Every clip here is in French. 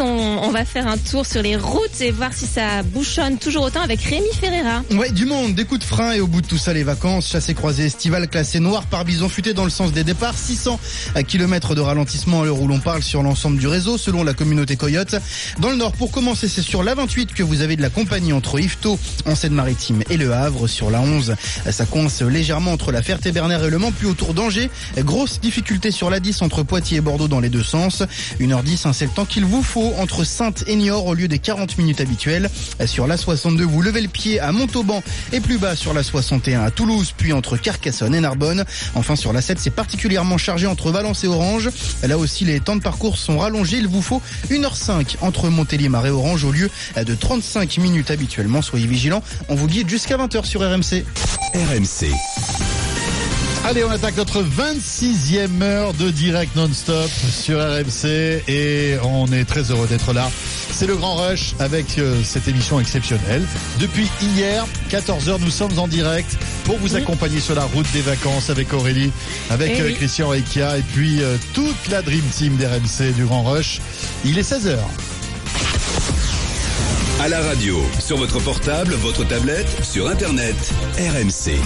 on, va faire un tour sur les routes et voir si ça bouchonne toujours autant avec Rémi Ferreira. Ouais, du monde, des coups de frein et au bout de tout ça, les vacances, chassé croisé estival classé noir par bison futé dans le sens des départs, 600 km de ralentissement à l'heure où l'on parle sur l'ensemble du réseau selon la communauté Coyote. Dans le nord, pour commencer, c'est sur la 28 que vous avez de la compagnie entre Yvetot en Seine-Maritime et Le Havre sur la 11. Ça coince légèrement entre la Ferté-Bernard et Le Mans, puis autour d'Angers. Grosse difficulté sur la 10 entre Poitiers et Bordeaux dans les deux sens. 1h10, hein, c'est le temps qu'il vous faut entre Sainte et au lieu des 40 minutes habituelles. Sur la 62, vous levez le pied à Montauban et plus bas sur la 61 à Toulouse, puis entre Carcassonne et Narbonne. Enfin sur la 7, c'est particulièrement chargé entre Valence et Orange. Là aussi, les temps de parcours sont rallongés. Il vous faut 1h05 entre Montélimar et Orange au lieu de 35 minutes habituellement. Soyez vigilants. On vous guide jusqu'à 20h sur RMC. RMC. Allez, on attaque notre 26e heure de direct non-stop sur RMC et on est très heureux d'être là. C'est le Grand Rush avec euh, cette émission exceptionnelle. Depuis hier, 14h, nous sommes en direct pour vous accompagner sur la route des vacances avec Aurélie, avec Eh euh, oui. Christian Rekia et puis euh, toute la Dream Team d'RMC du Grand Rush. Il est 16h. À la radio, sur votre portable, votre tablette, sur Internet, RMC.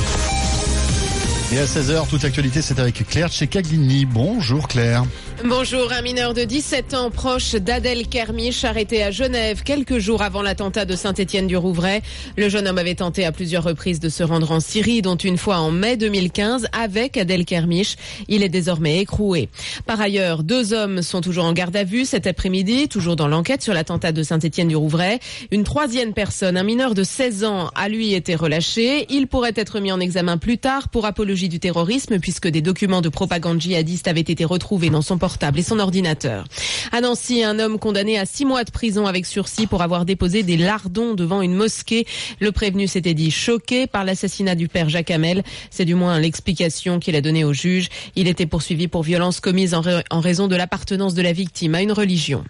Et à 16h, toute l'actualité, c'est avec Claire Tchekaglini. Bonjour Claire. Bonjour, un mineur de 17 ans proche d'Adèle Kermiche arrêté à Genève quelques jours avant l'attentat de Saint-Étienne-du-Rouvray. Le jeune homme avait tenté à plusieurs reprises de se rendre en Syrie, dont une fois en mai 2015 avec Adèle Kermiche. Il est désormais écroué. Par ailleurs, deux hommes sont toujours en garde à vue cet après-midi, toujours dans l'enquête sur l'attentat de Saint-Étienne-du-Rouvray. Une troisième personne, un mineur de 16 ans, a lui été relâché. Il pourrait être mis en examen plus tard pour apologie du terrorisme puisque des documents de propagande djihadiste avaient été retrouvés dans son portable et son ordinateur. À Nancy, un homme condamné à six mois de prison avec sursis pour avoir déposé des lardons devant une mosquée. Le prévenu s'était dit choqué par l'assassinat du père Jacques Hamel. C'est du moins l'explication qu'il a donnée au juge. Il était poursuivi pour violence commise en, en raison de l'appartenance de la victime à une religion.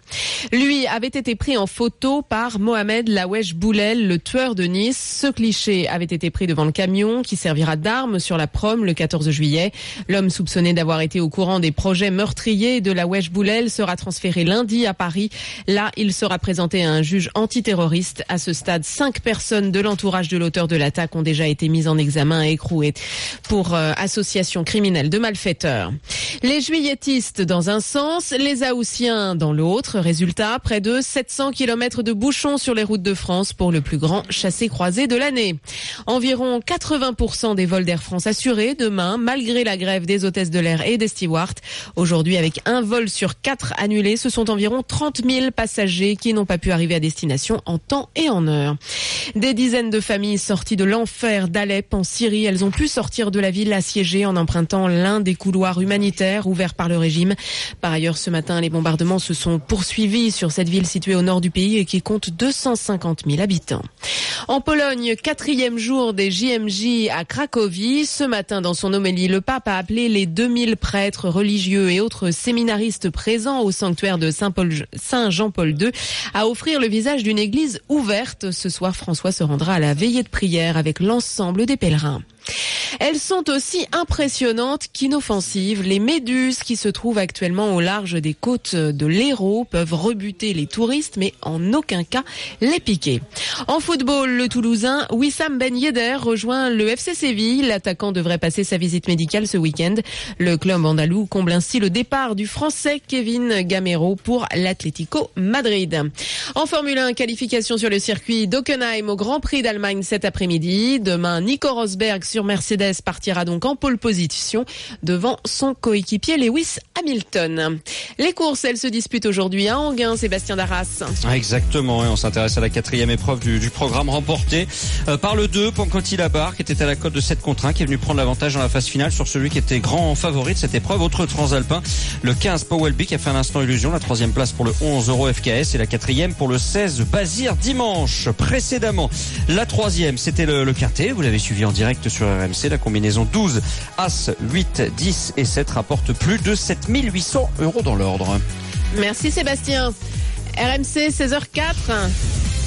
Lui avait été pris en photo par Mohamed Lawesh Boulel, le tueur de Nice. Ce cliché avait été pris devant le camion qui servira d'arme sur la prom le 14 juillet. L'homme soupçonné d'avoir été au courant des projets meurtriers de Lawesh Boulel sera transféré lundi à Paris. Là, il sera présenté à un juge antiterroriste. À ce stade, cinq personnes de l'entourage de l'auteur de l'attaque ont déjà été mises en examen et écrouées pour euh, association criminelle de malfaiteurs. Les juilletistes dans un sens, les Haussiens dans l'autre. Résultat, près de 700 km de bouchons sur les routes de France pour le plus grand chassé-croisé de l'année. Environ 80% des vols d'Air France assurés demain, malgré la grève des hôtesses de l'air et des stewards. Aujourd'hui, avec un vol sur quatre annulé, ce sont environ 30 000 passagers qui n'ont pas pu arriver à destination en temps et en heure. Des dizaines de familles sorties de l'enfer d'Alep en Syrie, elles ont pu sortir de la ville assiégée en empruntant l'un des couloirs humanitaires ouverts par le régime. Par ailleurs, ce matin, les bombardements se sont poursuivis sur cette ville située au nord du pays et qui compte 250 000 habitants. En Pologne, quatrième jour des JMJ à Cracovie. Ce matin, dans son homélie, le pape a appelé les 2000 prêtres religieux et autres séminaristes présents au sanctuaire de Saint-Jean-Paul II à offrir le visage d'une église ouverte. Ce soir, François se rendra à la veillée de prière avec l'ensemble des pèlerins. Elles sont aussi impressionnantes qu'inoffensives. Les méduses qui se trouvent actuellement au large des côtes de l'Hérault peuvent rebuter les touristes, mais en aucun cas les piquer. En football, le Toulousain Wissam Ben Yedder rejoint le FC Séville. L'attaquant devrait passer sa visite médicale ce week-end. Le club andalou comble ainsi le départ du Français Kevin Gamero pour l'Atlético Madrid. En Formule 1, qualification sur le circuit d'Ockenheim au Grand Prix d'Allemagne cet après-midi. Demain, Nico Rosberg Mercedes partira donc en pole position devant son coéquipier Lewis Hamilton. Les courses, elles se disputent aujourd'hui à Anguin, Sébastien Darras. Ah, Exactement, et on s'intéresse à la quatrième épreuve du, du programme remporté euh, par le 2, Pancoti Labar, qui était à la cote de 7 contre 1, qui est venu prendre l'avantage dans la phase finale sur celui qui était grand favori de cette épreuve, autre transalpin, le 15 Powelby qui a fait un instant illusion, la troisième place pour le 11 Euro FKS et la quatrième pour le 16 Bazir dimanche. Précédemment, la troisième, c'était le, le quintet, vous l'avez suivi en direct sur RMC, la combinaison 12, As, 8, 10 et 7 rapporte plus de 7800 euros dans l'ordre. Merci Sébastien. RMC 16h04.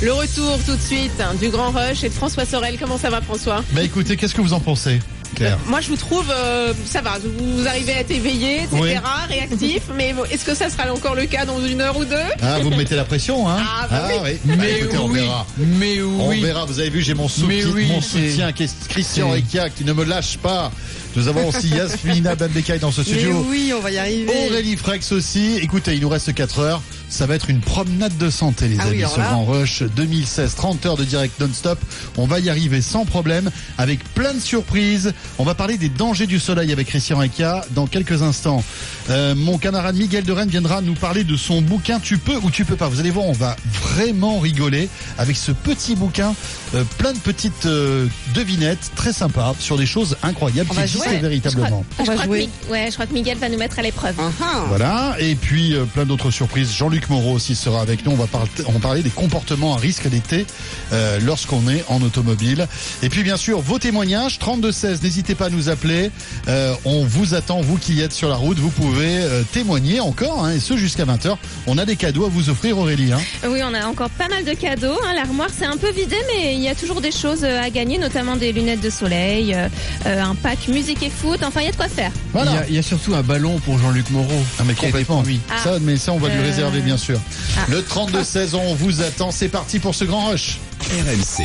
Le retour tout de suite hein, du Grand Rush et de François Sorel. Comment ça va François? Bah écoutez, qu'est-ce que vous en pensez? Claire. Moi, je vous trouve, euh, ça va, vous arrivez à être éveillé, etc., Oui. réactif, mais bon, est-ce que ça sera encore le cas dans une heure ou deux? Ah, vous me mettez la pression, hein Ah, bah oui. Mais écoutez, on oui, verra. mais On oui. verra, vous avez vu, j'ai mon soutien, Mais oui, mon soutien Christian Rekia qui ne me lâche pas. Nous avons aussi Yasmina Benbekaï dans ce Mais studio. oui, on va y arriver. Aurélie Frex aussi. Écoutez, il nous reste 4 heures. Ça va être une promenade de santé, les Ah oui, amis, alors ce Grand Rush 2016. 30 heures de direct non-stop. On va y arriver sans problème, avec plein de surprises. On va parler des dangers du soleil avec Christian Rekia dans quelques instants. Euh, mon camarade Miguel de Rennes viendra nous parler de son bouquin Tu peux ou tu peux pas. Vous allez voir, on va vraiment rigoler avec ce petit bouquin, euh, plein de petites euh, devinettes très sympas sur des choses incroyables On qui va existent jouer. véritablement. Je va crois, que, jouer. Mi- ouais, je crois que Miguel va nous mettre à l'épreuve. Ah. Voilà, et puis euh, plein d'autres surprises. Jean-Luc Moreau aussi sera avec nous. On va, par- on va parler des comportements à risque d'été euh, lorsqu'on est en automobile. Et puis bien sûr, vos témoignages, 3216, n'hésitez pas à nous appeler. Euh, on vous attend, vous qui êtes sur la route, vous pouvez euh, témoigner encore, hein, et ce jusqu'à 20h. On a des cadeaux à vous offrir, Aurélie. Hein. Oui, on a encore pas mal de cadeaux. hein. L'armoire s'est un peu vidée, mais il y a toujours des choses euh, à gagner, notamment des lunettes de soleil, un pack musique et foot. Enfin, il y a de quoi faire. Il y, a, il y a surtout un ballon pour Jean-Luc Moreau. Ah, mais complètement. promis. Ah. Ça, mais ça, on va lui réserver, bien sûr. ah. Le 32-16, on vous attend. C'est parti pour ce grand rush. RMC.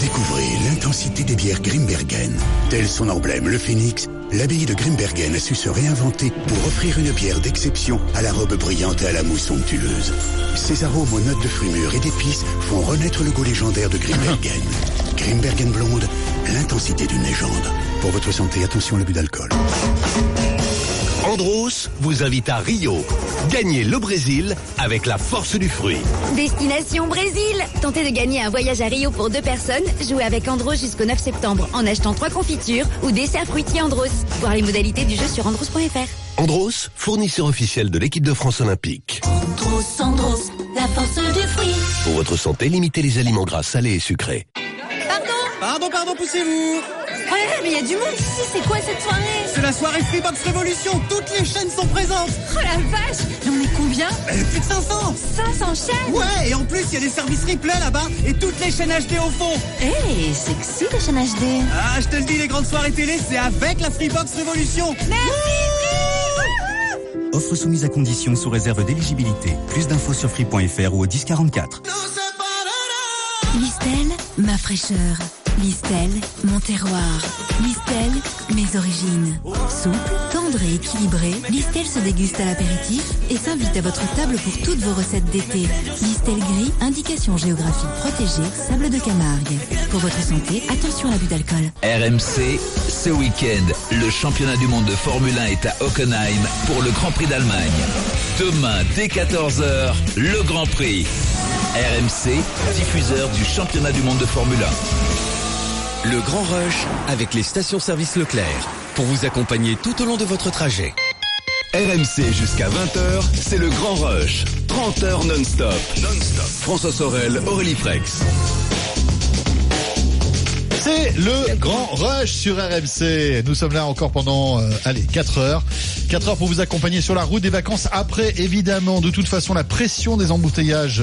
Découvrez l'intensité des bières Grimbergen. Tel son emblème, le phénix, l'abbaye de Grimbergen a su se réinventer pour offrir une bière d'exception à la robe brillante et à la mousse somptueuse. Ses arômes aux notes de fruits mûrs et d'épices font renaître le goût légendaire de Grimbergen. Grimbergen blonde, l'intensité d'une légende. Pour votre santé, attention à l'abus d'alcool. Andros vous invite à Rio. Gagnez le Brésil avec la force du fruit. Destination Brésil Tentez de gagner un voyage à Rio pour deux personnes. Jouez avec Andros jusqu'au 9 septembre en achetant trois confitures ou desserts fruitiers Andros. Voir les modalités du jeu sur andros.fr. Andros, fournisseur officiel de l'équipe de France olympique. Andros, Andros, la force du fruit. Pour votre santé, limitez les aliments gras salés et sucrés. Pardon? Pardon, pardon, poussez-vous Ouais, mais il y a du monde ici, c'est quoi cette soirée? C'est la soirée Freebox Révolution, toutes les chaînes sont présentes. Oh la vache! Mais on est combien? Euh, Plus de 500 500 chaînes? Ouais, et en plus, il y a des services replay là-bas et toutes les chaînes HD au fond. Hey, sexy les chaînes HD Ah, je te le dis, les grandes soirées télé, c'est avec la Freebox Révolution Offre soumise à condition sous réserve d'éligibilité. Plus d'infos sur free.fr ou au 1044. Listel, ma fraîcheur. Listel, mon terroir. Listel, mes origines. Souple, tendre et équilibré, Listel se déguste à l'apéritif et s'invite à votre table pour toutes vos recettes d'été. Listel gris, indication géographique protégée, sable de Camargue. Pour votre santé, attention à l'abus d'alcool. RMC, ce week-end, le championnat du monde de Formule 1 est à Hockenheim pour le Grand Prix d'Allemagne. Demain, dès 14h, le Grand Prix. RMC, diffuseur du championnat du monde de Formule 1. Le Grand Rush avec les stations-service Leclerc pour vous accompagner tout au long de votre trajet. RMC jusqu'à 20h, c'est le grand rush. 30 heures non-stop. Non-stop. François Sorel, Aurélie Frex. C'est le grand rush sur RMC. Nous sommes là encore pendant, euh, allez, 4 heures. 4 heures pour vous accompagner sur la route des vacances. Après, évidemment, de toute façon, la pression des embouteillages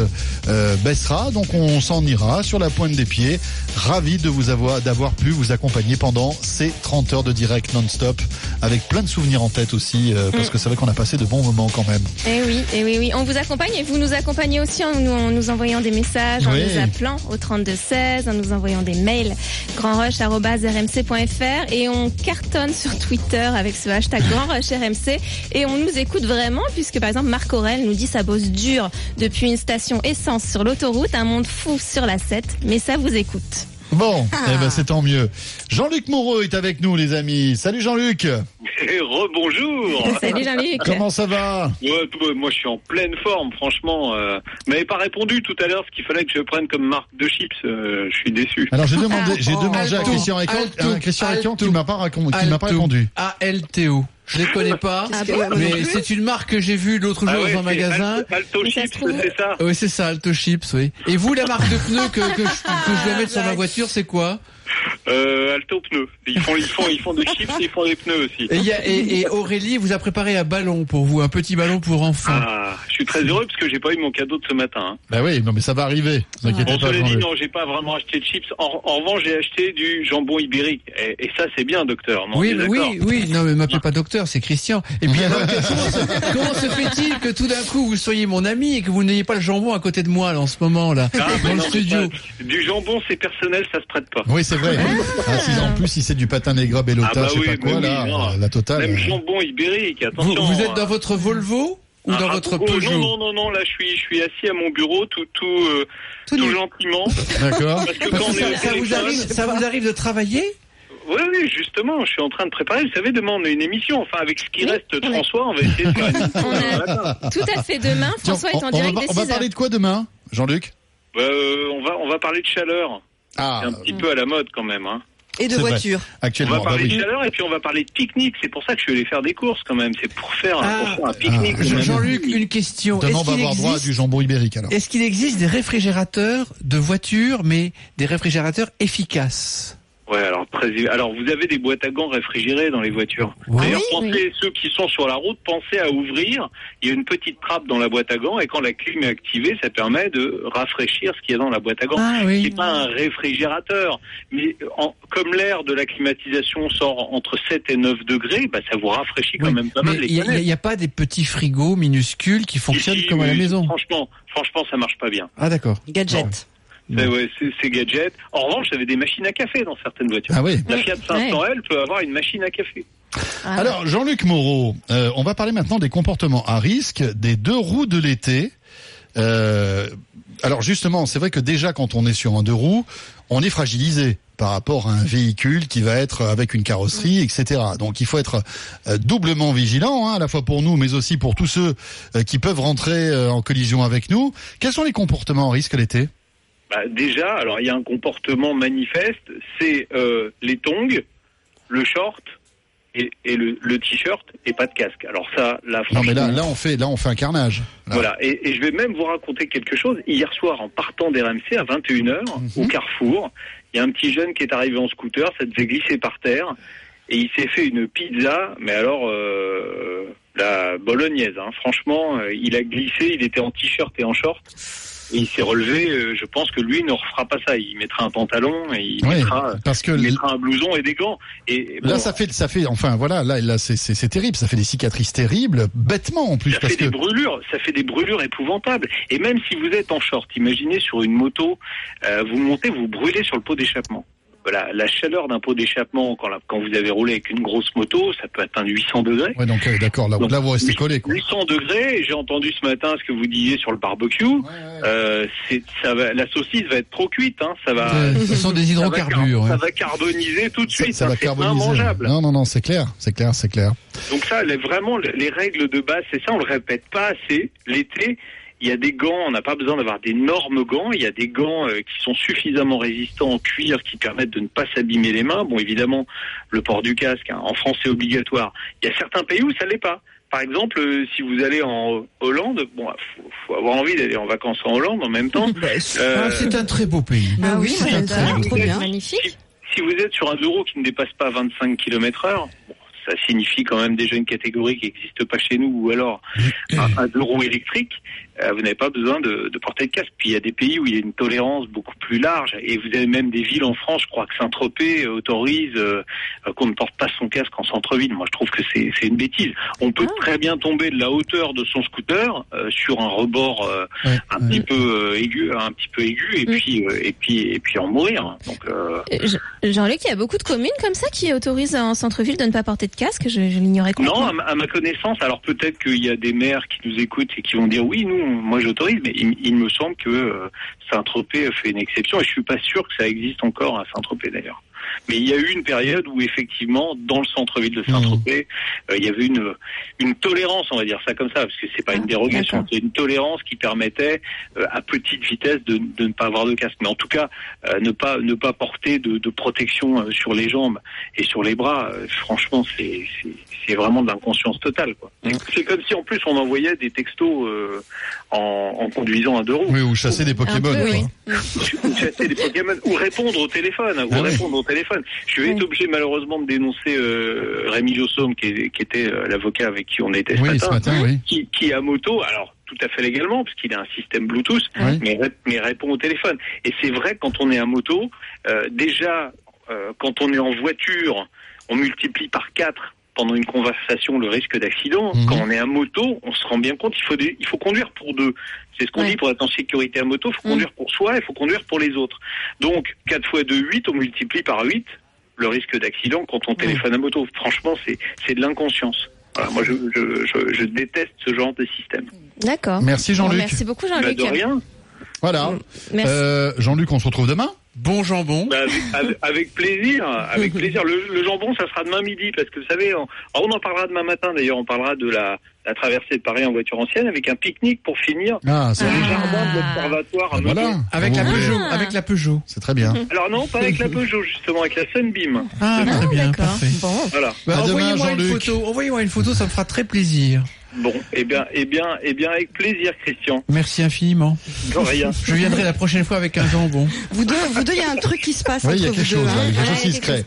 euh, baissera. Donc, on s'en ira sur la pointe des pieds. Ravi de vous avoir, d'avoir pu vous accompagner pendant ces 30 heures de direct non-stop. Avec plein de souvenirs en tête aussi. euh, parce Mm. que c'est vrai qu'on a passé de bons moments quand même. Eh oui, eh oui, oui. On vous accompagne et vous nous accompagnez aussi en nous, en nous envoyant des messages, en Oui. nous appelant au 3216, en nous envoyant des mails grandrush.rmc.fr et on cartonne sur Twitter avec ce hashtag grandrushrmc et on nous écoute vraiment puisque par exemple Marc Aurel nous dit ça bosse dur depuis une station essence sur l'autoroute, un monde fou sur la 7, mais ça vous écoute. Bon, Ah. eh ben, c'est tant mieux. Jean-Luc Moreau est avec nous, les amis. Salut Jean-Luc. Rebonjour. Salut Jean-Luc. Comment ça va Ouais, tout- moi, je suis en pleine forme, franchement. Euh, vous m'avez pas répondu tout à l'heure ce qu'il fallait que je prenne comme marque de chips. euh, je suis déçu. Alors j'ai demandé, j'ai Oh, demandé à Christian Alto, à Christian qui Alto, m'a pas, qui m'a pas répondu. ALTO. Je les connais pas, Ah mais c'est une marque que j'ai vue l'autre jour Ah ouais, dans un magasin. Alto, Chips, c'est ça Oui, c'est ça, Alto Chips, oui. Et vous, la marque de pneus que, que, je, que je dois mettre sur ma voiture, c'est quoi? Euh, Alto pneus. Ils font, ils font, ils font des chips, ils font des pneus aussi. Et, il y a- et- et Aurélie vous a préparé un ballon pour vous, un petit ballon pour enfants. Ah, je suis très heureux parce que j'ai pas eu mon cadeau de ce matin. hein. Bah oui, non mais ça va arriver. Vous inquiétez Bon, pas. dit, non, j'ai pas vraiment acheté de chips. En, en revanche, j'ai acheté du jambon ibérique. Et, et ça, c'est bien, docteur. Non, oui, oui, oui, non mais m'appelez pas docteur, c'est Christian. Et puis alors, comment se, fait-il que tout d'un coup vous soyez mon ami et que vous n'ayez pas le jambon à côté de moi là en ce moment là, Ah, dans non, studio? Du jambon, c'est personnel, ça se prête pas. Oui, c'est vrai. Ah, si, en plus, si c'est du patin négre bellota, Ah bah je sais oui, pas quoi, oui, là, non. la totale. Même jambon ibérique, vous, attention. vous êtes dans hein. votre Volvo ou dans Ah, votre oh, Peugeot Non, non, non, non, là, je suis, je suis assis à mon bureau, tout, tout, euh, tout, gentiment. D'accord. Parce que Parce quand que on est ça, ça vous arrive, ça vous arrive de travailler Oui, oui, justement, je suis en train de préparer. Vous savez, demain, on a une émission. Enfin, avec ce qui reste de François, on va essayer de faire une. On a tout à fait demain. François on, est en on direct va, dès on va 6 parler de quoi demain, Jean-Luc? Bah, euh, on va, on va parler de chaleur. Ah, C'est un petit peu à la mode quand même. Hein. Et de voiture. On actuellement. va parler bah oui. de chaleur et puis on va parler de pique-nique. C'est pour ça que je suis allé faire des courses quand même. C'est pour faire, Ah. un pique-nique. Ah. Jean-Luc, une question. Demain, on Est-ce va qu'il avoir droit à du jambon ibérique alors. est-ce qu'il existe des réfrigérateurs de voitures, mais des réfrigérateurs efficaces? Ouais, alors très, alors vous avez des boîtes à gants réfrigérées dans les voitures. Oui. D'ailleurs, Ah oui, pensez ceux qui sont sur la route, pensez à ouvrir. Il y a une petite trappe dans la boîte à gants et quand la clim est activée, ça permet de rafraîchir ce qu'il y a dans la boîte à gants. Ah oui. C'est pas un réfrigérateur, mais en- comme l'air de la climatisation sort entre 7 et 9 degrés, bah ça vous rafraîchit quand même pas mais mal les il n'y a, pas des petits frigos minuscules qui fonctionnent Si, comme à la mais maison Franchement, franchement, ça marche pas bien. Ah d'accord. Gadget. Ouais, c'est- c'est gadget. En revanche, j'avais des machines à café dans certaines voitures. Ah oui. La Fiat 500L peut avoir une machine à café. Ah. Alors, Jean-Luc Moreau, euh, on va parler maintenant des comportements à risque des deux roues de l'été. Euh, alors justement, c'est vrai que déjà quand on est sur un deux roues, on est fragilisé par rapport à un véhicule qui va être avec une carrosserie, etc. Donc il faut être euh, doublement vigilant, hein, à la fois pour nous, mais aussi pour tous ceux euh, qui peuvent rentrer en collision avec nous. Quels sont les comportements à risque l'été? Bah, déjà, alors il y a un comportement manifeste, c'est euh, les tongs, le short et, et le, le t-shirt et pas de casque. Alors ça, là, Non, mais là, franchement, là on fait, là on fait un carnage. Là. Voilà, et, et je vais même vous raconter quelque chose. Hier soir, en partant d'RMC à 21h, Mhm. au Carrefour, il y a un petit jeune qui est arrivé en scooter, ça devait glisser par terre, et il s'est fait une pizza, mais alors euh, la bolognaise. Hein. Franchement, euh, il a glissé, il était en t-shirt et en short. Il s'est relevé, euh, je pense que lui ne refera pas ça. Il mettra un pantalon et il, Oui, mettra, parce que il mettra un blouson et des gants. Et Là, ça fait, ça fait, enfin voilà, là, là, c'est, terrible, ça fait des cicatrices terribles, bêtement en plus, ça parce fait que des brûlures, ça fait des brûlures épouvantables. Et même si vous êtes en short, imaginez sur une moto, euh, vous montez, vous brûlez sur le pot d'échappement. Voilà, la chaleur d'un pot d'échappement quand, la- quand vous avez roulé avec une grosse moto, ça peut atteindre 800 degrés. ouais, donc euh, d'accord, là, Donc, là vous restez collé, quoi. 800 degrés, j'ai entendu ce matin ce que vous disiez sur le barbecue. Euh, c'est, ça va, la saucisse va être trop cuite, hein, ça va. Ce sont des ça va hydrocarbures. Ça va carboniser tout de Ça, suite. ça hein, va c'est carboniser. immangeable. Non, non, non, c'est clair, c'est clair, c'est clair. Donc ça, les- vraiment, le- les règles de base, c'est ça, on le répète pas assez. L'été, il y a des gants, on n'a pas besoin d'avoir d'énormes gants, il y a des gants euh, qui sont suffisamment résistants en cuir qui permettent de ne pas s'abîmer les mains. Bon, évidemment, le port du casque, hein, en France, c'est obligatoire. Il y a certains pays où ça l'est pas. Par exemple, euh, si vous allez en Hollande, bon, faut, faut avoir envie d'aller en vacances en Hollande en même temps. Euh, Ah, c'est un très beau pays. Bah oui, oui, moi, j'adore. j'adore, trop bien. Magnifique. si vous êtes sur un euro qui ne dépasse pas 25 km heure, bon, ça signifie quand même déjà une catégorie qui n'existe pas chez nous, ou alors un, un roues électrique, euh, vous n'avez pas besoin de, de porter de casque. Puis il y a des pays où il y a une tolérance beaucoup plus large, et vous avez même des villes en France, je crois que Saint-Tropez euh, autorise euh, euh, qu'on ne porte pas son casque en centre-ville. Moi, je trouve que c'est une bêtise. On peut très bien tomber de la hauteur de son scooter euh, sur un rebord euh, Ouais, un petit peu euh, aigu, un petit peu aigu, et puis euh, et puis et puis en mourir. Donc euh, Euh, Jean-Luc, il y a beaucoup de communes comme ça qui autorisent en centre-ville de ne pas porter de casque. Je, je l'ignorais Non, complètement. à ma, à ma connaissance, alors peut-être qu'il y a des maires qui nous écoutent et qui vont dire oui, nous, moi j'autorise, mais il, me semble que euh, Saint-Tropez fait une exception et je suis pas sûr que ça existe encore à Saint-Tropez d'ailleurs. Mais il y a eu une période où effectivement, dans le centre-ville de Saint-Tropez, euh, il y avait une une tolérance, on va dire ça comme ça, parce que c'est pas une dérogation, c'est une tolérance qui permettait euh, à petite vitesse de, de ne pas avoir de casque. Mais en tout cas, euh, ne pas ne pas porter de, de protection sur les jambes et sur les bras. franchement, c'est c'est- vraiment de l'inconscience totale. quoi. C'est comme si en plus on envoyait des textos en, en conduisant un deux roues. Oui, ou chasser des Pokémon. peu, oui. ou chasser des Pokémon, ou répondre au téléphone, ou Ah répondre au téléphone. Je vais être obligé malheureusement de dénoncer euh, Rémi Jossaume, qui, était euh, l'avocat avec qui on était ce Oui, matin, ce matin, oui. qui, qui à moto, alors tout à fait légalement, puisqu'il a un système Bluetooth, Oui. mais, ré- mais répond au téléphone. Et c'est vrai que quand on est à moto, euh, déjà, euh, quand on est en voiture, on multiplie par 4 pendant une conversation le risque d'accident. Mhm. Quand on est à moto, on se rend bien compte qu'il faut, des- il faut conduire pour deux. C'est ce qu'on dit pour être en sécurité à moto, il faut conduire pour soi, il faut conduire pour les autres. Donc 4 fois 2, 8, on multiplie par 8 le risque d'accident quand on téléphone à moto. Franchement, c'est c'est de l'inconscience. Voilà, moi, je, je, je, je déteste ce genre de système. D'accord. Merci, Jean-Luc. Bon, merci beaucoup Bah, Jean-Luc. de rien. Voilà. Merci. Euh, Jean-Luc, on se retrouve demain Bon jambon. Bah, avec, plaisir, avec plaisir. Le, le jambon, ça sera demain midi, parce que vous savez, on, alors on en parlera demain matin. D'ailleurs, on parlera de la, la traversée de Paris en voiture ancienne, avec un pique-nique pour finir Ah, dans les jardins de l'observatoire à Voilà. Meudon. Avec la Ah. Peugeot. Avec la Peugeot. C'est très bien. Alors non, pas avec la Peugeot, justement, avec la Sunbeam. Ah, très bien, parfait. Bon. Voilà. Bah, envoyez-moi une photo. Envoyez-moi une photo, ça me fera très plaisir. Bon, eh bien, eh bien, eh bien, avec plaisir, Christian. Merci infiniment. De rien. Je viendrai la prochaine fois avec un jambon. Vous deux, vous deux, il y a un truc qui se passe Oui, il y a quelque vous deux. chose, là, hein. quelque chose qui il y se a crée.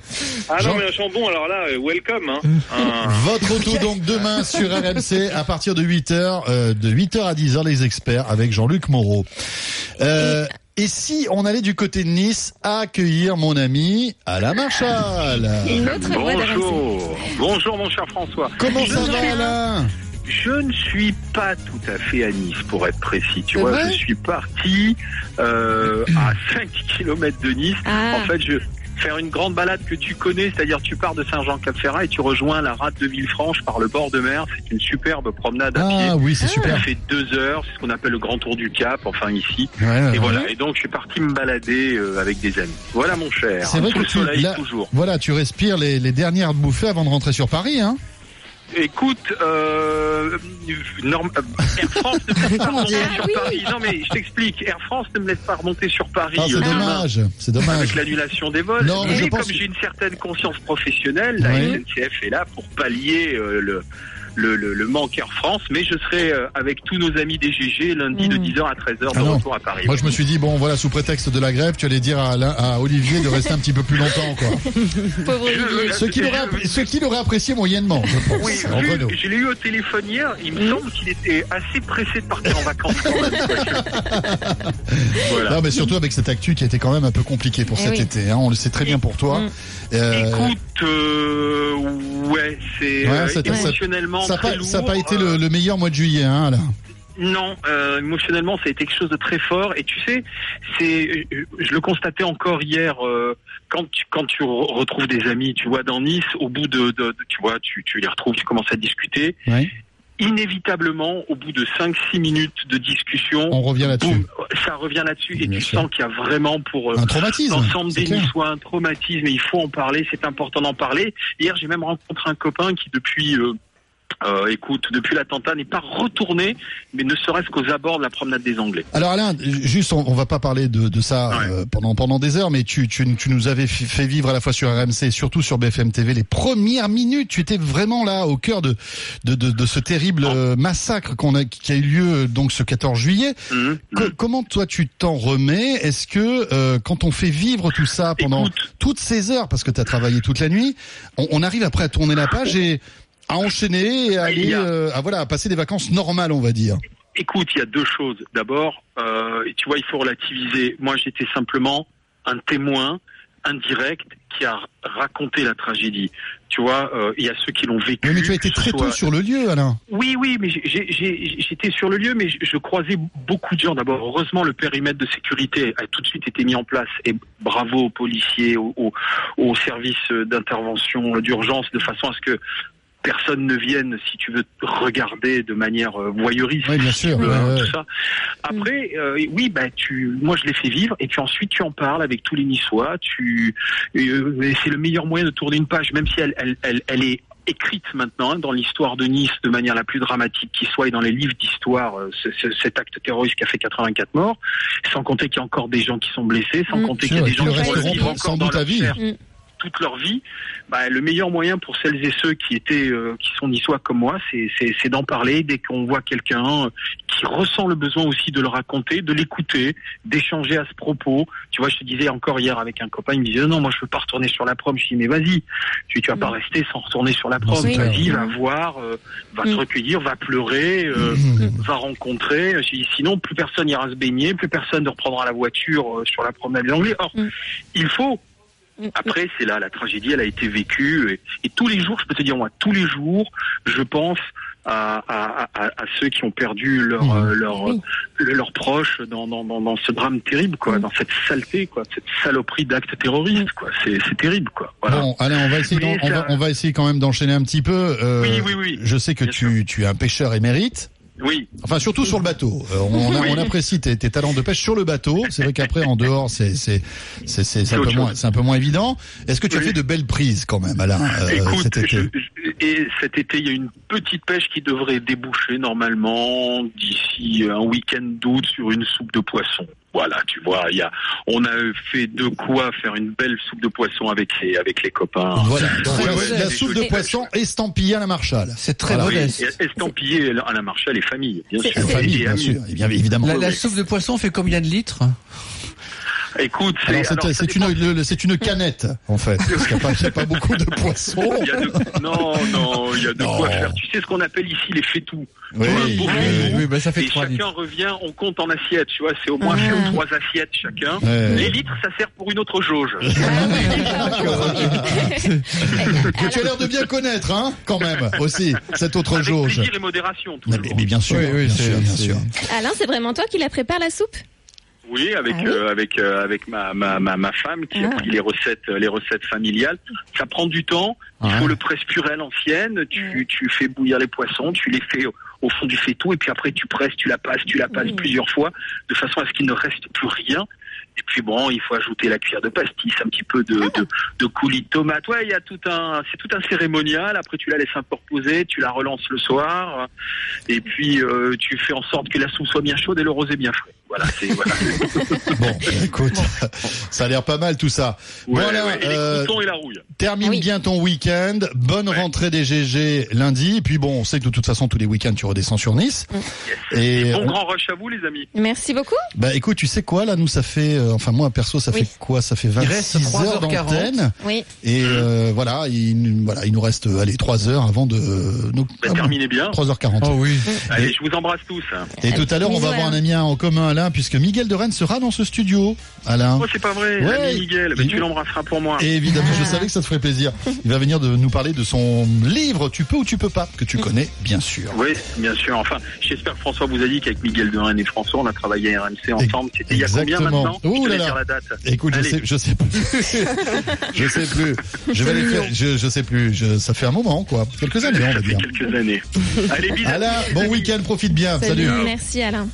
Ah Jean- non, mais un jambon, alors là, euh, welcome. Hein. Un- Votre auto donc demain sur RMC à partir de 8h, euh, de 8h à 10h les experts avec Jean-Luc Moreau. Euh, et si on allait du côté de Nice accueillir mon ami Alain Marchal? Bonjour, bonjour mon cher François. Comment ça va Alain? Je ne suis pas tout à fait à Nice pour être précis. Tu vois, je suis parti euh, à 5 km de Nice. Ah. En fait, je faire une grande balade que tu connais, c'est-à-dire tu pars de Saint-Jean-Cap-Ferrat et tu rejoins la rade de Villefranche par le bord de mer. C'est une superbe promenade à pied. Ah oui, c'est Ça super. fait deux heures, c'est ce qu'on appelle le grand tour du Cap, enfin ici. Ouais, et ouais. voilà. Et donc je suis parti me balader euh, avec des amis. Voilà mon cher. C'est vrai que le tu, soleil là, toujours. voilà, tu respires les, les dernières bouffées avant de rentrer sur Paris, hein Écoute, euh, norme- euh, Air France ne me laisse pas remonter sur Paris. Non mais je t'explique, Air France ne me laisse pas remonter sur Paris. Ah, c'est euh, demain, dommage, c'est dommage. Avec l'annulation des vols. Non, mais mais je pense- comme j'ai une certaine conscience professionnelle, la. SNCF est là pour pallier euh, le, le, le, le manque Air France. Mais je serai euh, avec tous nos amis des GG lundi de 10h à 13h de Ah non. retour à Paris. Moi, je me suis dit, bon, voilà, sous prétexte de la grève, tu allais dire à, Alain- à Olivier de rester un petit peu plus longtemps, quoi. Pauvre Olivier. Ce qu'il aurait, apprécié moyennement, je pense. Oui, je l'ai eu au téléphone hier. Il me semble qu'il était assez pressé de partir en vacances quand même. Voilà. Non, mais surtout avec cette actu qui a été quand même un peu compliquée pour Eh cet oui. été. hein, on le sait très bien pour toi. Euh, Écoute, euh, ouais, c'est ouais, euh, ça- ça- émotionnellement ça a très pas- lourd. ça n'a pas été le, le meilleur mois de juillet, hein, là. Non, euh, émotionnellement, ça a été quelque chose de très fort. Et tu sais, c'est, euh, je le constatais encore hier euh, quand tu quand tu re- retrouves des amis, tu vois, dans Nice, au bout de, de- de- tu vois, tu, tu les retrouves, tu commences à discuter. Inévitablement, au bout de 5-6 minutes de discussion, On revient là-dessus. boum, ça revient là-dessus et tu sens qu'il y a vraiment pour euh, l'ensemble des. Niçois un traumatisme et il faut en parler, c'est important d'en parler. Hier, j'ai même rencontré un copain qui depuis euh, euh, écoute, depuis l'attentat n'est pas retourné, mais ne serait-ce qu'aux abords de la promenade des Anglais. Alors Alain, juste, on, on va pas parler de, de ça euh, pendant pendant des heures, mais tu, tu, tu nous avais fait vivre à la fois sur RMC et surtout sur BFM TV les premières minutes. Tu étais vraiment là au cœur de de, de, de ce terrible euh, massacre qu'on a qui a eu lieu euh, donc ce 14 juillet. Mhm. Co- comment toi tu t'en remets? Est-ce que euh, quand on fait vivre tout ça pendant toutes ces heures, parce que tu as travaillé toute la nuit, on, on arrive après à tourner la page et à enchaîner et à aller a- euh, à voilà à passer des vacances normales, on va dire. Écoute, il y a deux choses. D'abord, euh, tu vois, il faut relativiser. Moi, j'étais simplement un témoin indirect qui a raconté la tragédie. Tu vois, euh, il y a ceux qui l'ont vécu. Mais tu as été très soit- tôt sur le lieu, Alain. Oui, oui, mais j'étais sur le lieu, mais je, je croisais beaucoup de gens. D'abord, heureusement, le périmètre de sécurité a tout de suite été mis en place. Et bravo aux policiers, aux, aux- aux services d'intervention, d'urgence, de façon à ce que personne ne vienne, si tu veux, regarder de manière euh, voyeuriste. Oui, bien sûr, hein, tout ça. Après, euh, oui, bah tu, moi je l'ai fait vivre, et puis ensuite tu en parles avec tous les Niçois. Tu, euh, c'est le meilleur moyen de tourner une page, même si elle, elle, elle, elle est écrite maintenant hein, dans l'histoire de Nice de manière la plus dramatique qui soit et dans les livres d'histoire euh, ce- ce- cet acte terroriste qui a fait 84 morts sans compter qu'il y a encore des gens qui sont blessés sans Mm. compter qu'il y a des gens qui sans encore dans doute à leur vie. Mm. toute leur vie, bah, le meilleur moyen pour celles et ceux qui étaient, euh, qui sont niçois comme moi, c'est, d'en parler dès qu'on voit quelqu'un euh, qui ressent le besoin aussi de le raconter, de l'écouter, d'échanger à ce propos. Tu vois, je te disais encore hier avec un copain, il me disait non, moi je veux pas retourner sur la prom. Je dis mais vas-y, tu, tu vas pas rester sans retourner sur la prom. Vas-y, va voir, euh, va te Mm. recueillir, va pleurer, euh, va rencontrer. Je dis, sinon plus personne ira se baigner, plus personne ne reprendra la voiture sur la promenade des Anglais. Or, Mm. il faut après, c'est là, la tragédie, elle a été vécue. Et, et tous les jours, je peux te dire, moi, tous les jours, je pense à, à, à, à ceux qui ont perdu leur, euh, leur, euh, leurs proches dans, dans, dans, dans ce drame terrible, quoi, dans cette saleté, quoi, cette saloperie d'actes terroristes, quoi. C'est c'est terrible, quoi. Voilà. Bon, allez, on va essayer, on, ça- va, on va essayer quand même d'enchaîner un petit peu. Euh, Oui, oui, oui. Je sais que tu, tu es un pêcheur émérite. Oui. Enfin, surtout sur le bateau. Euh, on, a- Oui. on apprécie tes, tes talents de pêche sur le bateau. C'est vrai qu'après, en dehors, c'est un peu moins chose. c'est un peu moins évident. Est-ce que tu as fait de belles prises quand même, Alain, euh, Écoute, cet été? je- je- et cet été, il y a une petite pêche qui devrait déboucher normalement d'ici un week-end d'août sur une soupe de poisson. Voilà, tu vois, il y a, on a fait de quoi faire une belle soupe de poisson avec les, avec les copains. Voilà, Ouais, la, ouais, la des soupe de poisson estampillée à la Marshall. C'est très Voilà. Modeste. et estampillé à la Marshall et famille, bien C'est- sûr. Famille, Et bien sûr, et bien évidemment. La, la soupe de poisson fait combien de litres? Écoute, c'est, une, canette, en fait. Parce qu'il n'y a, pas- il y a pas beaucoup de poissons. Il y a de- non, non, il y a de Non. quoi faire. Tu sais ce qu'on appelle ici les fétous. Oui, oui, oui, bah, ça fait et trois chacun litres. revient, on compte en assiettes, tu vois, c'est au moins Ah. trois assiettes chacun. Ouais. Les litres, ça sert pour une autre jauge. Que tu as l'air de bien connaître, hein, quand même, aussi, cette autre Avec jauge. plaisir et modération, Mais, toujours. mais bien sûr, Oui, oui, bien sûr, bien sûr. Alain, c'est vraiment toi qui la prépare la soupe? Oui, avec Ah oui euh, avec euh, avec ma, ma ma ma femme qui a Ah. pris les recettes euh, les recettes familiales. Ça prend du temps. Il Ah. faut le presse purée à l'ancienne. Tu tu fais bouillir les poissons, tu les fais au, au fond du faitout et puis après tu presses, tu la passes, tu la passes Oui. plusieurs fois de façon à ce qu'il ne reste plus rien. Et puis bon, il faut ajouter la cuillère de pastis, un petit peu de, Ah. de, de coulis de tomate. Ouais, il y a tout un, c'est tout un cérémonial. Après, tu la laisses un peu reposer, tu la relances le soir, et puis euh, tu fais en sorte que la soupe soit bien chaude et le rosé bien frais. Voilà, c'est voilà. Bon, écoute, ça a l'air pas mal tout ça. Ouais, voilà, ouais, et euh, les croutons et la rouille. termine Ah oui. bien ton week-end. Bonne rentrée des GG lundi. Et puis bon, on sait que de toute façon, tous les week-ends, tu redescends sur Nice. Et Bon on- grand rush à vous, les amis. Merci beaucoup. bah écoute, tu sais quoi, là, nous, ça fait, euh, enfin moi, perso, ça Oui. fait quoi? Ça fait 26 reste heures 3h40. d'antenne. Oui. Et euh, voilà, il, voilà, il nous reste, euh, allez, 3 heures avant de... nous, Bah, ah terminez bien. 3h40. Oh oui. Allez, je vous embrasse tous. hein. Et tout à l'heure, on va avoir un ami en commun, Alain, puisque Miguel de Rennes sera dans ce studio. Alain. Oh, c'est pas vrai, Ouais. ami Miguel. Il- tu l'embrasseras pour moi. Et évidemment, Ah. je savais que ça te ferait plaisir. Il va venir de nous parler de son livre Tu peux ou tu peux pas, que tu connais bien sûr. Oui, bien sûr. Enfin, j'espère que François vous a dit qu'avec Miguel de Rennes et François, on a travaillé à RMC ensemble. C'était il y a combien Exactement. maintenant Ouh là là. dire la date. Écoute, je sais, je sais plus. je sais plus. Je vais aller faire, je, je sais plus. Je, ça fait un moment, quoi. Quelques années, on va dire. quelques années. Allez, bisous. Alain, bon week-end, profite bien. Salut. Merci Alain.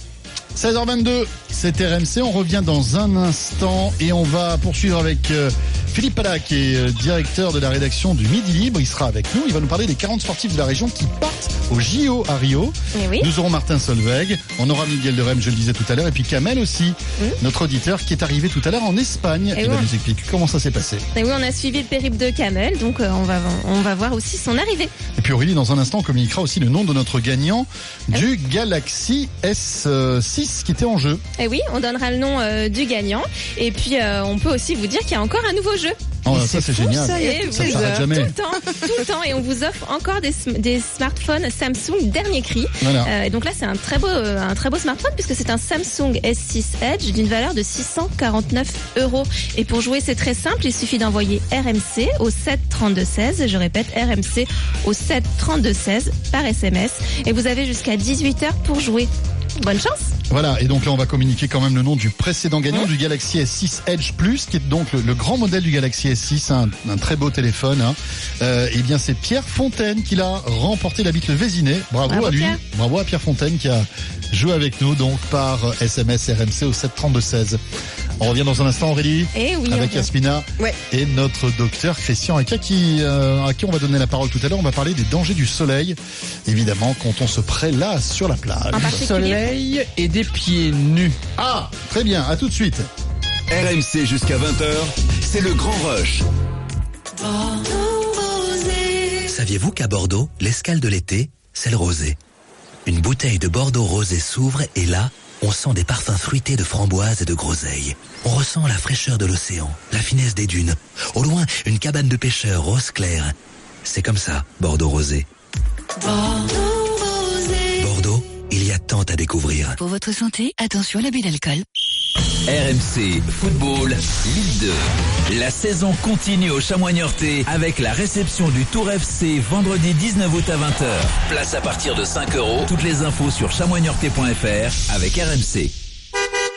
16h22, c'est RMC. On revient dans un instant et on va poursuivre avec euh, Philippe Pala, qui est euh, directeur de la rédaction du Midi Libre. Il sera avec nous. Il va nous parler des 40 sportifs de la région qui partent au JO à Rio. Eh oui. Nous aurons Martin Solveig. On aura Miguel de Rem, je le disais tout à l'heure. Et puis Kamel aussi, notre auditeur qui est arrivé tout à l'heure en Espagne. Et Il va nous expliquer comment ça s'est passé. Et oui, on a suivi le périple de Kamel, donc euh, on va on va voir aussi son arrivée. Et puis Aurélie, dans un instant, communiquera aussi le nom de notre gagnant du Galaxy S6 qui était en jeu. Et Eh oui, on donnera le nom euh, du gagnant. Et puis euh, on peut aussi vous dire qu'il y a encore un nouveau jeu. Oh, ça c'est génial. ça, Et toutes Ça ces s'arrête jamais. Tout le temps, tout le temps, et on vous offre encore des, sm- des smartphones Samsung dernier cri. Voilà. Euh, et donc là, c'est un très beau, euh, un très beau smartphone puisque c'est un Samsung S6 Edge d'une valeur de 649 euros. Et pour jouer, c'est très simple. Il suffit d'envoyer RMC au 7 32 16. Je répète, RMC au 7 32 16 par SMS. Et vous avez jusqu'à 18 heures pour jouer. Bonne chance. Voilà, et donc là on va communiquer quand même le nom du précédent gagnant du Galaxy S6 Edge Plus, qui est donc le, le grand modèle du Galaxy S6, un, un très beau téléphone. Hein. Euh, et bien c'est Pierre Fontaine qui l'a remporté la bite le Vésiné. Bravo, Bravo, à lui, Pierre. bravo à Pierre Fontaine qui a joué avec nous donc par SMS RMC au 732 16. On revient dans un instant Aurélie Eh oui, avec. Yasmina Ouais. et notre docteur Christian Aka qui, euh, à qui on va donner la parole tout à l'heure. On va parler des dangers du soleil, évidemment quand on se prélasse sur la plage. Particulier. Soleil et des pieds nus. Ah, très bien, à tout de suite. RMC jusqu'à 20h, c'est le grand rush. Saviez-vous qu'à Bordeaux, l'escale de l'été, c'est le rosé? Une bouteille de Bordeaux rosé s'ouvre et là, on sent des parfums fruités de framboise et de groseille. On ressent la fraîcheur de l'océan, la finesse des dunes. Au loin, une cabane de pêcheurs rose clair. C'est comme ça, Bordeaux rosé. Bordeaux, il y a tant à découvrir. Pour votre santé, attention à l'abus d'alcool. RMC Football Ligue 2. La saison continue au chamois niortais avec la réception du Tour FC vendredi 19 août à 20h. Place à partir de 5 euros. Toutes les infos sur chamoisniortais.fr avec RMC.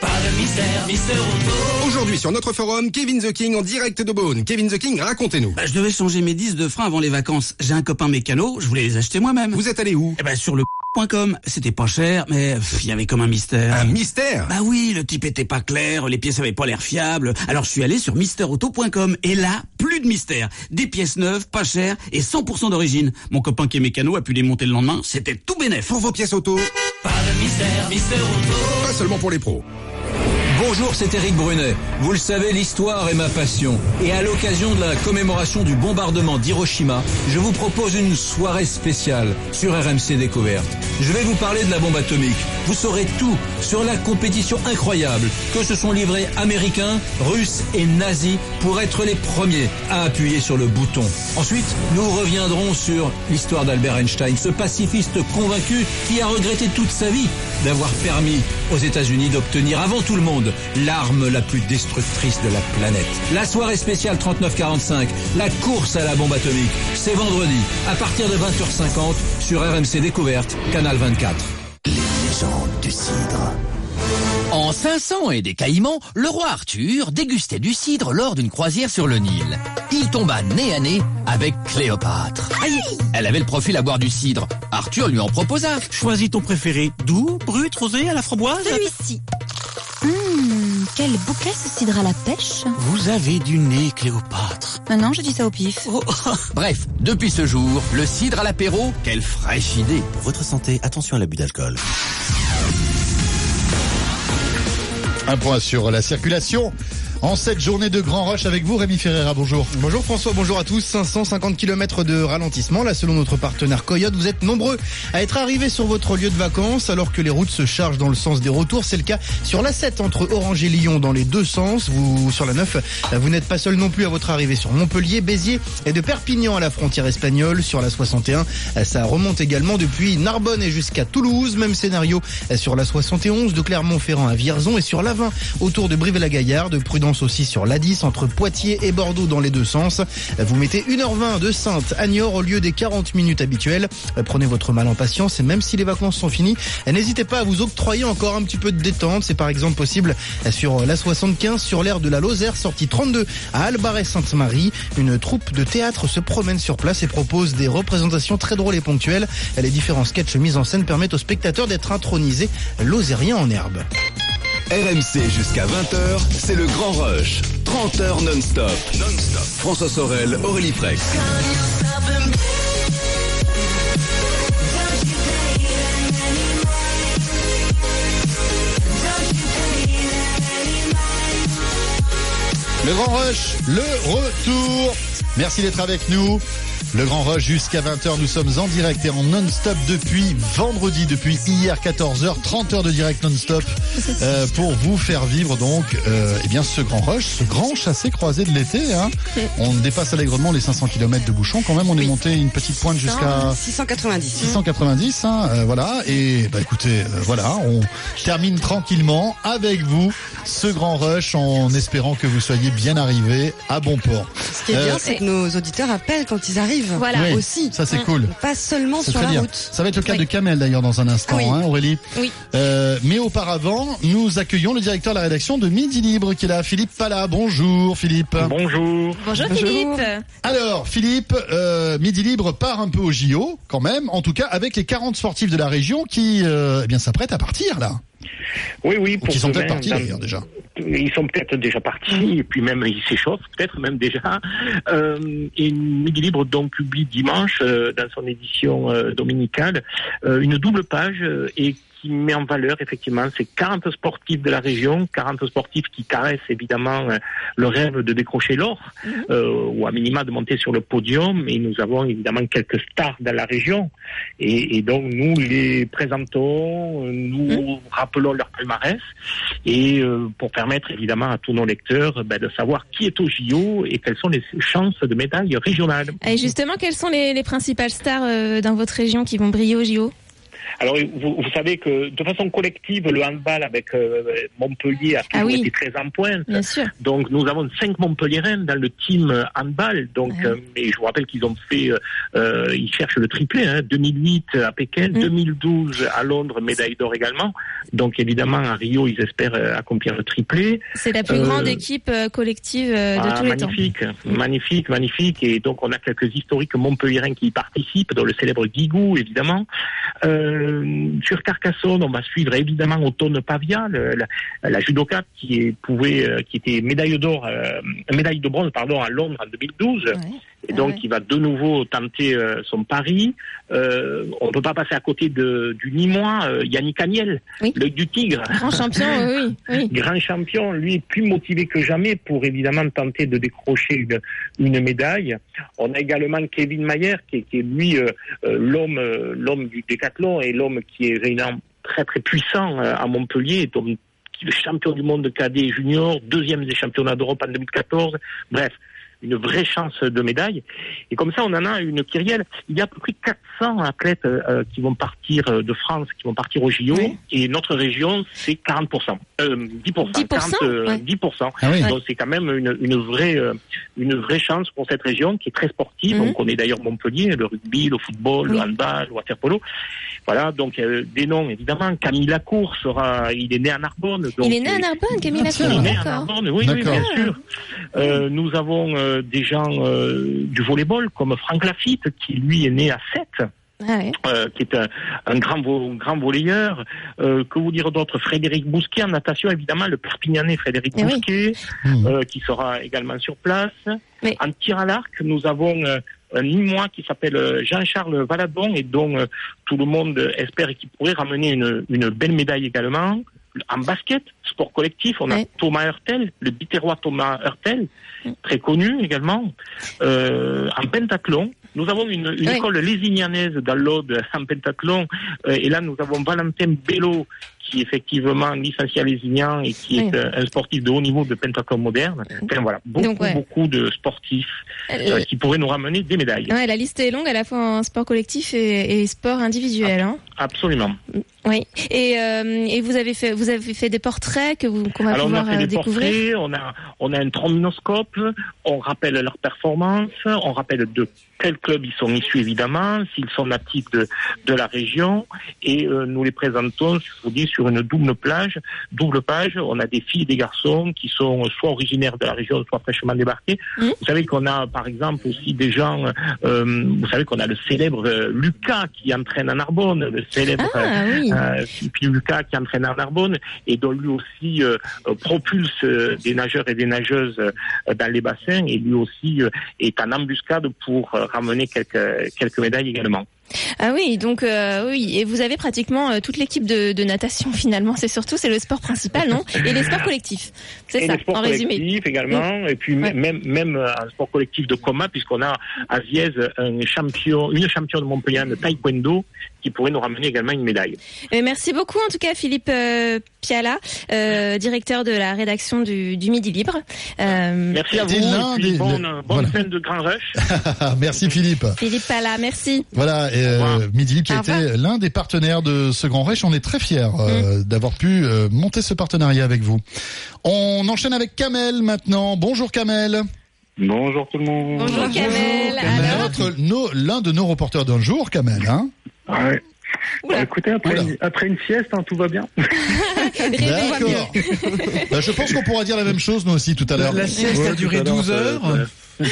Pas de mystère, Mister Aujourd'hui sur notre forum, Kevin The King en direct de Beaune. Kevin The King, racontez-nous. Bah, je devais changer mes disques de frein avant les vacances. J'ai un copain mécano, je voulais les acheter moi-même. Vous êtes allé où? Eh ben, sur le .com. C'était pas cher, mais il y avait comme un mystère. Un mystère Bah oui, le type était pas clair, les pièces avaient pas l'air fiables. Alors je suis allé sur misterauto.com et là, plus de mystère. Des pièces neuves, pas chères et 100% d'origine. Mon copain qui est mécano a pu les monter le lendemain, c'était tout bénef. Pour vos pièces auto, Pas de mystère, Mister Auto. pas seulement pour les pros. Bonjour, c'est Eric Brunet. Vous le savez, l'histoire est ma passion. Et à l'occasion de la commémoration du bombardement d'Hiroshima, je vous propose une soirée spéciale sur RMC Découverte. Je vais vous parler de la bombe atomique. Vous saurez tout sur la compétition incroyable que se sont livrés Américains, Russes et nazis pour être les premiers à appuyer sur le bouton. Ensuite, nous reviendrons sur l'histoire d'Albert Einstein, ce pacifiste convaincu qui a regretté toute sa vie d'avoir permis aux États-Unis d'obtenir avant tout le monde l'arme la plus destructrice de la planète. La soirée spéciale 3945, la course à la bombe atomique, c'est vendredi à partir de 20h50 sur RMC Découverte, canal 24. Les légendes du cidre. En 500 et des Caïmans, le roi Arthur dégustait du cidre lors d'une croisière sur le Nil. Il tomba nez à nez avec Cléopâtre. Elle avait le profil à boire du cidre. Arthur lui en proposa. Choisis ton préféré. Doux, brut, rosé, à la framboise Celui-ci. Hum, quel bouquet ce cidre à la pêche Vous avez du nez, Cléopâtre. Ah non, je dis ça au pif. Bref, depuis ce jour, le cidre à l'apéro, quelle fraîche idée. Pour votre santé, attention à l'abus d'alcool. Un point sur la circulation. En cette journée de Grand Rush avec vous, Rémi Ferreira, bonjour. Bonjour François, bonjour à tous. 550 km de ralentissement. Là, selon notre partenaire Coyote, vous êtes nombreux à être arrivés sur votre lieu de vacances alors que les routes se chargent dans le sens des retours. C'est le cas sur la 7 entre Orange et Lyon dans les deux sens. Vous, sur la 9, vous n'êtes pas seul non plus à votre arrivée sur Montpellier, Béziers et de Perpignan à la frontière espagnole. Sur la 61, ça remonte également depuis Narbonne et jusqu'à Toulouse. Même scénario sur la 71 de Clermont-Ferrand à Vierzon et sur la 20 autour de Brive-la-Gaillarde. Prudence aussi sur l'A10 entre Poitiers et Bordeaux dans les deux sens. Vous mettez 1h20 de Sainte à Niort au lieu des 40 minutes habituelles. Prenez votre mal en patience et même si les vacances sont finies, n'hésitez pas à vous octroyer encore un petit peu de détente. C'est par exemple possible sur la 75 sur l'aire de la Lozère, sortie 32 à Albaret-Sainte-Marie. Une troupe de théâtre se promène sur place et propose des représentations très drôles et ponctuelles. Les différents sketchs mis en scène permettent aux spectateurs d'être intronisés lozériens en herbe. RMC jusqu'à 20h, c'est le grand rush. 30 heures non-stop. Non-stop. François Sorel, Aurélie Frex. Le Grand Rush, le retour. Merci d'être avec nous. Le Grand Rush jusqu'à 20h, nous sommes en direct et en non-stop depuis vendredi, depuis hier 14h, 30 heures de direct non-stop euh, pour vous faire vivre donc euh, eh bien ce Grand Rush, ce grand chassé croisé de l'été. Hein. On dépasse allègrement les 500 km de bouchon quand même, on est monté une petite pointe jusqu'à 690. 690, hein, euh, voilà. Et bah écoutez, euh, voilà, on termine tranquillement avec vous ce grand rush en espérant que vous soyez bien arrivés à bon port. Ce qui est bien, c'est que nos auditeurs appellent quand ils arrivent. Voilà. Oui, aussi. Ça c'est cool. Pas seulement sur la bien. route. Ça va être le cas Oui. de Kamel d'ailleurs dans un instant, oui. hein, Aurélie. Oui. Euh, mais auparavant, nous accueillons le directeur de la rédaction de Midi Libre qui est là, Philippe Pala. Bonjour Philippe. Bonjour. Bonjour, Bonjour. Philippe. Alors Philippe, euh, Midi Libre part un peu au JO quand même, en tout cas avec les 40 sportifs de la région qui euh, eh bien s'apprêtent à partir là. Oui, oui. Ou Pour qui sont peut-être partis dans- déjà. Ils sont peut-être déjà partis, et puis même ils s'échauffent, peut-être même déjà. Euh, et Midi Libre donc publie dimanche, euh, dans son édition euh, dominicale, euh, une double page euh, et qui met en valeur effectivement ces 40 sportifs de la région, 40 sportifs qui caressent évidemment euh, le rêve de décrocher l'or, euh, ou à minima de monter sur le podium. Et nous avons évidemment quelques stars dans la région. Et, et donc nous les présentons, nous rappelons leur palmarès, et euh, pour permettre évidemment à tous nos lecteurs ben, de savoir qui est au JO et quelles sont les chances de médaille régionale. Et justement, quelles sont les, les principales stars euh, dans votre région qui vont briller au JO Alors, vous, vous savez que de façon collective, le handball avec euh, Montpellier a toujours Ah oui. été très en pointe. Bien sûr. Donc, nous avons cinq Montpelliérains dans le team euh, handball. Donc, Ah euh, mais je vous rappelle qu'ils ont fait, euh, euh, ils cherchent le triplé. Hein, 2008 à Pékin, Mm. 2012 à Londres, médaille d'or également. Donc, évidemment, à Rio, ils espèrent accomplir le triplé. C'est la plus Euh, grande équipe collective de Ah, tous les temps. magnifique, magnifique, magnifique. Et donc, on a quelques historiques montpelliérains qui y participent, dont le célèbre Guigou, évidemment. Euh, sur Carcassonne, on va suivre évidemment Automne Pavia, la, la judoka qui pouvait, euh, qui était médaille d'or, euh, médaille de bronze, pardon, à Londres en 2012. Et donc, il va de nouveau tenter euh, son pari. Euh, on ne peut pas passer à côté de, du Nîmois, euh, Yannick Agnel, l'œil du tigre. Grand champion, oui, oui. Grand champion, lui, plus motivé que jamais pour évidemment tenter de décrocher une, une médaille. On a également Kevin Mayer, qui est, qui est lui euh, euh, l'homme euh, l'homme du décathlon et l'homme qui est réellement très très puissant euh, à Montpellier, donc, champion du monde de cadet et junior, deuxième des championnats d'Europe en 2014. Bref, une vraie chance de médaille. Et comme ça, on en a une kyrielle. Il y a à peu près 400 athlètes euh, qui vont partir euh, de France, qui vont partir au JO. Et notre région, c'est 40%. Euh, 10%. 10%, 40, euh, ouais. 10%. Ah oui. Donc c'est quand même une, une vraie euh, une vraie chance pour cette région qui est très sportive. Donc on est d'ailleurs Montpellier, le rugby, le football, le handball, le waterpolo. Voilà, donc euh, des noms évidemment. Camille Lacour sera, il est né à Narbonne. Donc, Il est né à euh, Narbonne, Camille il est Lacour. né à. Narbonne, oui, oui, bien sûr. Euh, nous avons euh, des gens euh, du volleyball comme Franck Lafitte qui lui est né à Sète. Ah ouais. euh, qui est un, un grand, un grand volleyeur. Euh, que vous dire d'autre? Frédéric Bousquet en natation, évidemment, le Perpignanais Frédéric Eh oui. Bousquet, euh, qui sera également sur place. En tir à l'arc, nous avons euh, un Nîmois qui s'appelle euh, Jean-Charles Valadon et dont euh, tout le monde espère qu'il pourrait ramener une, une belle médaille également. En basket, sport collectif, on a Thomas Hurtel, le biterrois Thomas Hurtel, très connu également. Euh, en pentathlon, nous avons une, une Oui. école lésignanaise dans l'Aude en pentathlon. Euh, et là, nous avons Valentin Bello, qui est effectivement licencié à Lézignan et qui est Oui. euh, un sportif de haut niveau de pentathlon moderne. Enfin voilà, beaucoup, Donc, ouais. beaucoup de sportifs Euh, euh, qui pourraient nous ramener des médailles. Ouais, la liste est longue à la fois en sport collectif et, et sport individuel. Hein. Absolument. Oui. Et, euh, et vous avez fait vous avez fait des portraits que vous qu'on va Alors on a pouvoir fait euh, des découvrir. portraits, on a on a un trombinoscope, on rappelle leur performance, on rappelle de quel club ils sont issus évidemment, s'ils sont natifs de de la région, et euh, nous les présentons, je vous dis, sur une double plage, double page. On a des filles et des garçons qui sont soit originaires de la région, soit fraîchement débarqués. Mmh. Vous savez qu'on a par exemple aussi des gens, euh, vous savez qu'on a le célèbre euh, Lucas qui entraîne à Narbonne, le célèbre Ah, oui. euh, Lucas qui entraîne à Narbonne et dont lui aussi propulse des nageurs et des nageuses dans les bassins et lui aussi est en embuscade pour ramener quelques quelques médailles également. Ah oui, donc euh, oui, et vous avez pratiquement euh, toute l'équipe de, de natation finalement. C'est surtout c'est le sport principal, non? Et les sports collectifs. C'est ça, les sports en résumé. également, et puis Ouais. même même euh, un sport collectif de combat, puisqu'on a à Viez un champion, une championne montpelliéraine de taekwondo qui pourrait nous ramener également une médaille. Euh, merci beaucoup en tout cas Philippe euh, Piala, euh, directeur de la rédaction du, du Midi Libre. Euh, Merci à vous, C'était l'un et puis des- bonne, le- bonne voilà. fin de Grand Rush. Merci Philippe. Philippe Pala, merci. Voilà, euh, Midi Libre qui a été l'un des partenaires de ce Grand Reich. On est très fiers euh, d'avoir pu euh, monter ce partenariat avec vous. On enchaîne avec Kamel maintenant. Bonjour Kamel. Bonjour tout le monde. Bonjour Kamel. L'un de nos reporters d'un jour, Kamel. Hein Ouais. Bah, écoutez, après, une, après une sieste, hein, tout va bien. D'accord. Bah, je pense qu'on pourra dire la même chose, nous aussi, tout à l'heure. Ouais, tout à l'heure, ça- ça-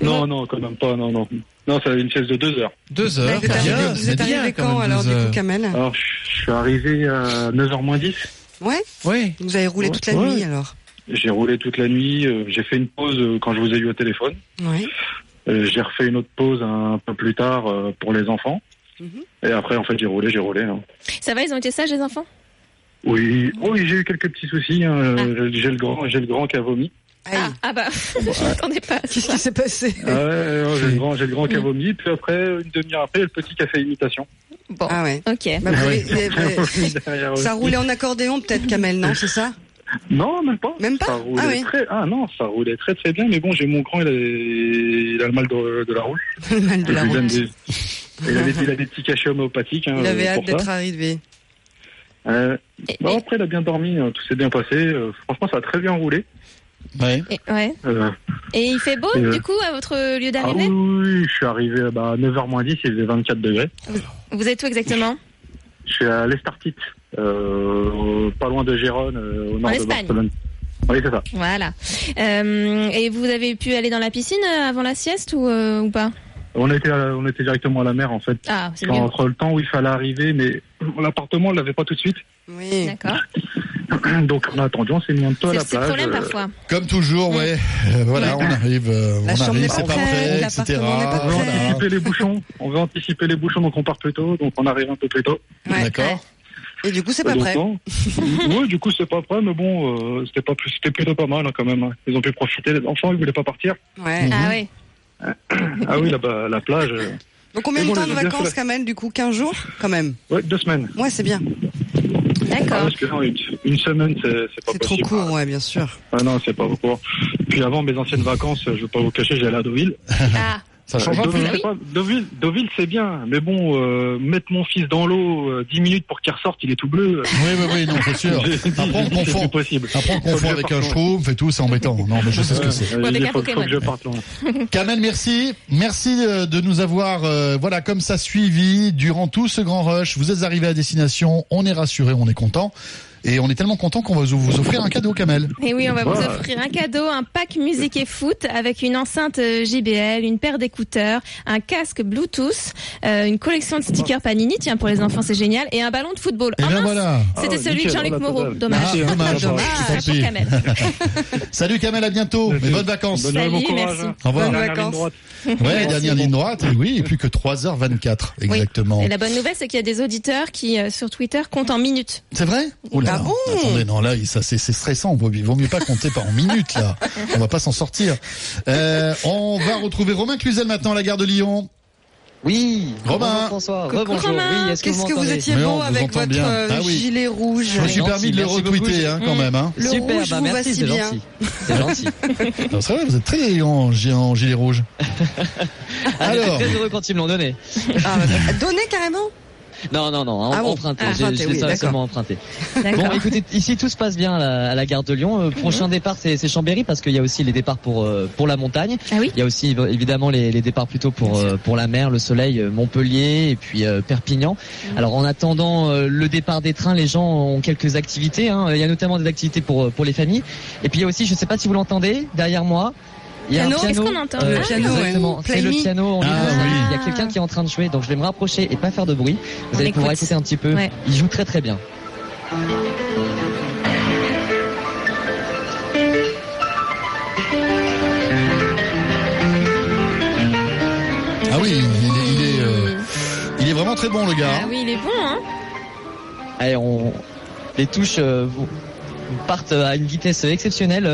Non, non, quand même pas, non, non. Non, c'est une sieste de deux heures. Deux heures, Vous êtes arrivé, vous êtes arrivé quand alors du coup Kamel Alors, je suis arrivé à 9h moins 10. Ouais Oui. Vous avez roulé toute la Ouais. nuit alors J'ai roulé toute la nuit, euh, j'ai fait une pause euh, quand je vous ai eu au téléphone. Oui. Euh, j'ai refait une autre pause un peu plus tard euh, pour les enfants. Mhm. Et après, en fait, j'ai roulé, j'ai roulé. hein. ça va, ils ont été sages les enfants? Oui, oui, j'ai eu quelques petits soucis. hein. Euh, J'ai le grand, j'ai le grand qui a vomi. ah, ah bah, je m'attendais pas. Qu'est-ce qui s'est passé? Ah j'ai le grand, j'ai le grand qui a vomi. Puis après, une demi-heure après, le petit qui a fait imitation. Bon, Ah ouais. ok. Bah, Ça roulait en accordéon peut-être Kamel, non C'est ça? Non, même pas. Même pas? Ça roulait Ah oui. très, ah non, ça roulait très très bien. Mais bon, j'ai mon grand, il a, il a le mal de, de la route. Le mal de la des, il, a des, il a des petits cachets homéopathiques. hein, Il avait euh, hâte d'être arrivé. Euh, bon, après, il a bien dormi, hein, tout s'est bien passé. euh, franchement, ça a très bien roulé. Ouais. Et, ouais. Euh, Et il fait beau, du coup, à votre lieu ah d'arrivée oui, oui, je suis arrivé bah, à 9h moins 10, il faisait 24 degrés. Vous êtes où exactement? Je suis à l'Estartite, euh, pas loin de Gérone, euh, au nord En de Espagne. Barcelone. Oui, c'est ça. Voilà. Euh, et vous avez pu aller dans la piscine avant la sieste ou, euh, ou pas? On était, à- on était directement à la mer, en fait. Ah, c'est mieux. entre le temps où il fallait arriver, mais l'appartement, on l'avait pas tout de suite. Oui. D'accord. Donc, on a attendu, on s'est mis un peu à la c'est le plage. problème euh, parfois. Comme toujours, ouais. Euh, voilà, on arrive, euh, La on chambre arrive, n'est c'est pas prêt, etc. l'appartement n'est pas On veut anticiper les bouchons. On veut anticiper les bouchons, donc on part plus tôt. Donc, on arrive un peu plus tôt. Ouais. D'accord. Et du coup, c'est pas Donc, prêt. oui, du coup, c'est pas prêt, mais bon, euh, c'était pas plus, c'était plutôt pas mal hein, quand même. hein. Ils ont pu profiter. Les enfants, ils voulaient pas partir. Ouais. Ah oui. Ah oui, là-bas, la plage. euh, Donc combien de temps de vacances Kamel du coup 15 jours quand même? Ouais, deux semaines. Ouais, c'est bien. Ah, D'accord. parce que non, une, une semaine, c'est pas C'est trop possible. court, ouais, bien sûr. Ah non, c'est pas court. Puis avant mes anciennes vacances, je vais pas vous cacher, j'allais à Deauville. Ah, Ça change un peu. Deauville, pas- Deauville, Deauville, c'est bien, mais bon, euh, mettre mon fils dans l'eau euh, 10 minutes pour qu'il ressorte, il est tout bleu. Oui, oui, oui, non, c'est sûr. Après, on c'est confond. plus possible. Après, on confond avec un schtroumpf et tout, c'est embêtant. Non, mais je sais ce que c'est. Euh. Kamel, merci. Merci euh, de nous avoir, euh, voilà, comme ça suivi durant tout ce grand rush. Vous êtes arrivé à destination. On est rassuré, on est content. Et on est tellement content qu'on va vous offrir un cadeau, Kamel. Et oui, on va vous offrir un cadeau, un pack musique et foot avec une enceinte euh, JBL, une paire d'écouteurs, un casque Bluetooth, euh, une collection de stickers Panini, tiens pour les enfants c'est génial, et un ballon de football. Et Ah ben mince, voilà. C'était Ah, celui de Jean-Luc Moreau. Dommage. Ah, dommage. Dommage pour pis. Kamel. Salut Kamel, à bientôt. Et bonnes vacances. Bonne journée, bon Salut, courage. merci. hein. Au revoir. Bonnes vacances. Ouais, dernière ligne droite. Et oui, et plus que 3h24. Exactement. Et la bonne nouvelle, c'est qu'il y a des auditeurs qui, euh, sur Twitter, comptent en minutes. C'est vrai? Oh Ah bon Attendez, non, là, ça, c'est stressant. Vaut mieux, vaut mieux pas compter par en minutes, là. On va pas s'en sortir. Euh, on va retrouver Romain Cluzel maintenant à la gare de Lyon. Oui, Romain. bonjour rebonjour. Romain. Oui, est-ce que Qu'est-ce vous que vous m'entendez étiez on beau vous avec votre bien. euh, Ah oui. gilet rouge. Je me suis permis de le retweeter, hein, quand même. Hein. Le Super, rouge bah vous va merci, si c'est bien. gentil. C'est gentil. C'est vrai, vous êtes très élégant en gi- en gilet rouge. Ah, Alors. très heureux quand ils me l'ont donné. Ah, bah, donnez carrément Non, non, non, Ah bon emprunté. Ah, J'ai- emprunté, je oui, seulement emprunté. Bon, écoutez, ici tout se passe bien à la, à la gare de Lyon. Euh, prochain départ, c'est Chambéry parce qu'il y a aussi les départs pour euh, pour la montagne. Ah oui Il y a aussi év- évidemment les, les départs plutôt pour euh, pour la mer, le soleil, Montpellier et puis euh, Perpignan. Alors en attendant euh, le départ des trains, les gens ont quelques activités. hein. Il y a notamment des activités pour pour les familles. Et puis il y a aussi, je sais pas si vous l'entendez, derrière moi. Il y a Piano, un piano. est-ce qu'on entend euh, piano, exactement. C'est le piano. en Ah, oui. Il y a quelqu'un qui est en train de jouer, donc je vais me rapprocher et pas faire de bruit. Vous On allez pouvoir écoute. écouter un petit peu. Ouais. Il joue très très bien. Ah oui, il est, il est, euh, il est vraiment très bon, le gars. Ah oui, il est bon, hein Allez, on... les touches euh, vous- partent à une vitesse exceptionnelle.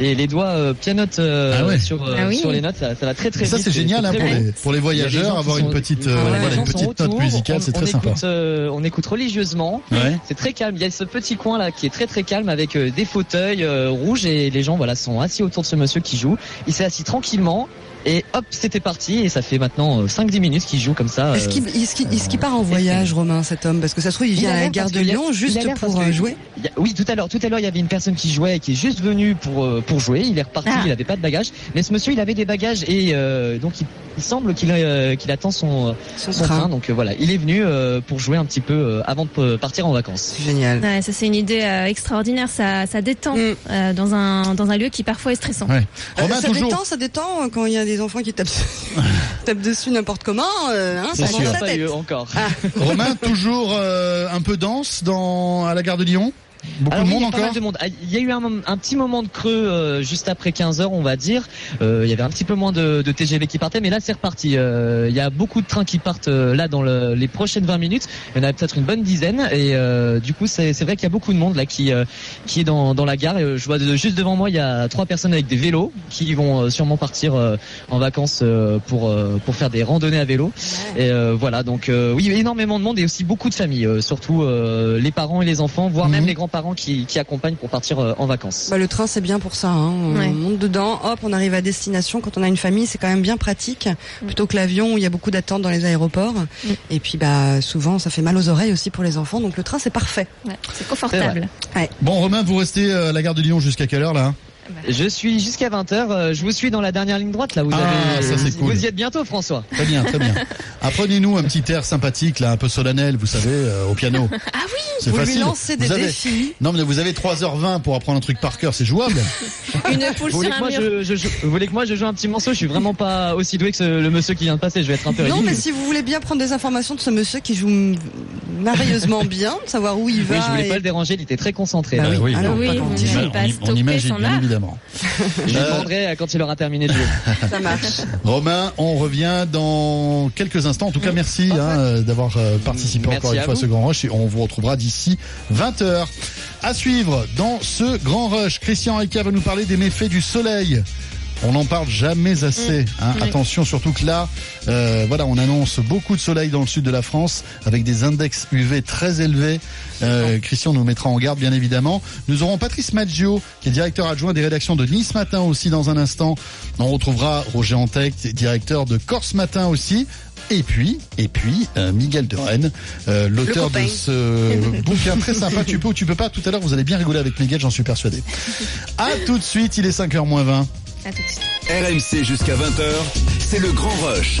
Et les doigts euh, pianotent euh, Ah ouais. sur, euh, Ah oui. sur les notes, ça, ça va très très Et ça, vite. c'est génial hein, pour, les, pour les voyageurs, avoir sont- une petite, voilà, une petite note autour, musicale, on- c'est on très sympa. écoute, euh, on écoute religieusement. Ouais. C'est très calme. Il y a ce petit coin là qui est très très calme avec euh, des fauteuils euh, rouges et les gens voilà sont assis autour de ce monsieur qui joue. Il s'est assis tranquillement. Et hop, c'était parti et ça fait maintenant 5-10 minutes qu'il joue comme ça. Est-ce qu'il est-ce qu'il- est-ce qu'il part en voyage, Romain, cet homme? Parce que ça se trouve, il vient a à la gare de Lyon il a juste pour euh, jouer il a- Oui, tout à l'heure, tout à l'heure, il y avait une personne qui jouait et qui est juste venue pour euh, pour jouer. Il est reparti, Ah. il n'avait pas de bagages, mais ce monsieur, il avait des bagages et euh, donc il, il semble qu'il euh, qu'il attend son euh, Son son train. train. Donc euh, voilà, il est venu euh, pour jouer un petit peu euh, avant de euh, partir en vacances. Génial. Ouais, ça c'est une idée euh, extraordinaire, ça, ça détend Mm. euh, dans un dans un lieu qui parfois est stressant. Ouais. Euh, Romain, ça toujours. détend, ça détend euh, quand il y a des enfants qui tapent, tapent dessus n'importe comment. euh, hein, C'est ça sûr. Pas tête. eu encore. Romain, toujours euh, un peu dense dans, à la gare de Lyon? Beaucoup Alors de monde il y a pas encore mal de monde. Ah, Il y a eu un, petit moment de creux euh, juste après 15 heures, on va dire. Euh, il y avait un petit peu moins de, de TGV qui partaient, mais là c'est reparti. Euh, il y a beaucoup de trains qui partent euh, là dans le- les prochaines 20 minutes. Il y en a peut-être une bonne dizaine, et euh, du coup c'est c'est vrai qu'il y a beaucoup de monde là qui euh, qui est dans, dans la gare. Et, euh, je vois de- juste devant moi il y a trois personnes avec des vélos qui vont euh, sûrement partir euh, en vacances euh, pour euh, pour faire des randonnées à vélo. Et euh, voilà donc euh, oui énormément de monde et aussi beaucoup de familles, euh, surtout euh, les parents et les enfants, voire Mhm. même les grands-parents qui, qui accompagnent pour partir euh, en vacances. Bah, le train, c'est bien pour ça. Hein. On Ouais. monte dedans, hop, on arrive à destination. Quand on a une famille, c'est quand même bien pratique, plutôt que l'avion où il y a beaucoup d'attentes dans les aéroports. Et puis, bah, souvent, ça fait mal aux oreilles aussi pour les enfants. Donc, le train, c'est parfait. Ouais, c'est confortable. Bon, Romain, vous restez euh, à la gare de Lyon jusqu'à quelle heure là? Je suis jusqu'à 20h, je vous suis dans la dernière ligne droite là, vous Ah, avez ça, c'est vous cool. y êtes bientôt François. Très bien, très bien. Apprenez-nous un petit air sympathique, là, un peu solennel, vous savez, euh, au piano. Ah oui, C'est vous lui facile. lancez des Vous avez- défis. Non, mais vous avez 3h20 pour apprendre un truc par cœur, c'est jouable. Une poule Vous voulez, sur que un moi, mur. je, je- je- vous voulez que moi je joue un petit morceau? Je suis vraiment pas aussi doué que ce- le monsieur qui vient de passer, je vais être un peu Non, ridicule. mais si vous voulez bien prendre des informations de ce monsieur qui joue merveilleusement bien, de savoir où il va. Oui, je voulais et- pas le déranger, il était très concentré. Bah oui. Ah Oui, pas vous voulez pas on, on stopper imagine, bien. Évidemment. Je lui Euh, demanderai quand il aura terminé de jouer. Ça marche. Romain, on revient dans quelques instants. En tout cas, merci hein, d'avoir euh, participé Merci encore une à fois à ce grand rush et on vous retrouvera d'ici 20h. À suivre dans ce grand rush, Christian Ricard va nous parler des méfaits du soleil. On n'en parle jamais assez. hein. Oui. Attention, surtout que là, euh, voilà, on annonce beaucoup de soleil dans le sud de la France avec des index UV très élevés. Euh, Christian nous mettra en garde, bien évidemment. Nous aurons Patrice Maggio, qui est directeur adjoint des rédactions de Nice Matin aussi dans un instant. On retrouvera Roger Antec, directeur de Corse Matin aussi. Et puis, et puis euh, Miguel de Rennes, euh, l'auteur de ce bouquin très sympa. Tu peux ou tu peux pas? Tout à l'heure, vous allez bien rigoler avec Miguel, j'en suis persuadé. À tout de suite, il est 5h moins 20. À tout de suite. RMC jusqu'à 20h, c'est le grand rush.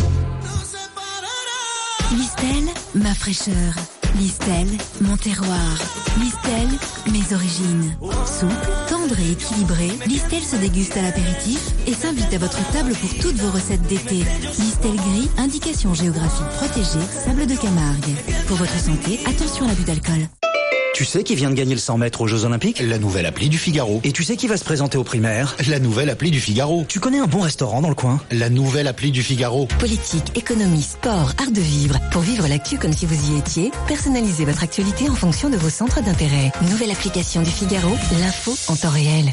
Listel, ma fraîcheur. Listel, mon terroir. Listel, mes origines. Souple, tendre et équilibré, Listel se déguste à l'apéritif et s'invite à votre table pour toutes vos recettes d'été. Listel gris, indication géographique protégée, sable de Camargue. Pour votre santé, attention à l'abus d'alcool. Tu sais qui vient de gagner le 100 mètres aux Jeux Olympiques? La nouvelle appli du Figaro. Et tu sais qui va se présenter aux primaires La nouvelle appli du Figaro. Tu connais un bon restaurant dans le coin? La nouvelle appli du Figaro. Politique, économie, sport, art de vivre. Pour vivre l'actu comme si vous y étiez, personnalisez votre actualité en fonction de vos centres d'intérêt. Nouvelle application du Figaro, l'info en temps réel.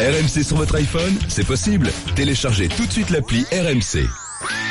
RMC sur votre iPhone, c'est possible. Téléchargez tout de suite l'appli RMC.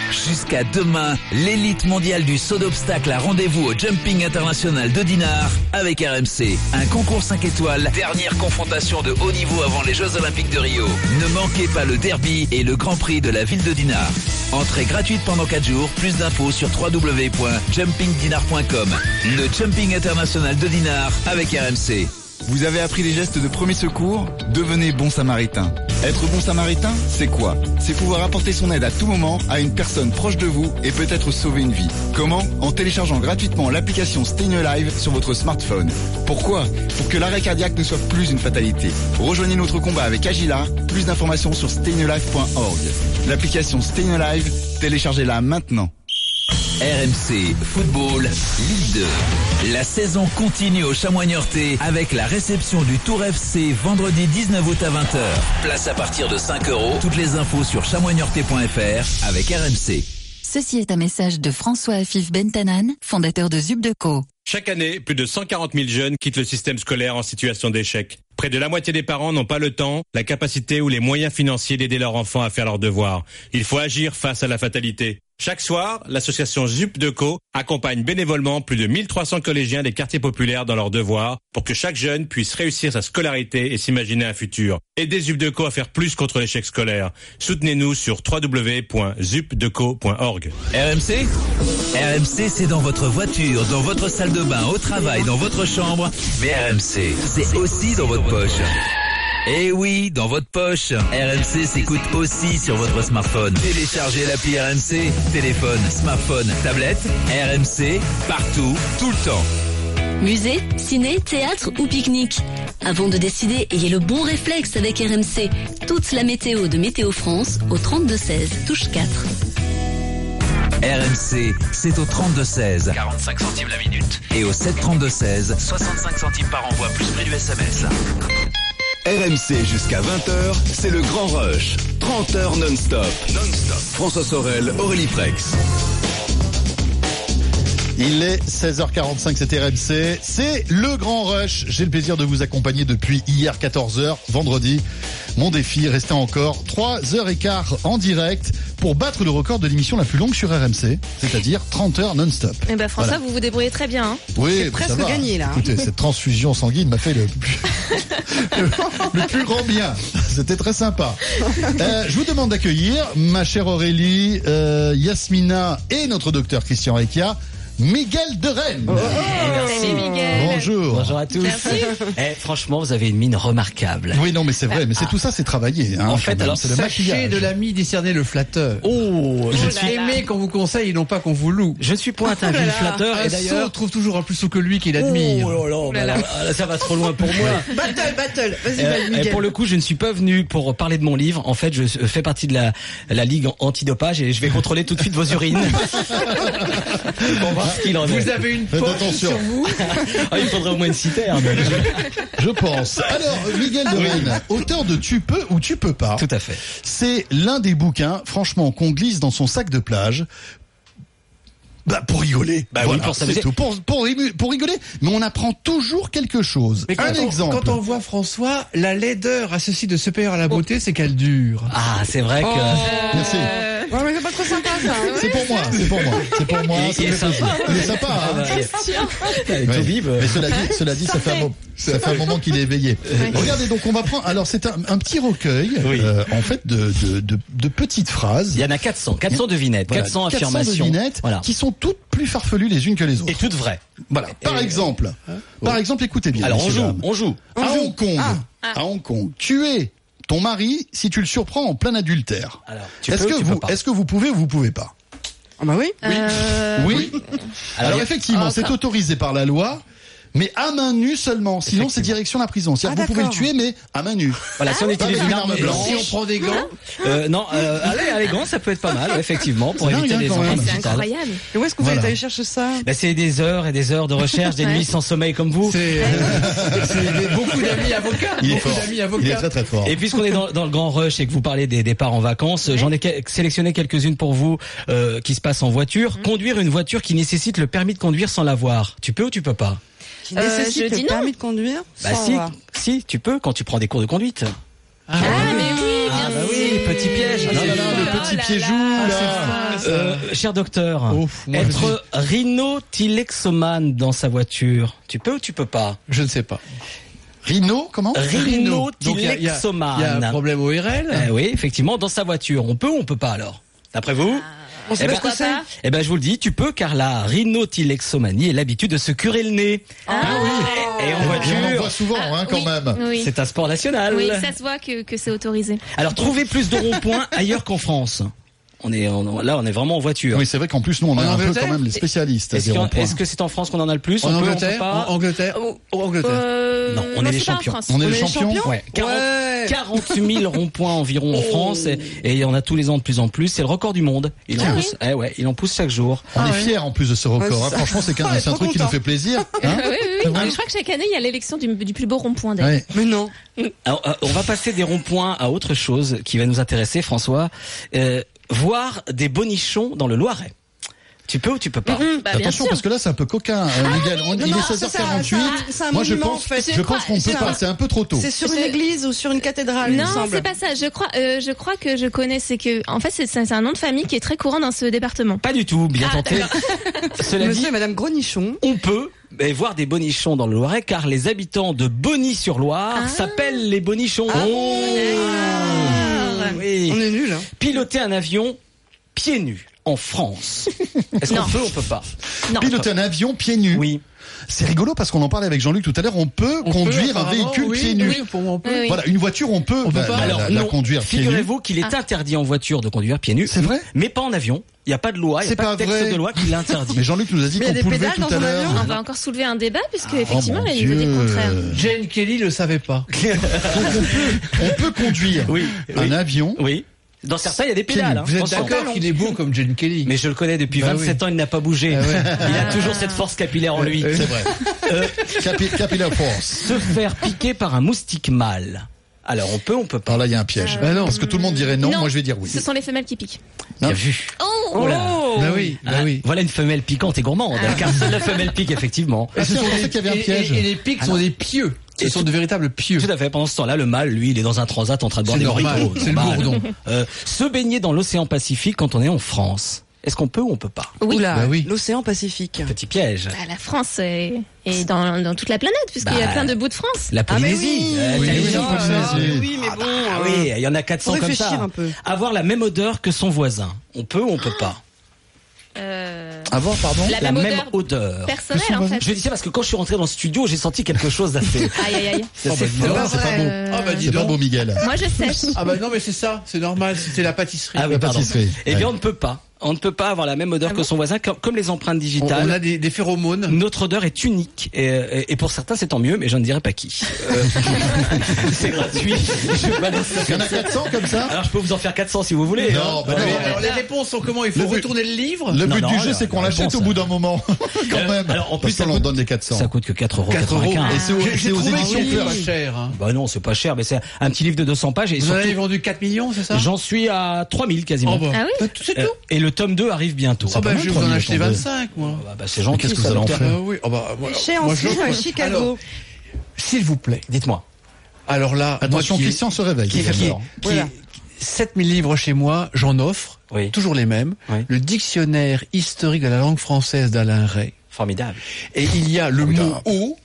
Jusqu'à demain, l'élite mondiale du saut d'obstacle a rendez-vous au Jumping International de Dinard avec RMC. Un concours 5 étoiles, dernière confrontation de haut niveau avant les Jeux Olympiques de Rio. Ne manquez pas le derby et le Grand Prix de la ville de Dinard. Entrée gratuite pendant 4 jours, plus d'infos sur www.jumpingdinar.com. Le Jumping International de Dinard avec RMC. Vous avez appris les gestes de premier secours Devenez bon samaritain. Être bon samaritain, c'est quoi? C'est pouvoir apporter son aide à tout moment à une personne proche de vous et peut-être sauver une vie. Comment? En téléchargeant gratuitement l'application Stay Alive sur votre smartphone. Pourquoi? Pour que l'arrêt cardiaque ne soit plus une fatalité. Rejoignez notre combat avec Agila. Plus d'informations sur stayinalive.org. L'application Stay Alive, téléchargez-la maintenant. RMC Football Ligue 2. La saison continue au Chamois-Niortais avec la réception du Tour FC vendredi 19 août à 20h. Place à partir de 5 euros. Toutes les infos sur chamoisniortais.fr avec RMC. Ceci est un message de François Afif Bentanan, fondateur de Zubdeco. Chaque année, plus de 140 000 jeunes quittent le système scolaire en situation d'échec. Près de la moitié des parents n'ont pas le temps, la capacité ou les moyens financiers d'aider leurs enfants à faire leurs devoirs. Il faut agir face à la fatalité. Chaque soir, l'association ZUP Deco accompagne bénévolement plus de 1300 collégiens des quartiers populaires dans leurs devoirs pour que chaque jeune puisse réussir sa scolarité et s'imaginer un futur. Aidez ZUP Deco à faire plus contre l'échec scolaire. Soutenez-nous sur www.zupdeco.org. RMC RMC, c'est dans votre voiture, dans votre salle de bain, au travail, dans votre chambre. Mais RMC, c'est aussi dans votre poche. Eh oui, dans votre poche. RMC s'écoute aussi sur votre smartphone. Téléchargez l'appli RMC, téléphone, smartphone, tablette, RMC, partout, tout le temps. Musée, ciné, théâtre ou pique-nique Avant de décider, ayez le bon réflexe avec RMC. Toute la météo de Météo France au 32-16, touche 4. RMC, c'est au 32-16. 45 centimes la minute. Et au 732-16. 65 centimes par envoi, plus prix du SMS. RMC jusqu'à 20h, c'est le grand rush. 30 heures non-stop. Non-stop. François Sorel, Aurélie Frex. Il est 16h45, c'est RMC. C'est le grand rush. J'ai le plaisir de vous accompagner depuis hier 14h, vendredi. Mon défi, rester encore 3h15 en direct pour battre le record de l'émission la plus longue sur RMC, c'est-à-dire 30 heures non-stop. Eh ben François, Voilà. vous vous débrouillez très bien. hein. Oui, presque ça va. gagné, là. Écoutez, cette transfusion sanguine m'a fait le plus, le, le plus grand bien. C'était très sympa. Euh, je vous demande d'accueillir ma chère Aurélie, euh, Yasmina et notre docteur Christian Rekia. Miguel de Rennes. Salut Miguel. Bonjour. Bonjour à tous. Merci. Eh, franchement, vous avez une mine remarquable. Oui, non, mais c'est vrai, mais c'est tout ça, c'est travaillé. Hein, En fait, alors, c'est le Sachez maquillage. de l'ami discerner le flatteur. Oh, je suis. Aimez qu'on vous conseille et non pas qu'on vous loue. je suis point un vil flatteur Un et d'ailleurs. trouve toujours un plus sot que lui qu'il admire. Oh là là, bah là là. ça va trop loin pour moi. Battle, battle. Vas-y, Euh, et pour le coup, je ne suis pas venu pour parler de mon livre. En fait, je fais partie de la, la ligue antidopage et je vais contrôler tout de suite vos urines voir ce qu'il en est. Vous avez une Faites poche attention. sur vous Ah, il faudrait au moins une citerne. Je pense. Alors, Miguel de Rennes, auteur de Tu peux ou tu peux pas. Tout à fait. C'est l'un des bouquins, franchement, qu'on glisse dans son sac de plage. Bah, pour rigoler. Bah oui, pour s'amuser. tout. Pour, pour, rimu- pour rigoler. Mais on apprend toujours quelque chose. Mais quand, Un on, exemple. quand on voit François, la laideur à ceci de supérieur à la beauté, c'est qu'elle dure. Ah, c'est vrai que. Merci. Ouais, mais c'est pas trop sympa, ça. hein. C'est pour moi, c'est pour moi, c'est pour moi. Il- est sympa. Il est sympa. Ah, hein. bah, Ouais. tout vive. Mais cela dit, cela dit, ça, fait un, mo- ça fait un moment qu'il est éveillé. Regardez, donc on va prendre. Alors c'est un, un petit recueil, Oui. euh, en fait, de, de, de, de petites phrases. Il y en a 400, 400 devinettes, Voilà, 400 affirmations. devinettes Voilà. qui sont toutes plus farfelues les unes que les autres. Et toutes vraies. Voilà. Par exemple, par exemple, écoutez bien. Alors on messieurs, joue, dames. on joue. À Hong Kong, Ah. à Hong Kong, tuer ton mari si tu le surprends en plein adultère. Alors, Est-ce que vous, peux pas est-ce que vous pouvez ou vous pouvez pas? Ah bah oui. Euh, Oui. Alors, il y a- effectivement, Ah, c'est autorisé par la loi. Mais à main nue seulement, sinon c'est direction la prison. C'est-à-dire Ah, vous pouvez le tuer, mais à main nue. Voilà, si on utilise une arme blanche. Si on prend des gants, Euh, non, euh, allez, allez, grand, ça peut être pas mal, effectivement, pour éviter les même. c'est incroyable. Et où est-ce que vous Voilà. allé chercher ça Bah, c'est des heures et des heures de recherche, des nuits sans sommeil comme vous. c'est beaucoup d'amis avocats. Il est beaucoup Il est très très fort. Et puisqu'on est dans, dans le grand rush et que vous parlez des départs en vacances, j'en ai sélectionné quelques-unes pour vous euh, qui se passent en voiture. Conduire une voiture qui nécessite le permis de conduire sans l'avoir. Tu peux ou tu peux pas? Qui Euh, nécessite le permis de conduire Bah si, si, tu peux quand tu prends des cours de conduite. Ah, mais oui, bien Ah bah oui, petit piège. Non, non, non, le petit là piéjou, là. là. Euh, cher docteur, Ouf, être rhinotylexomane dans sa voiture, tu peux ou tu peux pas Je ne sais pas. Rhino, comment? Donc, il y y y a un problème ORL. Eh oui, effectivement, dans sa voiture. On peut ou on peut pas alors? D'après vous? On sait Eh pas ben, ce que c'est. Eh ben, je vous le dis, tu peux car la rhinotylexomanie est l'habitude de se curer le nez. Ah oui. Et en Et on en voit souvent, hein, quand oui, même. Oui. c'est un sport national. Oui, ça se voit que, que c'est autorisé. Alors, trouvez plus de ronds-points ailleurs qu'en France. On est on- là, on est vraiment en voiture. Oui, c'est vrai qu'en plus, nous, on est En un peu quand même les spécialistes Est-ce que c'est en France qu'on en a le plus? En On peut, on peut Angleterre, pas? En Angleterre, Oh. en Angleterre. Euh, Non, on est les pas en champions. On est On les est les champions champions Ouais, 40, Ouais. 40 000 ronds-points environ en France et, et il y en a tous les ans de plus en plus. C'est le record du monde. Il en Ah pousse, eh ouais, il en pousse chaque jour. On est fiers en plus de ce record. hein. Franchement, c'est un truc qui nous fait plaisir. hein. oui, oui, oui. Je crois que chaque année, il y a l'élection du, du plus beau rond-point d'ailleurs. Mais non. Alors, euh, on va passer des ronds-points à autre chose qui va nous intéresser, François. Euh, voir des bonichons dans le Loiret. Tu peux ou tu peux pas Mhm, bah, Attention parce que là c'est un peu coquin, euh, Miguel. On- non, il non, est c'est ça, 16h48. c'est- c'est un Moi je pense, en fait. je Je pense crois- qu'on peut pas. un- C'est un peu trop tôt. C'est sur une église ou sur une cathédrale, Non, c'est pas ça. Je crois, euh, je crois que je connais. C'est que, en fait, c'est un nom de famille qui est très courant dans ce département. Pas du tout, bien Ah, tenté. Cela dit, Monsieur et Madame Grenichon. on peut voir des bonichons dans le Loiret car les habitants de Bonny-sur-Loire Ah. s'appellent les bonichons. Ah, Oui. On est nuls. Hein. Piloter un avion pieds nus en France. Est-ce qu'on peut ou on peut pas? Non. Piloter un avion pieds nus. Oui. C'est rigolo parce qu'on en parlait avec Jean-Luc tout à l'heure. On peut On conduire peut, un véhicule oui, pieds nus. Oui, pour moi, on peut. Oui, oui. Voilà, une voiture, on peut, On peut la- pas. la, Alors la- la non, conduire pieds nus. figurez-vous qu'il est interdit en voiture de conduire pieds nus. C'est vrai Mais pas en avion. Il n'y a pas de loi, il n'y a C'est pas, pas de texte vrai. de loi qui l'interdit. Mais Jean-Luc nous a dit Mais il y a qu'on des pouvait pédales tout dans à un l'heure. On va encore soulever un débat puisque Oh, effectivement, il y a des Dieu. contraires. Jane Kelly le savait pas. On peut conduire Oui, un oui. avion. Oui. Dans certains, il y a des pédales. hein, Vous êtes d'accord qu'il est beau comme Jane Kelly Mais je le connais depuis Bah 27 oui. ans, il n'a pas bougé. Ah ouais. Il a toujours cette force capillaire en lui. C'est vrai. Euh, Capi- Capillary Force. se faire piquer par un moustique mâle. Alors on peut, on peut pas. Alors là, il y a un piège. Bah non. Parce que tout le monde dirait non. Non. Moi, je vais dire oui. Ce sont les femelles qui piquent. Bien vu. Oh, Oh là. Bah oui, bah Ah, oui. Voilà une femelle piquante et gourmande, car seule la femelle pique effectivement. Ah, Et. Et, et les pics sont des pieux. Ce Et sont de véritables pieux. Tout à fait. Pendant ce temps-là, le mâle, lui, il est dans un transat en train de boire C'est des moritos. c'est le bourdon. Euh, se baigner dans l'océan Pacifique quand on est en France. Est-ce qu'on peut ou on peut pas? Oui. Oula, Bah oui. l'océan Pacifique. Petit piège. Bah, la France est, est dans, dans toute la planète puisqu'il y a Bah, plein de bouts de France. La Ah, mais Polynésie. oui. euh, Oui, intelligent. oui, mais bon. Ah euh, oui, il y en a 400 faut comme réfléchir ça. un peu. Avoir la même odeur que son voisin. On peut ou on peut pas? Euh, Avoir, pardon La La même même odeur odeur. personnelle en fait. Je dis ça parce que quand je suis rentré dans le studio, j'ai senti quelque chose d'assez. Aïe aïe aïe. c'est Oh, bah, dis donc. C'est pas beau. Euh, Ah bah dis C'est pas donc. beau, Miguel. Moi je sèche. Ah bah non mais c'est ça, c'est normal, c'était la pâtisserie. Ah oui, La pâtisserie. Eh bien, on ne peut pas. On ne peut pas avoir la même odeur Ah que bon son voisin, comme, comme les empreintes on, digitales. on a des, des phéromones. Notre odeur est unique et, et- et pour certains c'est tant mieux, mais je ne dirai pas qui. Euh, c'est gratuit. Je balance ça Il y en a ça. 400 comme ça Alors je peux vous en faire 400 si vous voulez. Non, hein. bah non. Mais alors les réponses sont comment? Il faut Le but- retourner le livre? Le Non, but non, du jeu, c'est qu'on la l'achète au bout d'un moment. Quand Euh, même. alors, en plus, Parce ça coûte- donne les 400. Ça coûte que 4 euros. 4 euros. 95. Et c'est aux trouvé éditions pas cher. Hein. Bah non, c'est pas cher, mais c'est un petit livre de 200 pages et Vous en avez vendu 4 millions, c'est ça? J'en suis à 3000 quasiment. Oh bah, Ah oui c'est tout Euh, le tome 2 arrive bientôt. Oh bah je vais vous en 3000, acheter attendez. 25 moi. Bah, bah, c'est gentil. Qu'est-ce que vous allez en faire Ah oui, oh bah, moi, Chez moi, Ancien, je- à Chicago. S'il vous plaît. Dites-moi. Alors là, Attention, moi Christian se réveille. qui, qui, D'accord. qui Voilà. 7000 livres chez moi, j'en offre, Oui. toujours les mêmes. Oui. Le dictionnaire historique de la langue française d'Alain Ray. Formidable. Et il y a le mot eau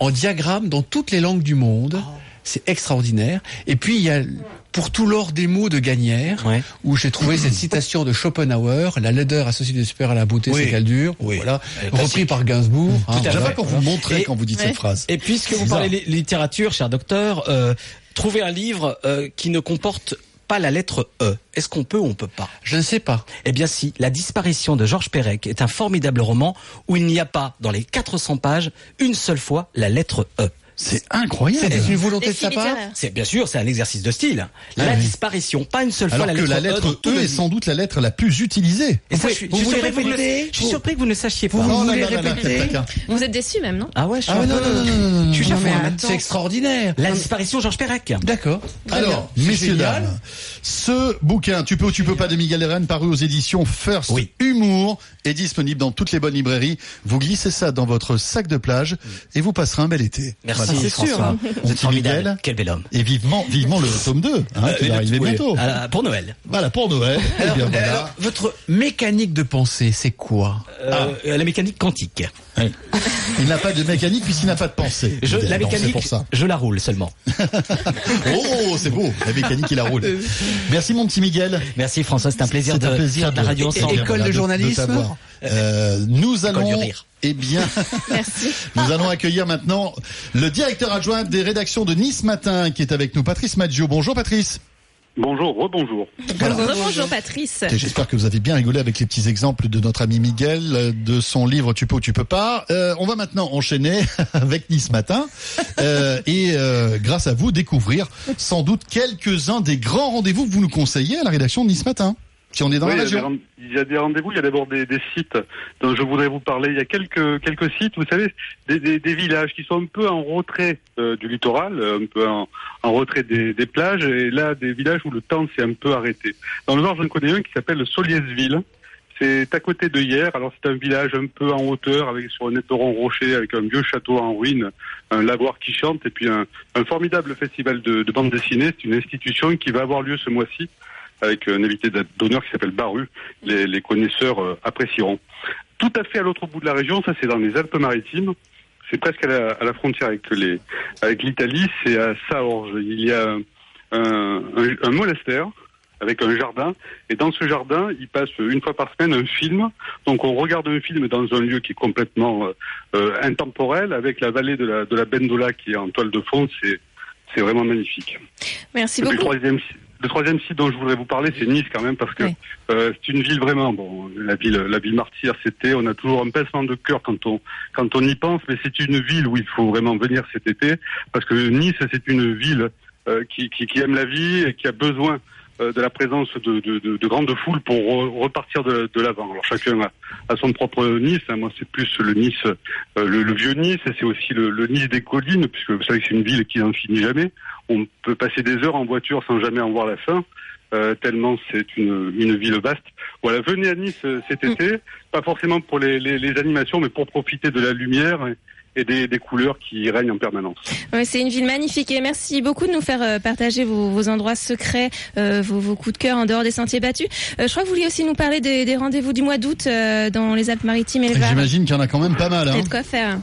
en diagramme dans toutes les langues du monde. Oh. C'est extraordinaire. Et puis il y a pour tout l'or des mots de Gagnère, Ouais. où j'ai trouvé cette citation de Schopenhauer, la laideur associée de super à la beauté, Oui. c'est qu'elle dure. Oui. Voilà, repris par Gainsbourg. hein, à voilà. Vous montrez Et- quand vous dites Ouais. cette phrase. Et puisque vous bizarre. parlez li- littérature, cher docteur, euh, trouvez un livre euh, qui ne comporte pas la lettre E. Est-ce qu'on peut ou on peut pas? Je ne sais pas. Eh bien si, La disparition de Georges Perec est un formidable roman où il n'y a pas, dans les 400 pages, une seule fois la lettre E. C'est incroyable. C'est une volonté de sa part. C'est bien sûr, c'est un exercice de style. Ah la oui. disparition, pas une seule Alors fois la que lettre la lettre E. E est sans doute la lettre la plus utilisée. Et ça, Vous je suis, pouvez- je suis vous surpris que vous ne voulez le- je suis surpris que vous ne sachiez pas. Vous Non, voulez non, non, non, répéter. Vous êtes déçus même, non Ah ouais, je suis Ah non, non. Je suis hein. C'est extraordinaire. La disparition de Georges Perec. D'accord. Alors, messieurs, dames, ce bouquin, Tu peux ou tu peux pas de Miguel Rennes, paru aux éditions First Oui. Humour, est disponible dans toutes les bonnes librairies. Vous glissez ça dans votre sac de plage et vous passerez un bel été. Merci Voilà. François. Vous Mon êtes petit formidable. Miguel. Quel bel homme. Et vivement, vivement le tome 2, hein, qui Euh, va arriver bientôt. la- pour Noël. Voilà, pour Noël. Eh Alors, bien, euh, voilà. alors, votre mécanique de pensée, c'est quoi Euh, La mécanique quantique. Oui. Il n'a pas de mécanique puisqu'il n'a pas de pensée. Je, la Non, c'est mécanique, pour ça. je la roule seulement. Oh, c'est beau. La mécanique, il la roule. Merci, mon petit Miguel. Merci François, c'est un plaisir C'est de un plaisir faire de la radio ensemble. École voilà, de journalisme. Euh, nous allons, du rire. eh bien, Merci. nous allons accueillir maintenant le directeur adjoint des rédactions de Nice Matin qui est avec nous, Patrice Maggio. Bonjour Patrice. Bonjour, rebonjour. Bonjour Patrice. Et J'espère que vous avez bien rigolé avec les petits exemples de notre ami Miguel, de son livre Tu peux ou tu peux pas. Euh, on va maintenant enchaîner avec Nice Matin euh, et euh, grâce à vous découvrir sans doute quelques-uns des grands rendez-vous que vous nous conseillez à la rédaction de Nice Matin. Si on est dans Oui, la il y a des région. Il y a des rendez-vous, il y a d'abord des, des sites dont je voudrais vous parler. Il y a quelques quelques sites, vous savez, des, des, des villages qui sont un peu en retrait euh, du littoral, euh, un peu en, en retrait des, des plages, et là des villages où le temps s'est un peu arrêté. Dans le Nord, j'en connais un qui s'appelle Soliesville. C'est à côté de hier. Alors c'est un village un peu en hauteur, avec sur un éperon rocher, avec un vieux château en ruine, un lavoir qui chante, et puis un, un formidable festival de, de bande dessinée. C'est une institution qui va avoir lieu ce mois-ci avec un invité d'honneur qui s'appelle Baru. Les, les connaisseurs euh, apprécieront. Tout à fait à l'autre bout de la région, ça c'est dans les Alpes-Maritimes. C'est presque à la, à la frontière avec les avec l'Italie. C'est à Saorge. Il y a un, un, un monastère avec un jardin. Et dans ce jardin, il passe une fois par semaine un film. Donc on regarde un film dans un lieu qui est complètement euh, euh, intemporel, avec la vallée de la, de la Bendola qui est en toile de fond. C'est c'est vraiment magnifique. Merci le beaucoup. troisième, si- le troisième site dont je voudrais vous parler, c'est Nice quand même, parce que euh, c'est une ville vraiment, bon, la ville, la ville martyre, c'était, on a toujours un pincement de cœur quand on, quand on y pense, mais c'est une ville où il faut vraiment venir cet été, parce que Nice, c'est une ville euh, qui, qui, qui aime la vie et qui a besoin de la présence de, de, de, de grandes foules pour re- repartir de, de l'avant. Alors chacun a, a son propre Nice. hein. Moi, c'est plus le Nice, euh, le, le vieux Nice, et c'est aussi le, le Nice des collines, puisque vous savez que c'est une ville qui n'en finit jamais. On peut passer des heures en voiture sans jamais en voir la fin. euh, tellement c'est une, une ville vaste. Voilà, venez à Nice euh, cet été, pas forcément pour les, les, les animations, mais pour profiter de la lumière et, des, des couleurs qui règnent en permanence. Ouais, c'est une ville magnifique et merci beaucoup de nous faire euh, partager vos, vos endroits secrets, euh, vos, vos coups de cœur en dehors des sentiers battus. Euh, je crois que vous vouliez aussi nous parler des, des rendez-vous du mois d'août euh, dans les Alpes-Maritimes et le Var. J'imagine qu'il y en a quand même pas mal. Il y Hein. a de quoi faire.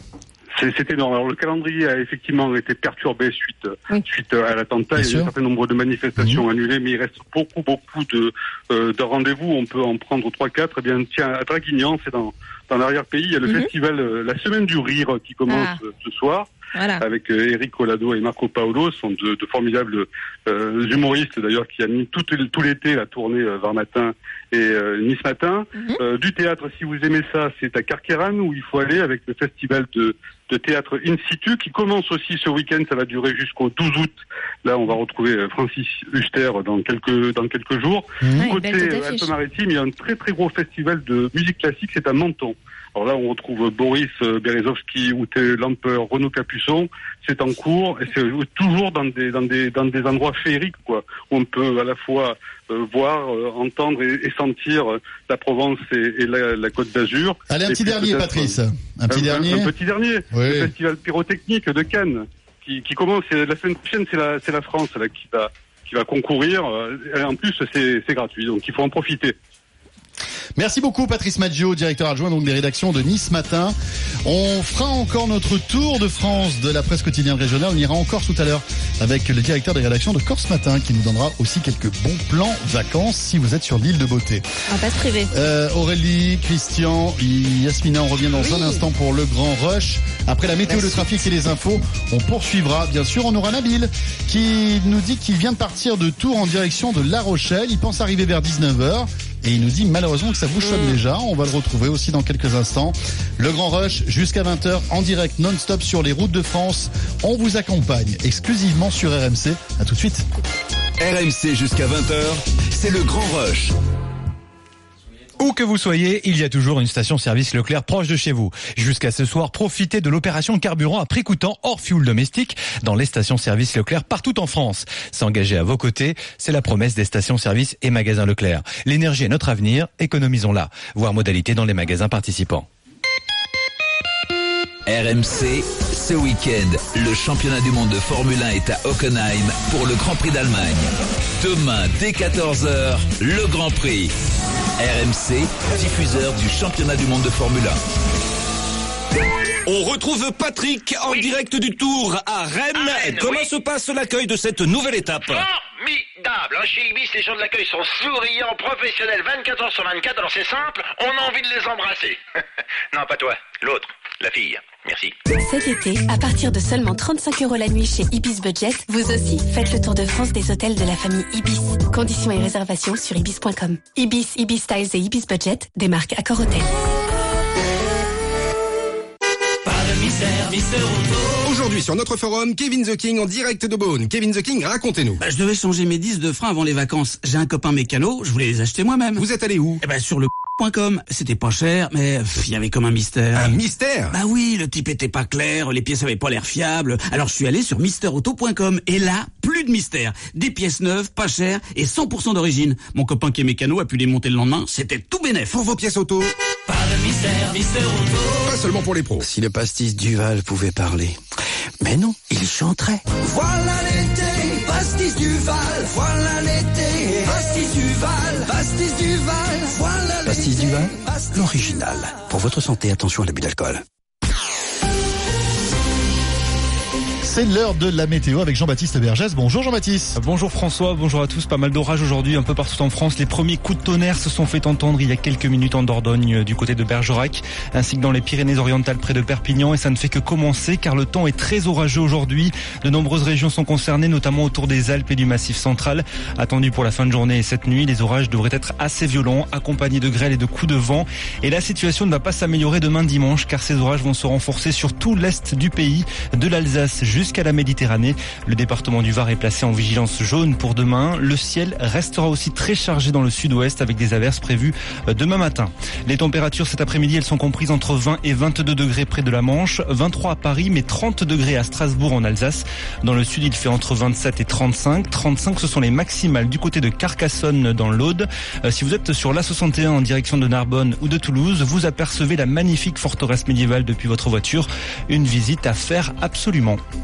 C'est énorme. Alors le calendrier a effectivement été perturbé suite suite à l'attentat. Il y a eu un certain nombre de manifestations annulées, mais il reste beaucoup beaucoup de, euh, de rendez-vous. On peut en prendre trois quatre. Eh bien tiens à Draguignan, c'est dans dans l'arrière-pays, il y a le Mhm. festival euh, La Semaine du Rire qui commence Ah. euh, ce soir. Voilà. Avec euh, Eric Collado et Marco Paolo, sont de, de formidables euh, humoristes d'ailleurs qui animent tout, tout l'été la tournée euh, Var Matin et euh, Nice Matin. Euh, du théâtre, si vous aimez ça, c'est à Carqueran où il faut aller avec le festival de, de théâtre in situ qui commence aussi ce week-end. Ça va durer jusqu'au 12 août. Là, on va retrouver euh, Francis Huster dans quelques dans quelques jours. Côté tête euh, d'affiche. Alpes-Maritimes, il y a un très très gros festival de musique classique. C'est à Menton. Alors là, on retrouve Boris euh, Berezovski, Ute Lamper, Renaud Capuçon. C'est en cours et c'est toujours dans des dans des dans des endroits féeriques quoi. Où on peut à la fois euh, voir, euh, entendre et, et sentir euh, la Provence et, et la, la Côte d'Azur. Allez, un Et petit dernier, Patrice. Un petit dernier. Un, petit dernier. Oui. Le festival pyrotechnique de Cannes qui, qui commence la semaine prochaine. C'est la c'est la France là qui va qui va concourir. euh, en plus, c'est gratuit, donc il faut en profiter. Merci beaucoup Patrice Maggio, directeur adjoint donc des rédactions de Nice Matin. On fera encore notre tour de France de la presse quotidienne régionale. On ira encore tout à l'heure avec le directeur des rédactions de Corse Matin qui nous donnera aussi quelques bons plans vacances si vous êtes sur l'île de Beauté. On va pas se priver. Euh, Aurélie, Christian, Yasmina, on revient dans un instant pour le grand rush. Après la météo, le trafic et les infos, on poursuivra. Bien sûr, on aura Nabil qui nous dit qu'il vient de partir de Tours en direction de La Rochelle. Il pense arriver vers 19h. Et il nous dit malheureusement que ça bouchonne déjà. On va le retrouver aussi dans quelques instants. Le Grand Rush jusqu'à 20h en direct non-stop sur les routes de France. On vous accompagne exclusivement sur RMC. À tout de suite. RMC jusqu'à 20h, c'est le grand rush. Où que vous soyez, il y a toujours une station-service Leclerc proche de chez vous. Jusqu'à ce soir, profitez de l'opération carburant à prix coûtant hors fuel domestique dans les stations-service Leclerc partout en France. S'engager à vos côtés, c'est la promesse des stations-service et magasins Leclerc. L'énergie est notre avenir, économisons-la. Voir modalité dans les magasins participants. RMC, ce week-end, le championnat du monde de Formule 1 est à Hockenheim pour le Grand Prix d'Allemagne. Demain, dès 14h, le Grand Prix. RMC, diffuseur du championnat du monde de Formule 1. On retrouve Patrick en direct du Tour à Rennes. Comment se passe l'accueil de cette nouvelle étape Formidable hein, Chez Ibis, les gens de l'accueil sont souriants, professionnels, 24 heures sur 24, alors c'est simple, on a envie de les embrasser. non, pas toi, l'autre. La fille. Merci. Cet été, à partir de seulement 35 euros la nuit chez Ibis Budget, vous aussi faites le tour de France des hôtels de la famille Ibis. Conditions et réservations sur ibis.com. Ibis, Ibis Styles et Ibis Budget, des marques Accor Hôtel. Pas de mystère, Mister Auto. Sur notre forum, Kevin The King en direct de Beaune. Kevin The King, racontez-nous. Bah, je devais changer mes disques de frein avant les vacances. J'ai un copain mécano, je voulais les acheter moi-même. Vous êtes allé où Eh ben sur le. C'était pas cher, mais il y avait comme un mystère. Un mystère Bah oui, le type était pas clair, les pièces avaient pas l'air fiables. Alors je suis allé sur misterauto.com et là, plus de mystère. Des pièces neuves, pas chères et 100% d'origine. Mon copain qui est mécano a pu les monter le lendemain, c'était tout bénef. Pour vos pièces auto. Pas de mystère, Mister Auto. Pas seulement pour les pros. Si le pastis Duval pouvait parler. Mais non, il chanterait. Voilà l'été, pastis du Val, voilà l'été, pastis du Val, pastis du Val, voilà l'été. Pastis Duval, l'original. Pour votre santé, attention à l'abus d'alcool. C'est l'heure de la météo avec Jean-Baptiste Bergès. Bonjour Jean-Baptiste. Bonjour François, bonjour à tous. Pas mal d'orage aujourd'hui un peu partout en France. Les premiers coups de tonnerre se sont fait entendre il y a quelques minutes en Dordogne euh, du côté de Bergerac, ainsi que dans les Pyrénées-Orientales près de Perpignan. Et ça ne fait que commencer car le temps est très orageux aujourd'hui. De nombreuses régions sont concernées, notamment autour des Alpes et du Massif central. Attendu pour la fin de journée et cette nuit, les orages devraient être assez violents, accompagnés de grêles et de coups de vent. Et la situation ne va pas s'améliorer demain dimanche car ces orages vont se renforcer sur tout l'est du pays, de l'Alsace jusqu'à la Méditerranée. Le département du Var est placé en vigilance jaune pour demain. Le ciel restera aussi très chargé dans le sud-ouest avec des averses prévues euh, demain matin. Les températures cet après-midi, elles sont comprises entre 20 et 22 degrés près de la Manche, 23 à Paris, mais 30 degrés à Strasbourg en Alsace. Dans le sud, il fait entre 27 et 35. 35, ce sont les maximales du côté de Carcassonne dans l'Aude. Euh, si vous êtes sur l'A61 en direction de Narbonne ou de Toulouse, vous apercevez la magnifique forteresse médiévale depuis votre voiture. Une visite à faire absolument.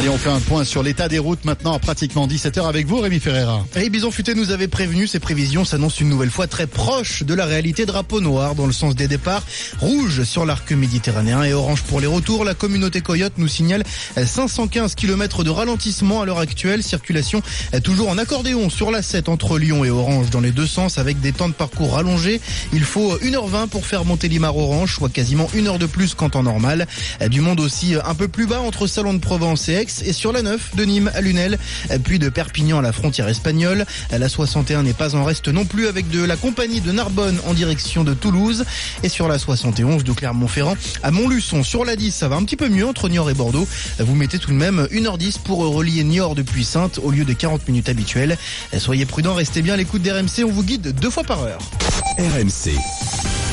Allez, on fait un point sur l'état des routes maintenant à pratiquement 17h avec vous, Rémi Ferreira. Et Bison Futé nous avait prévenu, ces prévisions s'annoncent une nouvelle fois très proches de la réalité. Drapeau noir dans le sens des départs, rouge sur l'arc méditerranéen et orange pour les retours. La communauté Coyote nous signale 515 km de ralentissement à l'heure actuelle. Circulation toujours en accordéon sur la 7 entre Lyon et Orange dans les deux sens avec des temps de parcours rallongés. Il faut 1h20 pour faire monter Limar Orange, soit quasiment une heure de plus qu'en temps normal. Du monde aussi un peu plus bas entre Salon de Provence et Aix et sur la 9 de Nîmes à Lunel, puis de Perpignan à la frontière espagnole. La 61 n'est pas en reste non plus avec de la compagnie de Narbonne en direction de Toulouse et sur la 71 de Clermont-Ferrand à Montluçon. Sur la 10, ça va un petit peu mieux entre Niort et Bordeaux. Vous mettez tout de même 1h10 pour relier Niort depuis Sainte au lieu des 40 minutes habituelles. Soyez prudents, restez bien à l'écoute d'RMC, on vous guide deux fois par heure. RMC.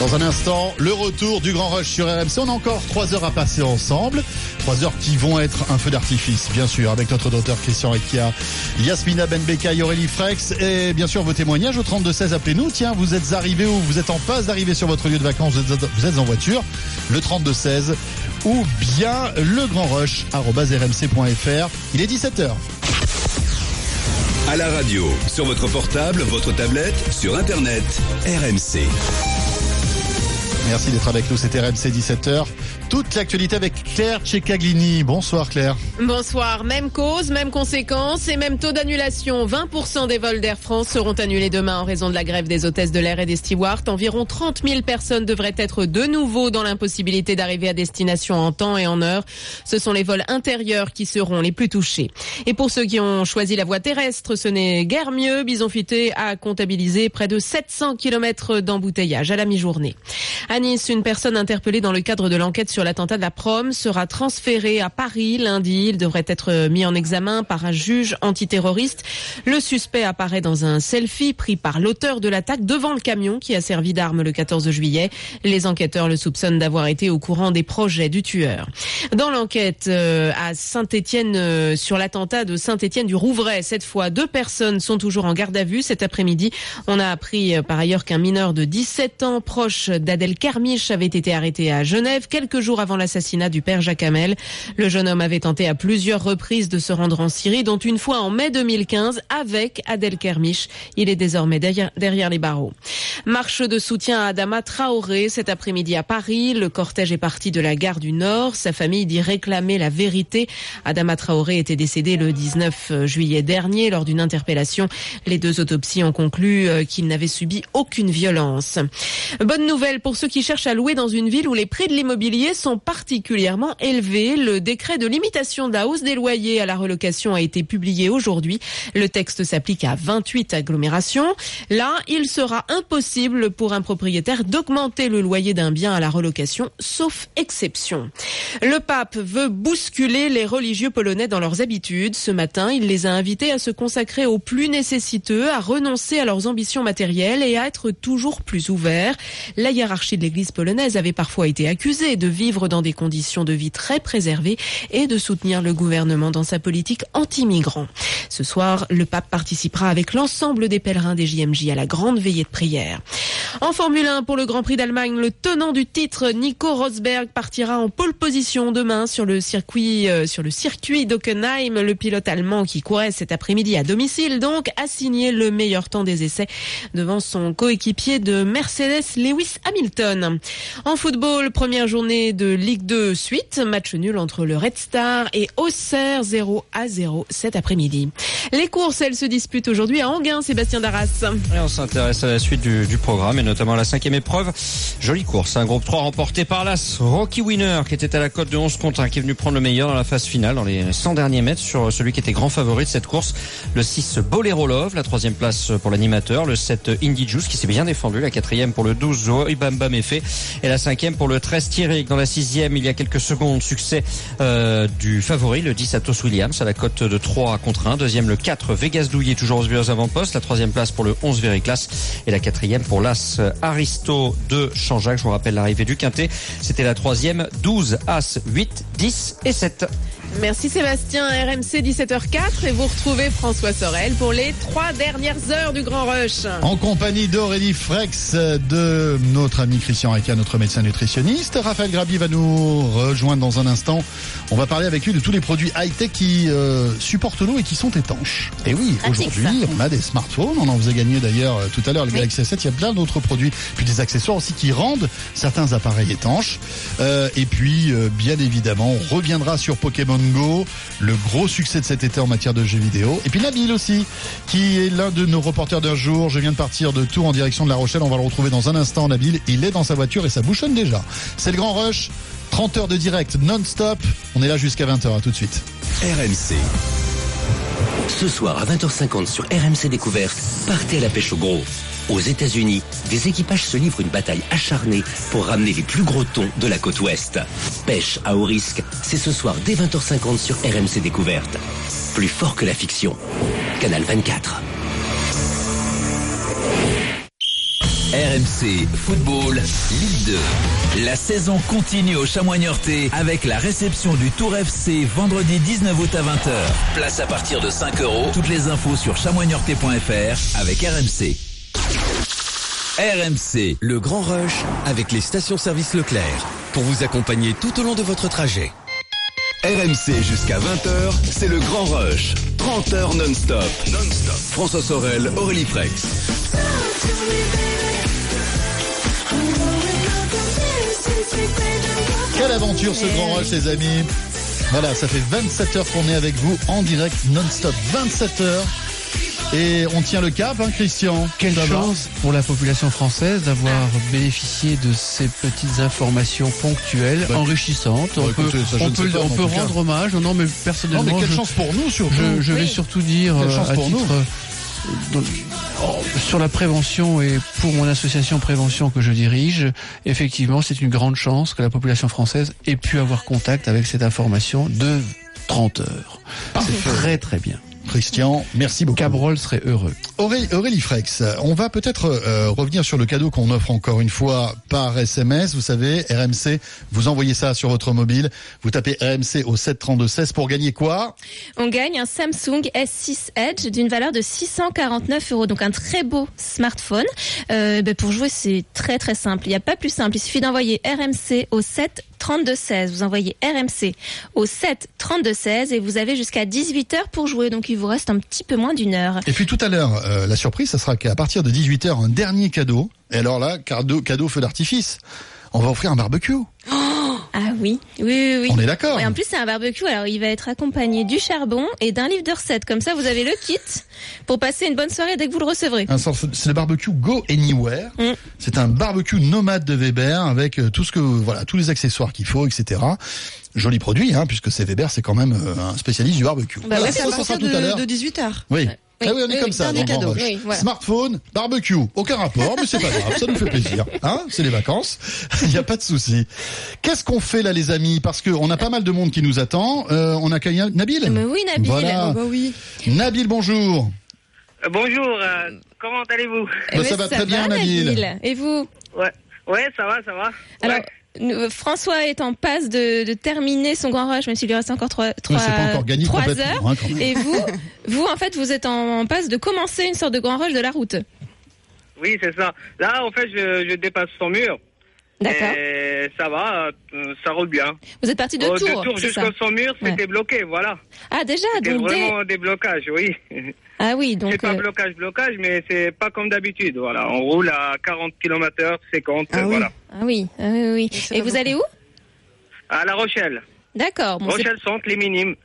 Dans un instant, le retour du Grand Rush sur RMC. On a encore trois heures à passer ensemble. Trois heures qui vont être un feu d'artifice, bien sûr, avec notre docteur Christian Rekia, Yasmina Benbeka Aurélie Frex. Et bien sûr, vos témoignages au 32-16, appelez-nous. Tiens, vous êtes arrivé ou vous êtes en passe d'arriver sur votre lieu de vacances, vous êtes, vous êtes en voiture, le 32-16 ou bien le Grand Rush, rmc.fr. Il est 17h. À la radio, sur votre portable, votre tablette, sur Internet, RMC. Merci d'être avec nous, c'était RMC 17h. Toute l'actualité avec Claire Ceccaglini. Bonsoir Claire. Bonsoir. Même cause, même conséquence et même taux d'annulation. 20% des vols d'Air France seront annulés demain en raison de la grève des hôtesses de l'air et des stewards. Environ 30 000 personnes devraient être de nouveau dans l'impossibilité d'arriver à destination en temps et en heure. Ce sont les vols intérieurs qui seront les plus touchés. Et pour ceux qui ont choisi la voie terrestre, ce n'est guère mieux. Bison Futé a comptabilisé près de 700 km d'embouteillage à la mi-journée. À Nice, une personne interpellée dans le cadre de l'enquête sur l'attentat de la prom sera transférée à Paris lundi. Il devrait être mis en examen par un juge antiterroriste. Le suspect apparaît dans un selfie pris par l'auteur de l'attaque devant le camion qui a servi d'arme le 14 juillet. Les enquêteurs le soupçonnent d'avoir été au courant des projets du tueur. Dans l'enquête euh, à Saint-Étienne euh, sur l'attentat de Saint-Étienne du Rouvray, cette fois deux personnes sont toujours en garde à vue. Cet après-midi, on a appris euh, par ailleurs qu'un mineur de 17 ans proche d'Adèle Carmiche avait été arrêté à Genève quelques jours avant l'assassinat du père Jacques Hamel. Le jeune homme avait tenté à plusieurs reprises de se rendre en Syrie, dont une fois en mai 2015 avec Adel Kermiche. Il est désormais derrière, derrière les barreaux. Marche de soutien à Adama Traoré cet après-midi à Paris. Le cortège est parti de la gare du Nord. Sa famille dit réclamer la vérité. Adama Traoré était décédé le 19 juillet dernier lors d'une interpellation. Les deux autopsies ont conclu euh, qu'il n'avait subi aucune violence. Bonne nouvelle pour ceux qui cherchent à louer dans une ville où les prix de l'immobilier sont particulièrement élevés. Le décret de limitation de la hausse des loyers à la relocation a été publié aujourd'hui. Le texte s'applique à 28 agglomérations. Là, il sera impossible pour un propriétaire d'augmenter le loyer d'un bien à la relocation, sauf exception. Le pape veut bousculer les religieux polonais dans leurs habitudes. Ce matin, il les a invités à se consacrer aux plus nécessiteux, à renoncer à leurs ambitions matérielles et à être toujours plus ouverts. La hiérarchie de l'Église polonaise avait parfois été accusée de vivre dans des conditions de vie très préservées et de soutenir le gouvernement dans sa politique anti-migrants. Ce soir, le pape participera avec l'ensemble des pèlerins des JMJ à la grande veillée de prière. En Formule 1, pour le Grand Prix d'Allemagne, le tenant du titre, Nico Rosberg, partira en pole position demain sur le circuit, euh, sur le circuit d'Ockenheim. Le pilote allemand qui courait cet après-midi à domicile, donc, a signé le meilleur temps des essais devant son coéquipier de Mercedes, Lewis Hamilton. En football, première journée de Ligue 2 suite, match nul entre le Red Star et Auxerre 0 à 0 cet après-midi. Les courses, elles se disputent aujourd'hui à Anguin, Sébastien Darras. Et on s'intéresse à la suite du, du programme et notamment à la cinquième épreuve. Jolie course, un groupe 3 remporté par l'As Rocky Winner qui était à la cote de 11 contre 1 qui est venu prendre le meilleur dans la phase finale dans les 100 derniers mètres sur celui qui était grand favori de cette course. Le 6 Bolero Love, la troisième place pour l'animateur. Le 7 Indie Juice qui s'est bien défendu. La quatrième pour le 12 Ibamba Mefe et la cinquième pour le 13 Thierry. Dans la sixième, il y a quelques secondes, succès euh, du favori, le 10 Atos Williams à la cote de 3 contre 1. Deuxième, le 4 Vegas Douillet, toujours aux avant-postes. La troisième place pour le 11 Vericlass et la quatrième pour l'As Aristo de Chanjac. Je vous rappelle l'arrivée du Quintet. C'était la troisième, 12 As, 8, 10 et 7. Merci Sébastien, RMC 17h04 et vous retrouvez François Sorel pour les trois dernières heures du Grand Rush. En compagnie d'Aurélie Frex, de notre ami Christian Reca, notre médecin nutritionniste. Raphaël Grabi va nous rejoindre dans un instant. On va parler avec lui de tous les produits high-tech qui euh, supportent l'eau et qui sont étanches. Et oui, aujourd'hui, on a des smartphones. On en faisait gagner d'ailleurs euh, tout à l'heure le Galaxy S7. Il y a plein d'autres produits. Puis des accessoires aussi qui rendent certains appareils étanches. Euh, et puis, euh, bien évidemment, on reviendra sur Pokémon Le gros succès de cet été en matière de jeux vidéo. Et puis Nabil aussi, qui est l'un de nos reporters d'un jour. Je viens de partir de Tours en direction de La Rochelle. On va le retrouver dans un instant, Nabil. Il est dans sa voiture et ça bouchonne déjà. C'est le grand rush. 30 heures de direct non-stop. On est là jusqu'à 20h. À tout de suite. RMC. Ce soir à 20h50 sur RMC Découverte, partez à la pêche au gros. Aux États-Unis, des équipages se livrent une bataille acharnée pour ramener les plus gros thons de la côte ouest. Pêche à haut risque, c'est ce soir dès 20h50 sur RMC Découverte. Plus fort que la fiction. Canal 24. RMC Football Ligue 2. La saison continue au Chamois-Niortais avec la réception du Tour FC vendredi 19 août à 20h. Place à partir de 5 euros. Toutes les infos sur chamoignortais.fr avec RMC. RMC. Le grand rush avec les stations-service Leclerc pour vous accompagner tout au long de votre trajet. RMC jusqu'à 20h, c'est le grand rush. 30 heures non-stop. Non-stop. François Sorel, Aurélie Frex. Quelle aventure ce grand rush, les amis. Voilà, ça fait 27 heures qu'on est avec vous en direct non-stop. 27 heures. Et on tient le cap, hein, Christian. Quelle chance pour la population française d'avoir bénéficié de ces petites informations ponctuelles, Bah, enrichissantes. bah, on écoutez, peut, on pas, on cas. rendre hommage. Non, mais personnellement, Non, mais quelle je- chance pour nous, surtout. Je, je vais surtout dire Quelle chance à pour nous. titre, euh, dans- oh, sur la prévention et pour mon association prévention que je dirige, effectivement, c'est une grande chance que la population française ait pu avoir contact avec cette information de 30 heures. C'est très très bien. Christian, merci beaucoup. Cabrol serait heureux. Aurélie, Aurélie Frex, on va peut-être euh, revenir sur le cadeau qu'on offre encore une fois par SMS. Vous savez, RMC, vous envoyez ça sur votre mobile, vous tapez RMC au 732-16 pour gagner quoi? On gagne un Samsung S6 Edge d'une valeur de 649 euros, donc un très beau smartphone. Euh, ben, pour jouer, c'est très très simple. Il n'y a pas plus simple. Il suffit d'envoyer RMC au 7 32 16. Vous envoyez RMC au 7 32 16 et vous avez jusqu'à 18h pour jouer. Donc il vous reste un petit peu moins d'une heure. Et puis tout à l'heure, euh, la surprise, ça sera qu'à partir de 18h, un dernier cadeau. Et alors là, cadeau, cadeau feu d'artifice. On va offrir un barbecue. Ah oui, oui, oui. oui. On est d'accord. Et en plus, c'est un barbecue. Alors, il va être accompagné du charbon et d'un livre de recettes. Comme ça, vous avez le kit pour passer une bonne soirée dès que vous le recevrez. C'est le barbecue Go Anywhere. Mm. C'est un barbecue nomade de Weber avec euh, tout ce que voilà, tous les accessoires qu'il faut, etc. Joli produit, hein, puisque c'est Weber, c'est quand même euh, un spécialiste du barbecue. Bah Voilà, ouais, c'est à ça, ça tout à l'heure. de 18h. Oui. Oui, ah oui, on est oui, comme oui, ça. dernier dans Grand cadeau. Rush. Oui, voilà. Smartphone, barbecue, aucun rapport, mais c'est pas grave, ça nous fait plaisir. Hein c'est les vacances, il n'y a pas de souci. Qu'est-ce qu'on fait là, les amis? Parce qu'on a pas mal de monde qui nous attend. Euh, on accueille Nabil. Mais oui, Nabil. Voilà. Oh, bah oui. Nabil, bonjour. Euh, Bonjour, euh, comment allez-vous? Eh Bah, ben, ça va très bien, Nabil. Et vous? Ouais, ouais, ça va, ça va. Alors, François est en passe de, de terminer son grand rush, même s'il lui reste encore trois, trois, c'est pas encore gagné trois complètement, heures. hein. Et vous, vous, en fait, vous êtes en, en passe de commencer une sorte de grand rush de la route. Oui, c'est ça. Là, en fait, je, je dépasse son mur. D'accord. Et ça va, euh, ça roule bien. Vous êtes parti de Tours, c'est jusqu'à ça son mur, c'était bloqué, voilà. Ah, déjà, donc vraiment des blocages, oui. Ah oui, donc. C'est pas euh, blocage, blocage, mais c'est pas comme d'habitude, voilà. On roule à 40 km heure, 50, Ah oui. voilà. Ah oui, ah oui, oui. Et vous allez où À La Rochelle. D'accord. Bon, Rochelle Centre, les minimes.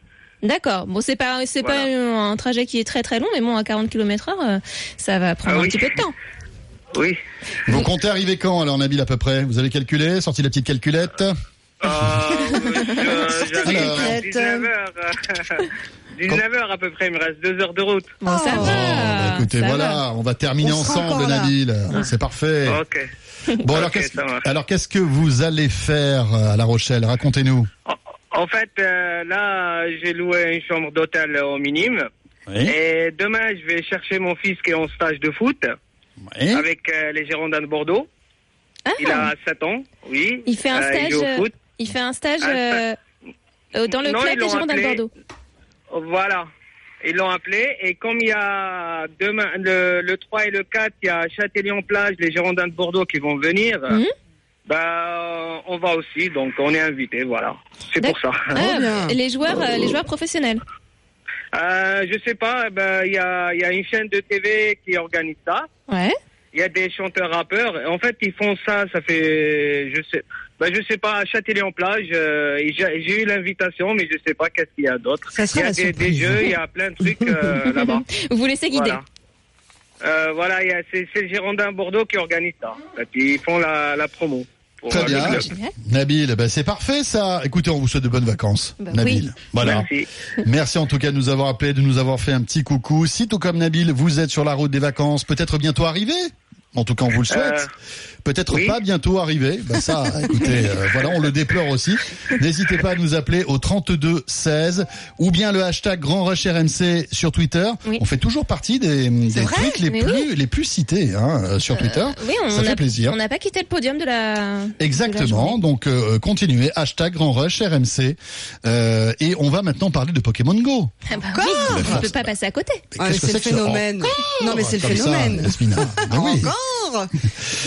D'accord. Bon, c'est pas, c'est pas un trajet qui est très très long, mais bon, à 40 km heure, euh, ça va prendre Ah un oui. petit peu de temps. Oui. Vous comptez arriver quand alors, Nabil, à peu près? Vous avez calculé Sorti la petite calculette? Alors. 19h. 19h à peu près, il me reste 2 heures de route. Bon, ça Oh, bah, écoutez, ça voilà, va. on va terminer On ensemble. Nabil. C'est parfait. Ok. Bon, alors, Ok, qu'est-ce, que vous allez faire euh, à La Rochelle? Racontez-nous. En fait, euh, là, j'ai loué une chambre d'hôtel au minime. Oui. Et demain, je vais chercher mon fils qui est en stage de foot avec euh, les Girondins de Bordeaux. Il a 7 ans, oui. Ah. Il fait un Euh, stage. joue au euh, foot. il fait un stage Un euh, dans le Non, club des Girondins de. Bordeaux. Voilà. Ils l'ont appelé et comme il y a demain le, le 3 et le 4, il y a Châtelion-Plage, les Girondins de Bordeaux qui vont venir. Mhm. Bah, on va aussi, donc on est invité, voilà. C'est pour ça. Ah, les joueurs, euh, les joueurs professionnels. Euh, je sais pas, eh ben, il y a, il y a une chaîne de TV qui organise ça. Ouais. Il y a des chanteurs rappeurs. En fait, ils font ça, ça fait, je sais, ben, je sais pas, à Châtelion-Plage, euh, j'ai j'ai eu l'invitation, mais je sais pas qu'est-ce qu'il y a d'autre. Il y a des, jeux, il y a plein de trucs euh, là-bas. Vous vous laissez guider. Voilà. Euh, voilà, il y a- c'est c'est le Girondin Bordeaux qui organise ça. Et puis, ils font la, la promo. Pour, Très euh, bien. le club. Nabil, ben, c'est parfait ça. Écoutez, on vous souhaite de bonnes vacances. Bah Nabil. oui. Voilà. Merci. Merci en tout cas de nous avoir appelé, de nous avoir fait un petit coucou. Si tout comme Nabil, vous êtes sur la route des vacances, peut-être bientôt arrivé. En tout cas, on vous le souhaite. Euh, Peut-être oui. pas bientôt arrivé. Ben ça, écoutez, euh, voilà, on le déplore aussi. N'hésitez pas à nous appeler au 32 16 ou bien le hashtag Grand Rush RMC sur Twitter. On fait toujours partie des, des vrai tweets les plus oui. les plus cités hein, euh, sur Twitter. Oui, on Ça a- fait plaisir. On n'a pas quitté le podium de la. Exactement. Donc euh, continuez hashtag Grand Rush RMC Euh, et on va maintenant parler de Pokémon Go. Ah bah oui, on ne peut pas passer à côté. Ah, c'est le ça phénomène. Encore Non, mais c'est le ça, phénomène. Yasmina. Ben oui. Encore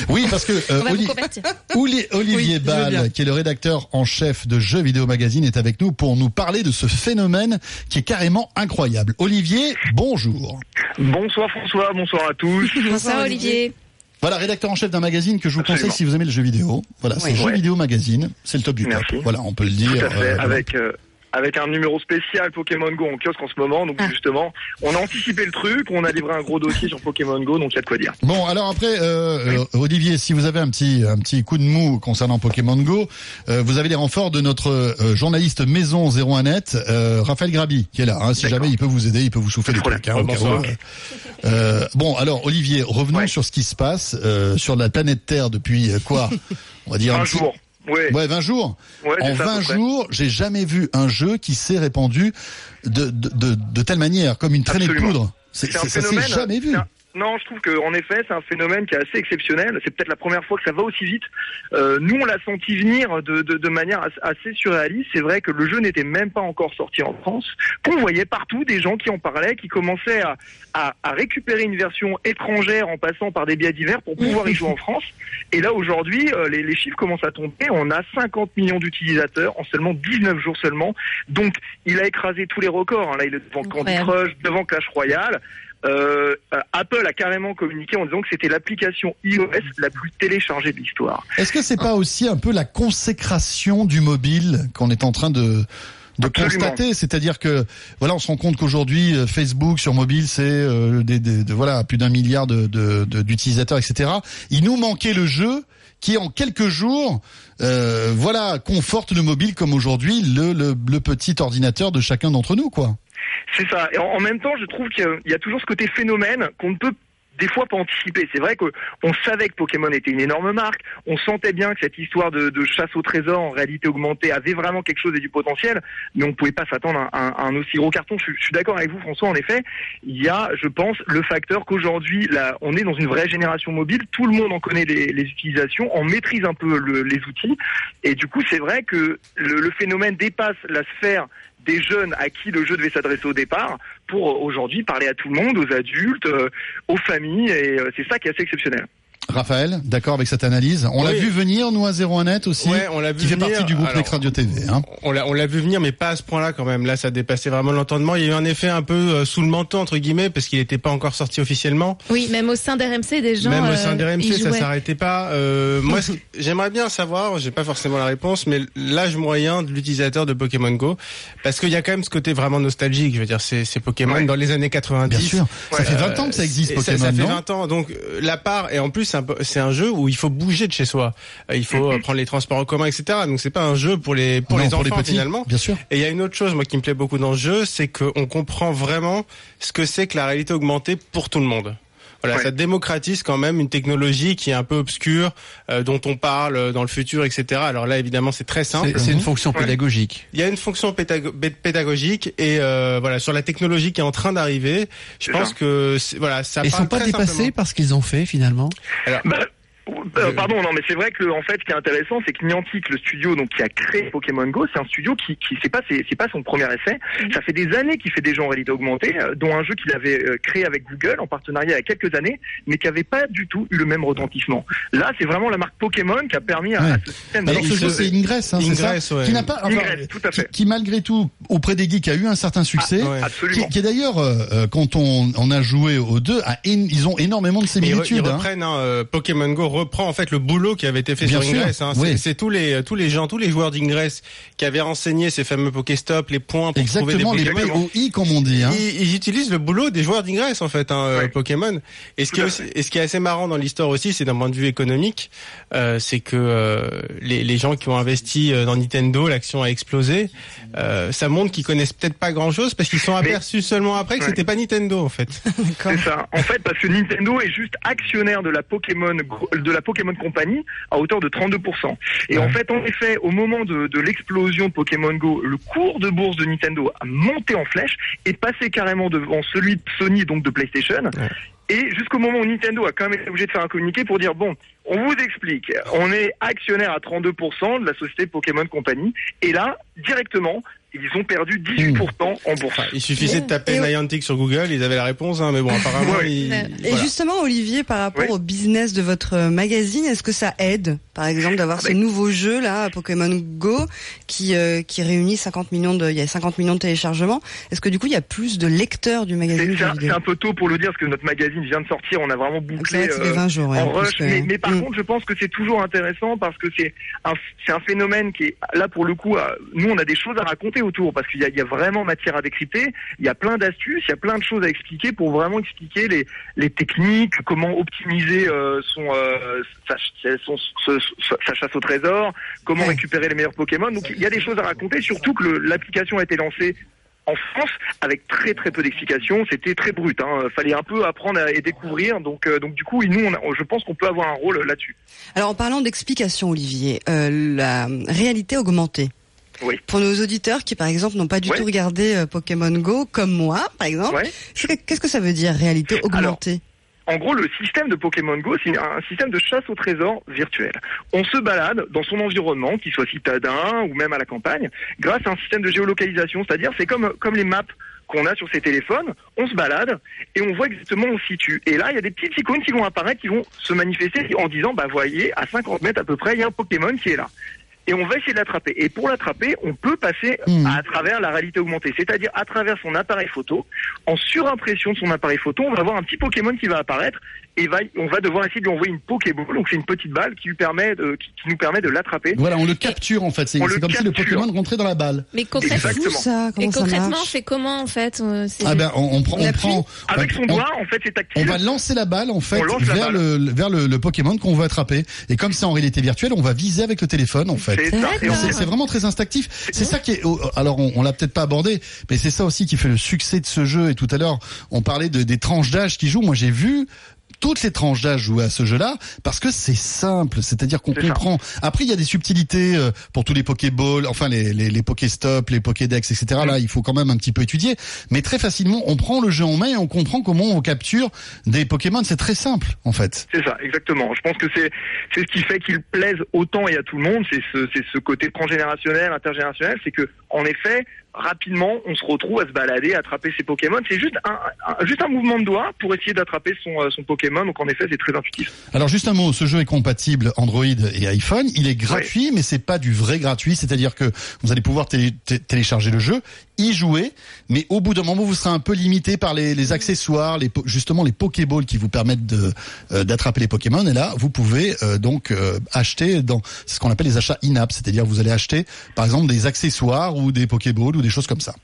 Oui, parce que euh, Oli-. Oli- Olivier Oui, Ball, qui est le rédacteur en chef de Jeux Vidéo Magazine, est avec nous pour nous parler de ce phénomène qui est carrément incroyable. Olivier, bonjour. Bonsoir François, bonsoir à tous. Bonsoir Olivier. Voilà, rédacteur en chef d'un magazine que je vous Absolument. conseille si vous aimez le jeu vidéo. Voilà, c'est. Jeux. Vidéo Magazine, c'est le top du Merci. top. Voilà, on peut le dire. Tout à fait, euh, avec euh, avec un numéro spécial Pokémon Go en kiosque en ce moment. Donc justement, on a anticipé le truc, on a livré un gros dossier sur Pokémon Go, donc il y a de quoi dire. Bon, alors après, euh, euh, Olivier, si vous avez un petit un petit coup de mou concernant Pokémon Go, euh, vous avez les renforts de notre euh, journaliste maison 01net, euh, Raphaël Grabi, qui est là. hein. si jamais il peut vous aider, il peut vous souffler des trucs. hein, au cas où, euh. Bon, alors Olivier, revenons sur ce qui se passe euh, sur la planète Terre depuis euh, quoi On va dire Un petit- jour. Ouais. Ouais, 20 jours. Ouais, en ça, à 20 peu près. jours, j'ai jamais vu un jeu qui s'est répandu de, de, de, de telle manière, comme une traînée Absolument. de poudre. C'est- ça s'est jamais vu. Non, je trouve que en effet, c'est un phénomène qui est assez exceptionnel. C'est peut-être la première fois que ça va aussi vite. Euh, nous, on l'a senti venir de, de, de manière as- assez surréaliste. C'est vrai que le jeu n'était même pas encore sorti en France. Qu'on voyait partout des gens qui en parlaient, qui commençaient à, à, à récupérer une version étrangère en passant par des biais divers pour pouvoir y jouer en France. Et là, aujourd'hui, euh, les, les chiffres commencent à tomber. On a 50 millions d'utilisateurs en seulement 19 jours seulement. Donc, il a écrasé tous les records. hein. Là, il est devant Candy. Crush, devant Clash Royale. Euh, euh, Apple a carrément communiqué en disant que c'était l'application iOS la plus téléchargée de l'histoire. Est-ce que c'est pas aussi un peu la consécration du mobile qu'on est en train de de Absolument. constater, c'est-à-dire que voilà, on se rend compte qu'aujourd'hui euh, Facebook sur mobile c'est euh, des, des- de- voilà plus d'un milliard de de- de- d'utilisateurs, etc. Il nous manquait le jeu qui en quelques jours, euh, voilà, conforte le mobile comme aujourd'hui le, le le petit ordinateur de chacun d'entre nous, quoi. C'est ça. Et en, même temps, je trouve qu'il y a- toujours ce côté phénomène qu'on ne peut des fois pas anticiper. C'est vrai que on savait que Pokémon était une énorme marque. On sentait bien que cette histoire de, chasse au trésor en réalité augmentée avait vraiment quelque chose et du potentiel, mais on pouvait pas s'attendre à, un- aussi gros carton. Je, suis- d'accord avec vous, François. En effet, il y a, je pense, le facteur qu'aujourd'hui, on est dans une vraie génération mobile. Tout le monde en connaît les, utilisations, on maîtrise un peu le- les outils, et du coup, c'est vrai que le phénomène dépasse la sphère des jeunes à qui le jeu devait s'adresser au départ pour euh, aujourd'hui parler à tout le monde, aux adultes, euh, aux familles et euh, c'est ça qui est assez exceptionnel. Raphaël, d'accord avec cette analyse? On l'a vu venir nous à 01net aussi, Ouais, on l'a vu qui fait venir. partie du groupe Alors, Next Radio TV. Hein. On l'a, on l'a vu venir, mais pas à ce point-là quand même. Là, ça dépassait vraiment l'entendement. Il y a eu un effet un peu euh, sous le manteau entre guillemets, parce qu'il n'était pas encore sorti officiellement. Oui, même au sein d'RMC, des gens. Même au euh, sein de RMC, y ça s'arrêtait pas. Euh, moi, j'aimerais bien savoir, j'ai pas forcément la réponse, mais l'âge moyen de l'utilisateur de Pokémon Go, parce qu'il y a quand même ce côté vraiment nostalgique. Je veux dire, c'est, Pokémon dans les années 90. Bien sûr. Ça fait 20 ans que ça existe, et ça- Pokémon, Ça, fait non? 20 ans. Donc euh, la part et en plus c'est un, peu- c'est un jeu où il faut bouger de chez soi. Euh, Il faut euh, prendre les transports en commun, etc. Donc c'est pas un jeu pour les pour Non, les pour enfants les petits, finalement. bien sûr. Et il y a une autre chose moi qui me plaît beaucoup dans le jeu, c'est qu'on comprend vraiment ce que c'est que la réalité augmentée pour tout le monde. Voilà, ça démocratise quand même une technologie qui est un peu obscure, euh, dont on parle euh, dans le futur, etc. Alors là, évidemment, c'est très simple. C'est c'est une fonction Ouais. pédagogique. Il y a une fonction pédago- pédagogique et euh, voilà sur la technologie qui est en train d'arriver. Je pense que c'est- voilà ça. Ils sont pas dépassés simplement. par ce qu'ils ont fait finalement? Alors, Euh, pardon, non, mais c'est vrai que en fait, ce qui est intéressant, c'est que Niantic, le studio donc qui a créé Pokémon Go, c'est un studio qui, qui c'est pas, c'est pas son premier essai. Ça fait des années qu'il fait des jeux en réalité augmentée, euh, dont un jeu qu'il avait euh, créé avec Google en partenariat il y a quelques années, mais qui avait pas du tout eu le même retentissement. Là, c'est vraiment la marque Pokémon qui a permis à, à ce système. Alors ce jeu c'est Ingress, hein, c'est ça, Ingress, ouais. qui n'a pas, enfin, Ingress, tout à fait. qui, qui, malgré tout auprès des geeks a eu un certain succès, Ah, ouais. Absolument. qui, qui est d'ailleurs euh, quand on, on a joué aux deux, a ils ont énormément de Mais ils, re- ils similitudes. hein. reprennent hein, Pokémon Go reprend en fait le boulot qui avait été fait Bien sur Ingress. Hein. oui. C'est- C'est tous les tous les gens, tous les joueurs d'Ingress qui avaient renseigné ces fameux Pokéstop, les points pour Exactement, trouver les des Pokémon. POI comme on dit. Hein. Ils, ils utilisent le boulot des joueurs d'Ingress en fait, hein, euh, Pokémon. Et ce qui est aussi, et ce qui est assez marrant dans l'histoire aussi, c'est d'un point de vue économique, euh, c'est que euh, les, les gens qui ont investi euh, dans Nintendo, l'action a explosé. Euh, ça montre qu'ils connaissent peut-être pas grand chose parce qu'ils sont aperçus seulement après que Ouais. c'était pas Nintendo en fait. C'est ça. En fait, parce que Nintendo est juste actionnaire de la Pokémon de la Pokémon Company à hauteur de 32%. Et en fait, en effet, au moment de, de l'explosion de Pokémon Go, le cours de bourse de Nintendo a monté en flèche et passé carrément devant celui de Sony, donc de PlayStation. Et jusqu'au moment où Nintendo a quand même été obligé de faire un communiqué pour dire bon, on vous explique, on est actionnaire à 32% de la société Pokémon Company, et là, directement, ils ont perdu 18% en bourse. Il suffisait de taper Niantic sur Google, ils avaient la réponse, hein, mais bon, apparemment, ils, Et voilà. justement, Olivier, par rapport au business de votre euh, magazine, est-ce que ça aide, par exemple, d'avoir Ah ce nouveau jeu là, Pokémon Go, qui euh, qui réunit 50 millions de, il y a 50 millions de téléchargements? Est-ce que du coup, il y a plus de lecteurs du magazine C'est un, peu tôt pour le dire parce que notre magazine vient de sortir, on a vraiment bouclé ça fait euh, 20 jours, ouais, en rush. Mais, mais par Mm. contre, je pense que c'est toujours intéressant parce que c'est un, c'est un phénomène qui est là pour le coup. Nous, on a des choses à raconter autour parce qu'il y a, il y a vraiment matière à décrypter. Il y a plein d'astuces, il y a plein de choses à expliquer pour vraiment expliquer les, les techniques, comment optimiser euh, son, euh, sa, son- ce- ce- sa chasse au trésor, comment récupérer les meilleurs Pokémon. Donc il y a des choses à raconter, surtout que l'application a été lancée en France avec très très peu d'explications. C'était très brut. Hein. Fallait un peu apprendre à, et découvrir. Donc euh, donc du coup, nous, on a- je pense qu'on peut avoir un rôle là-dessus. Alors, en parlant d'explication, Olivier, euh, la réalité augmentée. Oui. Pour nos auditeurs qui, par exemple, n'ont pas du tout regardé euh, Pokémon Go, comme moi, par exemple, qu'est-ce que ça veut dire réalité augmentée? En gros, le système de Pokémon Go, c'est un système de chasse au trésor virtuel. On se balade dans son environnement, qu'il soit citadin ou même à la campagne, grâce à un système de géolocalisation. C'est-à-dire, c'est comme, comme les maps qu'on a sur ses téléphones, on se balade et on voit exactement où on se situe. Et là, il y a des petites icônes qui vont apparaître, qui vont se manifester en disant, bah voyez, à 50 mètres à peu près, il y a un Pokémon qui est là. Et on va essayer de l'attraper. Et pour l'attraper, on peut passer à travers la réalité augmentée, c'est-à-dire à travers son appareil photo. En surimpression de son appareil photo, on va avoir un petit Pokémon qui va apparaître et va, on va devoir essayer de lui envoyer une Pokéball. Donc c'est une petite balle qui lui permet de, qui, qui nous permet de l'attraper. Voilà, on le capture en fait. C'est On c'est comme si le. Pokémon rentrait dans la balle. Mais concrètement, ça, et concrètement, on fait comment en fait euh, c'est- Ah ben on, on prend, on, prend Avec son on- doigt, en fait, c'est On tactile. va lancer la balle en fait On vers balle. le vers le, le Pokémon qu'on veut attraper et comme c'est en réalité virtuelle, on va viser avec le téléphone en fait. C'est on- C'est c'est vraiment très instinctif. C'est ça qui est. oh, Alors on, on l'a peut-être pas abordé, mais c'est ça aussi qui fait le succès de ce jeu. Et tout à l'heure, on parlait de, des tranches d'âge qui jouent. Moi, j'ai vu toutes les tranches d'âge jouer à ce jeu-là parce que c'est simple, c'est-à-dire qu'on ça. comprend. Après, il y a des subtilités euh, pour tous les Pokéballs, enfin les les, les Pokéstop, les Pokédex, etc. Mm. Là, il faut quand même un petit peu étudier, mais très facilement, on prend le jeu en main et on comprend comment on capture des Pokémon. C'est très simple, en fait. C'est ça, exactement. Je pense que c'est c'est ce qui fait qu'il plaise autant et à tout le monde. C'est ce c'est ce côté transgénérationnel, intergénérationnel. C'est que en effet, rapidement, on se retrouve à se balader, à attraper ses Pokémon. C'est juste un, un- juste un mouvement de doigt pour essayer d'attraper son euh, son Pokémon. Donc en effet, c'est très intuitif. Alors juste un mot, ce jeu est compatible Android et iPhone. Il est gratuit, mais c'est pas du vrai gratuit. C'est-à-dire que vous allez pouvoir télé- té- télécharger le jeu, y jouer, mais au bout d'un moment, vous serez un peu limité par les, les accessoires, les po- justement les Pokéballs qui vous permettent euh, d'attraper les Pokémon. Et là, vous pouvez euh, donc euh, acheter dans c'est ce qu'on appelle les achats in-app, c'est-à-dire vous allez acheter par exemple des accessoires ou des Pokéballs ou des choses comme ça.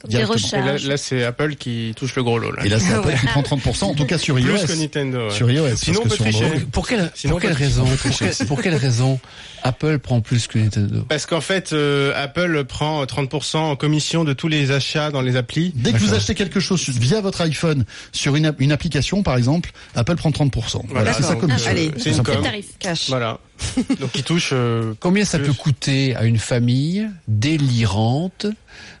Comme des là, là, c'est Apple qui touche le gros lot. Là. Et là, c'est Apple qui prend 30%, en tout cas sur iOS. Plus que Nintendo. ouais. Sur iOS. Sinon, on peut que sur tricher. Pour quelle, Sinon, pour quelle raison pour, quelle- pour quelle raison Apple prend plus que Nintendo? Parce qu'en fait, euh, Apple prend 30% en commission de tous les achats dans les applis. Dès que vous achetez quelque chose via votre iPhone sur une, app- une application, par exemple, Apple prend 30%. Voilà, c'est sa donc, commission. euh, Allez, c'est une C'est tarif. Cash. Voilà. Donc il touche. euh, Combien ça peut coûter à une famille délirante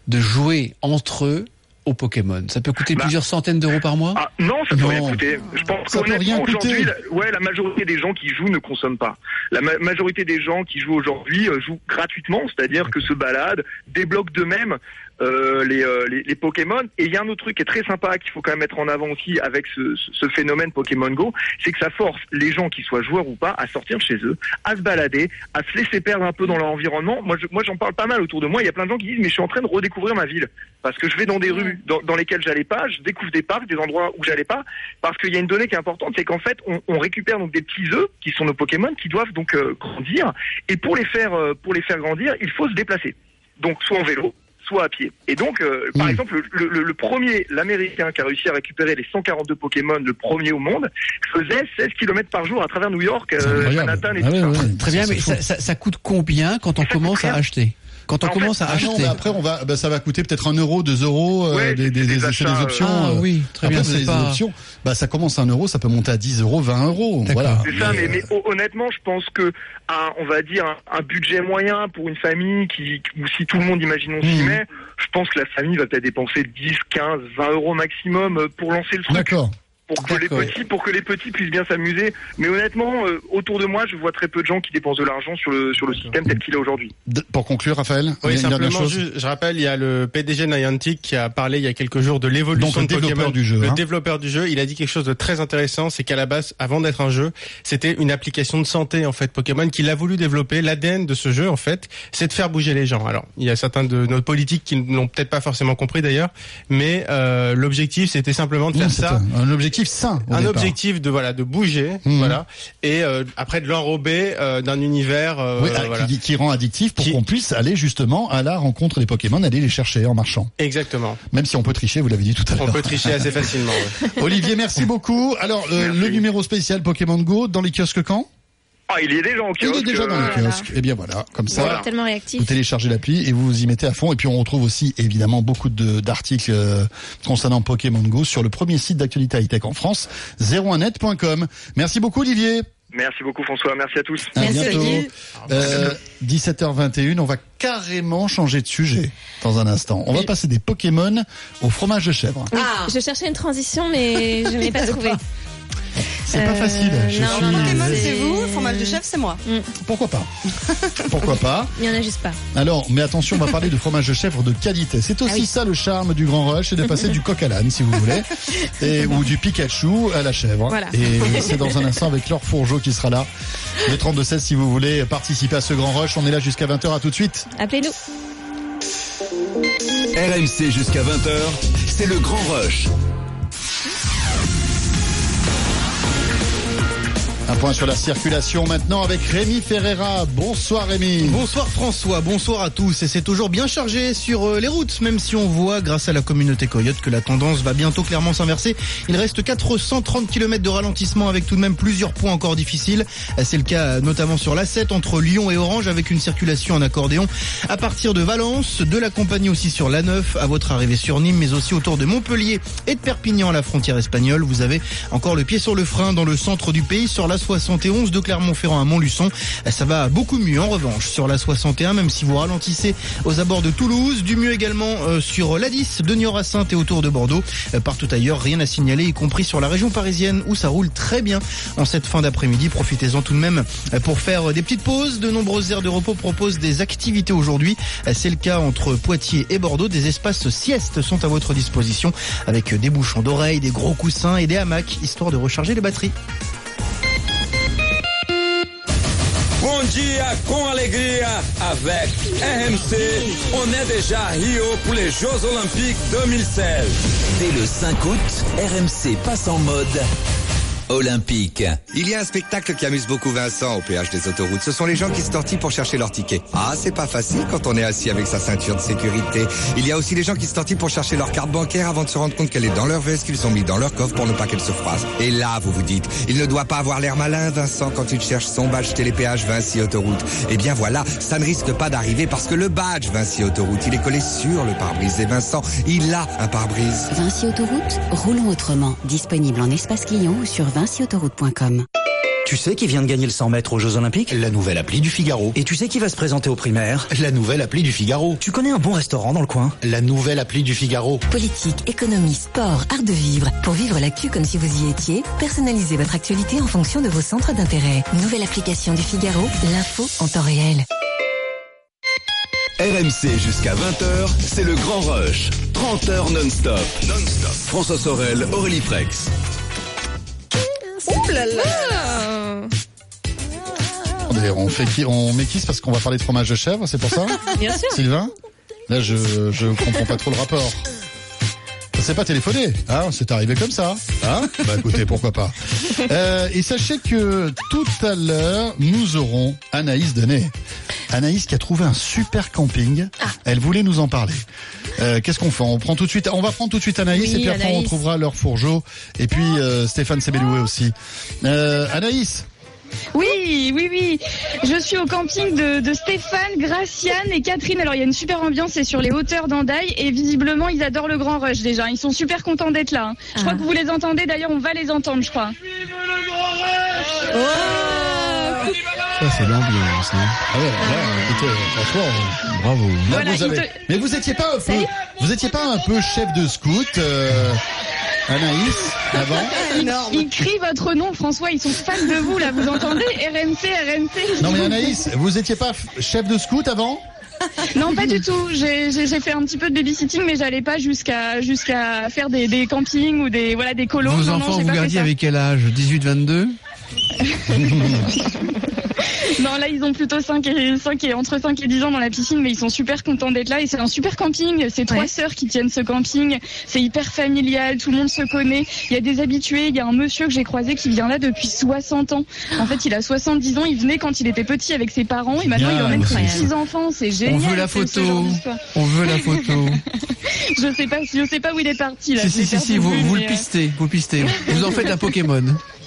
de jouer entre eux au Pokémon? Ça peut coûter Bah. plusieurs centaines d'euros par mois? Ah non, ça peut Non. rien coûter. Je pense Ça peut rien qu'honnêtement coûter. aujourd'hui, la, ouais, la majorité des gens qui jouent ne consomment pas. La ma- majorité des gens qui jouent aujourd'hui euh, jouent gratuitement, c'est-à-dire que se baladent, débloquent d'eux-mêmes euh, les, euh, les, les Pokémon. Et il y a un autre truc qui est très sympa qu'il faut quand même mettre en avant aussi avec ce, ce- phénomène Pokémon Go, c'est que ça force les gens qui soient joueurs ou pas à sortir de chez eux, à se balader, à se laisser perdre un peu dans leur environnement. Moi, je, moi, j'en parle pas mal autour de moi. Il y a plein de gens qui disent mais je suis en train de redécouvrir ma ville parce que je vais dans des rues dans, dans lesquelles j'allais pas, je découvre des parcs, des endroits où j'allais pas, parce qu'il y a une donnée qui est importante, c'est qu'en fait on, on récupère donc des petits œufs qui sont nos Pokémon qui doivent donc euh, grandir et pour les faire euh, pour les faire grandir, il faut se déplacer. Donc soit en vélo, soit à pied. Et donc, euh, par Mm. exemple, le, le- le premier, l'Américain qui a réussi à récupérer les 142 Pokémon, le premier au monde, faisait 16 km par jour à travers New York, euh. Manhattan et Ah tout ouais, ça. ouais. Très bien, mais ça, ça- ça coûte combien quand on Ça commence à acheter? Quand on En fait, commence à Ah non, acheter mais après on va, bah, ça va coûter peut-être un euro, deux euros, euh, Ouais, des, c'est des, des des- achats, des options. Ah euh, oui, très après, bien, des pas... options. Bah, ça commence à un euro, ça peut monter à 10 euros, 20 euros. Voilà. C'est ça, mais, mais hon- honnêtement, je pense que un, on va dire un, un budget moyen pour une famille qui, ou si tout le monde, imaginons, s'y Mhm. met, je pense que la famille va peut-être dépenser 10, 15, 20 euros maximum euh, pour lancer le truc. D'accord. Pour que les petits, pour que les petits puissent bien s'amuser. Mais honnêtement, euh, autour de moi, je vois très peu de gens qui dépensent de l'argent sur le sur le système tel qu'il est aujourd'hui. Pour conclure, Raphaël, Oui, simplement, je rappelle, il y a le PDG Niantic qui a parlé il y a quelques jours de Donc, l'évolution le de Pokémon. développeur du jeu, Le hein. développeur du jeu, il a dit quelque chose de très intéressant, c'est qu'à la base, avant d'être un jeu, c'était une application de santé en fait Pokémon qu'il a voulu développer. L'ADN de ce jeu, en fait, c'est de faire bouger les gens. Alors, il y a certains de nos politiques qui ne l'ont peut-être pas forcément compris d'ailleurs, mais euh, l'objectif, c'était simplement de faire ça. un, un objectif sain. un départ. objectif de voilà de bouger Mhm. voilà et euh, après de l'enrober euh, d'un univers euh, Oui, ah, voilà. qui, qui rend addictif pour qu'on puisse aller justement à la rencontre des Pokémon, aller les chercher en marchant. exactement Même si on peut tricher, vous l'avez dit tout à l'heure. on peut tricher assez facilement ouais. Olivier, merci beaucoup. Alors, le numéro spécial Pokémon Go dans les kiosques quand? Ah, il y est déjà en Il kiosque. est déjà dans euh, les kiosques. Et bien voilà, comme Il ça. tellement réactif. Vous téléchargez l'appli et vous vous y mettez à fond. Et puis on retrouve aussi évidemment beaucoup de- d'articles euh, concernant Pokémon Go sur le premier site d'actualité high-tech en France, 01net.com. Merci beaucoup Olivier. Merci beaucoup François, merci à tous. À Merci, bientôt. Olivier. Euh, 17h21, on va carrément changer de sujet dans un instant. On va passer des Pokémon au fromage de chèvre. Oui, Je cherchais une transition, mais je ne l'ai pas trouvée. C'est pas facile. Je non, suis- non, non, Pokémon, c'est- c'est vous, fromage de chef, c'est moi. Pourquoi pas Pourquoi pas Il y en a juste pas. Alors, mais attention, on va parler de fromage de chèvre de qualité. C'est aussi Ah oui. ça le charme du Grand Rush, c'est de passer du coq à l'âne, si vous voulez, et, ou du Pikachu à la chèvre. Voilà. Et c'est dans un instant avec Laure Fourgeau qui sera là. Le 32-16 si vous voulez participer à ce Grand Rush. On est là jusqu'à 20h. À tout de suite. Appelez-nous. RMC jusqu'à 20h, c'est le grand rush. Un point sur la circulation maintenant avec Rémi Ferreira. Bonsoir Rémi. Bonsoir François, bonsoir à tous. Et c'est toujours bien chargé sur euh, les routes, même si on voit, grâce à la communauté Coyote, que la tendance va bientôt clairement s'inverser. Il reste 430 km de ralentissement avec tout de même plusieurs points encore difficiles. C'est le cas notamment sur l'A7 entre Lyon et Orange avec une circulation en accordéon à partir de Valence, de la compagnie aussi sur l'A9 à votre arrivée sur Nîmes, mais aussi autour de Montpellier et de Perpignan à la frontière espagnole. Vous avez encore le pied sur le frein dans le centre du pays sur la 71 de Clermont-Ferrand à Montluçon. Ça va beaucoup mieux en revanche sur la 61, même si vous ralentissez aux abords de Toulouse. Du mieux également euh, sur l'A10 de Niort à Sainte et autour de Bordeaux. Euh, Partout ailleurs, rien à signaler, y compris sur la région parisienne où ça roule très bien en cette fin d'après-midi. Profitez-en tout de même euh, pour faire des petites pauses. De nombreuses aires de repos proposent des activités aujourd'hui. C'est le cas entre Poitiers et Bordeaux. Des espaces siestes sont à votre disposition avec des bouchons d'oreilles, des gros coussins et des hamacs, histoire de recharger les batteries. Bom dia com alegria avec RMC. On est déjà à Rio pour les Jeux Olympiques 2016. Dès le 5 août, RMC passe en mode olympique. Il y a un spectacle qui amuse beaucoup Vincent au péage des autoroutes. Ce sont les gens qui se tortillent pour chercher leur ticket. Ah, c'est pas facile quand on est assis avec sa ceinture de sécurité. Il y a aussi les gens qui se tortillent pour chercher leur carte bancaire avant de se rendre compte qu'elle est dans leur veste qu'ils ont mis dans leur coffre pour ne pas qu'elle se froisse. Et là, vous vous dites, il ne doit pas avoir l'air malin, Vincent, quand il cherche son badge télépéage Vinci Autoroute. Eh bien voilà, ça ne risque pas d'arriver parce que le badge Vinci Autoroute, il est collé sur le pare-brise. Et Vincent, il a un pare-brise. Vinci Autoroute, roulons autrement. Disponible en espace client ou sur vinciautoroute.com. Tu sais qui vient de gagner le 100 mètres aux Jeux Olympiques? La nouvelle appli du Figaro. Et tu sais qui va se présenter aux primaires La nouvelle appli du Figaro. Tu connais un bon restaurant dans le coin? La nouvelle appli du Figaro. Politique, économie, sport, art de vivre. Pour vivre l'actu comme si vous y étiez, personnalisez votre actualité en fonction de vos centres d'intérêt. Nouvelle application du Figaro, l'info en temps réel. RMC jusqu'à 20h, c'est le grand rush. 30 heures non-stop. Non-stop. François Sorel, Aurélie Frex. Ouh là là Attendez, on fait qui On met qui C'est parce qu'on va parler de fromage de chèvre, c'est pour ça Bien sûr. Sylvain? Là, je je comprends pas trop le rapport. Ça s'est pas téléphoné, hein C'est arrivé comme ça, hein Bah écoutez, pourquoi pas. Euh, et sachez que tout à l'heure, nous aurons Anaïs Denet. Anaïs qui a trouvé un super camping. Ah. Elle voulait nous en parler. Euh, Qu'est-ce qu'on fait? On prend tout de suite. On va prendre tout de suite Anaïs Oui, et puis après on Anaïs. retrouvera leur Fourgeau et puis euh, Stéphane Sebeloué aussi. Euh, Anaïs. Oui, oui, oui. Je suis au camping de, de Stéphane, Graciane et Catherine. Alors il y a une super ambiance, c'est sur les hauteurs d'Andaille et visiblement ils adorent le Grand Rush déjà. Ils sont super contents d'être là. hein. Je crois que vous les entendez. D'ailleurs, on va les entendre, je crois. Ça, c'est l'ambiance, non? Ah ouais, là, écoutez, franchement, Bravo. Là, Voilà, vous il avez- te- Mais vous étiez pas un peu, vous étiez pas un peu chef de scout, euh, Anaïs, avant Ils, ils crient votre nom, François. Ils sont fans de vous là. Vous entendez RMC, RMC. Non mais Anaïs, vous étiez pas chef de scout avant? Non, pas du tout. J'ai fait un petit peu de babysitting, mais j'allais pas jusqu'à jusqu'à faire des, des campings ou des voilà des colos. Vos non, non, enfants, j'ai vous gardiez avec quel âge? 18-22 Non, là, ils ont plutôt 5 et, 5 et entre 5 et 10 ans dans la piscine, mais ils sont super contents d'être là. Et c'est un super camping. C'est trois sœurs qui tiennent ce camping. C'est hyper familial. Tout le monde se connaît. Il y a des habitués. Il y a un monsieur que j'ai croisé qui vient là depuis 60 ans. En fait, il a 70 ans. Il venait quand il était petit avec ses parents. Et maintenant, il emmène ses Incroyable. petits-enfants. C'est génial. On veut la photo. On veut la photo. je sais pas, je sais pas où il est parti, là. si, si, si, si, vous, vous le euh, pistez, vous pistez. Vous en faites un Pokémon.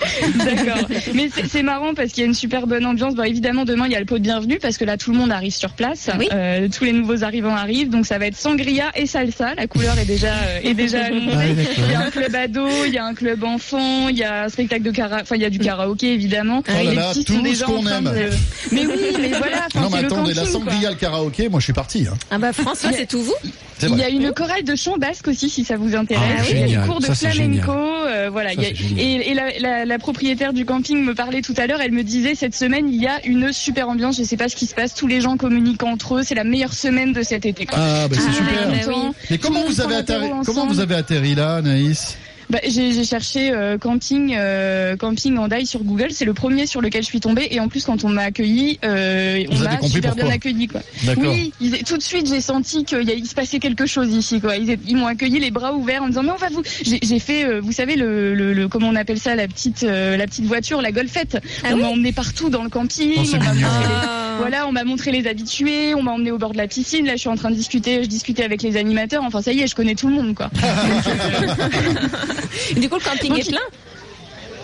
D'accord. Mais c'est marrant parce qu'il y a une super bonne ambiance. Bon, évidemment, demain, il y a le pot de bienvenue parce que là, tout le monde arrive sur place. Euh, tous les nouveaux arrivants arrivent. Donc, ça va être sangria et salsa. La couleur est déjà, euh, est déjà annoncée. Ah il y a un club ado, il y a un club enfant, il y a un spectacle de karaoké, enfin, il y a du karaoké, évidemment. Oh là les là, petits tout sont ce déjà en qu'on aime. de- Mais oui, mais voilà. Non mais attendez, la quoi. sangria, le karaoké, moi je suis parti. Hein. Ah bah François, c'est tout vous? Il y a une chorale de chant basque aussi, si ça vous intéresse. Ah oui. Il y a des cours de ça, flamenco. euh, euh, voilà. Ça, a- et et la, la- la propriétaire du camping me parlait tout à l'heure. Elle me disait cette semaine il y a une super ambiance. Je sais pas ce qui se passe. Tous les gens communiquent entre eux. C'est la meilleure semaine de cet été. quoi. Ah, bah c'est le super. content. Mais comment vous avez atterri, comment vous avez atterri là, Anaïs? Bah, j'ai j'ai cherché euh, camping euh, camping Hendaye sur Google, c'est le premier sur lequel je suis tombée et en plus quand on m'a accueilli, euh, on m'a super bien accueilli quoi. D'accord. Oui, ils- tout de suite j'ai senti qu'il y a- il se passait quelque chose ici quoi. Ils, ils m'ont accueilli les bras ouverts en me disant mais on va vous. J'ai j'ai fait, euh, vous savez le, le, le- comment on appelle ça la petite euh, la petite voiture, la golfette. on m'a emmené partout dans le camping. Oh, on m'a mignon. montré les- Ah. Voilà, on m'a montré les habitués, on m'a emmené au bord de la piscine. Là, je suis en train de discuter, je discutais avec les animateurs. Enfin, ça y est, je connais tout le monde, quoi. Du coup, le camping Donc, est plein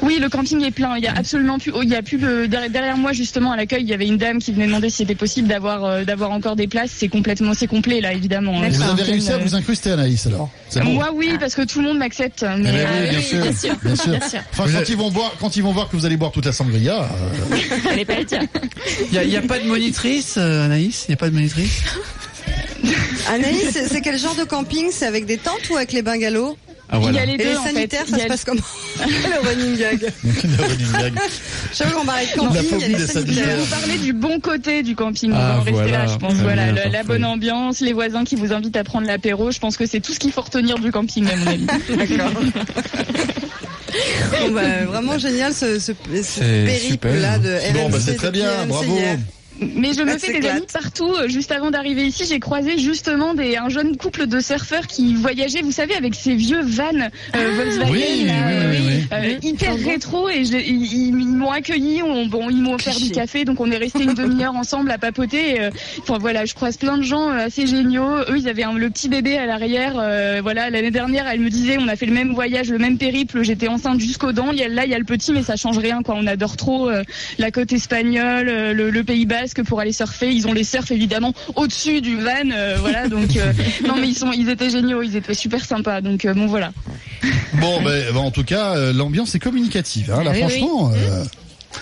Oui, le camping est plein. Il y a absolument plus. Il y a plus le- derrière, derrière moi justement à l'accueil, il y avait une dame qui venait demander si c'était possible d'avoir euh, d'avoir encore des places. C'est complètement, c'est complet là, évidemment. Et Vous avez réussi à Euh, vous incruster, Anaïs, alors bon. Moi, oui, parce que tout le monde m'accepte. Eh Mais ben euh, oui, bien, sûr, bien sûr. Enfin, quand ils vont boire, quand ils vont voir que vous allez boire toute la sangria, euh, Elle est pas le tien. Il n'y a, pas de monitrice, euh, Anaïs Il n'y a pas de monitrice Anaïs, c'est c'est quel genre de camping? C'est avec des tentes ou avec les bungalows? Ah, voilà. Il y a les Et deux, les en fait. sanitaires, ça se passe comment Le running gag. le running gag. Chaque fois qu'on parlait de camping, La il y a les sanitaires. vous parler du bon côté du camping. On Ah, va en rester voilà. là, je pense. Très Voilà, bien, la, bonne ambiance, les voisins qui vous invitent à prendre l'apéro. Je pense que c'est tout ce qu'il faut retenir du camping, à mon avis. D'accord. Bon, bah, vraiment génial ce, ce, ce C'est périple super. là de Bon, bah, RMC c'est très bien, RMC bravo. Mais je me fais des amis partout. Euh, Juste avant d'arriver ici, j'ai croisé justement des, un jeune couple de surfeurs qui voyageaient, vous savez, avec ces vieux vannes euh, Volkswagen, Oui, là, oui, oui, oui. euh, hyper rétro. Et je- ils, ils- ils m'ont accueilli, on- bon, ils m'ont offert du café, donc on est resté une demi-heure ensemble à papoter. Et, euh, Enfin voilà, je croise plein de gens euh, assez géniaux. Eux, ils avaient un- le petit bébé à l'arrière. euh, voilà, l'année dernière, elle me disait, on a fait le même voyage, le même périple. J'étais enceinte jusqu'aux dents. Il y a, là, il y a le petit, mais ça change rien. Quoi. On adore trop euh, la côte espagnole, euh, le, le Pays Basque pour aller surfer. Ils ont les surfs évidemment au-dessus du van. euh, voilà, donc euh, non, mais ils sont, ils étaient géniaux. Ils étaient super sympas. Donc euh, bon, voilà. Bon, ben, ben, en tout cas, euh, l'ambiance est communicative. Hein, là, Oui, oui. franchement, euh,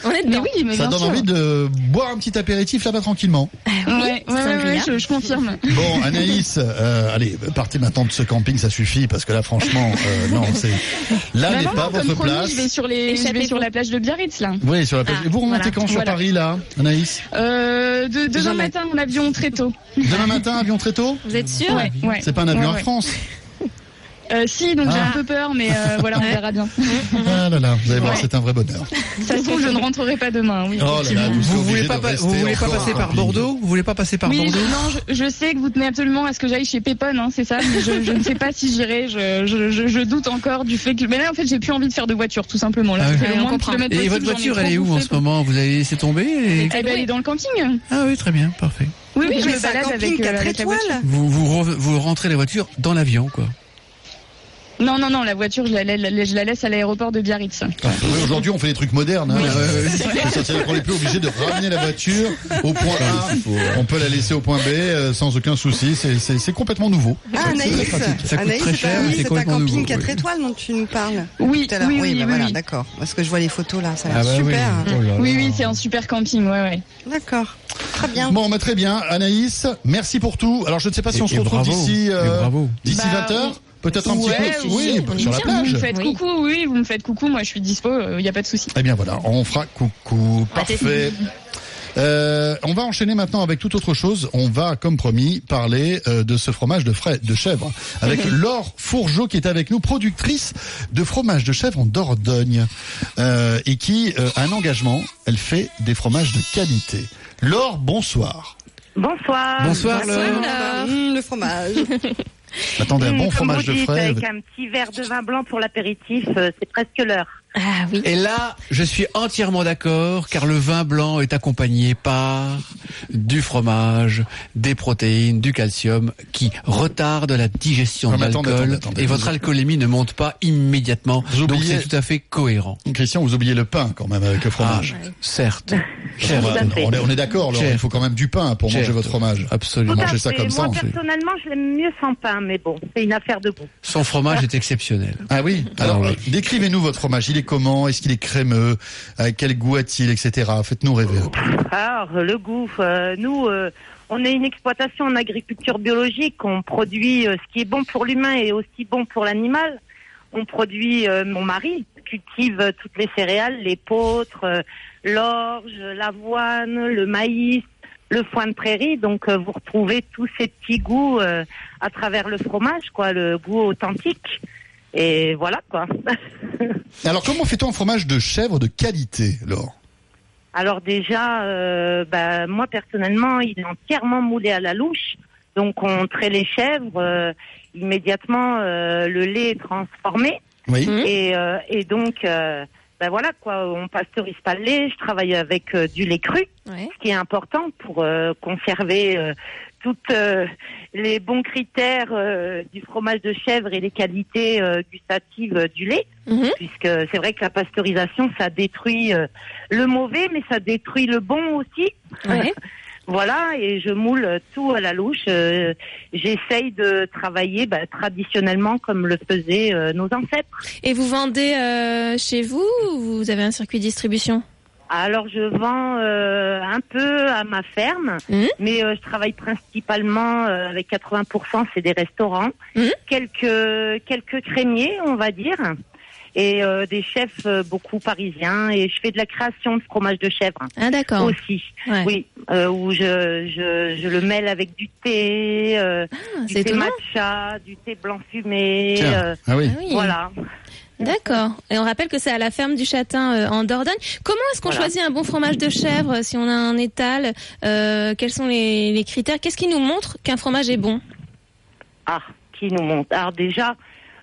On est Mais dedans. oui, mais ça donne sûr. envie de boire un petit apéritif là-bas tranquillement. Ouais, ouais, ouais, ouais, sangria. je, je confirme. Bon, Anaïs, euh, allez, partez maintenant de ce camping, ça suffit parce que là, franchement, euh, non, c'est là Bah n'est pas non, comme votre promis, place. je vais sur les, je vais sur la plage de Biarritz là. Oui, sur la plage. Ah, vous remontez voilà. quand sur Voilà. Paris là, Anaïs? Euh, de, demain matin en avion très tôt. Demain matin, avion très tôt? Vous êtes sûr? Ouais, ouais. C'est pas un avion ouais. France? Euh, si, donc j'ai Ah. un peu peur, mais euh, voilà, on verra bien. Ah là là, vous allez voir, Ouais. c'est un vrai bonheur. Ça se trouve, je ne rentrerai pas demain. Oui, Oh là là, effectivement. vous, Vous voulez pas, vous voulez passer par. Bordeaux Vous voulez pas passer par Oui, Bordeaux je, non, je, je sais que vous tenez absolument à ce que j'aille chez Pépone, hein, c'est ça. Mais je, je ne sais pas si j'irai. Je, je, je, je doute encore du fait que. Mais là, en fait, j'ai plus envie de faire de voiture, tout simplement. Là, Ah oui. le moins de Et possible, votre voiture, elle est où en ce moment Vous avez laissé tomber et- elle est dans le camping. Ah oui, très bien, parfait. Oui, oui, je me balade avec, euh, 4 avec la voiture. vous rentrez la voiture dans l'avion, quoi. Non, non, non, la voiture, je la, la- je la laisse à l'aéroport de Biarritz. Ah, oui, Aujourd'hui, on fait des trucs modernes. Hein. C'est-à-dire qu'on n'est plus obligé de ramener la voiture au point A. On peut la laisser au point B euh, sans aucun souci. C'est- complètement nouveau. Ah, Anaïs, c'est un- camping nouveau, 4 oui. étoiles dont tu nous parles. Oui, tout à l'heure. oui, oui, oui, bah oui, voilà, oui. d'accord. Parce que je vois les photos là, ça a Ah l'air oui. super. Oh là là. Oui, oui, c'est un super camping, ouais, ouais. D'accord. Très bien. Bon, bah, très bien. Anaïs, merci pour tout. Alors, je ne sais pas si Et- on se et retrouve d'ici Et euh, bravo. d'ici Bah, 20h. Peut-être un Ouais, petit peu. si, Oui, sur la plage. Vous me faites Oui. coucou, oui, vous me faites coucou, moi je suis dispo, il n'y a pas de souci. Eh bien voilà, on fera coucou. Ah, t'es- Parfait. Euh, on va enchaîner maintenant avec toute autre chose. On va, comme promis, parler euh, de ce fromage de, frais, de chèvre avec Laure Fourgeau qui est avec nous, productrice de fromage de chèvre en Dordogne euh, et qui euh, a un engagement. Elle fait des fromages de qualité. Laure, bonsoir. Bonsoir. Bonsoir, Bonsoir, Laure. Laure. Mmh, le fromage. Attendez, un Mmh, bon fromage de dites, frais. Avec un petit verre de vin blanc pour l'apéritif, euh, c'est presque l'heure. Ah oui. Et là, je suis entièrement d'accord, car le vin blanc est accompagné par du fromage, des protéines, du calcium, qui retardent la digestion Non, de l'alcool, et votre Vous- alcoolémie ne monte pas immédiatement. Vous Donc oubliez- c'est tout à fait cohérent. Christian, vous oubliez le pain quand même avec le fromage. Ah, certes. On, est, on est d'accord, il faut quand même du pain pour Cher. manger votre fromage. Absolument. Manger ça comme. Moi, personnellement, je l'aime mieux sans pain, mais bon, c'est une affaire de goût. Son fromage est exceptionnel. Ah oui. Alors, oui. euh, décrivez-nous votre fromage. Il comment? Est-ce qu'il est crémeux? Euh, Quel goût a-t-il, etc. Faites-nous rêver. Alors, le goût, euh, nous, euh, on est une exploitation en agriculture biologique. On produit ce qui est bon pour l'humain et aussi bon pour l'animal. on produit, mon mari cultive toutes les céréales, l'épeautre, euh, l'orge, l'avoine, le maïs, le foin de prairie. Donc vous retrouvez tous ces petits goûts à travers le fromage, quoi, le goût authentique. Et voilà quoi. Alors comment fait-on un fromage de chèvre de qualité, Laure? Alors déjà, euh, bah, moi personnellement, il est entièrement moulé à la louche. Donc on trait les chèvres, euh, immédiatement euh, le lait est transformé. Oui. Et, euh, et donc, euh, bah voilà quoi, on pasteurise pas le lait. Je travaille avec euh, du lait cru, ce qui est important pour euh, conserver toutes euh, les bons critères euh, du fromage de chèvre et les qualités euh, gustatives euh, du lait. Puisque c'est vrai que la pasteurisation, ça détruit le mauvais, mais ça détruit le bon aussi. Ouais. Voilà, et je moule tout à la louche. J'essaye de travailler bah, traditionnellement comme le faisaient nos ancêtres. Et vous vendez chez vous ou vous avez un circuit de distribution? Alors je vends euh, un peu à ma ferme, mais euh, je travaille principalement euh, avec 80%, c'est des restaurants, quelques quelques crémiers, on va dire, et euh, des chefs euh, beaucoup parisiens. Et je fais de la création de fromage de chèvre. Ah d'accord. Aussi, oui, euh, où je, je je le mêle avec du thé, euh, du Ah, c'est thé matcha, du thé blanc fumé. Euh, Ah oui. Ah oui. Voilà. D'accord. Et on rappelle que c'est à la ferme du Châtain euh, en Dordogne. Comment est-ce qu'on Voilà. choisit un bon fromage de chèvre euh, si on a un étal euh, Quels sont les, les critères? Qu'est-ce qui nous montre qu'un fromage est bon? Ah, qui nous monte. Alors déjà,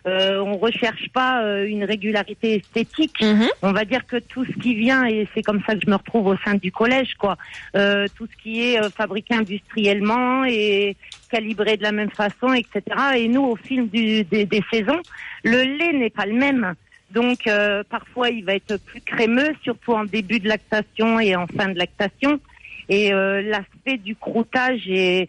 euh, on recherche pas euh, une régularité esthétique. On va dire que tout ce qui vient, et c'est comme ça que je me retrouve au sein du collège, quoi. euh, tout ce qui est euh, fabriqué industriellement et calibré de la même façon, etc. Et nous, au fil du- des, des saisons, le lait n'est pas le même. Donc euh, parfois, il va être plus crémeux, surtout en début de lactation et en fin de lactation. Et euh, l'aspect du croûtage est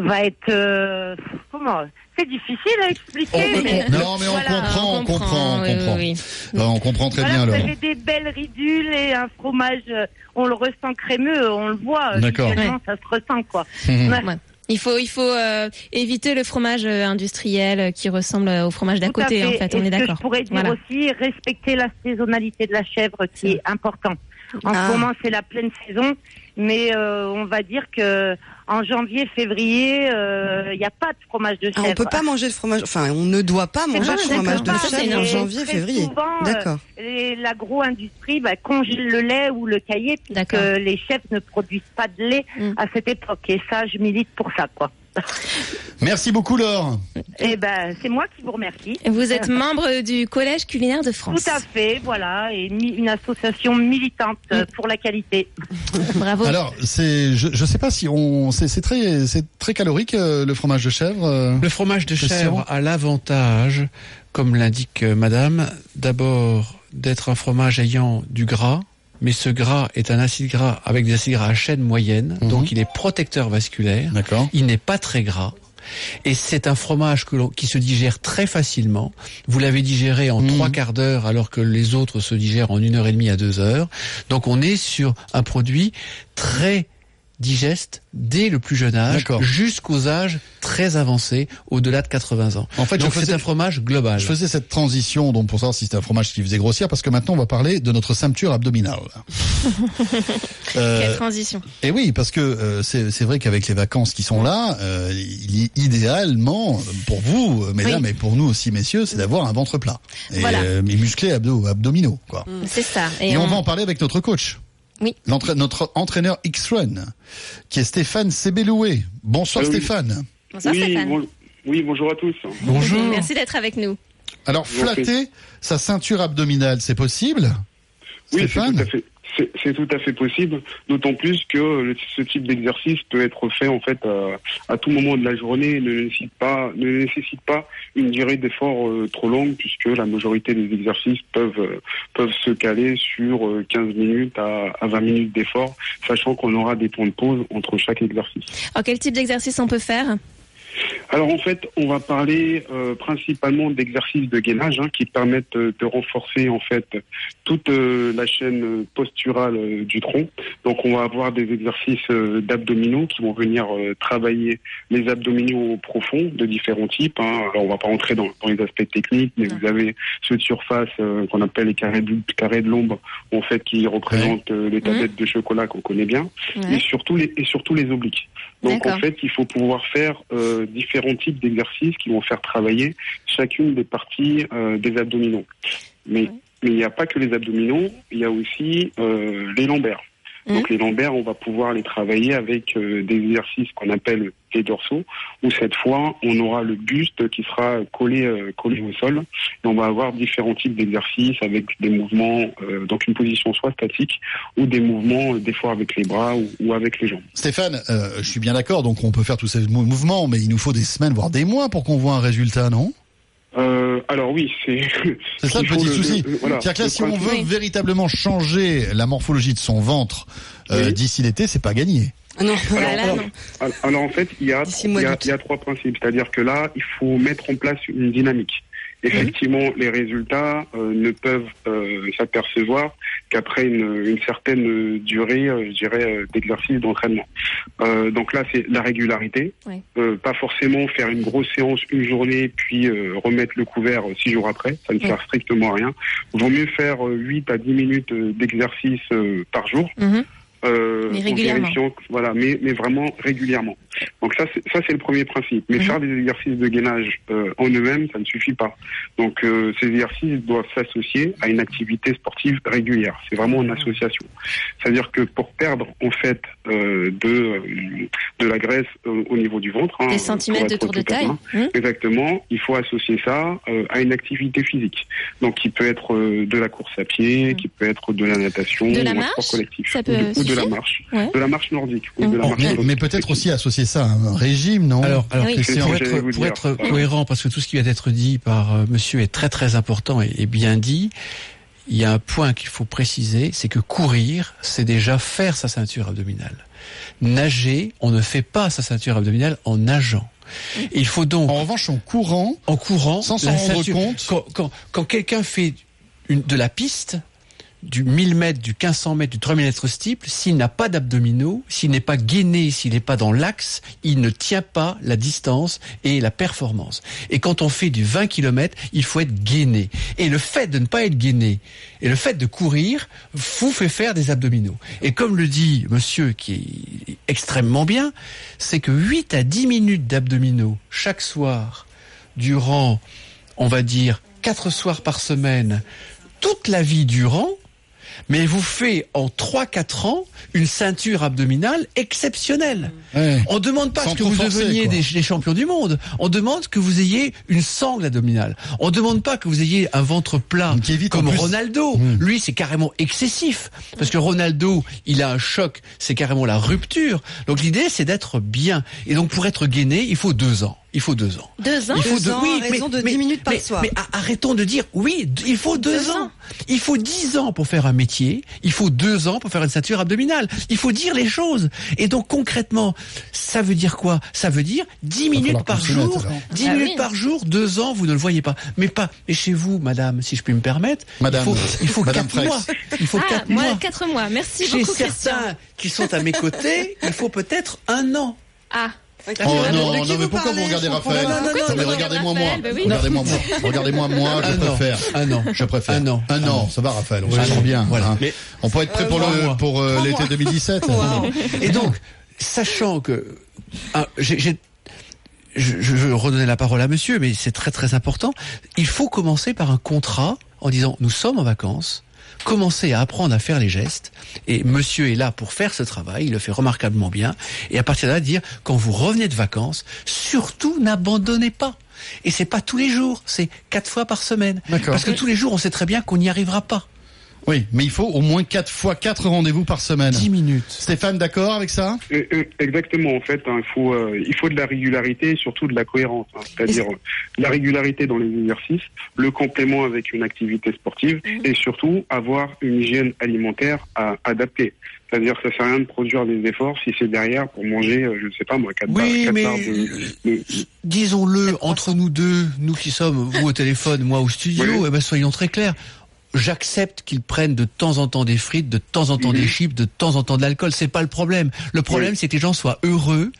va être euh, comment c'est difficile à expliquer mais Non, mais on Voilà. comprend, on comprend, on oui, comprend. oui, Euh, on comprend très Voilà, bien, vous avez des belles ridules et un fromage euh, on le ressent crémeux on le voit euh, D'accord. ça se ressent quoi Mhm. Ouais. Ouais. Il faut, il faut euh, éviter le fromage euh, industriel euh, qui ressemble au fromage d'à côté. En fait, Et on est d'accord. je pourrais dire Voilà. aussi, respecter la saisonnalité de la chèvre qui est important. En Ah. ce moment, c'est la pleine saison, mais euh, on va dire que en janvier, février, euh, il n'y a pas de fromage de Ah, chèvre. on peut pas manger de fromage. Enfin, on ne doit pas manger de fromage de Ah, chèvre c'est en janvier, février. souvent, euh, D'accord. L'agro-industrie bah, congèle le lait ou le cahier puisque les chefs ne produisent pas de lait Mm. à cette époque. Et ça, je milite pour ça, quoi. Merci beaucoup, Laure. Et ben, c'est moi qui vous remercie. Vous êtes membre du Collège culinaire de France. Tout à fait, voilà, et une association militante pour la qualité. Bravo. Alors, c'est, je, je sais pas si on, c'est, c'est très, c'est très calorique euh, le fromage de chèvre. euh, Le fromage de chèvre a l'avantage, comme l'indique euh, madame, d'abord d'être un fromage ayant du gras, mais ce gras est un acide gras avec des acides gras à chaîne moyenne, donc il est protecteur vasculaire. D'accord. Il n'est pas très gras. Et c'est un fromage que qui se digère très facilement. Vous l'avez digéré en trois quarts d'heure alors que les autres se digèrent en une heure et demie à deux heures. Donc on est sur un produit très digeste dès le plus jeune âge jusqu'aux âges très avancés, au-delà de 80 ans. En fait, Donc je faisais- c'est un fromage global. Je faisais cette transition donc pour savoir si c'était un fromage qui faisait grossir parce que maintenant on va parler de notre ceinture abdominale. Euh, Quelle transition. Et oui, parce que euh, c'est c'est vrai qu'avec les vacances qui sont là, euh, il est idéalement pour vous, mesdames, Oui. et pour nous aussi, messieurs, c'est d'avoir un ventre plat et Voilà. euh, musclé abdo, abdominaux, quoi. C'est ça. Et, on... va en parler avec notre coach. Oui. Notre entraîneur X-Run, qui est Stéphane Sebeloué. Bonsoir Ah oui. Stéphane. Bonsoir oui, Stéphane. bon- oui, bonjour à tous. Merci d'être avec nous. Alors, flatter sa ceinture abdominale, c'est possible Oui, c'est Stéphane tout à fait. C'est tout à fait possible, d'autant plus que le- ce type d'exercice peut être fait en fait euh, à tout moment de la journée, ne nécessite pas, ne nécessite pas une durée d'effort euh, trop longue, puisque la majorité des exercices peuvent euh, peuvent se caler sur euh, 15 minutes à, à 20 minutes d'effort, sachant qu'on aura des temps de pause entre chaque exercice. Alors, quel type d'exercice on peut faire? Alors en fait, on va parler euh, principalement d'exercices de gainage hein, qui permettent euh, de renforcer en fait toute euh, la chaîne posturale du tronc. Donc on va avoir des exercices d'abdominaux qui vont venir travailler les abdominaux profonds de différents types. Hein. Alors on va pas rentrer dans, dans les aspects techniques, mais vous avez ceux de surface qu'on appelle les carrés de, carrés de l'ombre, en fait qui représentent euh, les tablettes de chocolat qu'on connaît bien, Ouais. et surtout les et surtout les obliques. Donc en fait, il faut pouvoir faire euh, différents types d'exercices qui vont faire travailler chacune des parties euh, des abdominaux. Mais mais il n'y a pas que les abdominaux, il y a aussi euh, les lombaires. Donc les lombaires, on va pouvoir les travailler avec euh, des exercices qu'on appelle les dorsaux, où cette fois on aura le buste qui sera collé euh, collé au sol, et on va avoir différents types d'exercices avec des mouvements, euh, donc une position soit statique ou des mouvements des fois avec les bras ou, ou avec les jambes. Stéphane, je suis bien d'accord, donc on peut faire tous ces mou- mouvements, mais il nous faut des semaines, voire des mois pour qu'on voit un résultat, non? Euh, alors oui, c'est C'est ça le petit le- souci. le- le- voilà, C'est-à-dire que là, si on veut véritablement changer la morphologie de son ventre euh, d'ici l'été, c'est pas gagné. Ah non, alors, alors- alors, en fait, il y, a, il, y a, il y a trois principes. C'est-à-dire que là, il faut mettre en place une dynamique. Effectivement, les résultats euh, ne peuvent euh, s'apercevoir qu'après une, une certaine euh, durée, euh, je dirais, euh, d'exercice d'entraînement. Euh, donc là, c'est la régularité. Euh, pas forcément faire une grosse séance une journée puis euh, remettre le couvert six jours après. Ça ne sert strictement à rien. Vaut mieux faire euh, 8 à 10 minutes d'exercice euh, par jour. Mhm. Euh, Mais en régulièrement. voilà, mais, mais vraiment régulièrement. Donc ça, c'est, ça c'est le premier principe. Mhm. Mais faire des exercices de gainage euh, en eux-mêmes, ça ne suffit pas. Donc euh, ces exercices doivent s'associer à une activité sportive régulière. C'est vraiment Mhm. une association. C'est-à-dire que pour perdre en fait euh, de euh, de la graisse euh, au niveau du ventre, hein, Des centimètres de tour de taille. Hmm. Exactement. Il faut associer ça euh, à une activité physique. Donc qui peut être euh, de la course à pied, qui peut être de la natation. De la ou un marche, sport collectif, ça peut ou de, ou de la marche, Ouais. de la marche nordique, ou de la Oh, marche mais, peut-être aussi associer ça à un régime, non Alors, alors Oui. Christian, C'est pour être, pour cohérent, parce que tout ce qui vient d'être dit par euh, monsieur est très très important et, et bien dit, il y a un point qu'il faut préciser, c'est que courir, c'est déjà faire sa ceinture abdominale. Nager, on ne fait pas sa ceinture abdominale en nageant. Il faut donc. En revanche, en courant, en courant, sans s'en rendre ceinture- compte. Quand, quand, quand quelqu'un fait une, de la piste, du 1000 mètres, du 1500 mètres, du 3000 mètres steeple, s'il n'a pas d'abdominaux, s'il n'est pas gainé, s'il n'est pas dans l'axe, il ne tient pas la distance et la performance. Et quand on fait du 20 km, il faut être gainé. Et le fait de ne pas être gainé et le fait de courir vous fait faire des abdominaux. Et comme le dit monsieur qui est extrêmement bien, c'est que 8 à 10 minutes d'abdominaux chaque soir durant, on va dire, 4 soirs par semaine, toute la vie durant, mais vous fait en 3-4 ans une ceinture abdominale exceptionnelle. On demande pas Sans que vous deveniez des, des champions du monde. On demande que vous ayez une sangle abdominale. On demande pas que vous ayez un ventre plat comme Ronaldo. Lui, c'est carrément excessif. Parce que Ronaldo, il a un choc, c'est carrément la rupture. Donc l'idée, c'est d'être bien. Et donc pour être gainé, il faut deux ans. Il faut deux ans. Deux ans Il faut Deux ans, à raison de 10 minutes par mais- soir. Mais a- arrêtons de dire oui, il faut deux, ans. Il faut dix ans pour faire un métier. Il faut deux ans pour faire une ceinture abdominale. Il faut dire les choses. Et donc concrètement, ça veut dire quoi? Ça veut dire dix minutes par jour. Dix Ah minutes oui. par jour, deux ans, vous ne le voyez pas. Mais pas. Mais chez vous, madame, si je puis me permettre, Madame, il faut, il faut Madame quatre mois. Il faut Ah, quatre moi, mois. quatre mois. Merci Chez beaucoup, Christian. certains qui sont à mes côtés, il faut peut-être un an. Ah. Oh De non, qui non, mais pourquoi vous regardez Raphaël Non, mais regardes regardez-moi moi. Bah. Regardez-moi moi. Regardez-moi moi, je Un an. préfère. Un an. Je préfère. Un an. Un an. Ça va, Raphaël. On se sent bien. Voilà. hein. On peut être prêt pour le euh, Trois l'été mois. 2017. Et donc, sachant que ah, j'ai- j'ai- je, je veux redonner la parole à monsieur, mais c'est très très important. Il faut commencer par un contrat en disant nous sommes en vacances. Commencez à apprendre à faire les gestes et monsieur est là pour faire ce travail, il le fait remarquablement bien et à partir de là dire quand vous revenez de vacances, surtout n'abandonnez pas. Et c'est pas tous les jours, c'est quatre fois par semaine. Parce que tous les jours, on sait très bien qu'on n'y arrivera pas. Oui, mais il faut au moins 4 fois 4 rendez-vous par semaine. 10 minutes. Stéphane, d'accord avec ça? Euh, euh, Exactement, en fait, hein, il faut euh, il faut de la régularité et surtout de la cohérence, hein, c'est-à-dire euh, la régularité dans les exercices, le complément avec une activité sportive et surtout avoir une hygiène alimentaire à adapter. C'est-à-dire que ça sert à rien de produire des efforts si c'est derrière pour manger, je ne sais pas moi, 4 Oui, barres, mais barres de- de- disons-le entre nous deux, nous qui sommes vous au téléphone, moi au studio, eh ben soyons très clairs. J'accepte qu'ils prennent de temps en temps des frites, de temps en temps des chips, de temps en temps de l'alcool. C'est pas le problème. Le problème, c'est que les gens soient heureux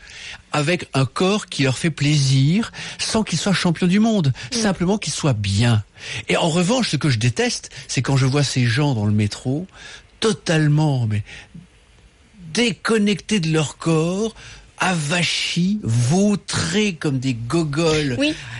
avec un corps qui leur fait plaisir, sans qu'ils soient champions du monde. Simplement qu'ils soient bien. Et en revanche, ce que je déteste, c'est quand je vois ces gens dans le métro, totalement, mais déconnectés de leur corps, avachis, vautrés comme des gogoles.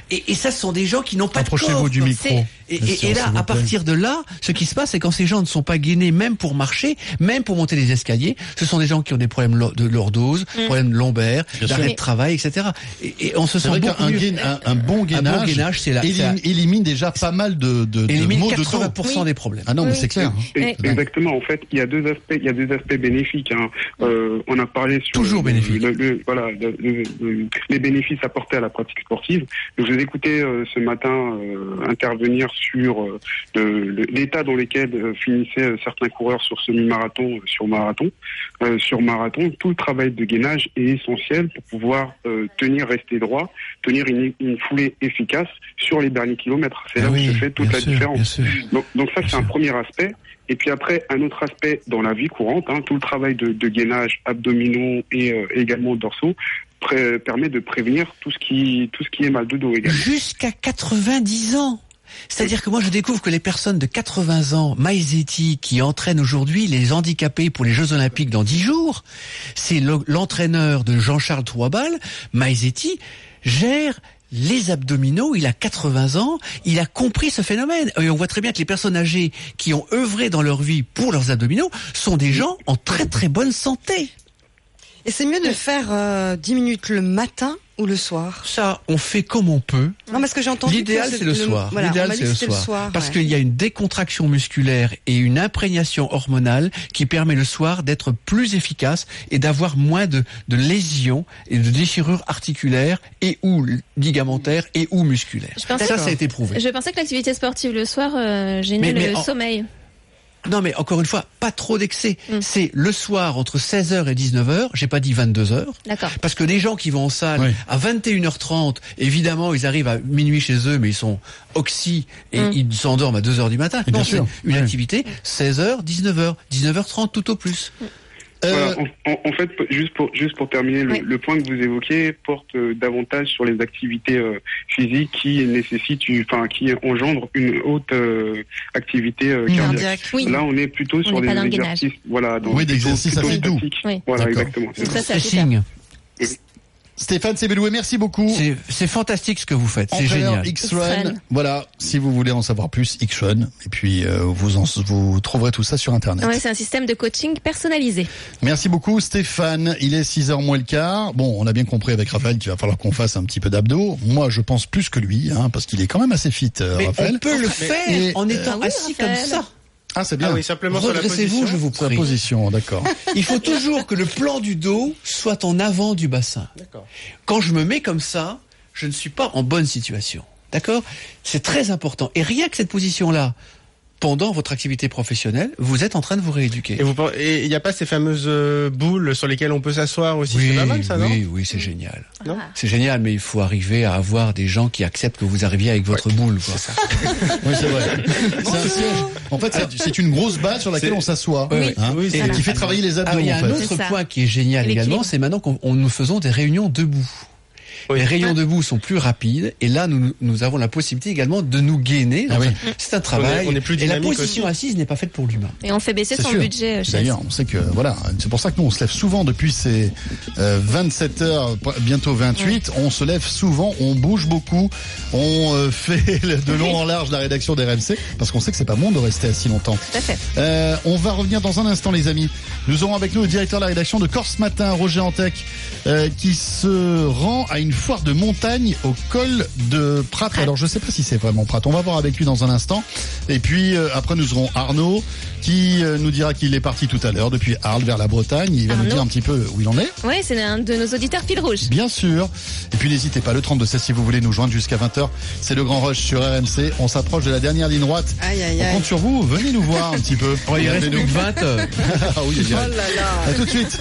Et, et ça, ce sont des gens qui n'ont pas de corps. Approchez-vous du micro, C'est- Et, là, à partir de là, ce qui se passe, c'est quand ces gens ne sont pas gainés, même pour marcher, même pour monter les escaliers, ce sont des gens qui ont des problèmes lo- de lordose, Mm. problèmes lombaires, d'arrêt de travail, etc. Et, et on se sent beaucoup qu'un mieux. gain- un, un bon gainage, Un bon gainage, c'est la, élimine, élimine déjà pas mal de, de, de élimine de 80% dos. des problèmes. Ah non, mais c'est clair. Et- Exactement. En fait, il y a deux aspects. Il y a deux aspects bénéfiques. hein. Euh, on a parlé sur Toujours le- bénéfique. le- le- voilà, le- le- le- les bénéfices apportés à la pratique sportive. Donc, je vous ai écouté euh, ce matin euh, intervenir sur euh, le- le- l'état dans lequel euh, finissaient euh, certains coureurs sur semi-marathon, euh, sur marathon, Euh, sur marathon. Tout le travail de gainage est essentiel pour pouvoir euh, tenir, rester droit, tenir une, une foulée efficace sur les derniers kilomètres. C'est Ah là oui, où se fait toute la sûr, différence. Donc, donc ça, c'est un premier aspect. Et puis après, un autre aspect dans la vie courante, hein, tout le travail de, de gainage abdominaux et euh, également dorsaux permet de prévenir tout ce qui tout ce qui est mal de dos également. Jusqu'à 90 ans. C'est-à-dire que moi, je découvre que les personnes de 80 ans, Maizetti, qui entraîne aujourd'hui les handicapés pour les Jeux Olympiques dans 10 jours, c'est le- l'entraîneur de Jean-Charles Trouabal, Maizetti, gère les abdominaux, il a 80 ans, il a compris ce phénomène. Et on voit très bien que les personnes âgées qui ont œuvré dans leur vie pour leurs abdominaux sont des gens en très très bonne santé. Et c'est mieux de faire euh, 10 minutes le matin ou le soir Ça, on fait comme on peut. Non, parce que j'ai entendu. L'idéal, que c'est le soir. Voilà, L'idéal, c'est le soir. Parce ouais. qu'il y a une décontraction musculaire et une imprégnation hormonale qui permet le soir d'être plus efficace et d'avoir moins de, de lésions et de déchirures articulaires et ou ligamentaires et ou musculaires. Je pensais Ça, ça a été prouvé. Je pensais que l'activité sportive le soir euh, gênait Mais- mais le en- sommeil. Non, mais encore une fois, pas trop d'excès. Mm. C'est le soir entre 16h et 19h. J'ai pas dit 22h. D'accord. Parce que les gens qui vont en salle à 21h30, évidemment, ils arrivent à minuit chez eux, mais ils sont oxy et Mm. ils s'endorment à 2h du matin. Et bien Non, c'est sûr. une activité 16h, 19h, 19h30 tout au plus. Voilà, en, en- en fait, juste pour juste pour terminer, le, Oui. le point que vous évoquez porte euh, davantage sur les activités euh, physiques qui nécessitent, une- enfin qui engendrent une haute euh, activité euh, cardiaque. Cardiaque, oui. Là, on est plutôt On sur des exercices, voilà, dans Oui, d'exercices plutôt assez doux. Voilà, exactement. Donc ça, c'est Stretching. Stéphane Sebeloué, merci beaucoup. C'est- fantastique ce que vous faites. C'est génial. X-Run. X-Run. Voilà, si vous voulez en savoir plus, X-Run. Et puis, euh, vous, en- vous trouverez tout ça sur Internet. Ouais, c'est un système de coaching personnalisé. Merci beaucoup Stéphane. Il est 6h moins le quart. Bon, on a bien compris avec Raphaël qu'il va falloir qu'on fasse un petit peu d'abdos. Moi, je pense plus que lui, hein, parce qu'il est quand même assez fit, euh, Mais Raphaël. on peut le faire Et- en étant Ah oui, assis Raphaël. comme ça. Ah, c'est bien. Ah oui, simplement la Redressez-vous, je vous prie. position, d'accord. Il faut toujours que le plan du dos soit en avant du bassin. D'accord. Quand je me mets comme ça, je ne suis pas en bonne situation. D'accord? C'est très important. Et rien que cette position-là, pendant votre activité professionnelle, vous êtes en train de vous rééduquer. Et il n'y a pas ces fameuses euh, boules sur lesquelles on peut s'asseoir aussi. c'est pas mal ça, non? oui, oui, c'est génial. Non? C'est génial, mais il faut arriver à avoir des gens qui acceptent que vous arriviez avec votre boule. Quoi. Oui, c'est vrai. C'est un siège. En fait, c'est- c'est une grosse base sur laquelle C'est- on s'assoit. Oui, oui. hein, Oui, et c'est qui ça. fait travailler les abdos, Alors, il y a un autre C'est ça. point qui est génial également, c'est maintenant qu'on on- nous faisons des réunions debout. Les réunions debout sont plus rapides et là nous, nous avons la possibilité également de nous gainer. Ah oui. C'est un travail. On est- on est plus et la position aussi. assise n'est pas faite pour l'humain. Et on fait baisser son sûr. budget euh, chez D'ailleurs, on sait que voilà, c'est pour ça que nous on se lève souvent depuis ces euh, 27 heures, bientôt 28. On se lève souvent, on bouge beaucoup, on euh, fait de long en large la rédaction des RMC parce qu'on sait que c'est pas bon de rester assis longtemps. Tout à fait. Euh, on va revenir dans un instant, les amis. Nous aurons avec nous le directeur de la rédaction de Corse Matin, Roger Antec, euh, qui se rend à une foire de montagne au col de Prat. Alors je sais pas si c'est vraiment Prat. On va voir avec lui dans un instant. Et puis euh, après nous aurons Arnaud qui euh, nous dira qu'il est parti tout à l'heure depuis Arles vers la Bretagne. Il va nous dire un petit peu où il en est. Oui, c'est un de nos auditeurs fil rouge. Bien sûr. Et puis n'hésitez pas, le 32 16 si vous voulez nous joindre jusqu'à 20h. C'est le grand rush sur RMC. On s'approche de la dernière ligne droite. Aïe, aïe, On aïe. compte sur vous. Venez nous voir un petit peu. Oh, il reste que 20. euh. ah oui, Oh là là. À tout de suite.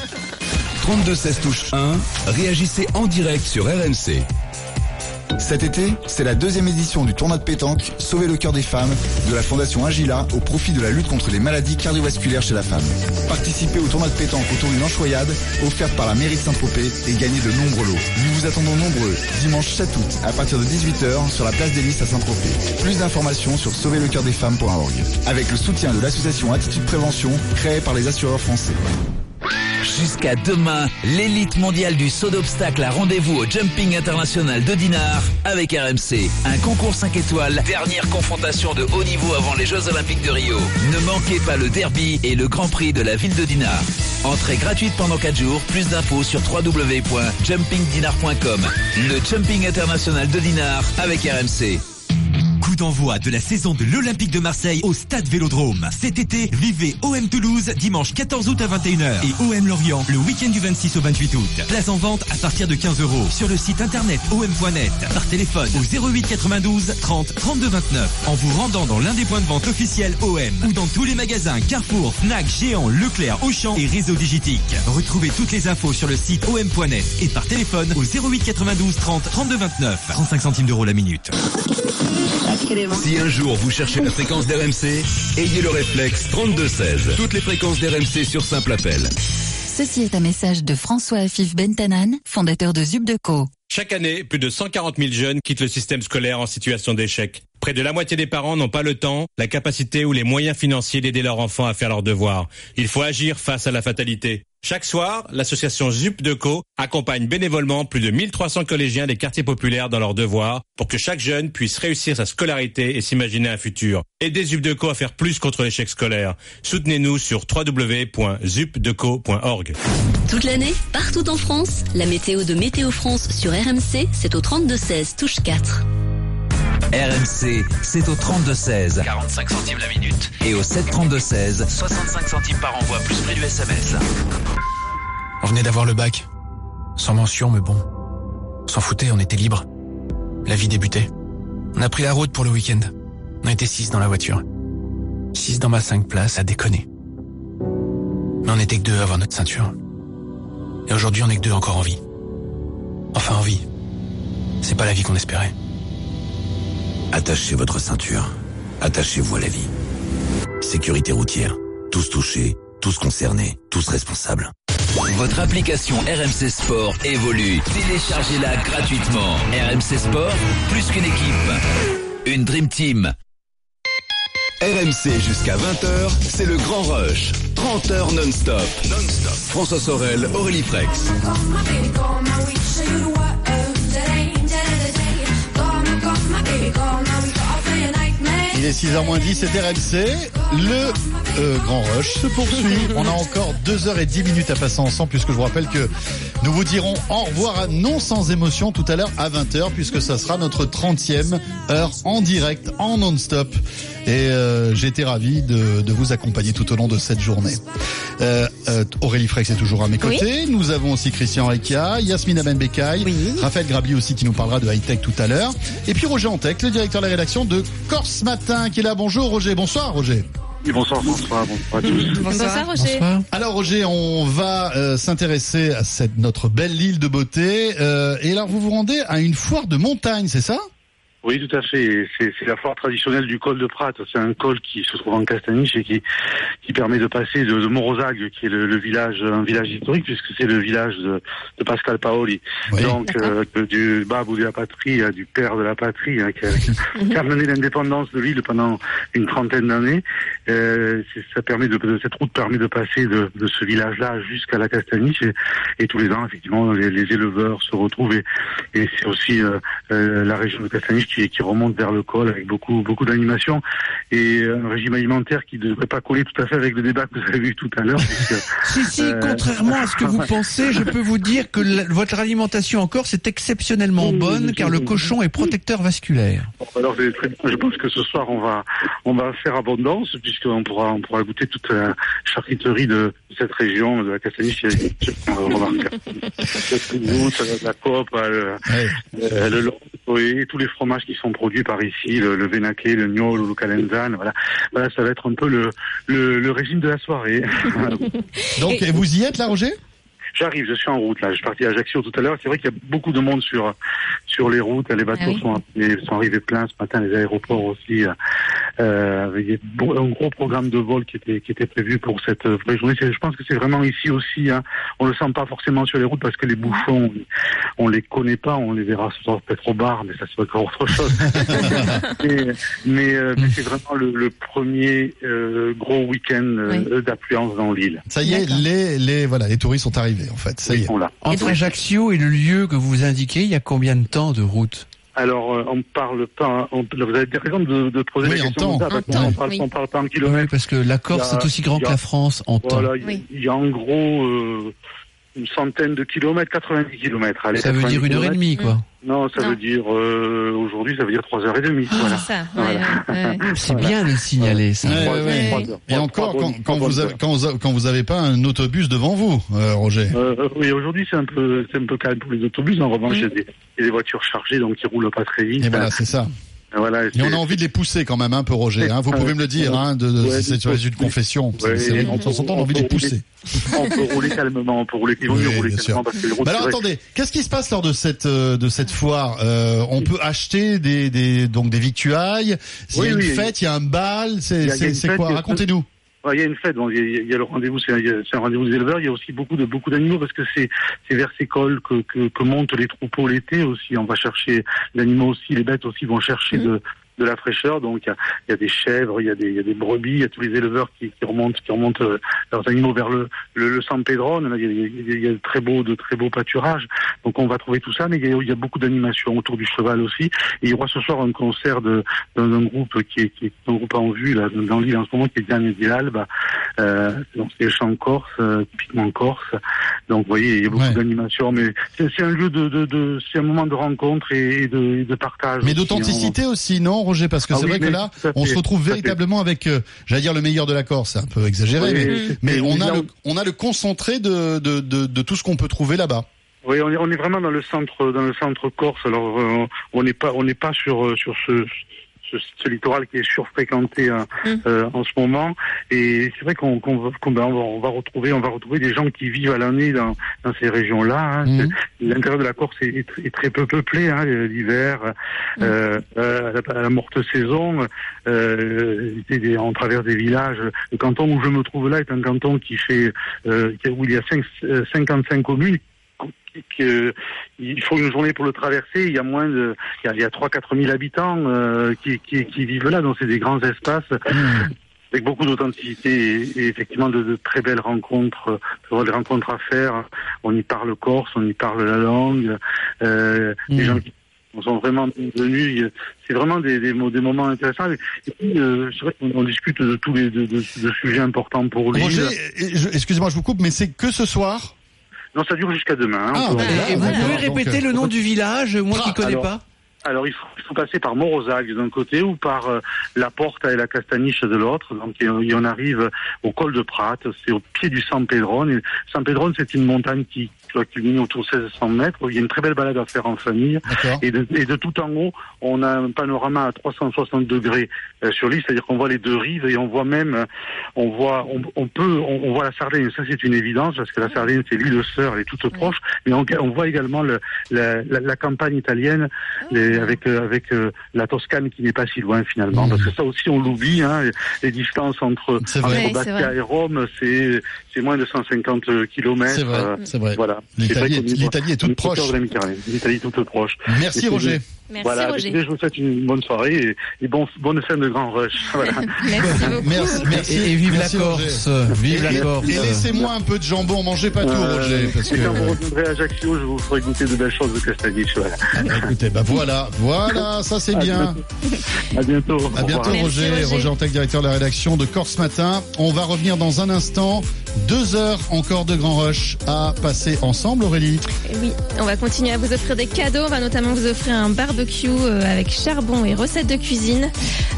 32 16 touche 1, réagissez en direct sur RMC. Cet été, c'est la deuxième édition du tournoi de pétanque Sauver le cœur des femmes de la Fondation Agila au profit de la lutte contre les maladies cardiovasculaires chez la femme. Participez au tournoi de pétanque autour d'une enchoyade offerte par la mairie de Saint-Tropez et gagnez de nombreux lots. Nous vous attendons nombreux dimanche 7 août à partir de 18h sur la place des Lys à Saint-Tropez. Plus d'informations sur sauverlecoeurdesfemmes.org avec le soutien de l'association Attitude Prévention créée par les assureurs français. Jusqu'à demain, l'élite mondiale du saut d'obstacle a rendez-vous au Jumping International de Dinard avec RMC. Un concours 5 étoiles, dernière confrontation de haut niveau avant les Jeux Olympiques de Rio. Ne manquez pas le derby et le Grand Prix de la ville de Dinard. Entrée gratuite pendant 4 jours, plus d'infos sur www.jumpingdinar.com. Le Jumping International de Dinard avec RMC. Coup d'envoi de la saison de l'Olympique de Marseille au Stade Vélodrome. Cet été, vivez OM Toulouse dimanche 14 août à 21h et OM Lorient le week-end du 26 au 28 août. Place en vente à partir de 15 euros sur le site internet om.net, par téléphone au 08 92 30 32 29 en vous rendant dans l'un des points de vente officiels OM ou dans tous les magasins Carrefour, Fnac, Géant, Leclerc, Auchan et Réseau Digitique. Retrouvez toutes les infos sur le site om.net et par téléphone au 08 92 30 32 29 35 centimes d'euros la minute. Si un jour vous cherchez la fréquence d'RMC, ayez le réflexe 3216. Toutes les fréquences d'RMC sur simple appel. Ceci est un message de François Afif Bentanan, fondateur de Zubdeco. Chaque année, plus de 140 000 jeunes quittent le système scolaire en situation d'échec. Près de la moitié des parents n'ont pas le temps, la capacité ou les moyens financiers d'aider leurs enfants à faire leurs devoirs. Il faut agir face à la fatalité. Chaque soir, l'association ZUP Deco accompagne bénévolement plus de 1300 collégiens des quartiers populaires dans leurs devoirs pour que chaque jeune puisse réussir sa scolarité et s'imaginer un futur. Aidez ZUP Deco à faire plus contre l'échec scolaire. Soutenez-nous sur www.zupdeco.org. Toute l'année, partout en France, la météo de Météo France sur RMC, c'est au 32-16, touche 4. RMC, c'est au 32-16. 45 centimes la minute. Et au 732-16. 65 centimes par envoi, plus prix du SMS. On venait d'avoir le bac. Sans mention, mais bon. On S'en foutait, on était libre. La vie débutait. On a pris la route pour le week-end. On était six dans la voiture. Six dans ma cinq places, à déconner. Mais on était que deux avoir notre ceinture. Et aujourd'hui, on est que deux encore en vie. Enfin, en vie. C'est pas la vie qu'on espérait. Attachez votre ceinture. Attachez-vous à la vie. Sécurité routière. Tous touchés, tous concernés, tous responsables. Votre application RMC Sport évolue. Téléchargez-la gratuitement. RMC Sport, plus qu'une équipe. Une Dream Team. RMC jusqu'à 20h, c'est le grand rush. 30 heures non-stop. Non-stop. François Sorel, Aurélie Frex. Il est 6h10, c'est RMC. Le euh, Grand Rush se poursuit. On a encore 2h10 minutes à passer ensemble puisque je vous rappelle que nous vous dirons au revoir à non sans émotion tout à l'heure à 20h puisque ça sera notre 30e heure en direct, en non-stop. Et euh, j'ai été ravi de, de vous accompagner tout au long de cette journée. Euh, euh, Aurélie Frex est toujours à mes côtés. Nous avons aussi Christian Rekia, Yasmina Benbekay, Raphaël Grabli aussi qui nous parlera de high-tech tout à l'heure. Et puis Roger Antec, le directeur de la rédaction de Corse Matin qui est là. Bonjour Roger, bonsoir Roger. Oui, bonsoir François, bonsoir à tous. Bonsoir, Roger. Alors Roger, on va euh, s'intéresser à cette notre belle île de beauté. Euh, et alors vous vous rendez à une foire de montagne, c'est ça? Oui, tout à fait. C'est c'est la foire traditionnelle du col de Prat. C'est un col qui se trouve en Castaniche et qui, qui permet de passer de, de Morozague, qui est le, le village, un village historique, puisque c'est le village de, de Pascal Paoli. Donc, euh, du babou de la patrie, du père de la patrie, hein, qui, a, qui a mené l'indépendance de l'île pendant une trentaine d'années. Euh, c'est- ça permet de, de- cette route permet de passer de, de ce village-là jusqu'à la Castaniche et, et tous les ans, effectivement, les, les éleveurs se retrouvent et, et c'est aussi euh, euh, la région de Castaniche qui, qui remonte vers le col avec beaucoup beaucoup d'animation et un régime alimentaire qui ne devrait pas coller tout à fait avec le débat que vous avez vu tout à l'heure. Si, si, euh, contrairement à ce que vous pensez, je peux vous dire que la- votre alimentation en Corse est exceptionnellement bonne car le cochon est protecteur vasculaire. Alors je pense que ce soir on va on va faire abondance puisqu'on pourra on pourra goûter toute la charcuterie de cette région de la remarquer. La, coop, le, euh, le et tous les fromages qui sont produits par ici, le, le le gnolo, le calenzane, voilà. Voilà, ça va être un peu le le, le régime de la soirée. Donc, et vous y êtes là, Roger? J'arrive, je suis en route là. Je suis parti à Ajaccio tout à l'heure. C'est vrai qu'il y a beaucoup de monde sur sur les routes. Les bateaux Ah oui. sont, arrivés- sont arrivés pleins ce matin. Les aéroports aussi. Euh, il y a beau- un gros programme de vol qui était qui était prévu pour cette vraie journée. Je pense que c'est vraiment ici aussi. Hein, on le sent pas forcément sur les routes parce que les bouchons, on les connaît pas. On les verra ce soir peut-être au bar, mais ça c'est encore autre chose. mais mais, euh, mais c'est vraiment le, le premier euh, gros week-end euh, d'affluence dans l'île. Ça y est, les, les, voilà, les touristes sont arrivés, en fait. Ça y est. Entre Ajaccio et le lieu que vous indiquez, il y a combien de temps de route? Alors, euh, on parle pas. On, vous avez raison de, de poser Oui, la question. temps. parce temps, parle, oui. on parle pas en kilomètres. Oui, parce que la Corse Il y a- est aussi grand que la France en temps. Voilà, il y a- il y a en gros euh, une centaine de kilomètres, 90 kilomètres. Allez, Ça veut 90 dire une heure et demie, quoi. Non, ça veut dire euh, aujourd'hui, ça veut dire trois heures et demie. voilà. ça, Voilà. C'est bien de le signaler, ça. Ouais, ouais, ouais. Trois heures. Et encore, quand, vous avez, quand, vous, quand vous avez pas un autobus devant vous, euh, Roger. Euh, euh, oui, aujourd'hui c'est un peu c'est un peu calme pour les autobus. En revanche, il y a des, il y a des voitures chargées, donc qui roulent pas très vite. Et voilà, c'est ça. Voilà, Et on a envie de les pousser quand même un peu, Roger. Hein. Vous pouvez me le dire, hein, de, de, Ouais, c'est une confession. Ouais, c'est on temps, on a envie de les pousser. On peut rouler calmement, on peut rouler, Oui, rouler calmement sûr. parce que Mais alors attendez, qu'est-ce qui se passe lors de cette euh, de cette foire Euh, On peut acheter des, des donc des victuailles? Il y Oui, a une oui, fête, il y a un bal. Y C'est y c'est quoi? y Racontez-nous. Ouais, il y a une fête, bon, il y a, il y a le rendez-vous, c'est un rendez-vous des éleveurs. Il y a aussi beaucoup de beaucoup d'animaux parce que c'est c'est vers ces cols que, que que montent les troupeaux l'été aussi. On va chercher les animaux aussi, les bêtes aussi vont chercher de de la fraîcheur. Donc il y a, il y a des chèvres, il y a des il y a des brebis, il y a tous les éleveurs qui, qui remontent qui remontent euh, leurs animaux vers le le, le San Pedrone. Là, il y a, y de très beaux de très beaux pâturages. Donc on va trouver tout ça, mais il y a, beaucoup d'animations autour du cheval aussi. Et il y aura ce soir un concert d'un groupe qui est, qui est un groupe en vue là dans l'île en ce moment qui est Diane et Alba. Euh, donc c'est chant corse, euh, typiquement corse. Donc vous voyez, il y a beaucoup d'animations, mais c'est un lieu de, de, de c'est un moment de rencontre et, de, et de partage. Mais aussi, d'authenticité aussi, non, Roger Parce que Ah c'est oui, vrai que là, on fait, se retrouve fait. véritablement avec, euh, j'allais dire le meilleur de la Corse, c'est un peu exagéré, Oui, mais, on a le on a le concentré de de de, de tout ce qu'on peut trouver là-bas. Oui, on est, on est vraiment dans le centre, dans le centre corse. Alors, euh, on n'est pas, on n'est pas sur, euh, sur ce, ce, ce littoral qui est surfréquenté hein, euh, en ce moment. Et c'est vrai qu'on, va- qu'on va, on va retrouver, on va retrouver des gens qui vivent à l'année dans, dans ces régions-là. hein. C'est- L'intérieur de la Corse est, est tr- est très peu peuplé hein, l'hiver, euh, euh, à la- morte saison. Des- on traverse des villages. Le canton où je me trouve là est un canton qui fait, où il y a cinq- euh, 55 communes que il faut une journée pour le traverser. Il y a moins de, il y a, il y a 3-4 000 habitants euh, qui, qui, qui vivent là, donc c'est des grands espaces. Avec beaucoup d'authenticité et, et effectivement de, de très belles rencontres, euh, des rencontres à faire. On y parle corse, on y parle la langue. Euh, Les gens qui sont vraiment venus. C'est vraiment des, des, mo- des moments intéressants. Et puis, euh, c'est vrai qu'on on discute de tous les de, de- de sujets importants pour je- excusez-moi, je vous coupe, mais c'est que ce soir. Non, ça dure jusqu'à demain. hein. Ah, bah, Et vous pouvez répéter le nom du village, moi qui connais alors, pas Alors il faut, il faut passer par Morozag d'un côté ou par euh, la Porte et la Castaniche de l'autre. Donc et, et on arrive au col de Prat, c'est au pied du San Pedrone. Et San Pedrone, c'est une montagne qui qui culmine autour de 1600 mètres. Il y a une très belle balade à faire en famille. Et de, et de tout en haut, on a un panorama à 360 degrés euh, sur l'île, c'est-à-dire qu'on voit les deux rives et on voit même, euh, on voit, on, on peut, on, on voit la Sardaigne. Ça c'est une évidence parce que la Sardaigne c'est l'île sœur, elle est toute proche. Mais on, on voit également le, la, la, la campagne italienne les- avec euh, avec la Toscane qui n'est pas si loin finalement. Parce que ça aussi on l'oublie. Hein, les distances entre, entre Bastia et Rome, c'est c'est moins de 150 kilomètres. C'est vrai, euh, vrai. Voilà. L'Italie est, est toute proche. L'Italie est toute proche. Merci, Roger. Merci, voilà, Roger. écoutez, je vous souhaite une bonne soirée et, et bon, bonne scène de Grand Rush. Voilà. Merci, merci. Et- et vive la Corse. Roger. Vive la Et- Corse. Et laissez-moi un peu de jambon, mangez pas tout, Euh, Roger, parce et que. quand vous reviendrez à Ajaccio, je vous ferai goûter de belles choses de Castagnic. Voilà. Ah bah, écoutez, bah voilà, voilà, ça c'est bien. À bientôt. À bientôt, revoir. Roger. Roger Antec, directeur de la rédaction de Corse Matin. On va revenir dans un instant. Deux heures encore de Grand Rush à passer ensemble, Aurélie. Et oui, on va continuer à vous offrir des cadeaux. On va notamment vous offrir un barbecue euh, avec charbon et recettes de cuisine.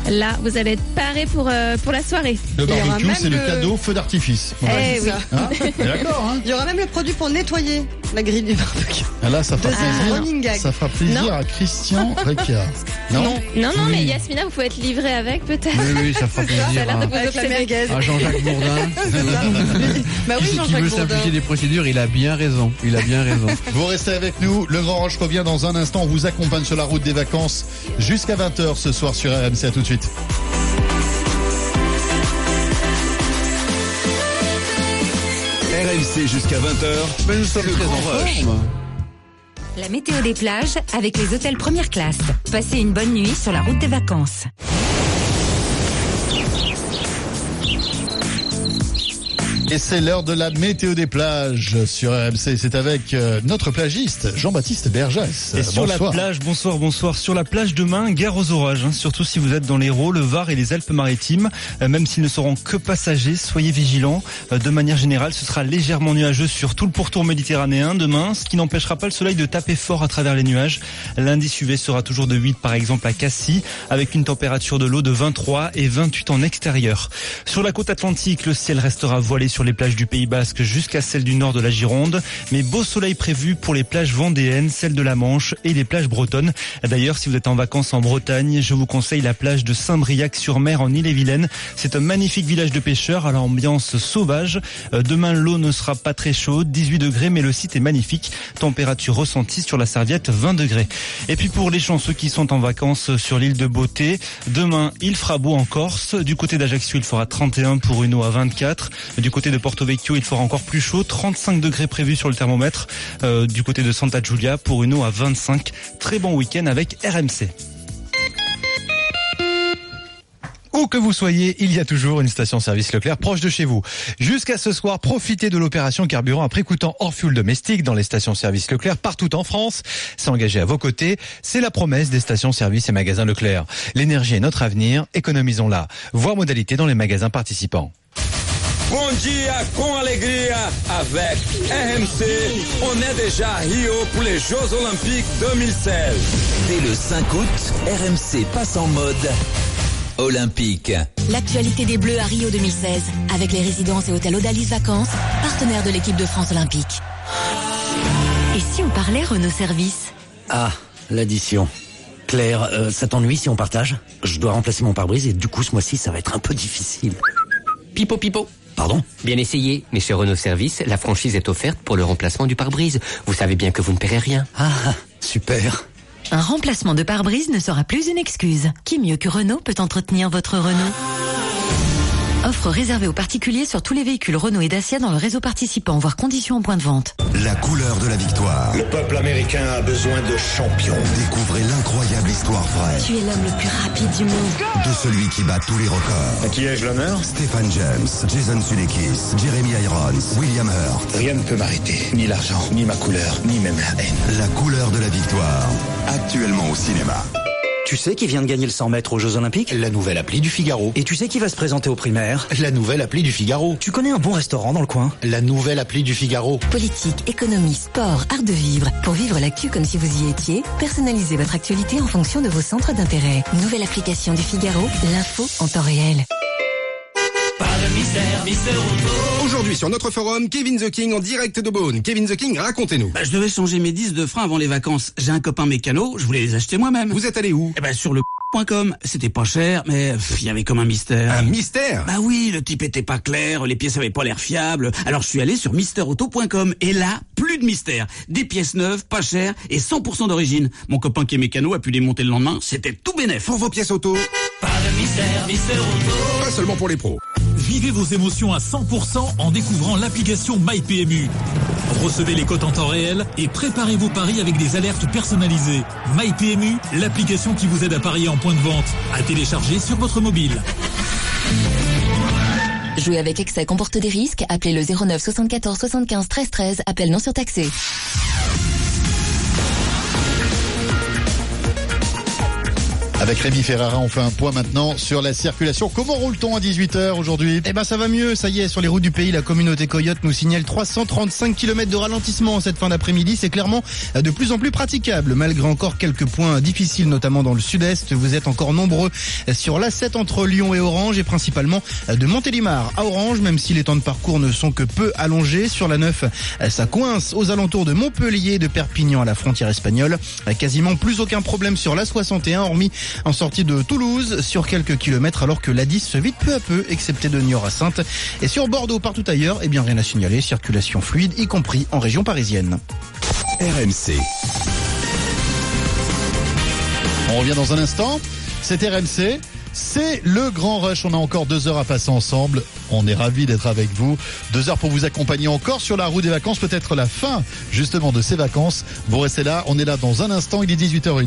Là, vous allez être parés pour, euh, pour la soirée. Le barbecue, c'est le le- cadeau feu d'artifice. Eh oui. Hein D'accord, hein Il y aura même le produit pour nettoyer la grille du barbecue. Ah, Là, ça fera plaisir. running gag. Ça fera plaisir Non. à Christian Recard. Non, Non, non, Oui. mais Yasmina, vous pouvez être livré avec peut-être. Oui, oui, ça fera Ça a plaisir l'air de à, vous Avec la obséder. merguez. à Jean-Jacques Bourdin. Bah oui, Jean-Jacques veut Bourdin. simplifier les procédures, il a bien raison. Il a bien raison. Vous restez avec nous. Le Grand Roche revient dans un instant. On vous accompagne sur la route des vacances jusqu'à 20h ce soir sur RMC. À tout de suite. RMC jusqu'à 20h. Mais nous sommes très en rush. La météo des plages avec les hôtels première classe. Passez une bonne nuit sur la route des vacances. Et c'est l'heure de la météo des plages sur RMC. C'est avec euh, notre plagiste Jean-Baptiste Bergès. Et sur Bonsoir. la plage, bonsoir, bonsoir. Sur la plage demain, gare aux orages, hein, surtout si vous êtes dans l'Hérault, le Var et les Alpes-Maritimes. Euh, même s'ils ne seront que passagers, soyez vigilants. Euh, de manière générale, ce sera légèrement nuageux sur tout le pourtour méditerranéen demain, ce qui n'empêchera pas le soleil de taper fort à travers les nuages. L'indice UV sera toujours de 8 par exemple à Cassis, avec une température de l'eau de 23 et 28 en extérieur. Sur la côte atlantique, le ciel restera voilé sur les plages du Pays Basque jusqu'à celles du nord de la Gironde, mais beau soleil prévu pour les plages vendéennes, celles de la Manche et les plages bretonnes. D'ailleurs, si vous êtes en vacances en Bretagne, je vous conseille la plage de Saint-Briac-sur-Mer en Ille-et-Vilaine. C'est un magnifique village de pêcheurs à l'ambiance sauvage. Euh, Demain, l'eau ne sera pas très chaude, 18 degrés, mais le site est magnifique. Température ressentie sur la serviette, 20 degrés. Et puis pour les chanceux qui sont en vacances sur l'île de Beauté, demain, il fera beau en Corse. Du côté d'Ajaccio, il fera 31 pour une eau à 24. Du côté de Porto Vecchio, il fera encore plus chaud, 35 degrés prévus sur le thermomètre. Euh, du côté de Santa Giulia, pour une eau à 25. Très bon week-end avec RMC. Où que vous soyez, il y a toujours une station-service Leclerc proche de chez vous. Jusqu'à ce soir, profitez de l'opération carburant à prix coûtant hors fuel domestique dans les stations-service Leclerc partout en France. S'engager à vos côtés, c'est la promesse des stations-service et magasins Leclerc. L'énergie est notre avenir, économisons-la. Voir modalité dans les magasins participants. Bom dia com alegria avec RMC. On est déjà à Rio pour les Jeux Olympiques 2016. Dès le 5 août, RMC passe en mode olympique. L'actualité des Bleus à Rio 2016 avec les résidences et hôtels Odalis Vacances, partenaires de l'équipe de France olympique. Et si on parlait Renault Service? Ah, l'addition. Claire, euh, ça t'ennuie si on partage? Je dois remplacer mon pare-brise et du coup ce mois-ci ça va être un peu difficile. Pipo pipo. Pardon Bien essayé, mais chez Renault Service, la franchise est offerte pour le remplacement du pare-brise. Vous savez bien que vous ne paierez rien. Ah, super. Un remplacement de pare-brise ne sera plus une excuse. Qui mieux que Renault peut entretenir votre Renault? Offre réservée aux particuliers sur tous les véhicules Renault et Dacia dans le réseau participant, voire conditions en point de vente. La couleur de la victoire. Le peuple américain a besoin de champions. Découvrez l'incroyable histoire vraie Tu es l'homme le plus rapide du monde. de celui qui bat tous les records. À qui ai-je l'honneur? Stéphane James, Jason Sudeikis, Jeremy Irons, William Hurt. Rien ne peut m'arrêter. Ni l'argent, ni ma couleur, ni même la haine. La couleur de la victoire. Actuellement au cinéma. Tu sais qui vient de gagner le 100 mètres aux Jeux Olympiques? La nouvelle appli du Figaro. Et tu sais qui va se présenter aux primaires La nouvelle appli du Figaro. Tu connais un bon restaurant dans le coin? La nouvelle appli du Figaro. Politique, économie, sport, art de vivre. Pour vivre l'actu comme si vous y étiez, personnalisez votre actualité en fonction de vos centres d'intérêt. Nouvelle application du Figaro, l'info en temps réel. Aujourd'hui sur notre forum, Kevin The King en direct de Beaune. Kevin The King, racontez-nous. Bah, je devais changer mes disques de frein avant les vacances. J'ai un copain mécano, je voulais les acheter moi-même. Vous êtes allé où? Eh ben sur le. C'était pas cher, mais il y avait comme un mystère. Un mystère? Bah oui, le type était pas clair, les pièces avaient pas l'air fiables. Alors je suis allé sur misterauto.com et là, plus de mystère. Des pièces neuves, pas chères et 100% d'origine. Mon copain qui est mécano a pu les monter le lendemain, c'était tout bénef. Pour vos pièces auto. Pas de mystère, Mister Auto. Pas seulement pour les pros. Vivez vos émotions à 100% en découvrant l'application MyPMU. Recevez les cotes en temps réel et préparez vos paris avec des alertes personnalisées. MyPMU, l'application qui vous aide à parier en point de vente, à télécharger sur votre mobile. Jouer avec excès comporte des risques. Appelez le 09 74 75 13 13. Appel non surtaxé. Avec Rémi Ferrara, on fait un point maintenant sur la circulation. Comment roule-t-on à 18h aujourd'hui? Eh ben ça va mieux, ça y est, sur les routes du pays, la communauté Coyote nous signale 335 km de ralentissement cette fin d'après-midi. C'est clairement de plus en plus praticable, malgré encore quelques points difficiles, notamment dans le sud-est. Vous êtes encore nombreux sur l'A7 entre Lyon et Orange, et principalement de Montélimar à Orange, même si les temps de parcours ne sont que peu allongés. Sur la 9, ça coince aux alentours de Montpellier, de Perpignan à la frontière espagnole. Quasiment plus aucun problème sur la 61, hormis en sortie de Toulouse sur quelques kilomètres alors que la 10 se vide peu à peu, excepté de Niort à Sainte. Et sur Bordeaux, partout ailleurs, eh bien rien à signaler, circulation fluide, y compris en région parisienne. RMC. On revient dans un instant. C'est RMC. C'est le grand rush. On a encore deux heures à passer ensemble. On est ravis d'être avec vous. Deux heures pour vous accompagner encore sur la route des vacances. Peut-être la fin, justement, de ces vacances. Vous restez là. On est là dans un instant. Il est 18h01.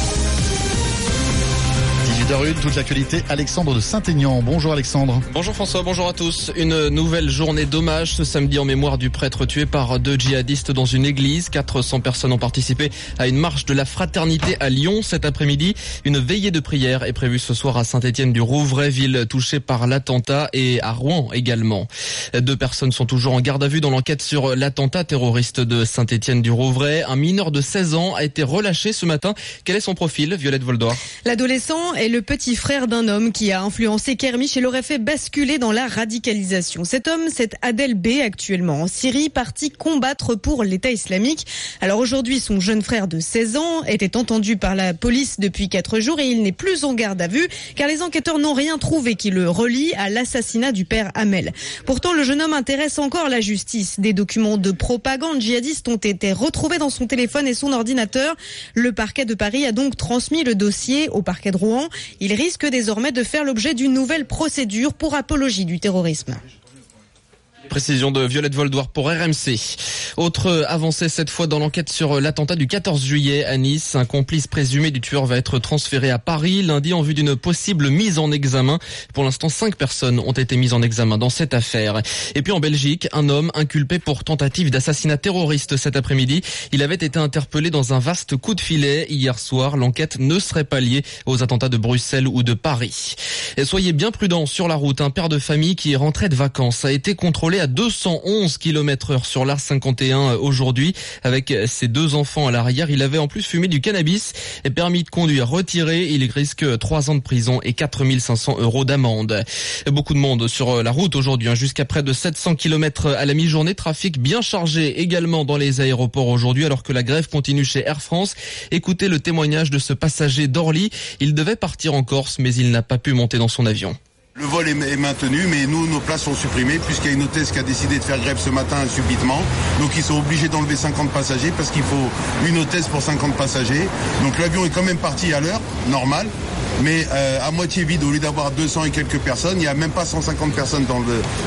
18h01, toute l'actualité. Alexandre de Saint-Aignan. Bonjour Alexandre. Bonjour François, bonjour à tous. Une nouvelle journée d'hommage ce samedi en mémoire du prêtre tué par deux djihadistes dans une église. 400 personnes ont participé à une marche de la fraternité à Lyon cet après-midi. Une veillée de prière est prévue ce soir à Saint-Étienne du Rouvray, ville touchée par l'attentat et à Rouen également. Deux personnes sont toujours en garde à vue dans l'enquête sur l'attentat terroriste de Saint-Étienne du Rouvray. Un mineur de 16 ans a été relâché ce matin. Quel est son profil, Violette Voldoir L'adolescent est le petit frère d'un homme qui a influencé Kermiche et l'aurait fait basculer dans la radicalisation. Cet homme, c'est Adel B, actuellement en Syrie, parti combattre pour l'État islamique. Alors aujourd'hui, son jeune frère de 16 ans était entendu par la police depuis 4 jours et il n'est plus en garde à vue car les enquêteurs n'ont rien trouvé qui le relie à l'assassinat du père Hamel. Pourtant, le jeune homme intéresse encore la justice. Des documents de propagande djihadiste ont été retrouvés dans son téléphone et son ordinateur. Le parquet de Paris a donc transmis le dossier au parquet de Rouen. Il risque désormais de faire l'objet d'une nouvelle procédure pour apologie du terrorisme. Précision de Violette Voldoir pour RMC. Autre avancée cette fois dans l'enquête sur l'attentat du 14 juillet à Nice. Un complice présumé du tueur va être transféré à Paris lundi en vue d'une possible mise en examen. Pour l'instant, cinq personnes ont été mises en examen dans cette affaire. Et puis en Belgique, un homme inculpé pour tentative d'assassinat terroriste cet après-midi. Il avait été interpellé dans un vaste coup de filet hier soir. L'enquête ne serait pas liée aux attentats de Bruxelles ou de Paris. Et soyez bien prudents sur la route. Un père de famille qui est rentré de vacances a été contrôlé à 211 km heure sur l'Ar51 aujourd'hui avec ses deux enfants à l'arrière. Il avait en plus fumé du cannabis et permis de conduire retiré. Il risque 3 ans de prison et 4500 euros d'amende. Beaucoup de monde sur la route aujourd'hui, hein, jusqu'à près de 700 km à la mi-journée. Trafic bien chargé également dans les aéroports aujourd'hui alors que la grève continue chez Air France. Écoutez le témoignage de ce passager d'Orly. Il devait partir en Corse mais il n'a pas pu monter dans son avion. Le vol est maintenu, mais nous, nos places sont supprimées puisqu'il y a une hôtesse qui a décidé de faire grève ce matin subitement. Donc ils sont obligés d'enlever 50 passagers parce qu'il faut une hôtesse pour 50 passagers. Donc l'avion est quand même parti à l'heure, normal, mais euh, à moitié vide au lieu d'avoir 200 et quelques personnes. Il n'y a même pas 150 personnes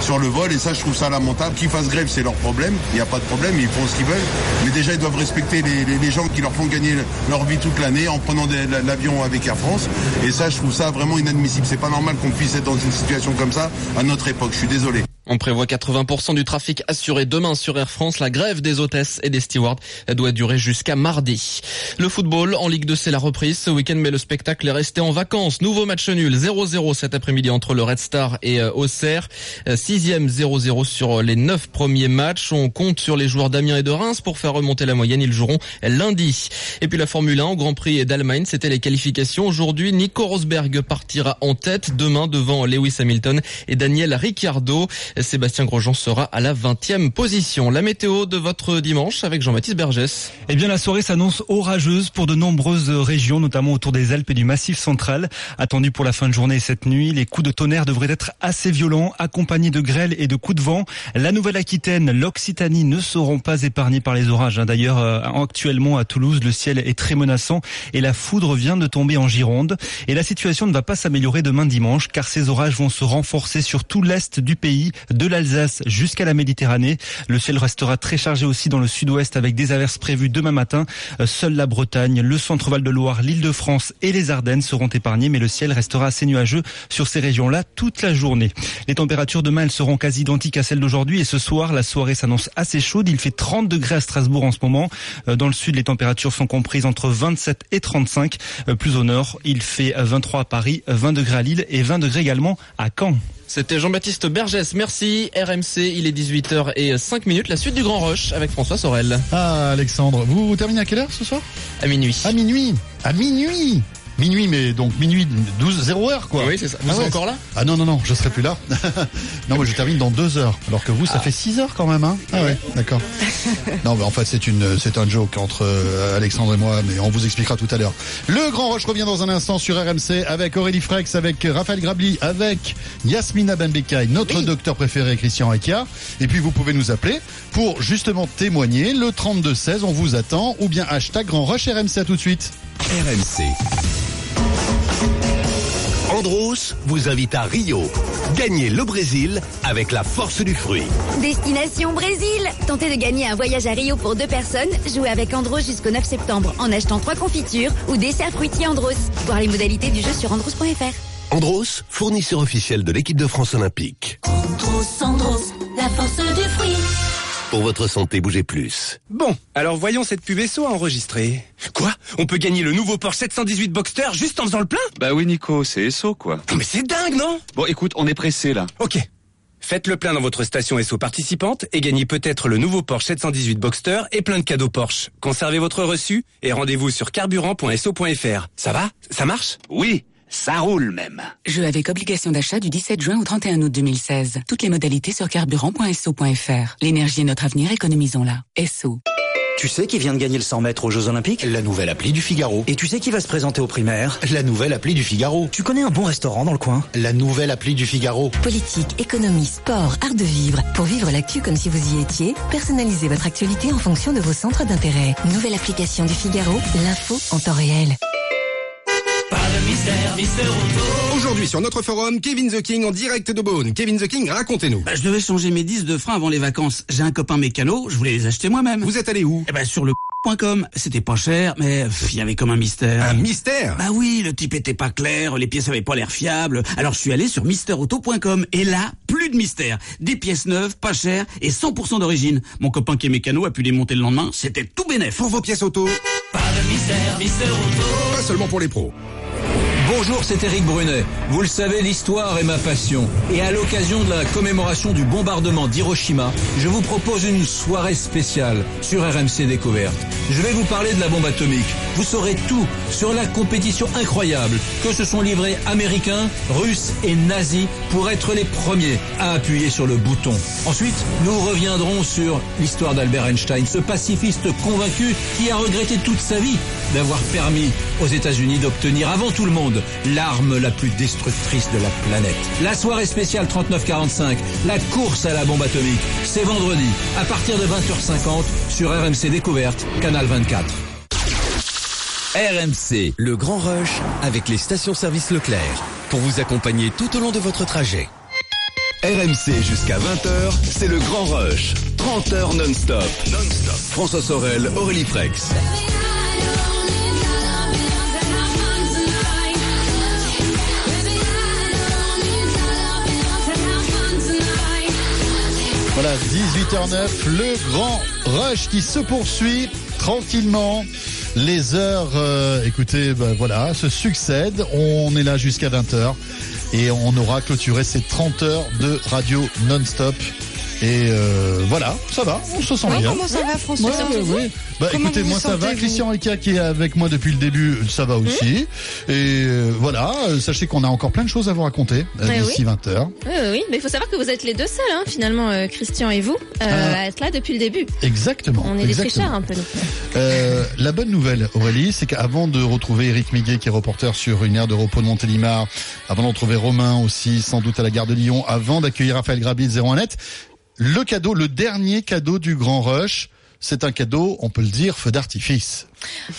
sur le vol et ça, je trouve ça lamentable. Qu'ils fassent grève, c'est leur problème. Il n'y a pas de problème, ils font ce qu'ils veulent. Mais déjà, ils doivent respecter les, les, les gens qui leur font gagner leur vie toute l'année en prenant l'avion avec Air France. Et ça, je trouve ça vraiment inadmissible. C'est pas normal qu'on puisse être dans une situation comme ça à notre époque. Je suis désolé. On prévoit 80% du trafic assuré demain sur Air France. La grève des hôtesses et des stewards doit durer jusqu'à mardi. Le football en Ligue 2, c'est la reprise ce week-end, mais le spectacle est resté en vacances. Nouveau match nul, 0-0 cet après-midi entre le Red Star et Auxerre. Sixième 0-0 sur les neuf premiers matchs. On compte sur les joueurs d'Amiens et de Reims pour faire remonter la moyenne. Ils joueront lundi. Et puis la Formule 1 au Grand Prix d'Allemagne, c'était les qualifications. Aujourd'hui, Nico Rosberg partira en tête. Demain, devant Lewis Hamilton et Daniel Ricciardo. Sébastien Grosjean sera à la 20e position. La météo de votre dimanche avec Jean-Baptiste Bergès. Eh bien, la soirée s'annonce orageuse pour de nombreuses régions, notamment autour des Alpes et du Massif central. Attendu pour la fin de journée cette nuit, les coups de tonnerre devraient être assez violents, accompagnés de grêle et de coups de vent. La Nouvelle-Aquitaine, l'Occitanie ne seront pas épargnés par les orages. hein. D'ailleurs, euh, actuellement à Toulouse, le ciel est très menaçant et la foudre vient de tomber en Gironde. Et la situation ne va pas s'améliorer demain dimanche, car ces orages vont se renforcer sur tout l'est du pays, de l'Alsace jusqu'à la Méditerranée. Le ciel restera très chargé aussi dans le sud-ouest avec des averses prévues demain matin. Euh, Seule la Bretagne, le centre-val de Loire, l'Île-de-France et les Ardennes seront épargnés, mais le ciel restera assez nuageux sur ces régions-là toute la journée. Les températures demain, elles seront quasi identiques à celles d'aujourd'hui et ce soir, la soirée s'annonce assez chaude. Il fait 30 degrés à Strasbourg en ce moment. Euh, Dans le sud, les températures sont comprises entre 27 et 35. Euh, Plus au nord, il fait 23 à Paris, 20 degrés à Lille et 20 degrés également à Caen. C'était Jean-Baptiste Bergès. Merci RMC. Il est 18h et 5 minutes. La suite du Grand Rush avec François Sorel. Ah, Alexandre, vous, vous terminez à quelle heure ce soir? À minuit. À minuit À minuit Minuit, mais donc minuit 12, 0 heure quoi. Oui, c'est ça. Vous Ah ouais, encore là? Ah non, non, non, je serai plus là. non, mais je termine dans 2 heures. Alors que vous, ça fait 6 heures quand même, hein Ah ouais, d'accord. non, mais en fait, c'est une, c'est un joke entre euh, Alexandre et moi, mais on vous expliquera tout à l'heure. Le Grand Roche revient dans un instant sur RMC avec Aurélie Frex, avec Raphaël Grabli, avec Yasmina Benbekay, notre docteur préféré Christian Akia. Et puis vous pouvez nous appeler pour justement témoigner. Le 32-16, on vous attend. Ou bien hashtag Grand Rush RMC. À tout de suite. RMC. Andros vous invite à Rio. Gagnez le Brésil avec la force du fruit. Destination Brésil Tentez de gagner un voyage à Rio pour deux personnes. Jouez avec Andros jusqu'au 9 septembre en achetant trois confitures ou desserts fruitiers Andros. Voir les modalités du jeu sur andros.fr. Andros, fournisseur officiel de l'équipe de France olympique. Andros, Andros, la force du fruit. Pour votre santé, bougez plus. Bon, alors voyons cette pub SO à enregistrer. Quoi? On peut gagner le nouveau Porsche 718 Boxster juste en faisant le plein? Bah oui Nico, c'est SO quoi. Non mais c'est dingue, non? Bon écoute, on est pressé là. Ok. Faites le plein dans votre station SO participante et gagnez peut-être le nouveau Porsche 718 Boxster et plein de cadeaux Porsche. Conservez votre reçu et rendez-vous sur carburant.so.fr. Ça va? Ça marche? Oui, ça roule même. Jeu avec obligation d'achat du 17 juin au 31 août 2016. Toutes les modalités sur carburant.so.fr. L'énergie est notre avenir, économisons-la. SO. Tu sais qui vient de gagner le 100 mètres aux Jeux Olympiques? La nouvelle appli du Figaro. Et tu sais qui va se présenter aux primaires? La nouvelle appli du Figaro. Tu connais un bon restaurant dans le coin? La nouvelle appli du Figaro. Politique, économie, sport, art de vivre. Pour vivre l'actu comme si vous y étiez, personnalisez votre actualité en fonction de vos centres d'intérêt. Nouvelle application du Figaro, l'info en temps réel. Mystère, Auto. Aujourd'hui sur notre forum, Kevin The King en direct de Beaune. Kevin The King, racontez-nous. Bah, je devais changer mes disques de frein avant les vacances. J'ai un copain mécano, je voulais les acheter moi-même. Vous êtes allé où Eh ben sur le. C'était pas cher, mais il y avait comme un mystère. Un mystère Bah oui, le type était pas clair, les pièces avaient pas l'air fiables. Alors je suis allé sur misterauto.com et là, plus de mystère. Des pièces neuves, pas chères et 100% d'origine. Mon copain qui est mécano a pu les monter le lendemain, c'était tout bénef. Pour vos pièces auto. Pas de mystère, Mister Auto. Pas seulement pour les pros. Bonjour, c'est Eric Brunet. Vous le savez, l'histoire est ma passion. Et à l'occasion de la commémoration du bombardement d'Hiroshima, je vous propose une soirée spéciale sur RMC Découverte. Je vais vous parler de la bombe atomique. Vous saurez tout sur la compétition incroyable que se sont livrés Américains, Russes et nazis pour être les premiers à appuyer sur le bouton. Ensuite, nous reviendrons sur l'histoire d'Albert Einstein, ce pacifiste convaincu qui a regretté toute sa vie d'avoir permis aux États-Unis d'obtenir avant tout le monde l'arme la plus destructrice de la planète. La soirée spéciale 3945, la course à la bombe atomique, c'est vendredi à partir de 20h50 sur RMC Découverte, canal 24. RMC, le grand rush avec les stations-service Leclerc pour vous accompagner tout au long de votre trajet. RMC jusqu'à 20h, c'est le grand rush. 30 heures non-stop. Non-stop. François Sorel, Aurélie Frex. Voilà, 18h09, le grand rush qui se poursuit tranquillement. Les heures, euh, écoutez, ben voilà, se succèdent. On est là jusqu'à 20h et on aura clôturé ces 30 heures de radio non-stop. Et euh, voilà, ça va, on se sent Oui, bien. comment ça va, François Ouais, ouais. Bah Comment écoutez, moi ça va. Christian Ricard qui est avec moi depuis le début, ça va aussi. Et euh, voilà, euh, sachez qu'on a encore plein de choses à vous raconter euh, Ouais, d'ici 20h. Oui, oui, oui, mais il faut savoir que vous êtes les deux seuls, hein, finalement, Christian et vous, Ah. à être là depuis le début. Exactement. On est des tricheurs un peu, nous. La bonne nouvelle, Aurélie, c'est qu'avant de retrouver Eric Miguet, qui est reporter sur une aire de repos de Montélimar, avant de retrouver Romain aussi, sans doute à la gare de Lyon, avant d'accueillir Raphaël Grabi de 01net, le cadeau, le dernier cadeau du Grand Rush, c'est un cadeau, on peut le dire, feu d'artifice.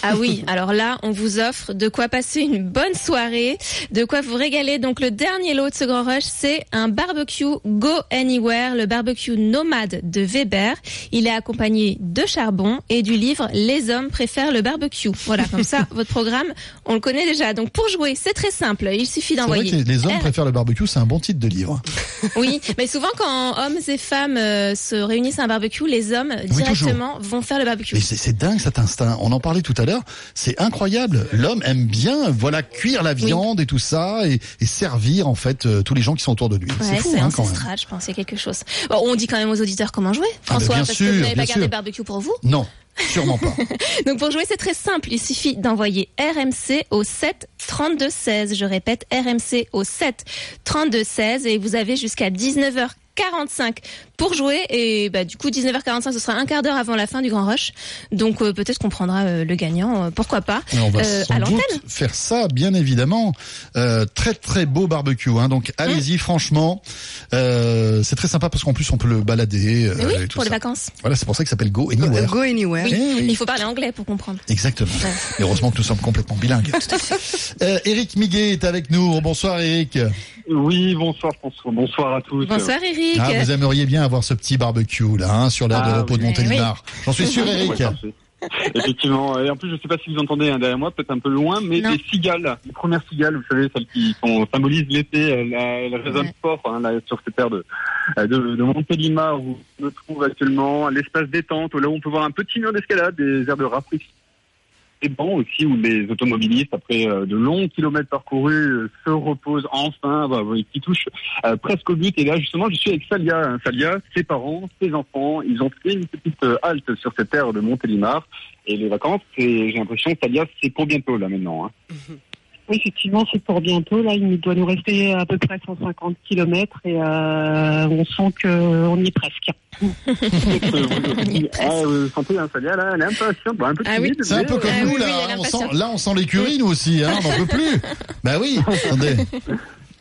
Ah oui, alors là, on vous offre de quoi passer une bonne soirée, de quoi vous régaler. Donc le dernier lot de ce grand rush, c'est un barbecue Go Anywhere, le barbecue nomade de Weber. Il est accompagné de charbon et du livre Les hommes préfèrent le barbecue. Voilà, comme ça, votre programme, on le connaît déjà. Donc pour jouer, c'est très simple. Il suffit d'envoyer. les, hommes R- préfèrent le barbecue, c'est un bon titre de livre. Oui, mais souvent quand hommes et femmes euh, se réunissent à un barbecue, les hommes directement vont faire le barbecue. Mais c'est dingue cet instinct. On en tout à l'heure. C'est incroyable. L'homme aime bien, voilà, cuire la viande et tout ça et, et servir en fait euh, tous les gens qui sont autour de lui. Ouais, c'est fou, c'est hein, quand même. je pense, a quelque chose. Bon, on dit quand même aux auditeurs comment jouer, Ah, François, bien parce sûr, que vous n'avez pas gardé sûr. barbecue pour vous. Non, sûrement pas. Donc pour jouer, c'est très simple. Il suffit d'envoyer RMC au 7 32 16. Je répète, RMC au 7 32 16 et vous avez jusqu'à 19h45 pour jouer et bah, du coup 19h45 ce sera un quart d'heure avant la fin du grand rush donc euh, peut-être qu'on prendra euh, le gagnant euh, pourquoi pas Et on va euh, sans à doute l'antenne faire ça, bien évidemment. Euh, très très beau barbecue. Hein. Donc allez-y, franchement. Euh, c'est très sympa parce qu'en plus on peut le balader. euh, Mais oui et tout pour les vacances Voilà, c'est pour ça qu'il s'appelle Go Anywhere. Go Anywhere. oui. il faut parler anglais pour comprendre Exactement. Et heureusement que nous sommes complètement bilingues. Euh, Eric Miguet est avec nous. Bonsoir Eric. Oui, bonsoir François, bonsoir à tous. bonsoir Eric Ah, vous aimeriez bien avoir ce petit barbecue là, hein, sur l'aire de Ah, repos de oui. Montélimar. J'en suis sûr, Eric. Ouais. Effectivement, et en plus je sais pas si vous entendez hein, derrière moi, peut-être un peu loin, mais Non. des cigales, les premières cigales, vous savez, celles qui sont, symbolisent l'été, elles, elles résonnent fort hein, là, sur cette aire de, de, de Montélimar où on se trouve actuellement, l'espace détente, là où on peut voir un petit mur d'escalade, des aires de rafraîchissement et bon aussi où les automobilistes, après euh, de longs kilomètres parcourus, euh, se reposent enfin, bah, qui touchent euh, presque au but. Et là, justement, je suis avec Salia. hein. Salia, ses parents, ses enfants, ils ont fait une petite euh, halte sur cette terre de Montélimar. Et les vacances, j'ai l'impression, Salia, c'est pour bientôt là maintenant. Hein. Oui, effectivement, c'est pour bientôt. Là, il doit nous rester à peu près 150 kilomètres et euh, on sent qu'on y est presque. ah, vous sentez, hein, là, elle est impatiente, un peu Ah timide. C'est un peu comme euh, nous là. on sent, là, on sent l'écurie nous aussi. Hein, on n'en peut plus. Bah oui. Attendez.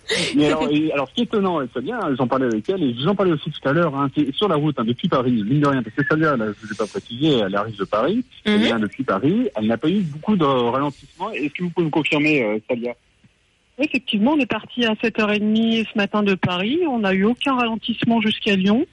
Mais alors, et- alors, ce qui est étonnant, et Salia, j'en parlais avec elle, et je vous en parlais aussi tout à l'heure, hein, c'est sur la route, hein, depuis Paris, mine de rien, parce que Salia, là, je vous ai pas précisé, elle arrive de Paris, elle vient depuis Paris, elle n'a pas eu beaucoup de ralentissement. Est-ce que vous pouvez me confirmer, euh, Salia effectivement, on est parti à 7h30 ce matin de Paris. On n'a eu aucun ralentissement jusqu'à Lyon.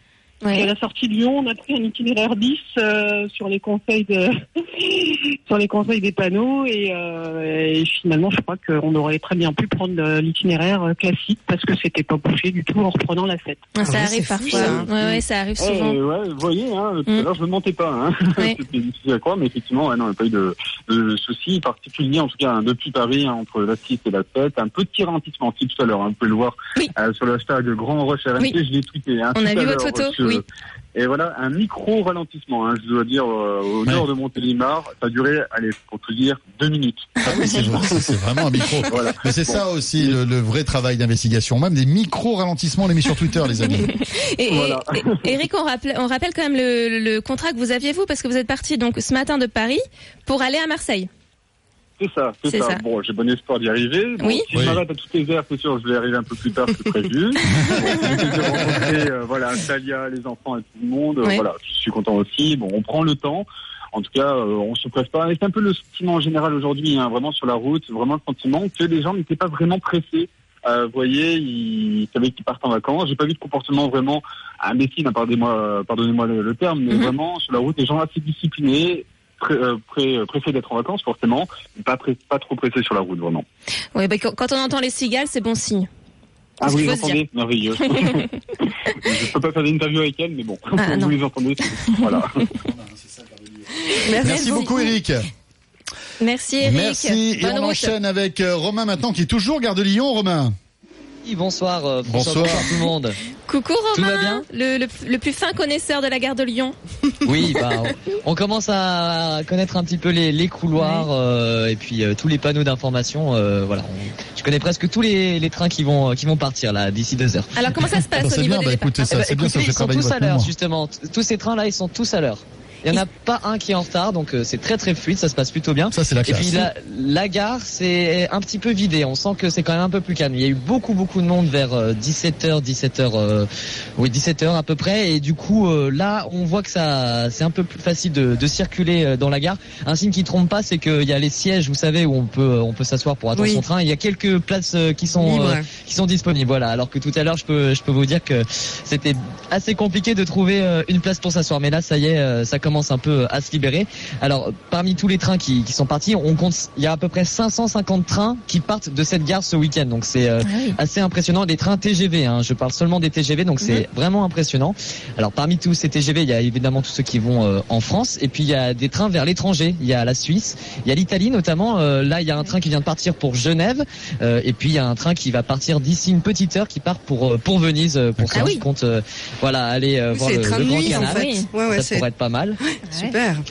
Et à la sortie de Lyon, on a pris un itinéraire 10 euh, sur les conseils de sur les conseils des panneaux et, euh, et finalement, je crois qu'on aurait très bien pu prendre l'itinéraire euh, classique parce que c'était pas bouché du tout en reprenant la fête. Ah, ça arrive parfois hein. ouais, ouais, ça arrive Eh, souvent ouais, vous voyez, hein, tout Mm. à l'heure, je ne mentais pas. Hein. C'était difficile à croire, mais effectivement, ouais, non, il n'y a pas eu de, de soucis particuliers, en tout cas, hein, depuis Paris, hein, entre la 6 et la 7. Un petit ralentissement aussi tout à l'heure, hein, vous pouvez le voir euh, sur le hashtag Grand Rush RMC, Oui. je l'ai tweeté. Hein, On a vu votre photo, sur- oui. Et voilà, un micro-ralentissement, hein, je dois dire, euh, au nord de Montélimar. Ça a duré, allez, pour tout dire, deux minutes. Ah oui, c'est vrai, c'est- c'est vraiment un micro. Voilà. Mais c'est ça aussi le, le vrai travail d'investigation. Même des micro-ralentissements, on les met sur Twitter, les amis. Et, et- et- Eric, on rappelle, on rappelle quand même le, le contrat que vous aviez vous parce que vous êtes parti donc ce matin de Paris pour aller à Marseille. C'est ça, c'est ça. ça. Bon, j'ai bon espoir d'y arriver. Bon, Oui. Si je m'arrête à toutes les heures, c'est sûr, je vais arriver un peu plus tard que prévu. Bon, j'ai rencontré, euh, voilà, Talia, les enfants et tout le monde. Euh. Voilà, je suis content aussi. Bon, on prend le temps. En tout cas, euh, on se presse pas. Et c'est un peu le sentiment général aujourd'hui, hein, vraiment sur la route, vraiment le sentiment que les gens n'étaient pas vraiment pressés. Euh, vous voyez, ils savaient qu'ils partent en vacances. J'ai pas vu de comportement vraiment imbécile, hein, pardonnez-moi, pardonnez-moi le, le terme, mais Mhm. vraiment sur la route, les gens assez disciplinés, pré- euh, pré- pressés d'être en vacances forcément, mais pas, pré- pas trop pressés sur la route vraiment. Ouais, bah, quand on entend les cigales, c'est bon signe. Ah oui, vous entendez Merveilleux. je peux pas faire d'interview avec elle, mais bon, Ah, vous les entendez. Voilà. Merci, beaucoup, Eric. Merci Eric. Merci. Et Bonne on route. enchaîne avec euh, Romain maintenant, qui est toujours garde de Lyon, Romain. Bonsoir, euh, François, Bonsoir. bonsoir tout le monde. Coucou Tout va Romain, bien le, le, le plus fin connaisseur de la gare de Lyon. Oui, bah, on on commence à connaître un petit peu les, les couloirs euh, et puis euh, tous les panneaux d'information. euh, voilà, On- je connais presque tous les, les trains qui vont qui vont partir là d'ici deux heures. Alors comment ça se passe Bah, au c'est niveau bien, des bah, départs écoutez, ça, Eh ben, c'est bien, ça écoutez, ils sont tous à l'heure justement. Tous ces trains là, ils sont tous à l'heure. Il n'y en a pas un qui est en retard, donc euh, c'est très très fluide, ça se passe plutôt bien. Ça, c'est la Et puis classe. la, la gare, c'est un petit peu vidé. On sent que c'est quand même un peu plus calme. Il y a eu beaucoup beaucoup de monde vers euh, 17h, 17h, euh, oui 17h à peu près. Et du coup, euh, là, on voit que ça, c'est un peu plus facile de, de circuler euh, dans la gare. Un signe qui trompe pas, c'est qu'il y a les sièges, vous savez, où on peut on peut s'asseoir pour attendre Oui. son train. Il y a quelques places qui sont euh, qui sont disponibles. Voilà. Alors que tout à l'heure, je peux je peux vous dire que c'était assez compliqué de trouver une place pour s'asseoir. Mais là, ça y est, euh, ça commence un peu à se libérer. Alors, parmi tous les trains qui, qui sont partis, on compte, il y a à peu près 550 trains qui partent de cette gare ce week-end. Donc, c'est euh, assez impressionnant. Des trains TGV, hein. je parle seulement des TGV, donc c'est vraiment impressionnant. Alors, parmi tous ces TGV, il y a évidemment tous ceux qui vont euh, en France, et puis il y a des trains vers l'étranger. Il y a la Suisse, il y a l'Italie notamment. Euh, là, il y a un train qui vient de partir pour Genève, euh, et puis il y a un train qui va partir d'ici une petite heure qui part pour euh, pour Venise euh, pour ceux qui comptent euh, voilà aller Oui, voir le, le Grand nuit, en Canal. fait. Ouais, ouais, ça pourrait être pas mal. Super.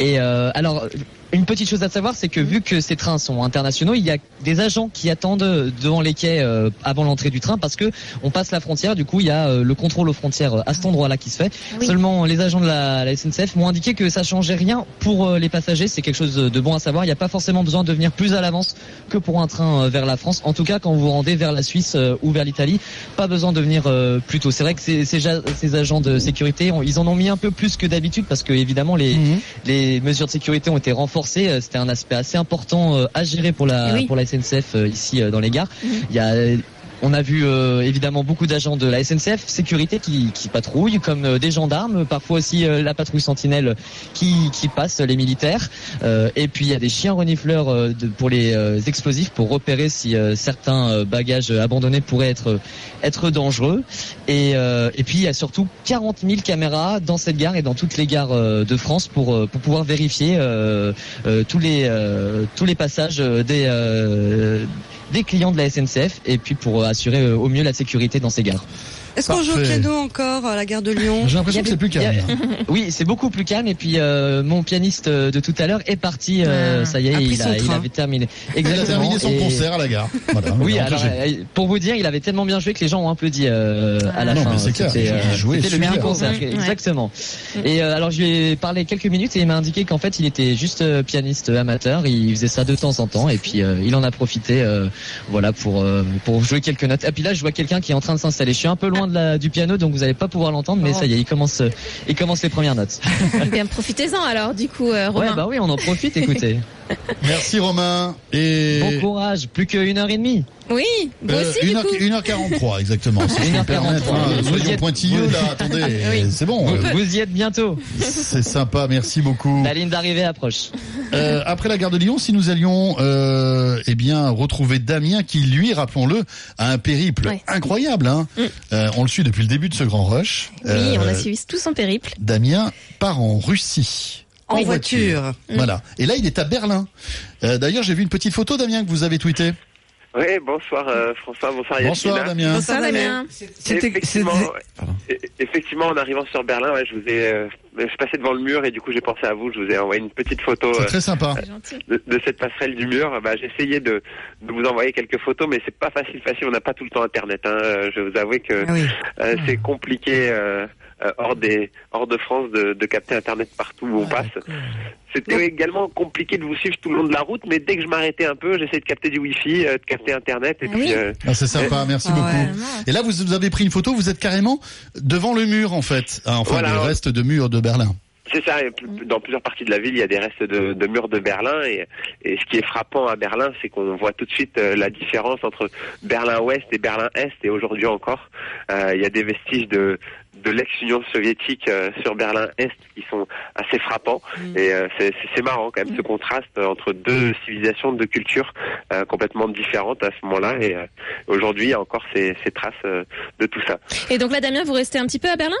Et euh, alors, une petite chose à savoir, c'est que vu que ces trains sont internationaux, il y a des agents qui attendent devant les quais euh, avant l'entrée du train parce que on passe la frontière. Du coup, il y a euh, le contrôle aux frontières euh, à cet endroit-là qui se fait. Seulement, les agents de la, la SNCF m'ont indiqué que ça changeait rien pour les passagers. C'est quelque chose de bon à savoir. Il n'y a pas forcément besoin de venir plus à l'avance que pour un train vers la France. En tout cas, quand vous vous rendez vers la Suisse euh, ou vers l'Italie, pas besoin de venir euh, plus tôt. C'est vrai que ces, ces, agents de sécurité, ils en ont mis un peu plus que d'habitude parce que évidemment les, les mesures de sécurité ont été renforcées. Euh, C'était un aspect assez important euh, à gérer pour la Eh oui. pour la SNCF euh, ici dans les gares. Il y a euh, on a vu euh, évidemment beaucoup d'agents de la SNCF sécurité qui, qui patrouillent, comme euh, des gendarmes, parfois aussi euh, la patrouille sentinelle qui, passe, les militaires. Et puis il y a des chiens renifleurs pour les explosifs pour repérer si certains bagages abandonnés pourraient être dangereux. Et, puis il y a surtout 40 000 caméras dans cette gare et dans toutes les gares de France pour pouvoir vérifier tous les passages des des clients de la SNCF et puis pour assurer euh, au mieux la sécurité dans ces gares. Est-ce qu'on joue au piano encore à la gare de Lyon Il y avait- il y a- Oui, c'est beaucoup plus calme. Et puis euh, mon pianiste euh, de tout à l'heure est parti. euh, Ah, ça y est, il, a, il avait terminé. Il a terminé son Et- concert à la gare. Voilà, oui, alors euh, pour vous dire, il avait tellement bien joué que les gens ont applaudi euh, à la Non, fin. c'est C'était, euh, c'était le mini concert, Ouais. exactement. Et euh, alors je lui ai parlé quelques minutes et il m'a indiqué qu'en fait il était juste pianiste amateur. Il faisait ça de temps en temps et puis euh, il en a profité, euh, voilà, pour euh, pour jouer quelques notes. Et puis là, je vois quelqu'un qui est en train de s'installer. Je suis un peu loin de la, du piano, donc vous allez pas pouvoir l'entendre, mais Oh. ça y est, il commence, euh, il commence les premières notes. Eh Bien, profitez-en alors, du coup, euh, Romain. Ouais, bah oui, on en profite. Écoutez. Merci Romain. Et Bon courage. Plus qu'une heure et demie. Oui, vous Euh, aussi, heure- coup. 1h43 exactement. Si je peux me 1h43. permettre, hein, soyons êtes- pointilleux là, attendez, Oui. c'est bon. Vous, euh, vous y êtes bientôt. C'est sympa, merci beaucoup. La ligne d'arrivée approche. Euh, après la gare de Lyon, si nous allions euh, eh bien retrouver Damien, qui lui, rappelons-le, a un périple Ouais. incroyable. Hein. Euh, on le suit depuis le début de ce grand rush. Oui, on a Euh, suivi tout son périple. Damien part en Russie. En voiture. Voilà. Et là, il est à Berlin. Euh, D'ailleurs, j'ai vu une petite photo, Damien, que vous avez tweeté. Oui, bonsour euh, François, bonsoir Bonsoir, Yacine. Damien. Bonsoir, Damien. Effectivement, e- effectivement, en arrivant sur Berlin, ouais, je vous ai, euh, je suis passé devant le mur et du coup j'ai pensé à vous. Je vous ai envoyé une petite photo. C'est euh, très sympa. de, de cette passerelle du mur. Bah, j'ai essayé de, de vous envoyer quelques photos, mais c'est pas facile, facile. On n'a pas tout le temps Internet. Hein. Je vais vous avouer que Ah oui. euh, c'est compliqué euh, hors des hors de France de, de capter Internet partout où on passe. C'était également compliqué de vous suivre tout le long de la route, mais dès que je m'arrêtais un peu, j'essayais de capter du Wi-Fi, euh, de capter Internet, et puis. euh, Ah, c'est sympa, merci Ah beaucoup. ouais. Et là, vous, vous avez pris une photo, vous êtes carrément devant le mur, en fait. Ah, enfin, Voilà. le reste de mur de Berlin. C'est ça. et Dans plusieurs parties de la ville, il y a des restes de, de murs de Berlin. Et, et ce qui est frappant à Berlin, c'est qu'on voit tout de suite euh, la différence entre Berlin-Ouest et Berlin-Est. Et aujourd'hui encore, euh, il y a des vestiges de, de l'ex-Union soviétique euh, sur Berlin-Est qui sont assez frappants. Et euh, c'est marrant quand même ce contraste euh, entre deux civilisations, deux cultures euh, complètement différentes à ce moment-là. Et aujourd'hui, il y a encore ces, ces traces de tout ça. Et donc là, Damien, vous restez un petit peu à Berlin?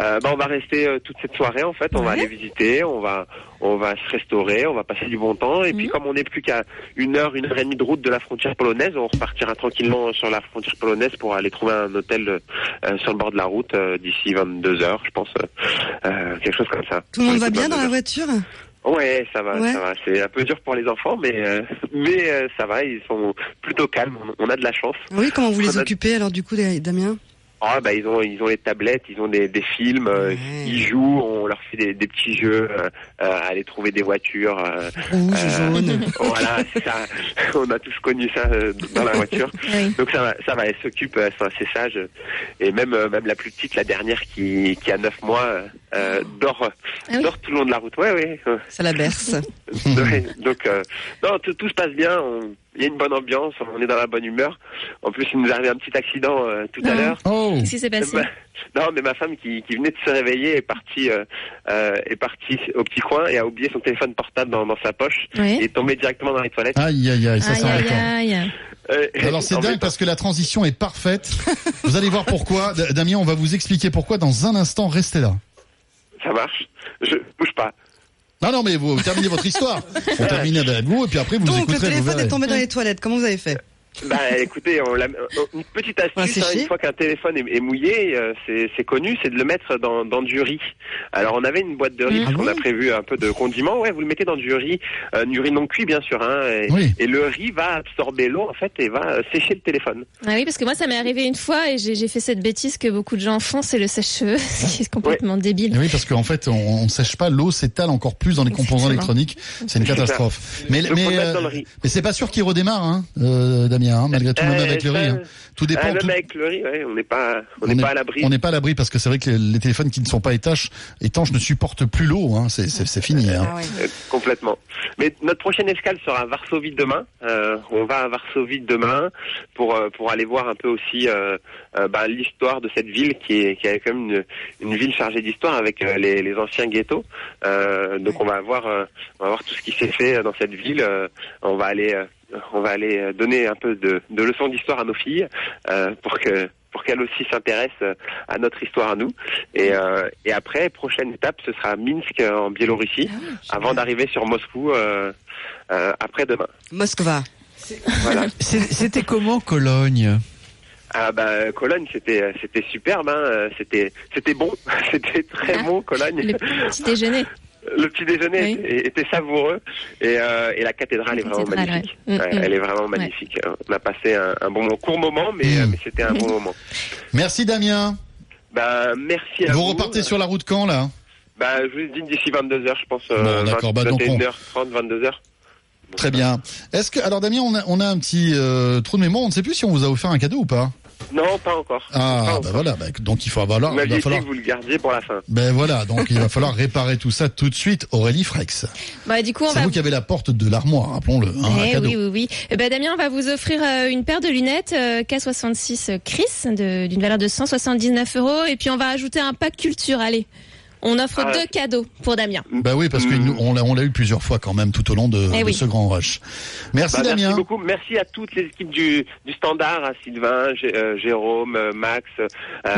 Euh, bah, on va rester euh, toute cette soirée en fait. On va aller visiter, on va on va se restaurer, on va passer du bon temps. Et puis comme on n'est plus qu'à une heure, une heure et demie de route de la frontière polonaise, on repartira tranquillement sur la frontière polonaise pour aller trouver un hôtel euh, sur le bord de la route d'ici 22 heures, je pense, quelque chose comme ça. Tout le monde va bien dans la 22 voiture? Ouais, ça va, Ouais. ça va. C'est un peu dur pour les enfants, mais euh, mais euh, ça va. Ils sont plutôt calmes. On, on a de la chance. Oui, comment vous les On occupez alors du coup, Damien? Ah bah ils ont ils ont les tablettes, ils ont des, des films, euh, ils jouent, on leur fait des, des petits jeux, euh, euh, aller trouver des voitures. euh, Rouge, jaune. Voilà, ça. On a tous connu ça euh, dans la voiture. Donc ça va, ça va. Elles s'occupent, elles sont assez sages. Et même euh, même la plus petite, la dernière qui qui a 9 mois, euh, euh, dort dort tout le long de la route. Ouais ouais. Ça la berce. Ouais, donc euh, non, tout, tout se passe bien. on- Il y a une bonne ambiance, on est dans la bonne humeur. En plus, il nous est arrivé un petit accident euh, tout à l'heure. Oh. Qu'est-ce qui s'est passé Ma- Non, mais ma femme qui, qui venait de se réveiller est partie euh, euh, est partie au petit coin et a oublié son téléphone portable dans, dans sa poche Oui. et est tombée directement dans les toilettes. Aïe, aïe, aïe, ça Aïe. Euh, Alors c'est dingue parce que la transition est parfaite. Vous allez voir pourquoi. Damien, on va vous expliquer pourquoi dans un instant. Restez là. Ça marche. Je bouge pas. Non, non, mais vous terminez votre histoire. On termine avec vous et puis après vous Donc le écouterez. Vous téléphone est tombé dans les toilettes. Comment vous avez fait? Bah écoutez, on l'a- une petite astuce, hein, une fois qu'un téléphone est, est mouillé, euh, c'est c'est connu, c'est de le mettre dans, dans du riz. Alors on avait une boîte de riz, Ah parce qu'on a prévu un peu de condiments, ouais, vous le mettez dans du riz, euh, du riz non cuit bien sûr, hein, et, Oui. et le riz va absorber l'eau en fait et va euh, sécher le téléphone. Ah oui, parce que moi, ça m'est arrivé une fois et j'ai j'ai fait cette bêtise que beaucoup de gens font, c'est le sèche-cheveux, ce qui est complètement débile. Et oui, parce qu'en fait, on ne sèche pas, l'eau s'étale encore plus dans les composants électroniques. C'est une catastrophe. Mais, mais, euh, mais c'est pas sûr qu'il redémarre, hein, euh, Hein, malgré tout, même Euh, avec le riz. hein. Tout dépend. ah, même tout- avec le riz, ouais, on n'est pas, on on n'est pas à l'abri. on n'est pas à l'abri parce que c'est vrai que les, téléphones qui ne sont pas étanches, étanches ne supportent plus l'eau. Hein, c'est fini. Hein. Euh, complètement. Mais notre prochaine escale sera à Varsovie demain. Euh, on va à Varsovie demain pour euh, pour aller voir un peu aussi euh, euh, bah, l'histoire de cette ville qui est qui est quand même une, une ville chargée d'histoire avec euh, les, les anciens ghettos. Euh, donc on va voir euh, on va voir tout ce qui s'est fait dans cette ville. Euh, on va aller euh, on va aller euh, donner un peu de, de leçons d'histoire à nos filles euh, pour que pour qu'elles aussi s'intéressent euh, à notre histoire à nous. Et, euh, et après, prochaine étape, ce sera Minsk euh, en Biélorussie, avant d'arriver sur Moscou euh, euh, après-demain. Moskva. Voilà. C'était comment Cologne? Ah bah Cologne, c'était c'était superbe, hein. euh, c'était c'était bon, c'était très bon Cologne. Le petit déjeuner. Le petit déjeuner Oui. était, était savoureux et, euh, et la cathédrale est vraiment cathédrale, magnifique. ouais. Mm, Ouais, mm. Elle est vraiment magnifique. On a passé un, un bon moment, court moment, mais, euh, mais c'était un bon moment. Merci Damien. Bah merci à Vous vous. repartez sur la route quand là? Bah je vous dis d'ici 22 h je pense. euh, Bon, d'accord, bah, donc on- 21h30, 22 h Très bien. Est-ce que alors Damien, on a, on a un petit euh, trou de mémoire. On ne sait plus si on vous a offert un cadeau ou pas. Non, pas encore. Ah bah voilà. bah, donc il faut avoir. Il va dit falloir. que vous le gardiez pour la fin. Ben voilà. Donc il va falloir réparer tout ça tout de suite. Aurélie Frex. Bah, du coup, on C'est va vous qui avez la porte de l'armoire, rappelons-le. hein, Eh oui, oui, oui. Eh ben, Damien, on va vous offrir euh, une paire de lunettes euh, K66 Chris de- d'une valeur de 179 euros. Et puis, on va ajouter un pack culture. Allez, on offre Ah. deux cadeaux pour Damien. Bah oui, parce qu'on l'a on l'a eu plusieurs fois quand même tout au long de, Eh de oui. ce grand rush. Merci Bah, Damien. Merci beaucoup. Merci à toutes les équipes du, du Standard, à Sylvain, Gé- euh, Jérôme, euh, Max, euh,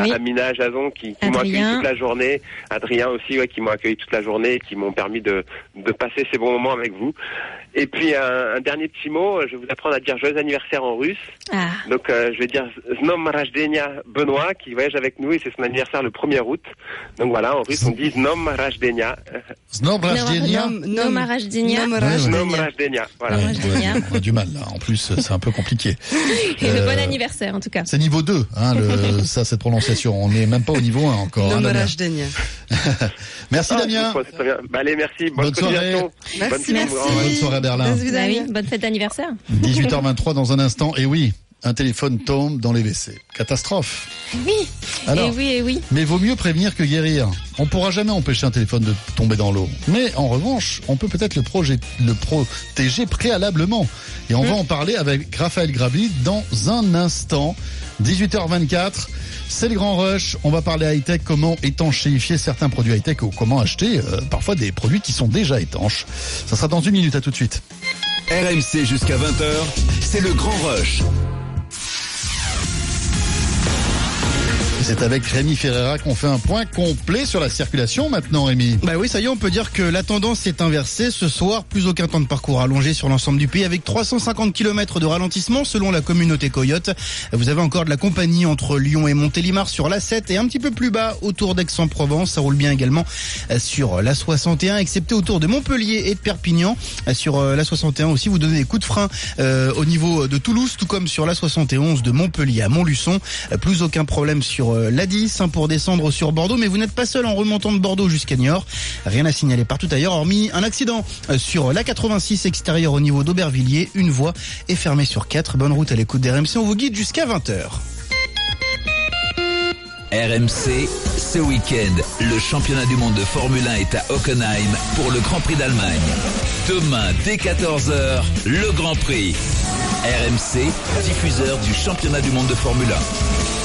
Oui. Amina, Jason, qui, qui m'ont accueilli toute la journée. Adrien aussi, ouais, qui m'ont accueilli toute la journée et qui m'ont permis de, de passer ces bons moments avec vous. Et puis un, un dernier petit mot, je vais vous apprendre à dire joyeux anniversaire en russe. Ah. Donc euh, je vais dire Znom Rajdenia Benoît qui voyage avec nous et c'est son anniversaire le 1er août. Donc voilà, en russe on dit Znom Rajdenia. Znom Rajdenia. Nom Rajdenia. Znom Rajdenia. Voilà. Ouais, ouais, on a du mal là. En plus, c'est un peu compliqué. Et le Euh, bon anniversaire, en tout cas. C'est niveau 2, hein, le, ça, cette prononciation. On n'est même pas au niveau 1 encore. hein, Nom Damien. Rajdenia. Merci Ah, Damien. Bah, allez, merci. Bonne, Bonne soirée. Merci, Bonne merci. soirée. Bonne soirée Berlin. Bah oui, bonne fête d'anniversaire. 18h23 dans un instant. Et oui, un téléphone tombe dans les WC. Catastrophe. Oui. Alors, et oui, et oui. Mais vaut mieux prévenir que guérir. On pourra jamais empêcher un téléphone de tomber dans l'eau. Mais en revanche, on peut peut-être le, protéger préalablement. Et on va en parler avec Raphaël Grabi dans un instant. 18h24. C'est le grand rush. On va parler high-tech, comment étanchéifier certains produits high-tech ou comment acheter euh, parfois des produits qui sont déjà étanches. Ça sera dans une minute. À tout de suite. RMC jusqu'à 20h, c'est le grand rush. C'est avec Rémi Ferreira qu'on fait un point complet sur la circulation maintenant, Rémi. Bah oui, ça y est, on peut dire que la tendance est inversée. Ce soir, plus aucun temps de parcours allongé sur l'ensemble du pays avec 350 km de ralentissement selon la communauté Coyote. Vous avez encore de la compagnie entre Lyon et Montélimar sur l'A7 et un petit peu plus bas autour d'Aix-en-Provence. Ça roule bien également euh, sur la 61, excepté autour de Montpellier et de Perpignan. Euh, Sur euh, la 61 aussi, vous donnez des coups de frein euh, au niveau de Toulouse, tout comme sur la 71 de Montpellier à Montluçon. Euh, Plus aucun problème sur euh, l'A10 hein, pour descendre sur Bordeaux, mais vous n'êtes pas seul en remontant de Bordeaux jusqu'à Niort. Rien à signaler partout ailleurs, hormis un accident euh, sur la 86 extérieure au niveau d'Aubervilliers. Une voie est fermée sur 4. Bonne route à l'écoute d'RMC. On vous guide jusqu'à 20h. RMC, ce week-end, le championnat du monde de Formule 1 est à Hockenheim pour le Grand Prix d'Allemagne. Demain, dès 14h, le Grand Prix. RMC, diffuseur du championnat du monde de Formule 1.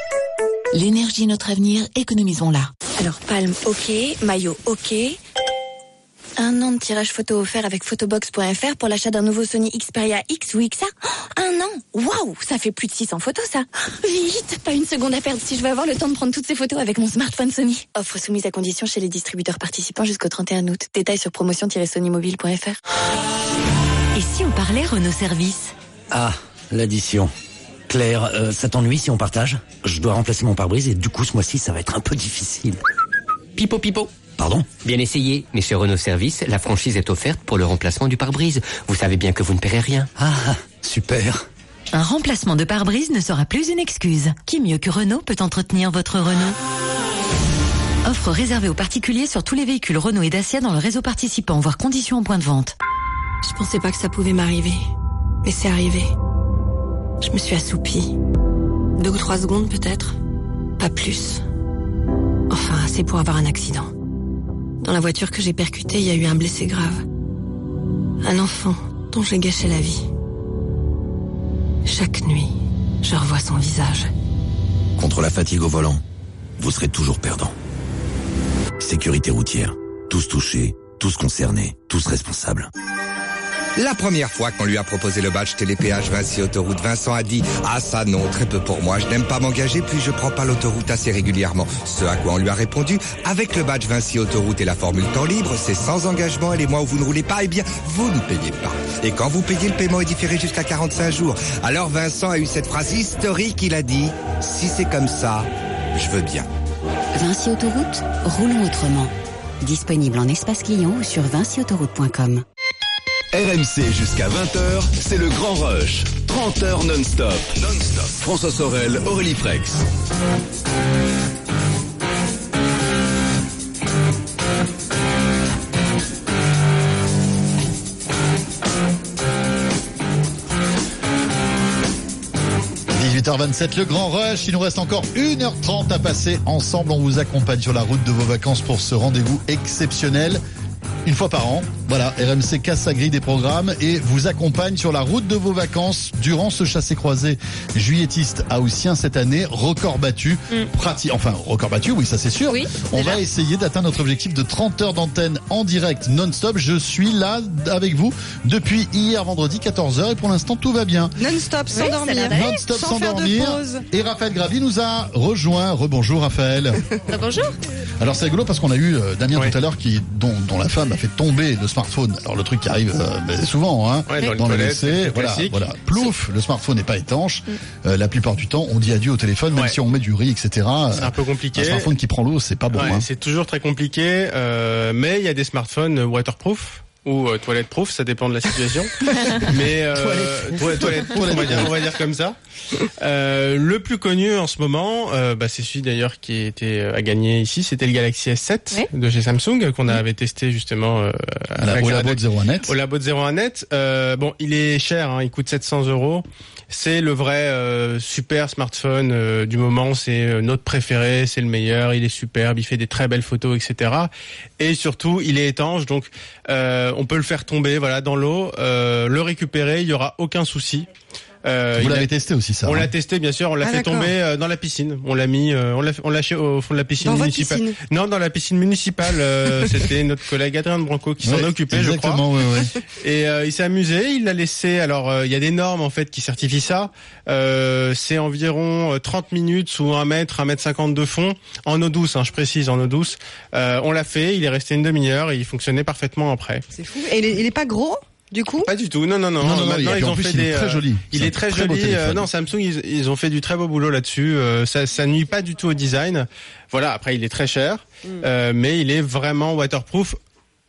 L'énergie est notre avenir, économisons-la. Alors, palme, ok. Maillot, ok. Un an de tirage photo offert avec photobox.fr pour l'achat d'un nouveau Sony Xperia X ou XA. Oh, un an Waouh Ça fait plus de 600 photos, ça Vite Pas une seconde à perdre si je veux avoir le temps de prendre toutes ces photos avec mon smartphone Sony. Offre soumise à condition chez les distributeurs participants jusqu'au 31 août. Détails sur promotion-sonymobile.fr. Et si on parlait Renault Service? Ah, l'addition. Claire, euh, ça t'ennuie si on partage Je dois remplacer mon pare-brise et du coup ce mois-ci ça va être un peu difficile. Pipo pipo. Pardon? Bien essayé, mais chez Renault Service, la franchise est offerte pour le remplacement du pare-brise. Vous savez bien que vous ne paierez rien. Ah, super. Un remplacement de pare-brise ne sera plus une excuse. Qui mieux que Renault peut entretenir votre Renault? Offre réservée aux particuliers sur tous les véhicules Renault et Dacia dans le réseau participant, voire conditions en point de vente. Je pensais pas que ça pouvait m'arriver. Mais c'est arrivé. Je me suis assoupie. Deux ou trois secondes peut-être. Pas plus. Enfin, assez pour avoir un accident. Dans la voiture que j'ai percutée, il y a eu un blessé grave. Un enfant dont j'ai gâché la vie. Chaque nuit, je revois son visage. Contre la fatigue au volant, vous serez toujours perdant. Sécurité routière. Tous touchés, tous concernés, tous responsables. La première fois qu'on lui a proposé le badge télépéage Vinci Autoroute, Vincent a dit « Ah ça non, très peu pour moi, je n'aime pas m'engager puis je prends pas l'autoroute assez régulièrement. » Ce à quoi on lui a répondu « Avec le badge Vinci Autoroute et la formule temps libre, c'est sans engagement et les mois où vous ne roulez pas, eh bien, vous ne payez pas. Et quand vous payez, le paiement est différé jusqu'à 45 jours. » Alors Vincent a eu cette phrase historique, il a dit « Si c'est comme ça, je veux bien. » Vinci Autoroute, roulons autrement. Disponible en espace client ou sur vinciautoroute.com. RMC jusqu'à 20h, c'est le grand rush. 30 heures non-stop. Non-stop. François Sorel, Aurélie Frex. – 18h27, le grand rush. Il nous reste encore 1h30 à passer ensemble. On vous accompagne sur la route de vos vacances pour ce rendez-vous exceptionnel. Une fois par an, voilà, RMC casse sa grille des programmes et vous accompagne sur la route de vos vacances durant ce chassé-croisé juillettiste haussien cette année, record battu, prati- enfin record battu, oui ça c'est sûr. Oui, On déjà. va essayer d'atteindre notre objectif de 30 heures d'antenne en direct non-stop. Je suis là avec vous depuis hier vendredi 14h et pour l'instant tout va bien. Non-stop, sans Oui, dormir. Non-stop Sans sans, faire de dormir. pause. Et Raphaël Gravy nous a rejoint. Rebonjour Raphaël. Bonjour. Alors c'est rigolo parce qu'on a eu euh, Damien tout à l'heure qui dont, dont la femme a fait tomber le smartphone. Alors le truc qui arrive euh, ben, souvent hein, Ouais, dans le le Voilà, voilà. Plouf, le smartphone n'est pas étanche. Euh, la plupart du temps, on dit adieu au téléphone, même Ouais. si on met du riz, etc. C'est un peu compliqué. Un smartphone qui prend l'eau, c'est pas bon. Ouais, hein. C'est toujours très compliqué, euh, mais il y a des smartphones waterproof ou euh, toilette proof, ça dépend de la situation. mais euh, toilette proof, on va dire, on va dire comme ça. Euh, le plus connu en ce moment, euh, bah, c'est celui d'ailleurs qui était euh, à gagner ici, c'était le Galaxy S7 de chez Samsung qu'on avait testé justement euh, À la- au la- labo de 01net. Au labo de 01net. Euh, bon, il est cher, hein, il coûte 700 euros. C'est le vrai euh, super smartphone euh, du moment. C'est euh, notre préféré, c'est le meilleur. Il est superbe, il fait des très belles photos, etc. Et surtout, il est étanche, donc on peut le faire tomber, voilà, dans l'eau, le récupérer, il y aura aucun souci. Euh, Vous a- l'avez testé aussi, ça On hein l'a testé, bien sûr. On l'a Ah, fait tomber euh, dans la piscine. On l'a mis, euh, on l'a, on l'a lâché au fond de la piscine Dans votre municipale. piscine Non, dans la piscine municipale. euh, C'était notre collègue Adrien de Branco qui s'en Ouais, occupait, je crois. exactement, ouais, ouais. Et euh, il s'est amusé. Il l'a laissé. Alors, euh, il y a des normes en fait qui certifient ça. Euh, c'est environ euh, 30 minutes sous un mètre, un mètre 50 de fond en eau douce. Hein, je précise en eau douce. Euh, on l'a fait. Il est resté une demi-heure et il fonctionnait parfaitement après. C'est fou. Et il est, il est pas gros? Du coup Pas du tout, non, non, non. Non, non, non, Maintenant, ils en ont plus, fait il est des. très euh, joli. Il est un très, très joli. euh, non, Samsung, ils, ils ont fait du très beau boulot là-dessus. euh, ça, ça nuit pas du tout au design. Voilà. Après, il est très cher, Mm. euh, mais il est vraiment waterproof.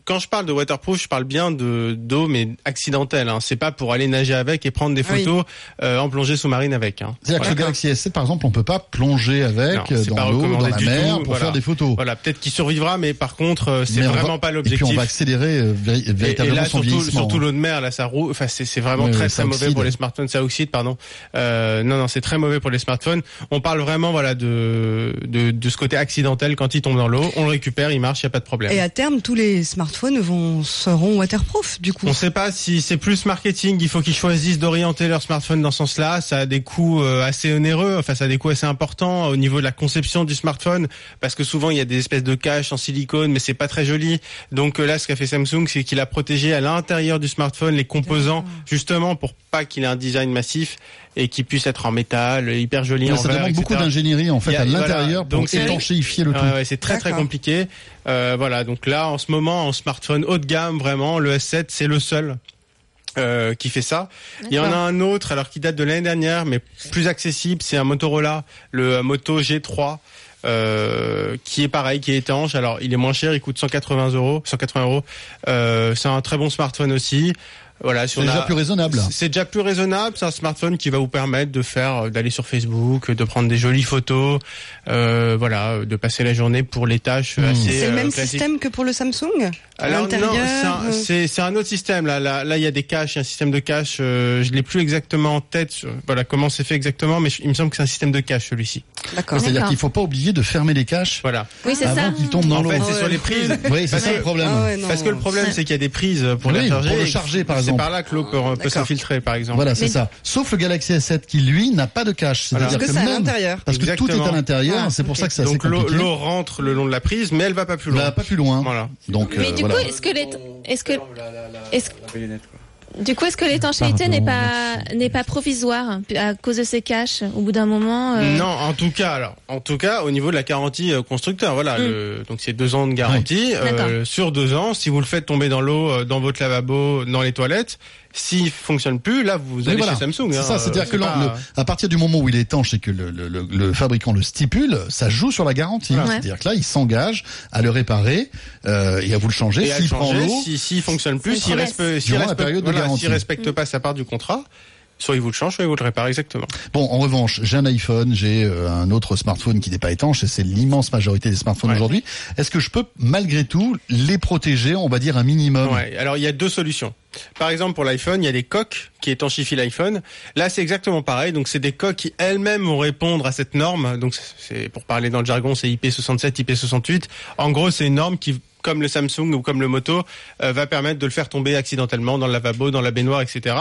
Quand je parle de waterproof, je parle bien de d'eau, mais accidentelle. Hein. C'est pas pour aller nager avec et prendre des oui. photos euh, en plongée sous-marine avec. Hein. C'est-à-dire que le. Galaxy S7, par exemple, on peut pas plonger avec Non, dans l'eau, dans la du mer, tout, pour voilà. faire des photos. Voilà, peut-être qu'il survivra, mais par contre, euh, c'est vraiment va- pas Et l'objectif. puis on va accélérer euh, véri- Et- véritablement et là, son surtout, vieillissement. surtout l'eau de mer, là, ça roule. Enfin, c'est vraiment Oui, très très mauvais oxyde. pour les smartphones. Ça oxyde, pardon. Euh, non, non, c'est très mauvais pour les smartphones. On parle vraiment, voilà, de de, de ce côté accidentel quand il tombe dans l'eau. On le récupère, il marche, il y a pas de problème. Et à terme, tous les smartphones vont seront waterproof du coup. On sait pas si c'est plus marketing. Il faut qu'ils choisissent d'orienter leur smartphone dans ce sens-là. Ça a des coûts euh, assez onéreux. Enfin, ça a des coûts assez importants au niveau de la conception du smartphone, parce que souvent il y a des espèces de caches en silicone, mais c'est pas très joli. Donc euh, là, ce qu'a fait Samsung, c'est qu'il a protégé à l'intérieur du smartphone les composants, justement pour pas qu'il ait un design massif et qu'il puisse être en métal, hyper joli. En ça verre, demande etc. beaucoup d'ingénierie en fait a- à voilà. l'intérieur pour Donc, étanchéifier le tout. Ouais, ouais, c'est très très compliqué. Euh, voilà, donc là en ce moment en smartphone haut de gamme, vraiment le S7 c'est le seul. euh, qui fait ça. Il y en a un autre, alors qui date de l'année dernière, mais plus accessible, c'est un Motorola, le Moto G3, euh, qui est pareil, qui est étanche. Alors, il est moins cher, il coûte 180 euros, 180 euros. Euh, c'est un très bon smartphone aussi. Voilà, si C'est déjà a- plus raisonnable. C'est déjà plus raisonnable. C'est un smartphone qui va vous permettre de faire, euh, d'aller sur Facebook, de prendre des jolies photos, euh, voilà, de passer la journée pour les tâches Hmm. assez. C'est le euh, même classiques. système que pour le Samsung? Alors non, c'est un- euh, c'est c'est un autre système là. Là, là, il y a des caches, il y a un système de cache. euh, je l'ai plus exactement en tête. sur- Voilà comment c'est fait exactement, mais je- il me semble que c'est un système de cache celui-ci. D'accord. C'est-à-dire qu'il faut pas oublier de fermer les caches. Voilà. Oui, c'est avant ça. qu'ils tombent dans En l'eau. fait, c'est sur les prises. Oui, c'est ça le problème. Ah ouais. Parce que le problème, c'est qu'il y a des prises pour Oui, les charger. pour le charger, par C'est exemple. par là que l'eau peut, peut s'infiltrer, par exemple. Voilà, c'est Mais- ça. Sauf le Galaxy S7 qui lui n'a pas de cache. C'est-à-dire que c'est à l'intérieur. Parce que tout est à l'intérieur. Ah, c'est pour ça que c'est assez Donc l'eau rentre le long de la prise, mais elle va pas plus Elle loin. va pas plus loin. Voilà. Donc Coup, est-ce que les, est-ce que, est-ce du coup, est-ce que l'étanchéité n'est pas, n'est pas provisoire à cause de ces caches au bout d'un moment euh, Non, en tout cas, alors, en tout cas, au niveau de la garantie euh, constructeur, voilà, Mm. le- donc c'est deux ans de garantie. Euh, sur deux ans, si vous le faites tomber dans l'eau, euh, dans votre lavabo, dans les toilettes, s'il fonctionne plus, là, vous allez voilà. chez Samsung. C'est hein, ça, c'est-à-dire que l'en- pas- le- à partir du moment où il est étanche et que le, le, le- le fabricant le stipule, ça joue sur la garantie. Ouais. C'est-à-dire que là, il s'engage à le réparer euh, et à vous le changer s'il prend l'eau. si s'il fonctionne plus, s'il respecte, la respecte, période de voilà, garantie. s'il respecte pas sa part du contrat, soit il vous le change, soit il vous le répare exactement. Bon, en revanche, j'ai un iPhone, j'ai euh, un autre smartphone qui n'est pas étanche et c'est l'immense majorité des smartphones Ouais. aujourd'hui. Est-ce que je peux malgré tout les protéger, on va dire un minimum? Ouais. Alors il y a deux solutions. Par exemple pour l'iPhone, il y a des coques qui étanchifient l'iPhone. Là c'est exactement pareil. Donc c'est des coques qui elles-mêmes vont répondre à cette norme. Donc c'est pour parler dans le jargon, c'est IP67, IP68. En gros c'est une norme qui comme le Samsung ou comme le Moto, euh, va permettre de le faire tomber accidentellement dans le lavabo, dans la baignoire, etc.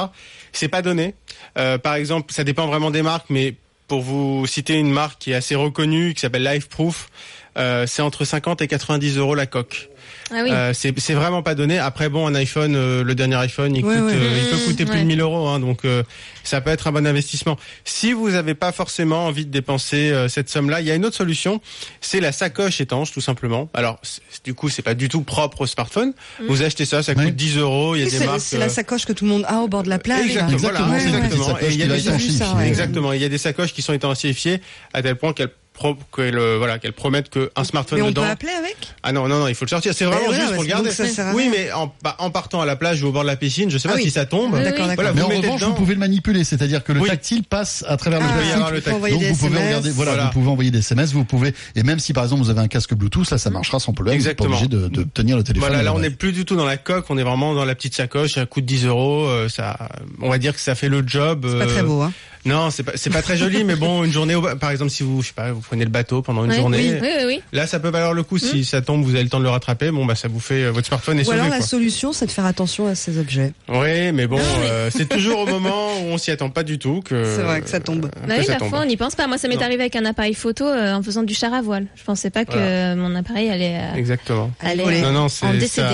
C'est pas donné. Euh, par exemple, ça dépend vraiment des marques, mais pour vous citer une marque qui est assez reconnue, qui s'appelle Lifeproof, euh, c'est entre 50 et 90 euros la coque. Ah oui. Euh, c'est c'est vraiment pas donné. Après bon, un iPhone, euh, le dernier iPhone, il Ouais, coûte, ouais. euh, il peut Mmh, coûter plus ouais. de 1000 euros, hein, donc euh, ça peut être un bon investissement. Si vous n'avez pas forcément envie de dépenser euh, cette somme-là, il y a une autre solution, c'est la sacoche étanche, tout simplement. Alors du coup, c'est pas du tout propre au smartphone. Mmh. Vous achetez ça, ça coûte Oui. 10 euros. Il y a des c'est marques. c'est la sacoche que tout le monde a au bord de la plage. Exactement, Exactement, voilà, exactement. Et il y a des- sacoches qui sont étanchifiées à tel point qu'elles pro- euh, voilà qu'elles promettent qu'un smartphone Mais on dedans. peut appeler avec? Ah non non non, il faut le sortir. C'est vraiment ouais, juste ouais, pour le donc garder. ça sert à oui, mais en, bah, en partant à la plage ou au bord de la piscine, je sais pas Ah oui. si ça tombe. Oui, D'accord. Voilà, Mais vous en revanche, dedans. vous pouvez le manipuler, c'est-à-dire que le Oui. tactile passe à travers Ah, le tactile. Donc vous pouvez regarder, voilà, Voilà. vous pouvez envoyer des SMS, vous pouvez, et même si par exemple vous avez un casque Bluetooth, là ça marchera sans problème. Vous n'êtes pas Exactement. obligé de, de tenir le téléphone. Voilà, là on n'est plus du tout dans la coque, on est vraiment dans la petite sacoche, ça coûte 10 euros, euh, ça, on va dire que ça fait le job. C'est pas euh, très beau, hein. Non, c'est pas c'est pas très joli, mais bon, une journée, par exemple, si vous je sais pas, vous prenez le bateau pendant une Ouais, journée, oui, oui, oui, là ça peut valoir le coup. Si ça tombe, vous avez le temps de le rattraper. Bon bah ça vous fait euh, votre smartphone est Ou sauvé. alors la quoi. solution, c'est de faire attention à ces objets. Oui, mais bon, euh, c'est toujours au moment où on s'y attend pas du tout que. C'est vrai que ça tombe. que Bah oui, ça la tombe. fois, on n'y pense pas. Moi, ça m'est arrivé avec un appareil photo euh, en faisant du char à voile. Je pensais pas que Voilà. mon appareil allait. euh, Exactement. allait euh, Non, non, ça.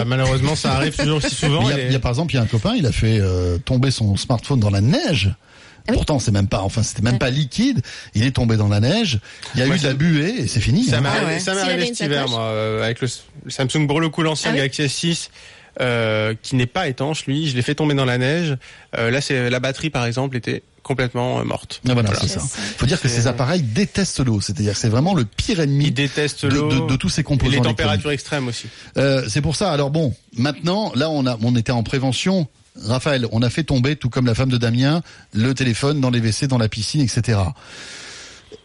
Malheureusement, ça arrive toujours si souvent. Il y, a, il y a, par exemple, il y a un copain, il a fait euh, tomber son smartphone dans la neige. Ah Pourtant, c'est même pas, enfin, c'était même pas liquide. Il est tombé dans la neige. Il y a Moi, eu de la buée et c'est fini. Ça hein. m'est Ah S'il arrivé cet hiver, moi, euh, avec le, Samsung pour le coup l'ancien Ah oui Galaxy S6, euh, qui n'est pas étanche, lui, je l'ai fait tomber dans la neige. Euh, là, c'est la batterie, par exemple, était complètement euh, morte. Ah, voilà, Voilà. c'est ça. Faut dire que ces appareils détestent l'eau. C'est-à-dire que c'est vraiment le pire ennemi Ils détestent de, l'eau de- de tous ces et composants. les électroniques. températures extrêmes aussi. Euh, c'est pour ça. Alors bon, maintenant, là, on a, on était en prévention. Raphaël, on a fait tomber, tout comme la femme de Damien, le téléphone dans les WC, dans la piscine, etc.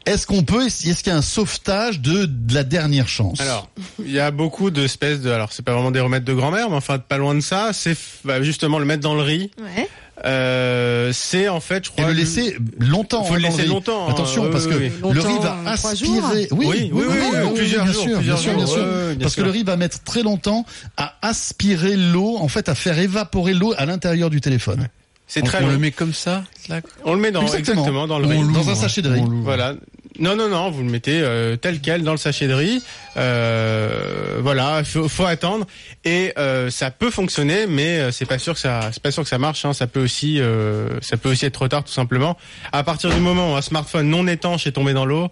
Est-ce qu'on peut, est-ce qu'il y a un sauvetage de, de la dernière chance? Alors, il y a beaucoup d'espèces de, alors c'est pas vraiment des remèdes de grand-mère, mais enfin pas loin de ça, c'est bah, justement le mettre dans le riz. Ouais. Euh, c'est en fait, je Et crois. le laisser longtemps. Faut hein, le dans laisser longtemps. hein. Attention, Oui, parce que le riz va aspirer. Oui, Oui, oui, oui, plusieurs bien jours, sûr, bien sûr, bien sûr. Parce que le riz va mettre très longtemps à aspirer l'eau, en fait, à faire évaporer l'eau à l'intérieur du téléphone. C'est On, très on le met comme ça là On le met dans Exactement. dans le Dans un sachet de riz. Voilà. Non, non, non, vous le mettez euh, tel quel dans le sachet de riz. Euh, voilà, faut, faut attendre et euh, ça peut fonctionner, mais euh, c'est pas sûr que ça, c'est pas sûr que ça marche. Hein. Ça peut aussi, euh, ça peut aussi être trop tard, tout simplement. À partir du moment où un smartphone non étanche est tombé dans l'eau,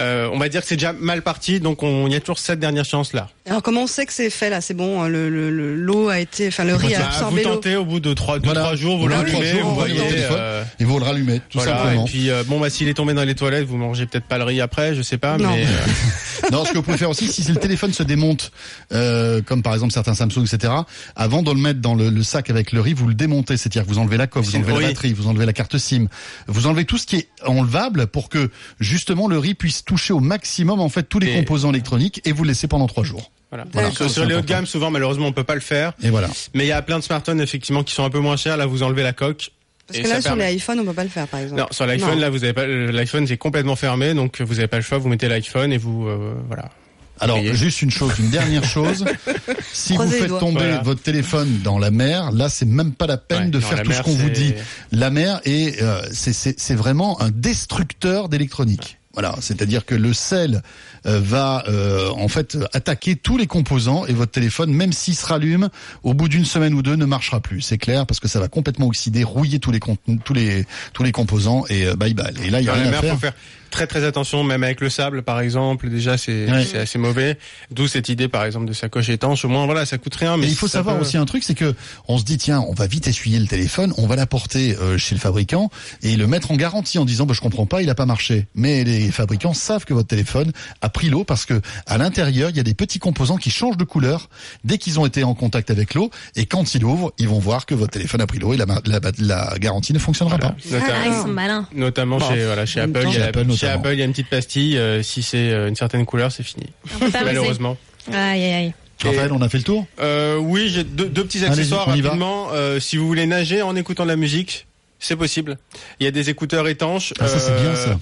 euh, on va dire que c'est déjà mal parti. Donc, on- il y a toujours cette dernière chance là. Alors comment on sait que c'est fait là? C'est bon, hein, le le- le- l'eau a été, enfin le riz a Bah, vous absorbé l'eau. tentez au bout de trois, deux, Voilà. trois jours, vous de trois l'allumez, jours, vous vous voyez le euh, Et vous le rallumez, tout voilà, simplement. Et puis euh, bon bah s'il est tombé dans les toilettes, vous mangez peut-être pas le riz après, je sais pas, Non. mais euh, Non, ce que vous pouvez faire aussi, si le téléphone se démonte, euh, comme par exemple certains Samsung, etc., avant de le mettre dans le, le sac avec le riz, vous le démontez, c'est-à-dire que vous enlevez la coque, vous enlevez oui. la batterie, vous enlevez la carte SIM, vous enlevez tout ce qui est enlevable pour que justement le riz puisse toucher au maximum en fait tous les Et- composants électroniques et vous le laissez pendant trois jours. Voilà. Sur, les hauts de gamme, souvent, malheureusement, on peut pas le faire. Et voilà. Mais il y a plein de smartphones, effectivement, qui sont un peu moins chers. Là, vous enlevez la coque. Parce que là sur permet- les iPhones, on peut pas le faire par exemple. Non, sur l'iPhone, là, vous avez pas, l'iPhone, c'est complètement fermé, donc vous avez pas le choix, vous mettez l'iPhone et vous, euh, voilà. Alors, Payez. juste une chose, une dernière chose. si vous Croisez faites tomber Voilà. votre téléphone dans la mer, là, c'est même pas la peine Ouais, de non, faire tout ce qu'on vous dit. La mer est, euh, c'est- c'est c'est vraiment un destructeur d'électronique. Voilà, c'est-à-dire que le sel euh, va euh, en fait attaquer tous les composants et votre téléphone, même s'il se rallume, au bout d'une semaine ou deux, ne marchera plus. C'est clair parce que ça va complètement oxyder, rouiller tous les contenus, tous les tous les composants et euh, bye bye. Et là, il y a rien à mer, faire. faut faire très très attention, même avec le sable, par exemple. Déjà, c'est Ouais. c'est assez mauvais. D'où cette idée, par exemple, de sacoche étanche. Au moins, voilà, ça coûte rien. Mais il faut savoir peut- aussi un truc, c'est que on se dit tiens, on va vite essuyer le téléphone, on va l'apporter euh, chez le fabricant et le mettre en garantie en disant bah, je comprends pas, il a pas marché. Mais les fabricants savent que votre téléphone a pris l'eau parce que à l'intérieur il y a des petits composants qui changent de couleur dès qu'ils ont été en contact avec l'eau et quand ils ouvrent, ils vont voir que votre téléphone a pris l'eau et la, la, la garantie ne fonctionnera pas. Notamment- Ah, ils sont malins. Notamment Bon. chez voilà chez En même Apple, temps- il y a, Chez Apple, chez notamment. Apple, il y a une petite pastille. euh, si c'est euh, une certaine couleur, c'est fini. Malheureusement. Aïe, aïe, aïe. Raphaël, on a fait le tour? Euh, oui, j'ai deux, deux petits accessoires rapidement. Euh, si vous voulez nager en écoutant de la musique, c'est possible. Il y a des écouteurs étanches. Ah, ça, c'est bien, ça.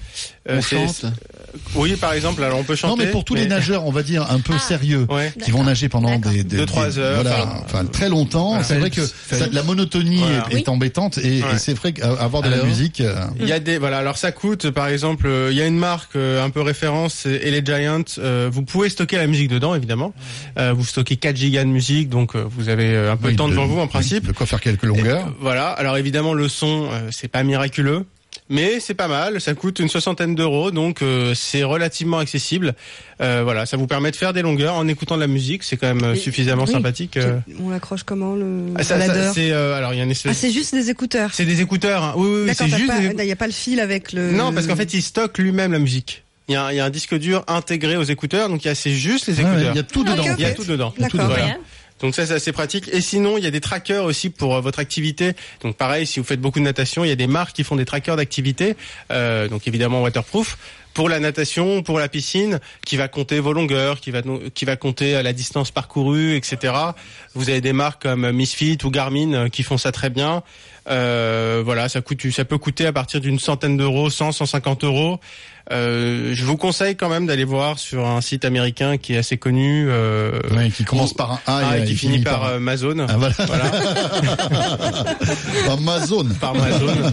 euh, On chante. Oui, par exemple, alors on peut chanter. Non, mais pour tous les nageurs, on va dire un peu sérieux, Ouais. qui vont nager pendant des, des Deux, trois des- heures, voilà, enfin, enfin très longtemps. voilà. C'est vrai que ça- la monotonie Voilà. est, est embêtante et, Ouais. et c'est vrai qu'avoir de la musique. euh, Il y a des voilà alors ça coûte par exemple euh, il y a une marque euh, un peu référence c'est Ele Giant euh, vous pouvez stocker la musique dedans évidemment Euh, vous stockez 4 gigas de musique donc euh, vous avez euh, un peu oui, de temps de- devant vous en principe De quoi faire quelques longueurs. Et, euh, voilà alors évidemment le son euh, c'est pas miraculeux mais c'est pas mal, ça coûte une soixantaine d'euros, donc euh, c'est relativement accessible. Euh, voilà, ça vous permet de faire des longueurs en écoutant de la musique, c'est quand même euh, Mais- suffisamment oui. sympathique. euh. On l'accroche comment le Ah, ça- ça, baladeur c'est euh, alors il y a une Ah, espèce, c'est juste des écouteurs. c'est des écouteurs. hein. Oui, oui, oui, c'est juste. des- il n'y a pas le fil avec le. Non, parce qu'en fait, il stocke lui-même la musique. Il y, a un, il y a un disque dur intégré aux écouteurs, donc il y a c'est juste les ouais, écouteurs. il y a tout dedans. Il y a tout dedans. Tout D'accord. dedans. Incroyable. Donc ça c'est assez pratique. Et sinon il y a des trackers aussi pour euh, votre activité. Donc pareil si vous faites beaucoup de natation, il y a des marques qui font des trackers d'activité. Euh, donc évidemment waterproof. pour la natation, pour la piscine, qui va compter vos longueurs, qui va qui va compter euh, la distance parcourue, etc. Vous avez des marques comme Misfit ou Garmin qui font ça très bien. Euh, voilà, ça coûte, ça peut coûter à partir d'une centaine d'euros, 100, 150 euros. Euh, je vous conseille quand même d'aller voir sur un site américain qui est assez connu, euh, Oui, qui commence par un A ah, et, et qui finit finit par, euh, Amazon. Ah, voilà. Voilà. Amazon. Par Amazon.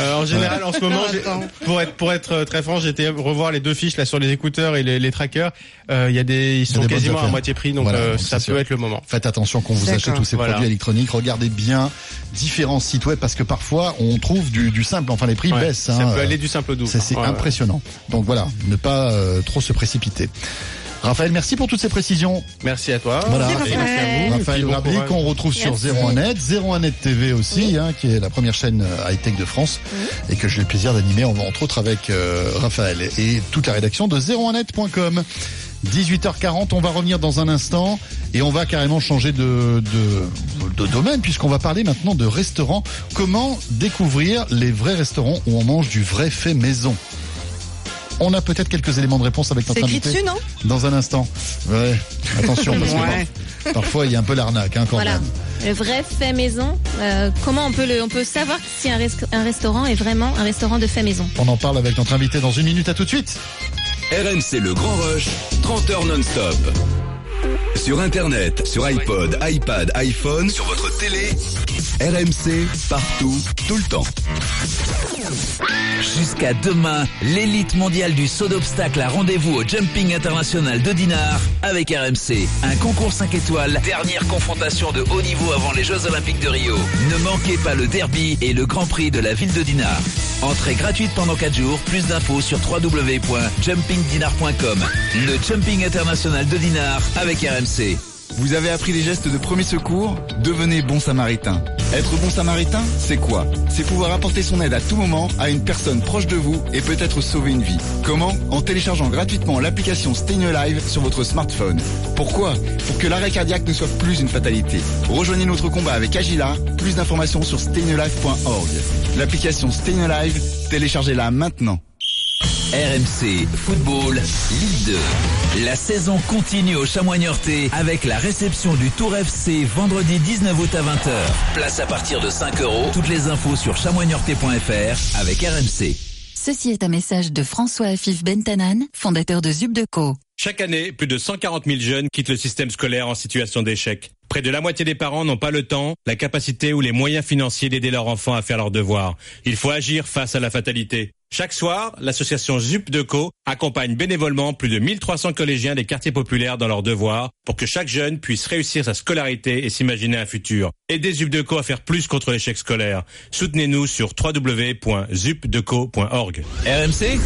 Euh, en général, en ce moment, j'ai- pour être pour être très franc, j'ai été revoir les deux fiches là sur les écouteurs et les, les trackers. Euh, Il y a des, ils sont des quasiment à moitié prix, donc Voilà, euh, donc ça peut sûr. être le moment. Faites attention quand vous achetez tous ces Voilà. produits électroniques. Regardez bien différents sites web parce que parfois on trouve du, du simple. Enfin, les prix Ouais, baissent. ça hein. peut aller du simple au double. C'est c'est Ouais, ouais. impressionnant. Donc voilà, ne pas euh, trop se précipiter. Raphaël, merci pour toutes ces précisions. Merci à toi. Voilà. Et merci à vous. Raphaël courage. qu'on retrouve sur Merci. 01net, 01net TV aussi, hein, qui est la première chaîne euh, high-tech de France, et que j'ai le plaisir d'animer, entre autres avec euh, Raphaël et toute la rédaction de 01net.com. 18h40, on va revenir dans un instant et on va carrément changer de, de, de domaine puisqu'on va parler maintenant de restaurants. Comment découvrir les vrais restaurants où on mange du vrai fait maison? On a peut-être quelques éléments de réponse avec notre C'est écrit invité. dessus, non Dans un instant. Ouais, attention, parce que Ouais. parfois il y a un peu l'arnaque hein, quand Voilà. même. Le vrai fait maison. euh, comment on peut le, on peut savoir si un, res- un restaurant est vraiment un restaurant de fait maison. On en parle avec notre invité dans une minute. À tout de suite. RMC Le Grand Rush, 30 heures non-stop. Sur Internet, sur iPod, iPad, iPhone, sur votre télé, RMC, partout, tout le temps. Jusqu'à demain, l'élite mondiale du saut d'obstacle a rendez-vous au Jumping International de Dinard avec RMC. Un concours 5 étoiles, dernière confrontation de haut niveau avant les Jeux Olympiques de Rio. Ne manquez pas le derby et le Grand Prix de la ville de Dinard. Entrée gratuite pendant 4 jours, plus d'infos sur www.jumpingdinar.com. Le Jumping International de Dinard avec Vous avez appris les gestes de premier secours? Devenez bon samaritain. Être bon samaritain, c'est quoi? C'est pouvoir apporter son aide à tout moment à une personne proche de vous et peut-être sauver une vie. Comment? En téléchargeant gratuitement l'application Staying Alive sur votre smartphone. Pourquoi? Pour que l'arrêt cardiaque ne soit plus une fatalité. Rejoignez notre combat avec Agila. Plus d'informations sur stayingalive.org. L'application Staying Alive, téléchargez-la maintenant. RMC Football Ligue 2. La saison continue au chamois niortais avec la réception du Tour FC vendredi 19 août à 20h. Place à partir de 5 euros. Toutes les infos sur chamoisniortais.fr avec RMC. Ceci est un message de François Afif Bentanan, fondateur de Zubdeco. Chaque année, plus de 140 000 jeunes quittent le système scolaire en situation d'échec. Près de la moitié des parents n'ont pas le temps, la capacité ou les moyens financiers d'aider leurs enfants à faire leurs devoirs. Il faut agir face à la fatalité. Chaque soir, l'association ZUPDECO accompagne bénévolement plus de 1300 collégiens des quartiers populaires dans leurs devoirs pour que chaque jeune puisse réussir sa scolarité et s'imaginer un futur. Aidez ZUPDECO à faire plus contre l'échec scolaire. Soutenez-nous sur www.zupdeco.org. RMC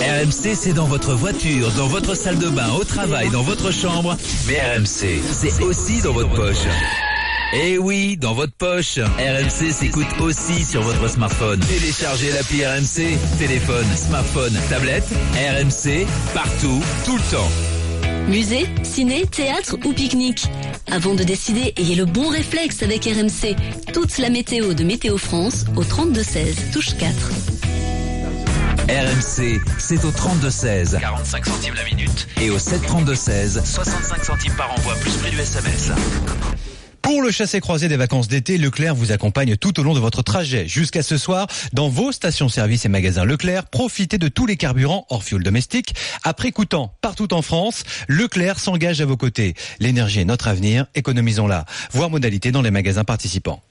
RMC, c'est dans votre voiture, dans votre salle de bain, au travail, dans votre chambre. Mais RMC, c'est aussi dans votre poche. Eh oui, dans votre poche. RMC s'écoute aussi sur votre smartphone. Téléchargez l'appli RMC, téléphone, smartphone, tablette, RMC, partout, tout le temps. Musée, ciné, théâtre ou pique-nique Avant de décider, ayez le bon réflexe avec RMC. Toute la météo de Météo France au 3216, touche 4. RMC, c'est au 32-16. 45 centimes la minute. Et au 732-16. 65 centimes par envoi, plus prix du SMS. Pour le chassé-croisé des vacances d'été, Leclerc vous accompagne tout au long de votre trajet. Jusqu'à ce soir, dans vos stations-service et magasins Leclerc, profitez de tous les carburants hors fuel domestique. Prix coûtant partout en France, Leclerc s'engage à vos côtés. L'énergie est notre avenir, économisons-la. Voir modalité dans les magasins participants.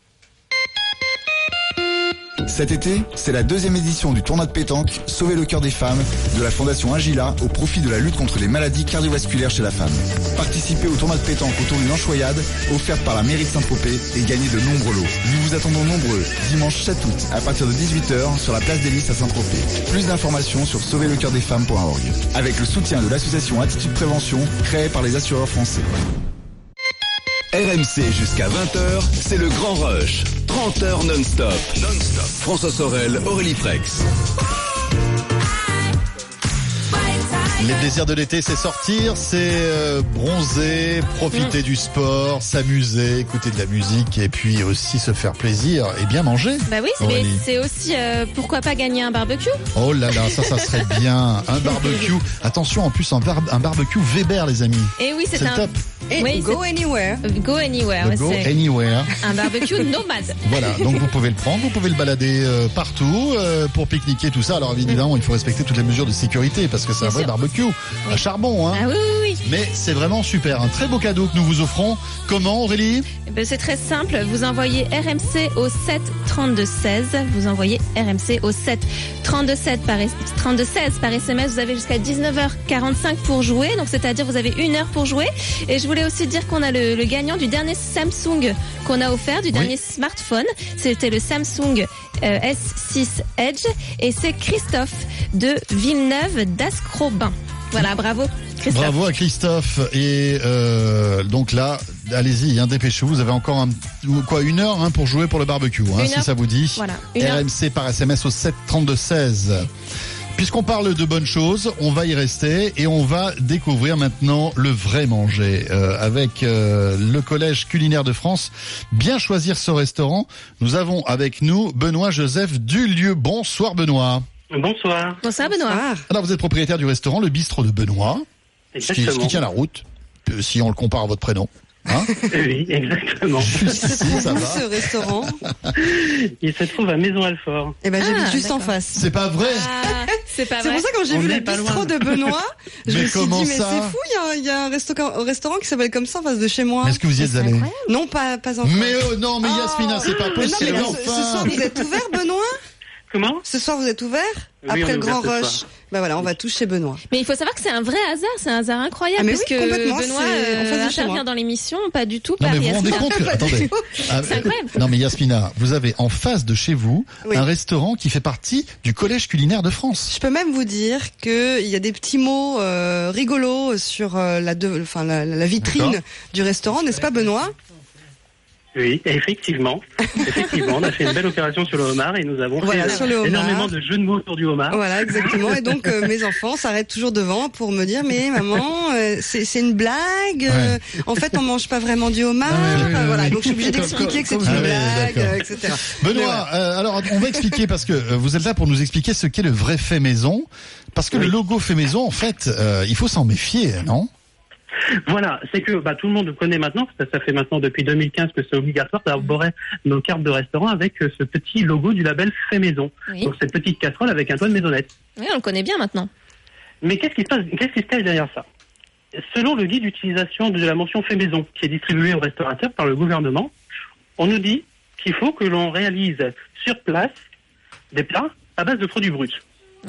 Cet été, c'est la deuxième édition du tournoi de pétanque Sauver le cœur des femmes de la Fondation Agila au profit de la lutte contre les maladies cardiovasculaires chez la femme. Participez au tournoi de pétanque autour d'une enchoyade offerte par la mairie de Saint-Tropez et gagnez de nombreux lots. Nous vous attendons nombreux dimanche 7 août à partir de 18h sur la place des Lys à Saint-Tropez. Plus d'informations sur sauverlecoeurdesfemmes.org avec le soutien de l'association Attitude Prévention créée par les assureurs français. RMC jusqu'à 20h, c'est le grand rush. 30 heures non-stop. Non-stop. François Sorel, Aurélie Frex. Les plaisirs de l'été, c'est sortir, c'est euh, bronzer, profiter du sport, s'amuser, écouter de la musique et puis aussi se faire plaisir et bien manger. Bah oui, mais c'est aussi euh, pourquoi pas gagner un barbecue? Oh là là, ça, ça serait bien. Un barbecue. Attention, en plus, un, bar- un barbecue Weber, les amis. Et oui, c'est C'est un top. Et Oui, go anywhere. Go Anywhere. Go anywhere. Un barbecue nomade. Voilà, donc vous pouvez le prendre, vous pouvez le balader euh, partout euh, pour pique-niquer tout ça. Alors évidemment, il faut respecter toutes les mesures de sécurité parce que c'est un vrai barbecue à charbon. Hein. Ah oui, oui, oui. Mais c'est vraiment super, un très beau cadeau que nous vous offrons. Comment Aurélie? Eh ben, c'est très simple. Vous envoyez RMC au 7 32 16. Vous envoyez RMC au 7 32 7 par, S- 32 16 par SMS. Vous avez jusqu'à 19h45 pour jouer. Donc, c'est-à-dire, vous avez une heure pour jouer. Et je voulais aussi dire qu'on a le, le gagnant du dernier Samsung qu'on a offert, du dernier smartphone. C'était le Samsung euh, S6 Edge. Et c'est Christophe de Villeneuve d'Ascrobin. Voilà, bravo. Christophe. Bravo à Christophe. Et euh, donc là, allez-y, hein, dépêchez-vous. Vous avez encore un, quoi, une heure hein, pour jouer pour le barbecue, hein, si ça vous dit. Voilà, heure. RMC par SMS au 7 32 16. Puisqu'on parle de bonnes choses, on va y rester et on va découvrir maintenant le vrai manger euh, avec euh, le Collège culinaire de France. Bien choisir ce restaurant. Nous avons avec nous Benoît Joseph Dulieu. Bonsoir Benoît. Bonsoir. Bonsoir Benoît. Alors vous êtes propriétaire du restaurant Le Bistrot de Benoît. Ce qui, ce qui Exactement. tient la route, euh, si on le compare à votre prénom. Hein Oui, exactement. Juste ici, ça va. Ce restaurant. Il se trouve à Maison Alfort. Eh ben, j'habite Ah, juste en face. C'est pas vrai Ah, c'est pas C'est vrai. pour ça quand j'ai vu le bistrot de Benoît, je Mais me suis dit mais c'est fou, il y a, un- il y a un restaurant, un restaurant qui s'appelle comme ça en face de chez moi. Est-ce que vous y êtes allé Non, pas pas encore. Mais oh, non, mais Yasmina, c'est pas Mais non, possible. mais ce, ce enfin. soir vous êtes ouvert, Benoît? Comment Ce soir vous êtes ouvert Oui, après le grand rush. soir. Bah voilà, on va tous chez Benoît. Mais il faut savoir que c'est un vrai hasard, c'est un hasard incroyable, Ah, mais oui, puisque complètement, Benoît euh, intervient dans l'émission, pas du tout Non par mais vous vous rendez compte que, attendez, Ah, C'est incroyable. non mais Yasmina, vous avez en face de chez vous Oui. un restaurant qui fait partie du Collège culinaire de France. Je peux même vous dire que il y a des petits mots euh, rigolos sur euh, la, de, enfin, la, la vitrine du restaurant, n'est-ce pas Benoît? Oui, effectivement. Effectivement, on a fait une belle opération sur le homard et nous avons Voilà, fait sur le homard. énormément de jeux de mots autour du homard. Voilà, exactement. Et donc euh, mes enfants s'arrêtent toujours devant pour me dire mais maman, euh, c'est une blague. euh, en fait, on mange pas vraiment du homard. Ah voilà, donc je suis obligée d'expliquer que c'est une Ah blague, etc. Benoît, euh, alors on va expliquer parce que vous êtes là pour nous expliquer ce qu'est le vrai fait maison. Parce que le logo fait maison, en fait, euh, il faut s'en méfier, non? Voilà, c'est que bah, tout le monde connaît maintenant, ça, ça fait maintenant depuis 2015 que c'est obligatoire d'arborer nos cartes de restaurant avec euh, ce petit logo du label fait maison. Oui. Donc cette petite casserole avec un toit de maisonnette. Oui, on le connaît bien maintenant. Mais qu'est-ce qui se passe Qu'est-ce qui se cache derrière ça? Selon le guide d'utilisation de la mention fait maison, qui est distribué aux restaurateurs par le gouvernement, on nous dit qu'il faut que l'on réalise sur place des plats à base de produits bruts.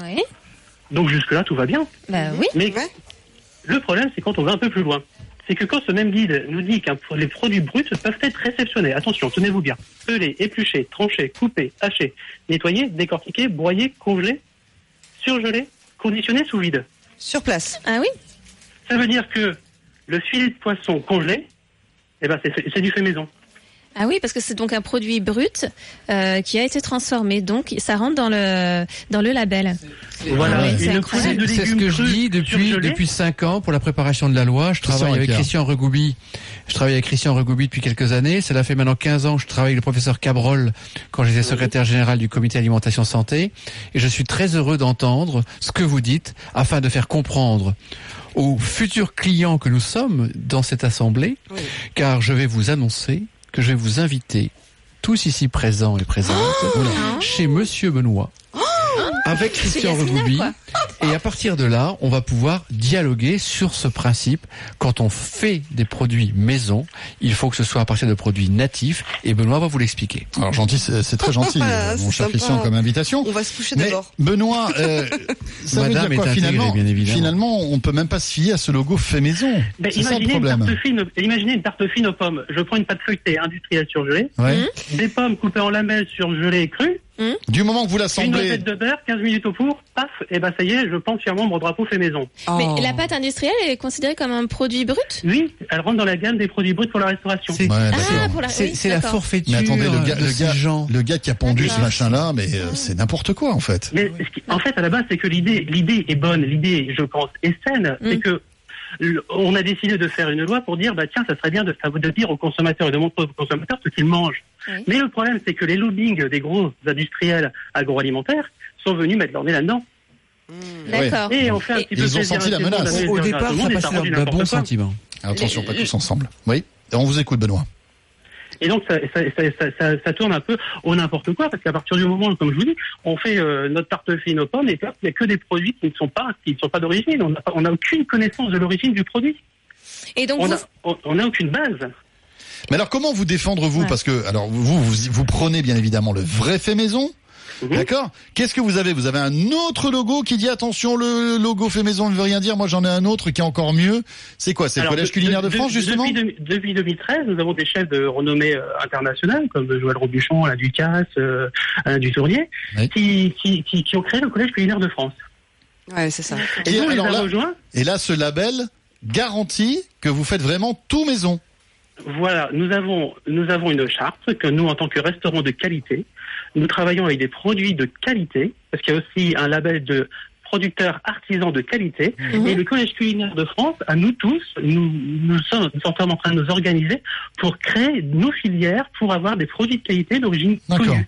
Oui. Donc jusque-là, tout va bien. Bah oui. Mais le problème, c'est quand on va un peu plus loin. C'est que quand ce même guide nous dit que les produits bruts peuvent être réceptionnés, attention, tenez-vous bien, pelés, épluchés, tranchés, coupés, hachés, nettoyés, décortiqués, broyés, congelés, surgelés, conditionnés sous vide. Sur place. Ah oui? Ça veut dire que le filet de poisson congelé, eh ben c'est c'est du fait maison. Ah oui, parce que c'est donc un produit brut euh, qui a été transformé, donc ça rentre dans le dans le label. Voilà, Ah oui, c'est ce que je dis depuis depuis cinq ans pour la préparation de la loi. Je travaille avec. Christian Regoubi. Je travaille avec Christian Regoubi depuis quelques années. Cela fait maintenant 15 ans que je travaille avec le professeur Cabrol quand j'étais secrétaire général du comité alimentation santé. Et je suis très heureux d'entendre ce que vous dites afin de faire comprendre aux futurs clients que nous sommes dans cette assemblée, car je vais vous annoncer que je vais vous inviter tous ici présents et présentes chez Monsieur Benoît avec C'est Christian quoi. Et à partir de là, on va pouvoir dialoguer sur ce principe. Quand on fait des produits maison, il faut que ce soit à partir de produits natifs. Et Benoît va vous l'expliquer. Alors gentil, c'est très gentil, Ah, euh, mon cher sympa. Christian, comme invitation. On va se coucher d'abord. Benoît, euh, ça veut Madame dire quoi est intégrée, finalement bien évidemment. Finalement, on peut même pas se fier à ce logo fait maison. Ben, c'est ça le imaginez, une problème. tarte fine, imaginez une tarte fine aux pommes. Je prends une pâte feuilletée industrielle surgelée, Ouais. des pommes coupées en lamelles surgelées et crues, Du moment que vous Une l'assemblez. noisette de beurre, 15 minutes au four, paf, et ben ça y est, je pense fièrement mon drapeau fait maison. Mais Oh. la pâte industrielle est considérée comme un produit brut? Oui, elle rentre dans la gamme des produits bruts pour la restauration. Ouais, d'accord. Ah, la... C'est oui, c'est la forfaiture Mais attendez, le gars, le gars, gens. le gars qui a pondu ce machin-là, mais euh, c'est n'importe quoi en fait. Mais ce qui- en fait, à la base, c'est que l'idée, l'idée est bonne, l'idée, je pense, est saine. Mm. C'est que l- on a décidé de faire une loi pour dire, bah tiens, ça serait bien de, de dire aux consommateurs et de montrer aux consommateurs ce qu'ils mangent. Oui. Mais le problème, c'est que les lobbying des gros industriels agroalimentaires sont venus mettre leur nez là-dedans. D'accord. Et on fait un Et- petit peu Ils ont senti la menace. Au, départ, ça passait d'un bon sentiment. Attention, pas tous ensemble. Oui. Et on vous écoute, Benoît. Et donc, ça, ça, ça, ça, ça- ça tourne un peu au n'importe quoi, parce qu'à partir du moment, comme je vous dis, on fait euh, notre tarte fine aux pommes, et il n'y a que des produits qui ne sont pas, qui ne sont pas d'origine. On n'a aucune connaissance de l'origine du produit. Et donc, On vous, n'a on, on n'a aucune base. Mais alors, comment vous défendre vous? Parce que, alors, vous, vous, vous prenez bien évidemment le vrai fait maison. Mhm. D'accord Qu'est-ce que vous avez? Vous avez un autre logo qui dit attention, le logo fait maison ne veut rien dire. Moi, j'en ai un autre qui est encore mieux. C'est quoi? C'est le Collège de- culinaire de, de- France, justement? depuis, depuis 2013, nous avons des chefs de renommée euh, internationale, comme Joël Robuchon, Alain Ducasse, euh, Alain Dutournier, Oui. qui, qui, qui, qui ont créé le Collège culinaire de France. Ouais, c'est ça. Et, nous, alors là- rejoints. Et là, ce label garantit que vous faites vraiment tout maison. Voilà, nous avons, nous avons une charte que nous, en tant que restaurant de qualité, nous travaillons avec des produits de qualité, parce qu'il y a aussi un label de producteurs artisans de qualité. Et le Collège culinaire de France, à nous tous, nous, nous, sommes, nous sommes en train de nous organiser pour créer nos filières pour avoir des produits de qualité d'origine connue.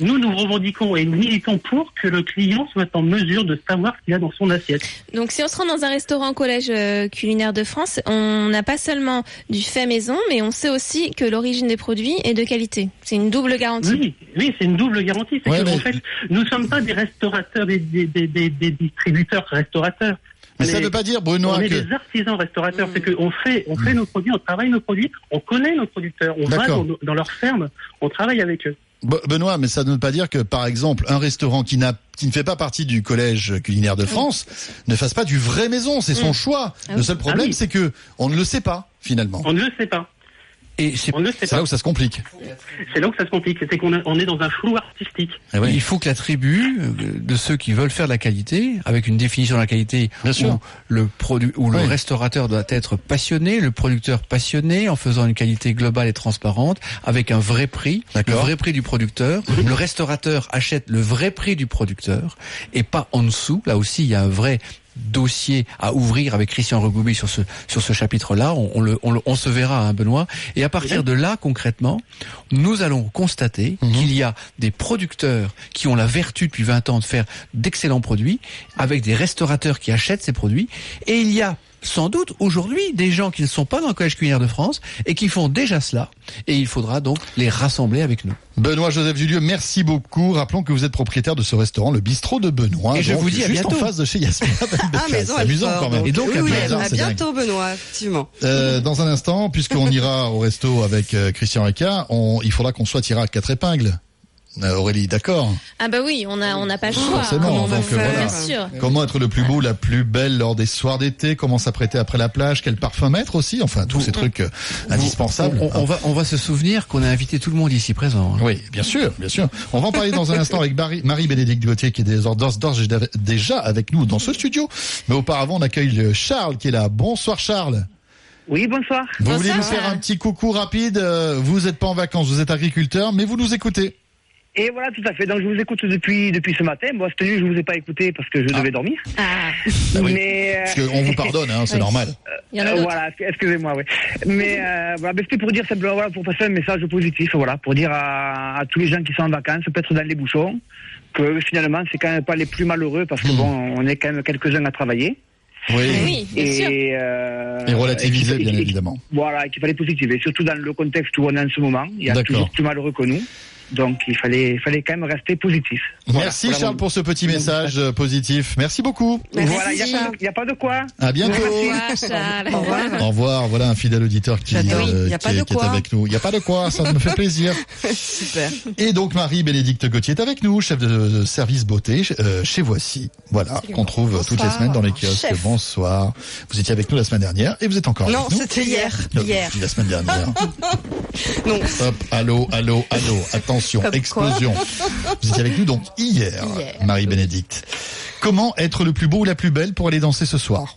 Nous, nous revendiquons et nous militons pour que le client soit en mesure de savoir ce qu'il a dans son assiette. donc, si on se rend dans un restaurant collège euh, culinaire de France, on n'a pas seulement du fait maison, mais on sait aussi que l'origine des produits est de qualité. C'est une double garantie. Oui, oui, c'est une double garantie. C'est Ouais, que, mais- en fait, nous ne sommes pas des restaurateurs, des, des, des, des, des distributeurs restaurateurs. Mais ça ne veut pas dire, Benoît, on est que... des artisans restaurateurs. C'est qu'on fait, on fait nos produits, on travaille nos produits, on connaît nos producteurs, on va dans, dans leurs fermes, on travaille avec eux. Be- Benoît, mais ça ne veut pas dire que, par exemple, un restaurant qui qui ne fait pas partie du collège culinaire de France ne fasse pas du vrai maison. C'est son choix. Ah Le seul problème, Ah oui. c'est que on ne le sait pas finalement. On ne le sait pas. Et c'est là où ça se complique. C'est là où ça se complique. C'est qu'on a- on est dans un flou artistique. Eh. Il faut que la tribu euh, de ceux qui veulent faire de la qualité, avec une définition de la qualité, Bien sûr. où le produit, où le restaurateur doit être passionné, le producteur passionné, en faisant une qualité globale et transparente, avec un vrai prix, le vrai prix du producteur. Le restaurateur achète le vrai prix du producteur et pas en dessous. Là aussi, il y a un vrai dossier à ouvrir avec Christian Regoubi sur ce sur ce chapitre-là. On, on le, on, le- on se verra, hein, Benoît. Et à partir de là, concrètement, nous allons constater Mhm. qu'il y a des producteurs qui ont la vertu depuis 20 ans de faire d'excellents produits, avec des restaurateurs qui achètent ces produits, et il y a sans doute aujourd'hui des gens qui ne sont pas dans le Collège culinaire de France et qui font déjà cela, et il faudra donc les rassembler avec nous. Benoît Joseph Dulieu, merci beaucoup. Rappelons que vous êtes propriétaire de ce restaurant, le bistrot de Benoît. Et je donc vous dis à juste bientôt. en face de chez Yasmina Ah, C'est amusant quand même. Et donc, oui, à oui, bientôt, à dingue. Benoît, effectivement. Euh, dans un instant, puisqu'on ira au resto avec euh, Christian Eka, on, il faudra qu'on soit tiré à quatre épingles. Euh, Aurélie, d'accord Ah bah oui, on a on n'a pas le choix. Forcément, donc, voilà. Bien sûr. Comment être le plus beau, la plus belle lors des soirs d'été? Comment s'apprêter après la plage? Quel parfum mettre aussi? Enfin, tous ces trucs euh, indispensables. On, on va, on va se souvenir qu'on a invité tout le monde ici présent. hein. Oui, bien sûr, bien sûr. On va en parler dans un instant avec Marie- Marie-Bénédicte Gauthier qui est déjà avec nous dans ce studio. Mais auparavant, on accueille Charles qui est là. Bonsoir Charles. Oui, bonsoir. Vous voulez nous faire un petit coucou rapide? Euh, Vous n'êtes pas en vacances, vous êtes agriculteur, mais vous nous écoutez. Et voilà, tout à fait. Donc, je vous écoute depuis, depuis ce matin. Bon, cette nuit, je vous ai pas écouté parce que je devais dormir. Ah. oui. Mais, euh, Parce qu'on vous pardonne, hein, c'est Oui. normal. Il y en a euh, voilà, excusez-moi, oui. Mais euh, voilà, mais c'était pour dire simplement, voilà, pour passer un message positif, voilà, pour dire à, à tous les gens qui sont en vacances, peut-être dans les bouchons, que finalement, c'est quand même pas les plus malheureux parce que bon, on est quand même quelques-uns à travailler. Oui. Oui, bien et, sûr. euh, Et relativiser, et bien et- évidemment. Voilà, et qu'il fallait positiver, surtout dans le contexte où on est en ce moment. Il y a D'accord. toujours plus malheureux que nous. Donc, il fallait, il fallait quand même rester positif. Voilà, Merci voilà Charles mon- pour ce petit message euh, positif. Merci beaucoup. Voilà, il n'y a, pas de- y a pas de quoi. À bientôt. Au revoir, Charles. Au revoir. Au revoir. Voilà un fidèle auditeur qui, euh, Y a qui pas est, de qui est quoi. avec nous. Il n'y a pas de quoi, ça me fait plaisir. Super. Et donc Marie-Bénédicte Gauthier est avec nous, chef de, service beauté euh, chez Voici. Voilà, qu'on trouve toutes les semaines dans les kiosques. Chef. Bonsoir. Vous étiez avec nous la semaine dernière et vous êtes encore Non, avec nous. c'était hier. Hier. la semaine dernière. Non. Hop, allô, allô, allô. Attention. Comme quoi. explosion. Vous étiez avec nous donc hier, Hier. Marie-Bénédicte. Comment être le plus beau ou la plus belle pour aller danser ce soir?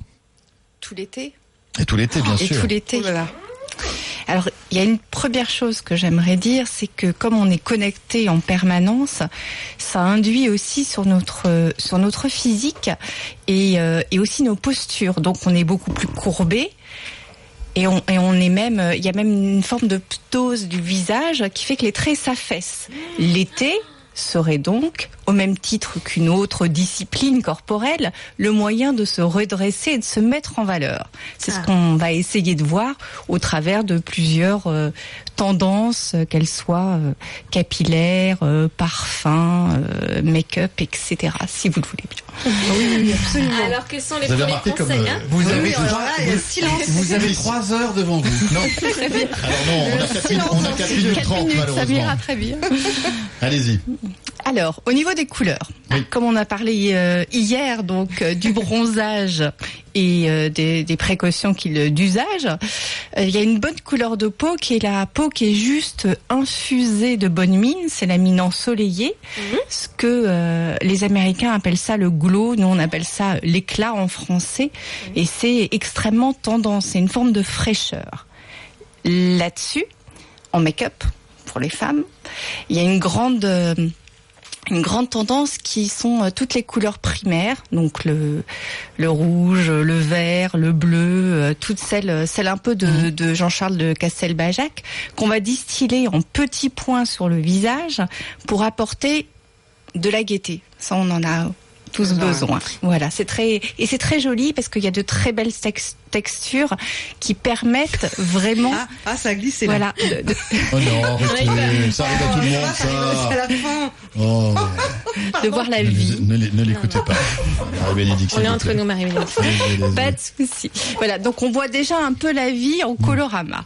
Tout l'été Et tout l'été, bien Et sûr. tout l'été. Alors, il y a une première chose que j'aimerais dire, c'est que comme on est connecté en permanence, ça induit aussi sur notre sur notre physique et, euh, et aussi nos postures. Donc, on est beaucoup plus courbé. Et on, et on est même, il y a même une forme de ptose du visage qui fait que les traits s'affaissent. L'été serait donc, au même titre qu'une autre discipline corporelle, le moyen de se redresser et de se mettre en valeur. C'est ce Ah. qu'on va essayer de voir au travers de plusieurs euh, tendances, euh, qu'elles soient euh, capillaires, euh, parfums, make-up, etc. Si vous le voulez bien. Oui, absolument. Alors, quels sont les Vous premiers comme, conseils hein Vous Oui, avez, alors là, silence. vous avez trois heures devant vous. Non. Alors non, on a 4 minutes, on a 4 minutes 30 ça malheureusement. m'ira très bien. Allez-y. Alors, au niveau des couleurs, comme on a parlé euh, hier, donc euh, du bronzage et euh, des, des précautions qu'il d'usage, euh, il y a une bonne couleur de peau qui est la peau qui est juste infusée de bonne mine, c'est la mine ensoleillée, ce que euh, les Américains appellent ça le glow, nous on appelle ça l'éclat en français, et c'est extrêmement tendance, c'est une forme de fraîcheur. Là-dessus, en make-up pour les femmes, il y a une grande euh, une grande tendance qui sont euh, toutes les couleurs primaires, donc le le rouge, le vert, le bleu, euh, toutes celles celles un peu de, de Jean-Charles de Castelbajac qu'on va distiller en petits points sur le visage pour apporter de la gaieté. Ça on en a tous besoin. Voilà, c'est très et c'est très joli parce qu'il y a de très belles tex- textures qui permettent vraiment Ah, ah, ça a glissé là. voilà de- de- Oh non, arrêtez, ça arrive à tout le monde, C'est à ça. la fin. Oh, de voir la ne, vie. ne ne l'écoutez pas. Marie-Bénédicte, On est entre nous, Marie-Bénédicte. Pas de souci. Voilà, donc on voit déjà un peu la vie en colorama.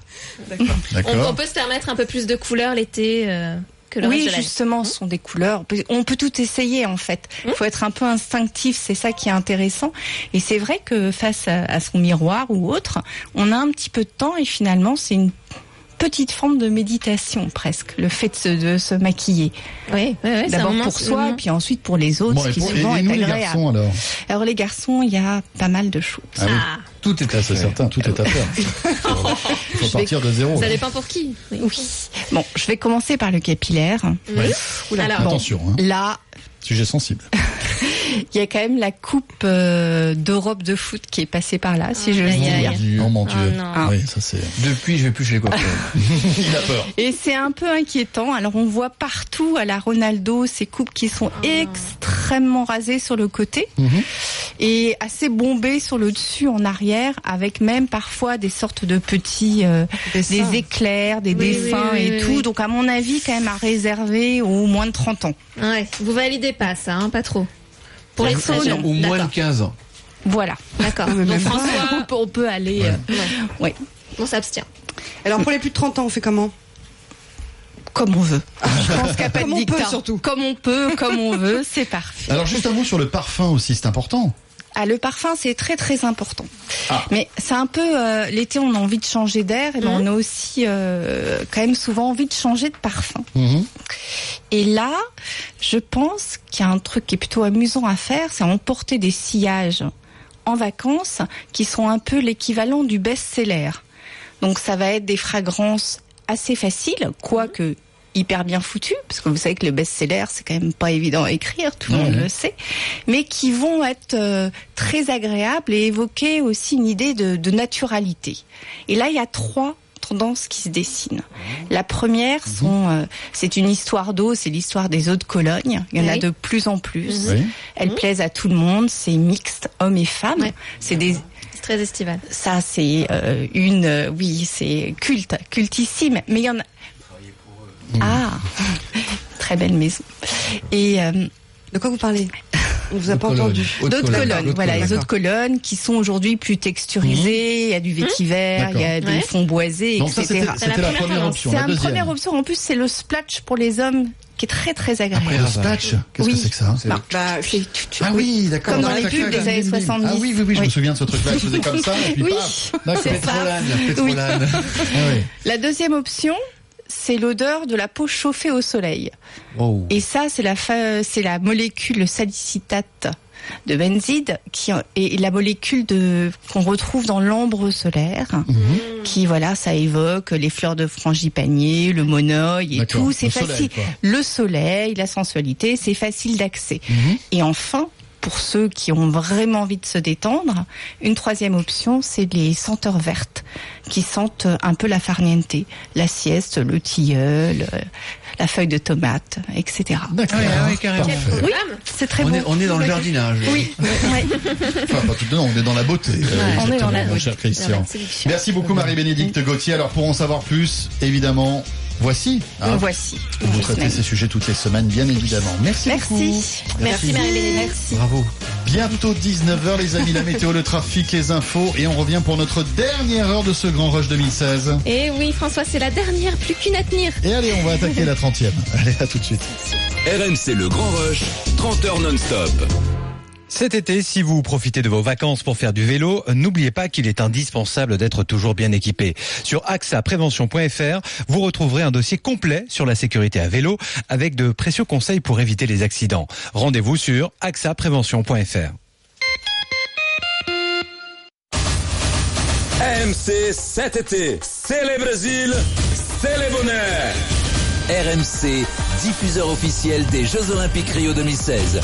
On, on D'accord. peut se permettre un peu plus de couleurs l'été euh, que le Oui, reste de l'année. justement, ce sont des couleurs. On peut tout essayer en fait. Il faut être un peu instinctif, c'est ça qui est intéressant. Et c'est vrai que face à, à son miroir ou autre, on a un petit peu de temps et finalement c'est une petite forme de méditation presque, le fait de se, de se maquiller. Oui, oui, oui, D'abord pour soi et puis ensuite pour les autres, Bon, ce et, qui pour, souvent et est nous les agréable. garçons alors? Alors les garçons, il y a pas mal de choses. Ah oui. Ah, Tout est à c'est certain, tout est à faire. Il faut partir de zéro. ça dépend pour qui. Oui. Oui. Bon, je vais commencer par le capillaire. Oula, Alors, bon, Attention, hein. Là, sujet sensible. il y a quand même la coupe euh, d'Europe de foot qui est passée par là, si je Aïe, puis aïe, dire. Oh mon Dieu. Oh non. Oui, ça c'est. Depuis, je vais plus chez les copains. Il a peur. Et c'est un peu inquiétant. Alors on voit partout à la Ronaldo ces coupes qui sont extrêmement rasées sur le côté Mhm. et assez bombées sur le dessus en arrière, avec même parfois des sortes de petits euh, des éclairs, des Oui, dessins oui, oui, et oui, tout. oui. Donc à mon avis quand même à réserver aux moins de 30 ans. Ouais. Vous validez pas ça, hein, pas trop. Pour les Perso, très non. jeunes. Ou moins de D'accord. 15 ans. Voilà. D'accord. Ah, mais Donc on, François, peut, on peut aller. euh, ouais. ouais. on s'abstient. Alors pour les plus de 30 ans, on fait comment? Comme on veut. Je pense pas Comme de on peut, surtout. Comme on peut, comme on veut, c'est parfait. Alors juste un mot sur le parfum aussi, c'est important. Ah, le parfum, c'est très très important. Ah. Mais c'est un peu euh, l'été, on a envie de changer d'air, et ben on a aussi euh, quand même souvent envie de changer de parfum. Mhm. Et là, je pense qu'il y a un truc qui est plutôt amusant à faire, c'est emporter des sillages en vacances qui sont un peu l'équivalent du best-seller. Donc ça va être des fragrances assez faciles, quoique hyper bien foutues, parce que vous savez que le best-seller, c'est quand même pas évident à écrire, tout le monde Mhm. le sait, mais qui vont être euh, très agréables et évoquer aussi une idée de, de naturalité. Et là, il y a trois tendances qui se dessinent. La première, sont, euh, c'est une histoire d'eau, c'est l'histoire des eaux de Cologne. Il y en a de plus en plus. Oui. Elles plaisent à tout le monde, c'est mixte, hommes et femmes. Ouais. C'est des C'est très estival. ça, c'est euh, une, euh, oui, c'est culte, cultissime. Mais il y en a. Ah, très belle maison. Et euh, De quoi vous parlez? On vous a pas entendu. D'autres colonnes, voilà, les autres colonnes qui sont aujourd'hui plus texturisées. Il y a du vétiver, il y a des Ouais. fonds boisés, Donc etc. c'était c'était la première option. C'est La première option. En plus, c'est le splash pour les hommes qui est très très agréable. Après le splash, qu'est-ce que c'est que ça? Bah, c'est- Ah oui, d'accord. Comme dans les pubs des années bim, bim. 70. Ah oui, oui, oui, je Oui. me souviens de ce truc-là. Je faisais comme ça, et puis Oui, paf. C'est ça. Pétrolane. Ah oui. La deuxième option, c'est l'odeur de la peau chauffée au soleil. Oh. Et ça, c'est la, fa- c'est la molécule salicitate de benzide qui est la molécule de qu'on retrouve dans l'ambre solaire Mhm. qui voilà ça évoque les fleurs de frangipanier le monoeil et D'accord. tout c'est Le soleil, facile quoi. le soleil la sensualité c'est facile d'accès Mhm. et enfin pour ceux qui ont vraiment envie de se détendre, une troisième option, c'est les senteurs vertes, qui sentent un peu la farniente, la sieste, le tilleul, euh, la feuille de tomate, etc. D'accord. Ouais, ouais. Oui, c'est très on, beau. est, on est dans le jardinage. Oui, ouais. Enfin, pas tout non, on est dans la beauté. euh, on est dans la mon beauté, cher Christian. Merci beaucoup Marie-Bénédicte Gauthier. Alors pour en savoir plus, évidemment, voici. hein, Me voici. Vous traitez ces sujets toutes les semaines, bien évidemment. Merci. beaucoup. Merci. Merci Marie-Bénédicte. Merci. Bravo. Bientôt 19h les amis, la météo, le trafic, les infos et on revient pour notre dernière heure de ce Grand Rush 2016. Et oui, François, c'est la dernière, plus qu'une à tenir. Et allez, on va attaquer la 30e. Allez, à tout de suite. RMC Le Grand Rush, 30 heures non-stop. Cet été, si vous profitez de vos vacances pour faire du vélo, n'oubliez pas qu'il est indispensable d'être toujours bien équipé. Sur axaprévention.fr, vous retrouverez un dossier complet sur la sécurité à vélo avec de précieux conseils pour éviter les accidents. Rendez-vous sur axaprévention.fr. RMC cet été, c'est le Brésil, c'est le bonheur. RMC, diffuseur officiel des Jeux Olympiques Rio 2016.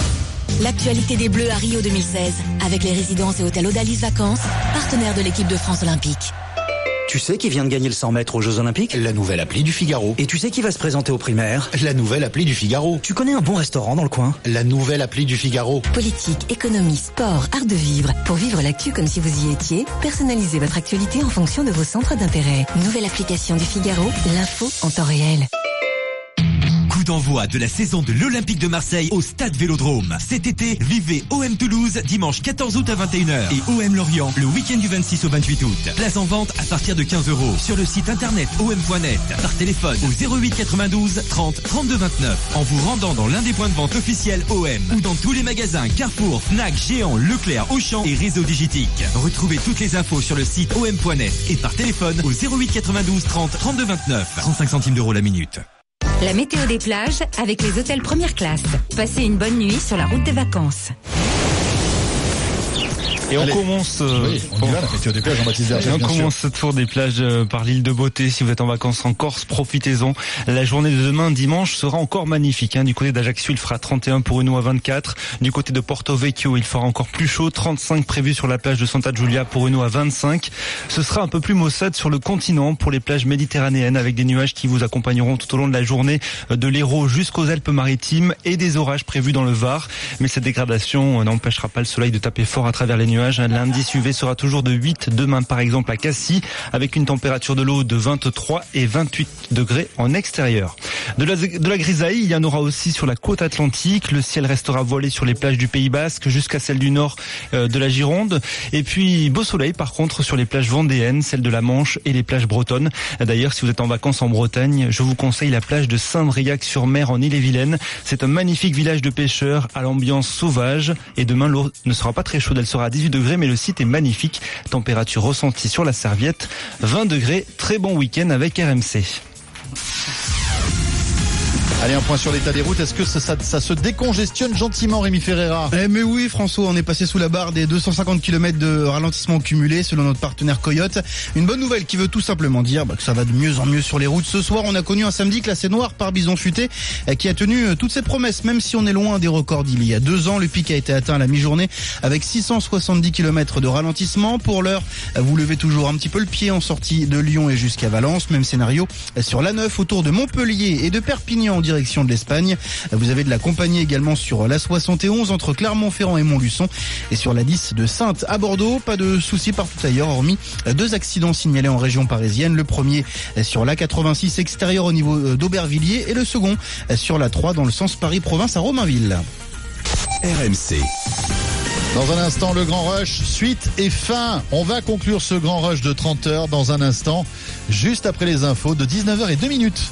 L'actualité des Bleus à Rio 2016, avec les résidences et hôtels Odalis Vacances, partenaires de l'équipe de France Olympique. Tu sais qui vient de gagner le 100 mètres aux Jeux Olympiques? La nouvelle appli du Figaro. Et tu sais qui va se présenter aux primaires? La nouvelle appli du Figaro. Tu connais un bon restaurant dans le coin? La nouvelle appli du Figaro. Politique, économie, sport, art de vivre. Pour vivre l'actu comme si vous y étiez, personnalisez votre actualité en fonction de vos centres d'intérêt. Nouvelle application du Figaro, l'info en temps réel. D'envoi de la saison de l'Olympique de Marseille au Stade Vélodrome. Cet été, vivez OM Toulouse dimanche 14 août à 21h et OM Lorient le week-end du 26 au 28 août. Place en vente à partir de 15 euros sur le site internet om.net, par téléphone au 08 92 30 32 29 en vous rendant dans l'un des points de vente officiels OM ou dans tous les magasins Carrefour, Fnac, Géant, Leclerc, Auchan et Réseau Digitique. Retrouvez toutes les infos sur le site om.net et par téléphone au 08 92 30 32 29 35 centimes d'euros la minute. La météo des plages avec les hôtels première classe. Passez une bonne nuit sur la route des vacances. Et on Allez. commence. euh, Oui, on y va, la des plages, commence ce tour des plages euh, par l'île de Beauté. Si vous êtes en vacances en Corse, profitez-en. La journée de demain, dimanche, sera encore magnifique. hein. Du côté d'Ajaccio, il fera 31 pour une à 24. Du côté de Porto Vecchio, il fera encore plus chaud. 35 prévus sur la plage de Santa Giulia pour une à 25. Ce sera un peu plus maussade sur le continent pour les plages méditerranéennes avec des nuages qui vous accompagneront tout au long de la journée euh, de l'Hérault jusqu'aux Alpes-Maritimes et des orages prévus dans le Var. Mais cette dégradation n'empêchera pas le soleil de taper fort à travers les nuages. L'indice UV sera toujours de 8 demain par exemple à Cassis avec une température de l'eau de 23 et 28 degrés en extérieur. De la, de grisaille, il y en aura aussi sur la côte atlantique. Le ciel restera voilé sur les plages du Pays Basque jusqu'à celle du nord euh, de la Gironde. Et puis beau soleil par contre sur les plages vendéennes, celles de la Manche et les plages bretonnes. D'ailleurs, si vous êtes en vacances en Bretagne, je vous conseille la plage de Saint-Briac-sur-Mer en Ille-et-Vilaine. C'est un magnifique village de pêcheurs à l'ambiance sauvage. Et demain, l'eau ne sera pas très chaude, elle sera à 18 degrés, mais le site est magnifique. Température ressentie sur la serviette, 20 degrés. Très bon week-end avec RMC. Allez, un point sur l'état des routes. Est-ce que ça, se décongestionne gentiment, Rémi Ferreira? Eh mais oui François, on est passé sous la barre des 250 km de ralentissement cumulé selon notre partenaire Coyote. Une bonne nouvelle qui veut tout simplement dire bah, que ça va de mieux en mieux sur les routes. Ce soir, on a connu un samedi classé noir par Bison Futé eh, qui a tenu euh, toutes ses promesses, même si on est loin des records d'il y a deux ans. Le pic a été atteint à la mi-journée avec 670 km de ralentissement. Pour l'heure, euh, vous levez toujours un petit peu le pied en sortie de Lyon et jusqu'à Valence. Même scénario euh, sur la 9 autour de Montpellier et de Perpignan en direction de l'Espagne. Vous avez de la compagnie également sur la 71 entre Clermont-Ferrand et Montluçon et sur la 10 de Sainte à Bordeaux. Pas de soucis partout ailleurs, hormis deux accidents signalés en région parisienne. Le premier sur la 86 extérieure au niveau d'Aubervilliers et le second sur la 3 dans le sens Paris-Province à Romainville. RMC. Dans un instant, le grand rush, suite et fin. On va conclure ce grand rush de 30 heures dans un instant, juste après les infos de 19h et 2 minutes.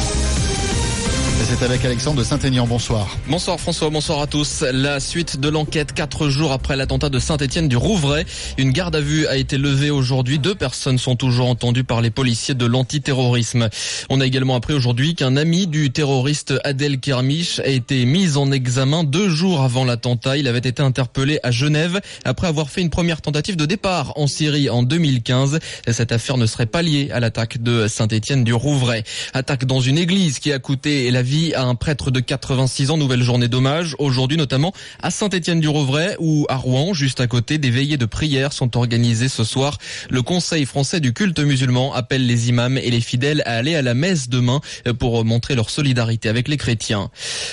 C'est avec Alexandre de Saint-Aignan. Bonsoir. Bonsoir François, bonsoir à tous. La suite de l'enquête quatre jours après l'attentat de Saint-Étienne du Rouvray. Une garde à vue a été levée aujourd'hui. Deux personnes sont toujours entendues par les policiers de l'antiterrorisme. On a également appris aujourd'hui qu'un ami du terroriste Adel Kermiche a été mis en examen deux jours avant l'attentat. Il avait été interpellé à Genève après avoir fait une première tentative de départ en Syrie en 2015. Cette affaire ne serait pas liée à l'attaque de Saint-Étienne du Rouvray. Attaque dans une église qui a coûté la vie à un prêtre de 86 ans. Nouvelle journée d'hommage aujourd'hui notamment à Saint-Étienne-du-Rouvray ou à Rouen, juste à côté. Des veillées de prière sont organisées ce soir. Le Conseil français du culte musulman appelle les imams et les fidèles à aller à la messe demain pour montrer leur solidarité avec les chrétiens.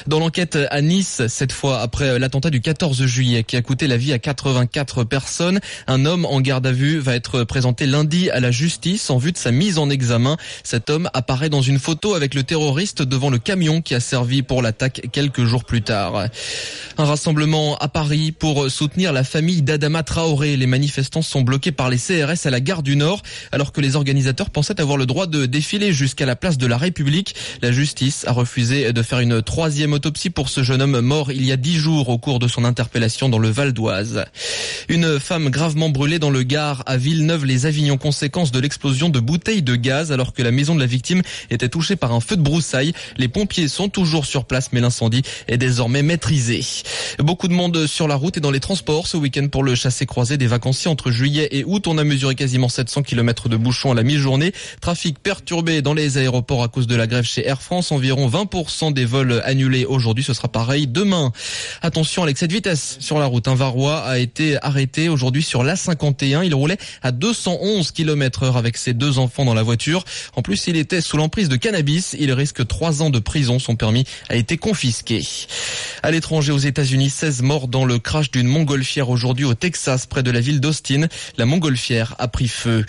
Dans l'enquête à Nice, cette fois après l'attentat du 14 juillet qui a coûté la vie à 84 personnes, un homme en garde à vue va être présenté lundi à la justice en vue de sa mise en examen. Cet homme apparaît dans une photo avec le terroriste devant le camion qui a servi pour l'attaque quelques jours plus tard. Un rassemblement à Paris pour soutenir la famille d'Adama Traoré. Les manifestants sont bloqués par les CRS à la gare du Nord alors que les organisateurs pensaient avoir le droit de défiler jusqu'à la place de la République. La justice a refusé de faire une troisième autopsie pour ce jeune homme mort il y a dix jours au cours de son interpellation dans le Val d'Oise. Une femme gravement brûlée dans le Gard à Villeneuve-les-Avignon, conséquence de l'explosion de bouteilles de gaz alors que la maison de la victime était touchée par un feu de broussailles. Les sont toujours sur place mais l'incendie est désormais maîtrisé. Beaucoup de monde sur la route et dans les transports ce week-end pour le chassé-croisé des vacanciers entre juillet et août. On a mesuré quasiment 700 km de bouchons à la mi-journée. Trafic perturbé dans les aéroports à cause de la grève chez Air France. Environ 20% des vols annulés aujourd'hui. Ce sera pareil demain. Attention l'excès de vitesse sur la route. Un Varois a été arrêté aujourd'hui sur l'A51. Il roulait à 211 km heure avec ses deux enfants dans la voiture. En plus, il était sous l'emprise de cannabis. Il risque trois ans de prison. Son permis a été confisqué. À l'étranger, aux États-Unis, 16 morts dans le crash d'une montgolfière aujourd'hui au Texas, près de la ville d'Austin. La montgolfière a pris feu.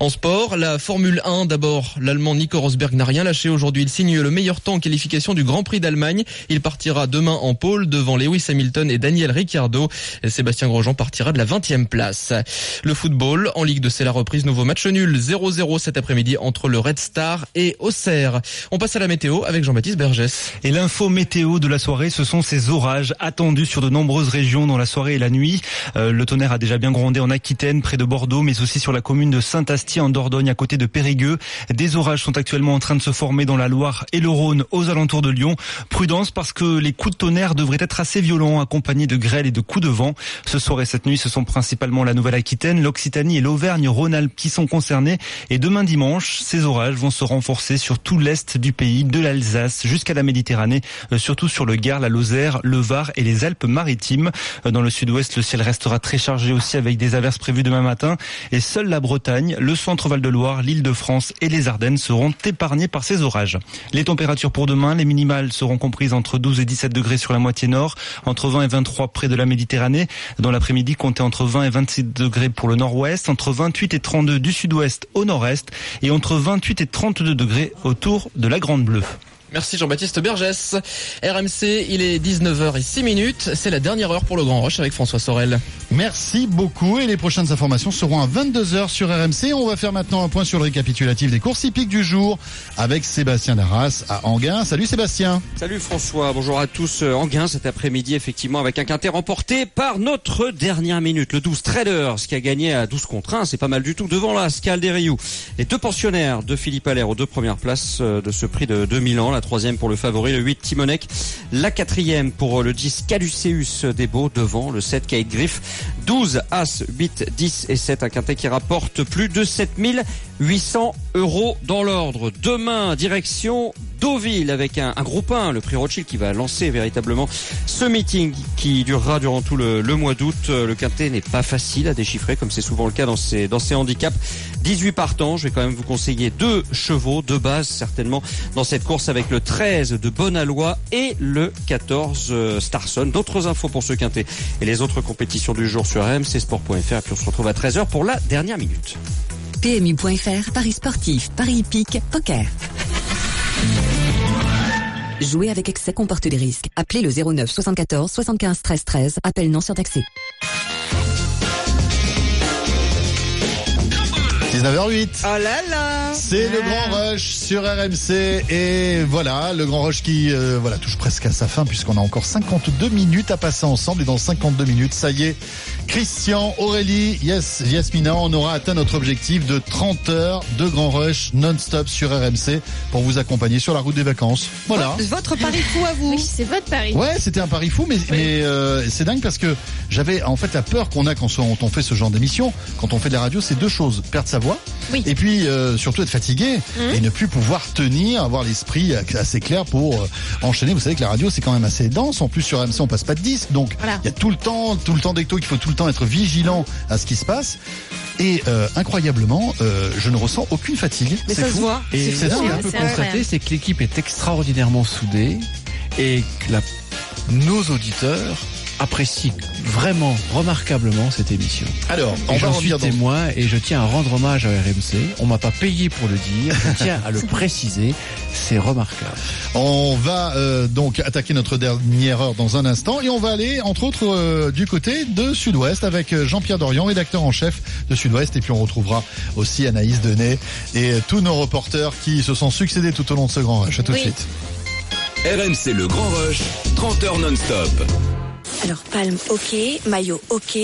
En sport, la Formule 1, d'abord, l'Allemand Nico Rosberg n'a rien lâché aujourd'hui. Il signe le meilleur temps en qualification du Grand Prix d'Allemagne. Il partira demain en pôle devant Lewis Hamilton et Daniel Ricciardo. Sébastien Grosjean partira de la 20e place. Le football, en Ligue 2, c'est la reprise. Nouveau match nul, 0-0 cet après-midi entre le Red Star et Auxerre. On passe à la météo avec Jean-Baptiste Et l'info météo de la soirée, ce sont ces orages attendus sur de nombreuses régions dans la soirée et la nuit. Euh, le tonnerre a déjà bien grondé en Aquitaine, près de Bordeaux, mais aussi sur la commune de Saint-Astier en Dordogne, à côté de Périgueux. Des orages sont actuellement en train de se former dans la Loire et le Rhône, aux alentours de Lyon. Prudence parce que les coups de tonnerre devraient être assez violents, accompagnés de grêle et de coups de vent. Ce soir et cette nuit, ce sont principalement la Nouvelle-Aquitaine, l'Occitanie et l'Auvergne-Rhône-Alpes qui sont concernés. Et demain dimanche, ces orages vont se renforcer sur tout l'est du pays, de l'Alsace jusqu'à la Méditerranée, euh, surtout sur le Gard, la Lozère, le Var et les Alpes-Maritimes. Euh, Dans le sud-ouest, le ciel restera très chargé aussi avec des averses prévues demain matin. Et seule la Bretagne, le centre Val-de-Loire, l'île de France et les Ardennes seront épargnés par ces orages. Les températures pour demain, les minimales seront comprises entre 12 et 17 degrés sur la moitié nord, entre 20 et 23 près de la Méditerranée. Dans l'après-midi, comptez entre 20 et 26 degrés pour le nord-ouest, entre 28 et 32 du sud-ouest au nord-est et entre 28 et 32 degrés autour de la Grande Bleue. Merci Jean-Baptiste Bergès. RMC, il est 19h06 minutes. C'est la dernière heure pour le Grand Rush avec François Sorel. Merci beaucoup et les prochaines informations seront à 22h sur RMC. On va faire maintenant un point sur le récapitulatif des courses hippiques du jour avec Sébastien Darras à Anguin. Salut Sébastien. Salut François, bonjour à tous. Euh, Anguin cet après-midi effectivement avec un quintet remporté par notre dernière minute, le 12 Traders qui a gagné à 12 contre 1, c'est pas mal du tout devant la Scal des Rioux. Les deux pensionnaires de Philippe Allaire aux deux premières places euh, de ce prix de 2000 ans, la troisième pour le favori, le 8 Timonek, la quatrième pour le 10 Caluceus des Beaux devant le 7 Kate Griff, 12 As, 8, 10 et 7, un quintet qui rapporte plus de 7800 euros dans l'ordre. Demain, direction Deauville avec un, un groupe 1, le prix Rothschild qui va lancer véritablement ce meeting qui durera durant tout le, le mois d'août. Euh, Le quintet n'est pas facile à déchiffrer comme c'est souvent le cas dans ces, dans ces handicaps. 18 partants, je vais quand même vous conseiller deux chevaux de base certainement dans cette course avec le 13 de Bonalois et le 14 euh, Starson. D'autres infos pour ce quintet et les autres compétitions du jour sur rmcsport.fr puis on se retrouve à 13h pour la dernière minute. PMU.fr, Paris sportif, Paris hippique, poker. Jouer avec excès comporte des risques. Appelez le 09 74 75 13 13. Appel non surtaxé. 19h08. Oh là là C'est le grand rush sur RMC et voilà le grand rush qui euh, voilà touche presque à sa fin puisqu'on a encore 52 minutes à passer ensemble et dans 52 minutes ça y est Christian, Aurélie, yes, Yasmina, on aura atteint notre objectif de 30 heures de grand rush non-stop sur RMC pour vous accompagner sur la route des vacances. Voilà. Votre pari fou à vous. Oui, c'est votre pari. Ouais, c'était un pari fou, mais, mais euh, c'est dingue parce que j'avais en fait la peur qu'on a quand on on fait ce genre d'émission, quand on fait de la radio, c'est deux choses perdre sa voix, Oui. et puis euh, surtout être fatigué Mhm. et ne plus pouvoir tenir, avoir l'esprit assez clair pour euh, enchaîner. Vous savez que la radio c'est quand même assez dense. En plus sur RMC on passe pas de disques, donc il Voilà. y a tout le temps, tout le temps d'ecto qu'il faut tout le temps être vigilant à ce qui se passe. Et euh, incroyablement, euh, je ne ressens aucune fatigue. Mais C'est ça se fou. voit. Et Et c'est ce qu'on hein. peut constater, c'est que l'équipe est extraordinairement soudée et que la- nos auditeurs apprécient vraiment remarquablement cette émission. Alors, on j'en suis dans- témoin et je tiens à rendre hommage à RMC. On m'a pas payé pour le dire, je tiens à le préciser, c'est remarquable. On va euh, donc attaquer notre dernière heure dans un instant et on va aller entre autres euh, du côté de Sud-Ouest avec euh, Jean-Pierre Dorian, rédacteur en chef de Sud-Ouest et puis on retrouvera aussi Anaïs Denet et tous nos reporters qui se sont succédés tout au long de ce grand rush. À tout de Oui. suite. RMC le Grand Rush, 30 heures non-stop. Alors, palme, ok. Maillot, ok.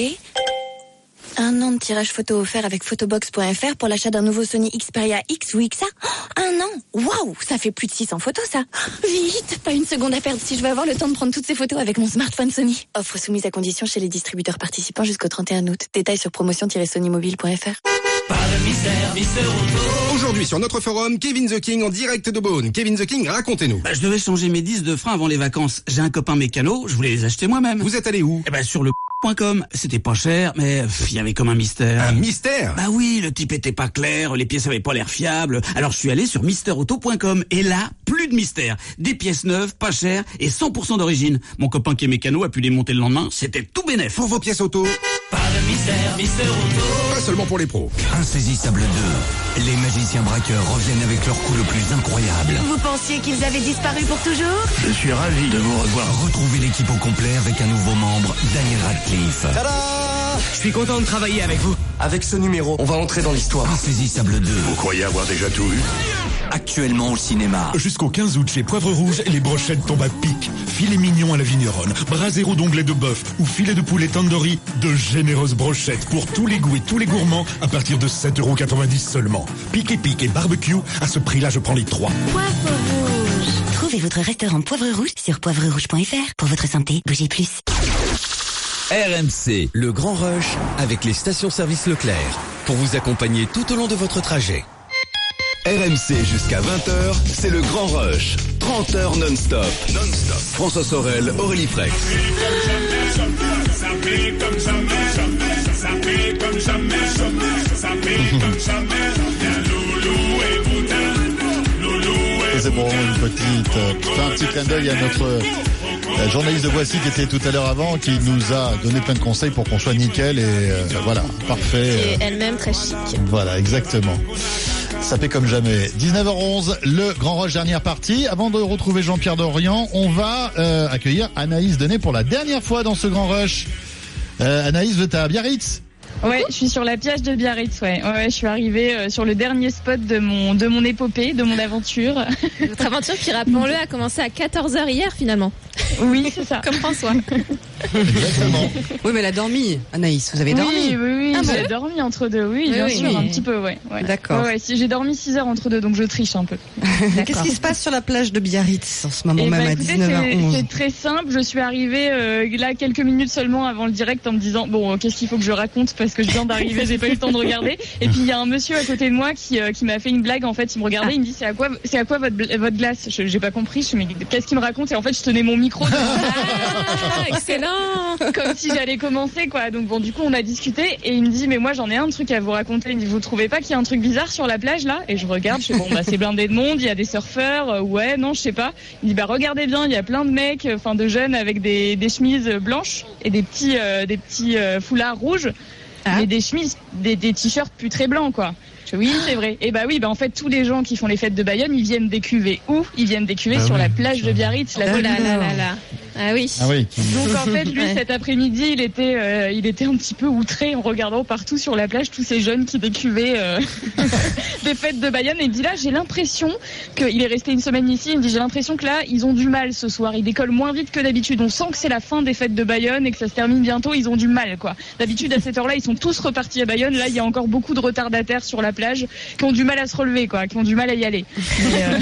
Un an de tirage photo offert avec photobox.fr pour l'achat d'un nouveau Sony Xperia X ou XA. Oh, un an? Waouh Ça fait plus de 600 photos, ça Vite Pas une seconde à perdre si je veux avoir le temps de prendre toutes ces photos avec mon smartphone Sony. Offre soumise à condition chez les distributeurs participants jusqu'au 31 août. Détails sur promotion-sonymobile.fr. Aujourd'hui sur notre forum, Kevin The King en direct de Beaune. Kevin The King, racontez-nous. Bah, je devais changer mes disques de frein avant les vacances. J'ai un copain mécano, je voulais les acheter moi-même. Vous êtes allé où? Eh ben, sur le. C'était pas cher, mais il y avait comme un mystère. Un mystère? Bah oui, le type était pas clair, les pièces avaient pas l'air fiables. Alors je suis allé sur misterauto.com et là, plus de mystère. Des pièces neuves, pas chères et 100% d'origine. Mon copain qui est mécano a pu les monter le lendemain, c'était tout bénef. Pour vos pièces auto, Pas de mystère, Mister Auto. pas seulement pour les pros. Insaisissable 2. Les magiciens braqueurs reviennent avec leur coup le plus incroyable. Vous pensiez qu'ils avaient disparu pour toujours? Je suis ravi de vous revoir. Retrouvez l'équipe au complet avec un nouveau membre, Daniel Radcliffe. Je suis content de travailler avec vous. Avec ce numéro, on va entrer dans l'histoire. Insaisissable 2. Vous croyez avoir déjà tout vu? Actuellement au cinéma. Jusqu'au 15 août chez Poivre Rouge, les brochettes tombent à pic. Filet mignon à la vigneronne, brasero d'onglet de bœuf ou filet de poulet tandoori, de généreuses brochettes pour tous les goûts et tous les gourmands à partir de 7,90€ seulement. Pique et pique et barbecue, à ce prix-là je prends les trois. Poivre rouge. Trouvez votre restaurant Poivre Rouge sur poivrerouge.fr. Pour votre santé, bougez plus. RMC, le Grand Rush avec les stations-service Leclerc pour vous accompagner tout au long de votre trajet. RMC jusqu'à 20h, c'est le Grand Rush. 30 heures non-stop. Non-stop. François Sorel, Aurélie Frex. C'est pour une petite, euh, un petit clin d'œil à notre euh, journaliste de Voici qui était tout à l'heure avant, qui nous a donné plein de conseils pour qu'on soit nickel et euh, voilà, parfait. Et euh, elle-même très chic. Voilà, exactement. Ça fait comme jamais. 19h11, le Grand Rush dernière partie. Avant de retrouver Jean-Pierre Dorian, on va euh, accueillir Anaïs Denet pour la dernière fois dans ce Grand Rush. Euh, Anaïs, vous êtes à Biarritz Ouais, je suis sur la plage de Biarritz, ouais. Ouais, ouais, je suis arrivée euh, sur le dernier spot de mon, de mon épopée, de mon aventure. Votre aventure qui, rappelons-le, a commencé à 14h hier finalement. Oui, c'est ça. Comme François. Exactement. Oui, mais elle a dormi, Anaïs. Vous avez dormi Oui, oui, oui. Ah j'ai dormi entre deux, oui, Oui, bien oui. sûr, un petit peu, ouais. ouais. D'accord. Ouais, ouais, si, j'ai dormi 6 heures entre deux, donc je triche un peu. Qu'est-ce qui se passe sur la plage de Biarritz en ce moment Eh même ben, à écoutez, c'est- 19h11 C'est très simple. Je suis arrivée euh, là quelques minutes seulement avant le direct en me disant bon, euh, qu'est-ce qu'il faut que je raconte? Parce que je viens d'arriver, j'ai pas eu le temps de regarder. Et puis il y a un monsieur à côté de moi qui, euh, qui m'a fait une blague. En fait, il me regardait, il me dit c'est à quoi c'est à quoi votre votre glace? J'ai pas compris. Je me dis qu'est-ce qu'il me raconte? Et en fait, je tenais mon micro. Ah, excellent Comme si j'allais commencer quoi. Donc bon, du coup, on a discuté et il me dit mais moi j'en ai un truc à vous raconter. Il me dit vous trouvez pas qu'il y a un truc bizarre sur la plage là? Et je regarde, je fais bon bah c'est blindé de monde, il y a des surfeurs, euh, ouais non je sais pas. Il dit bah regardez bien, il y a plein de mecs, enfin de jeunes avec des, des chemises blanches et des petits euh, des petits euh, foulards rouges, mais des chemises, des, des t-shirts plus très blancs quoi. Je oui, c'est vrai. Et bah oui, bah en fait, tous les gens qui font les fêtes de Bayonne, ils viennent des cuvées. Où? Ils viennent des cuvées Ah sur oui. la plage de Biarritz. La Oh là là là là. Ah oui. Ah oui. Donc en fait, lui, Ouais. cet après-midi, il était, euh, il était un petit peu outré en regardant partout sur la plage tous ces jeunes qui décuvaient euh, des fêtes de Bayonne. Et il me dit là, j'ai l'impression qu'il est resté une semaine ici. Il me dit j'ai l'impression que là, ils ont du mal ce soir. Ils décollent moins vite que d'habitude. On sent que c'est la fin des fêtes de Bayonne et que ça se termine bientôt. Ils ont du mal, quoi. D'habitude à cette heure-là, ils sont tous repartis à Bayonne. Là, il y a encore beaucoup de retardataires sur la plage qui ont du mal à se relever, quoi, qui ont du mal à y aller. Euh,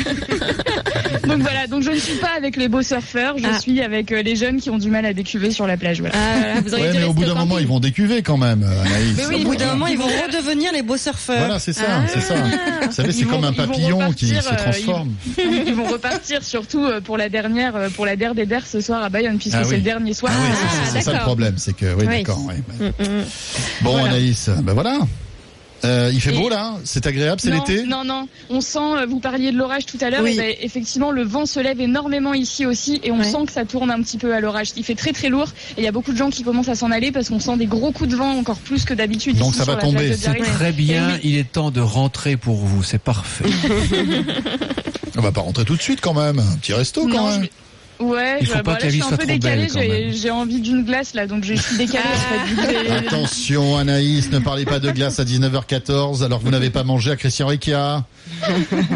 donc voilà. Donc je ne suis pas avec les beaux surfeurs. Je Ah. suis avec euh, les jeunes qui ont du mal à décuver sur la plage. Voilà. Ah, Ouais, mais au bout d'un moment, ils vont décuver quand même, euh, Anaïs. Mais oui, au bout d'un moment, ils vont redevenir les beaux surfeurs. Voilà, c'est ça, c'est ça. Vous savez, c'est comme un papillon qui se euh, transforme. Ils, ils vont repartir surtout pour la dernière, pour la der des der ce soir à Bayonne, puisque Ah c'est le dernier soir. Ah oui, c'est- ça le problème, c'est que, oui, Oui. d'accord. oui. Mm, mm. Bon, Voilà. Anaïs, ben voilà. Euh, il fait Et- beau là, c'est agréable, c'est l'été? Non, non, on sent, euh, vous parliez de l'orage tout à l'heure, Oui. et ben, effectivement, le vent se lève énormément ici aussi, et on sent que ça tourne un petit peu à l'orage. Il fait très très lourd, et il y a beaucoup de gens qui commencent à s'en aller parce qu'on sent des gros coups de vent encore plus que d'habitude. Donc ici ça va tomber. C'est très bien. Oui. Il est temps de rentrer pour vous. C'est parfait. On va pas rentrer tout de suite quand même. Un petit resto quand Non, même. je- Ouais, Il je, faut pas bon, là, que la je vie suis un soit peu trop décalée, j'ai envie d'une glace là, donc je suis décalée j'ai- Attention Anaïs, ne parlez pas de glace à 19h14 alors que vous n'avez pas mangé à Christian Riccia.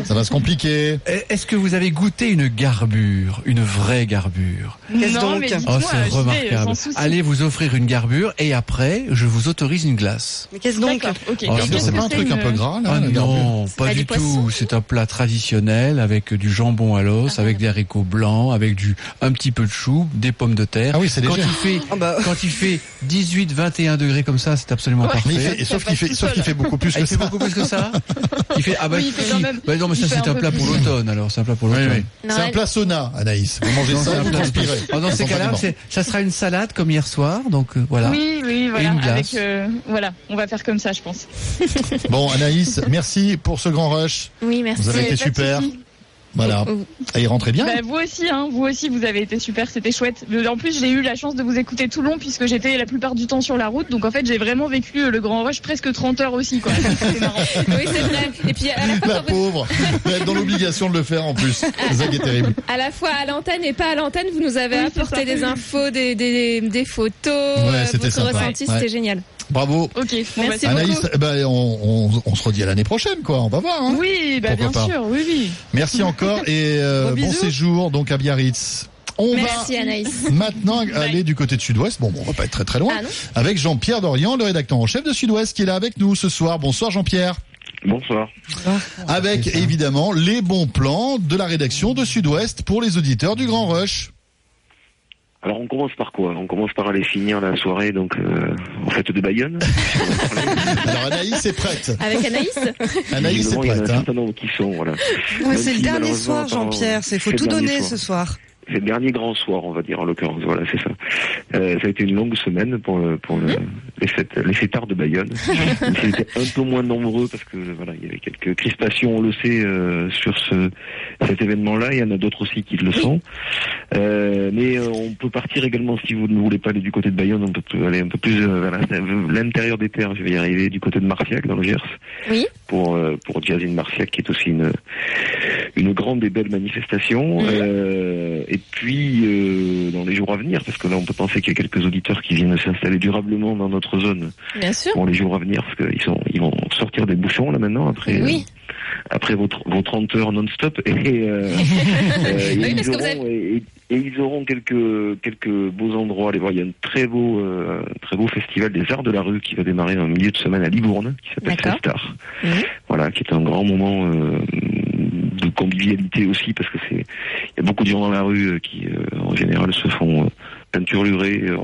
Ça va se compliquer. Eh, Est-ce que vous avez goûté une garbure, une vraie garbure? Qu'est-ce Non, donc mais Oh, c'est vais, remarquable. Allez vous offrir une garbure et après, je vous autorise une glace. Mais qu'est-ce donc Ok. Oh, c'est- pas un truc un peu gras, là, Ah non, pas pas du tout. C'est un plat traditionnel avec du jambon à l'os, avec des haricots blancs, avec du un petit peu de chou, des pommes de terre. Ah oui, c'est quand il fait quand il fait 18 21 degrés comme ça, c'est absolument Ouais, parfait. mais il fait- et sauf qu'il fait, sauf qu'il fait beaucoup plus Ah, que il fait ça. beaucoup plus que ça. Il fait ah bah, Oui, il fait quand si. même- Bah non mais ça c'est un plat pour l'automne alors, c'est un plat pour l'automne. C'est un plat sauna, Anaïs. Vous mangez Non, ça, c'est un vous plat- transpirez. Ah, dans ces cas-là, ça sera une salade comme hier soir, donc euh, voilà. Oui, oui, voilà. une glace. Avec, euh, voilà, on va faire comme ça, je pense. Bon, Anaïs, merci pour ce grand rush. Oui, merci. Vous avez été super. Voilà. Et rentrez bien. Bah, vous aussi, hein, vous aussi, vous avez été super, c'était chouette. En plus, j'ai eu la chance de vous écouter tout le long puisque j'étais la plupart du temps sur la route. Donc en fait, j'ai vraiment vécu euh, le Grand Rush presque 30 heures aussi, quoi. Marrant. Oui, c'est vrai. Et puis à la fois, La pauvre. Elle est dans l'obligation de le faire en plus. C'est ça qui est terrible. à la fois à l'antenne et pas à l'antenne, vous nous avez Oui, apporté des infos, des, des, des photos, euh, c'était votre sympa. ressenti, Ouais. c'était génial. Bravo. Ok, bon, Merci bah, Anaïs, beaucoup. eh ben, on, on- on se redit à l'année prochaine, quoi. On va voir. hein. Oui, bah, bien pas. sûr, oui, oui. Merci encore et euh, bon séjour donc à Biarritz. On Merci va Anaïs. maintenant aller du côté de Sud-Ouest. Bon, bon, on va pas être très très loin. Ah avec Jean-Pierre Dorian, le rédacteur en chef de Sud-Ouest, qui est là avec nous ce soir. Bonsoir Jean-Pierre. Bonsoir. Avec évidemment les bons plans de la rédaction de Sud-Ouest pour les auditeurs du Grand Rush. Alors on commence par quoi? On commence par aller finir la soirée donc euh, en fête de Bayonne. Alors Anaïs est prête. Avec Anaïs? Anaïs est Visiblement, il y en a prête. un hein. certain nombre qui sont voilà. Ouais, c'est le dernier soir, Jean-Pierre. C'est faut tout donner soir. ce soir. C'est le dernier grand soir, on va dire en l'occurrence. Voilà, c'est ça. Euh, ça a été une longue semaine pour, le- pour le- les, fêtes, les fêtards de Bayonne. S'ils étaient un peu moins nombreux parce que voilà, il y avait quelques crispations, on le sait, euh, sur ce, cet événement-là. Il y en a d'autres aussi qui le sont. Euh, mais euh, on peut partir également si vous ne voulez pas aller du côté de Bayonne. On peut aller un peu plus euh, vers l'intérieur des terres. Je vais y arriver du côté de Marciac dans le Gers Oui. Pour euh, pour Jazzine Marciac qui est aussi une une grande et belle manifestation. Euh, et puis euh, dans les jours à venir, parce que là on peut penser qu'il y a quelques auditeurs qui viennent s'installer durablement dans notre zone Bien sûr. pour les jours à venir, parce qu'ils sont ils vont sortir des bouchons là maintenant après. Oui. euh, après vos, vos 30 heures non-stop et, euh, euh, Oui, ils et, et ils auront quelques quelques beaux endroits à aller voir. Il y a un très beau euh, très beau festival des arts de la rue qui va démarrer en milieu de semaine à Libourne, qui s'appelle. Festar. Mhm. Voilà, qui est un grand moment euh, de convivialité aussi parce que c'est il y a beaucoup de gens dans la rue euh, qui euh, en général se font euh, peinturer, euh,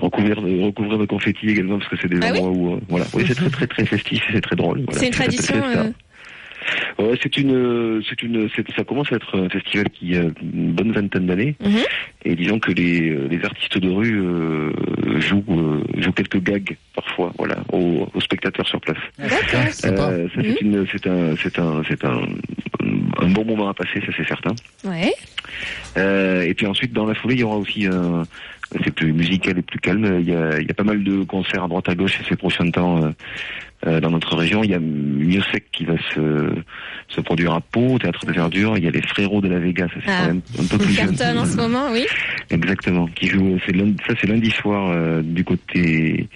recouvrir de, recouvrir de confettis également parce que c'est des Ah oui endroits où voilà, oui c'est très très très festif et c'est très drôle. Voilà, C'est une tradition. Festar. euh, Ouais, c'est une, c'est une, c'est- ça commence à être un festival qui a une bonne vingtaine d'années. mhm. Et disons que les, les artistes de rue euh, jouent, euh, jouent quelques gags parfois, voilà, aux, aux spectateurs sur place. D'accord. Euh, ça, c'est une, c'est un, c'est un, c'est un, un bon moment à passer, ça c'est certain. Ouais. Euh, et puis ensuite, dans la foulée, il y aura aussi un, c'est plus musical et plus calme. Il y a, il y a pas mal de concerts à droite à gauche ces prochains temps. euh, Euh, dans notre région, il y a Miosec qui va se, se produire à Pau, au Théâtre de Verdure. Il y a les Frérots de la Vega, ça c'est Ah. quand même un peu plus jeune. En ce moment, oui. Exactement. Qui joue, lundi- ça c'est lundi soir euh, du côté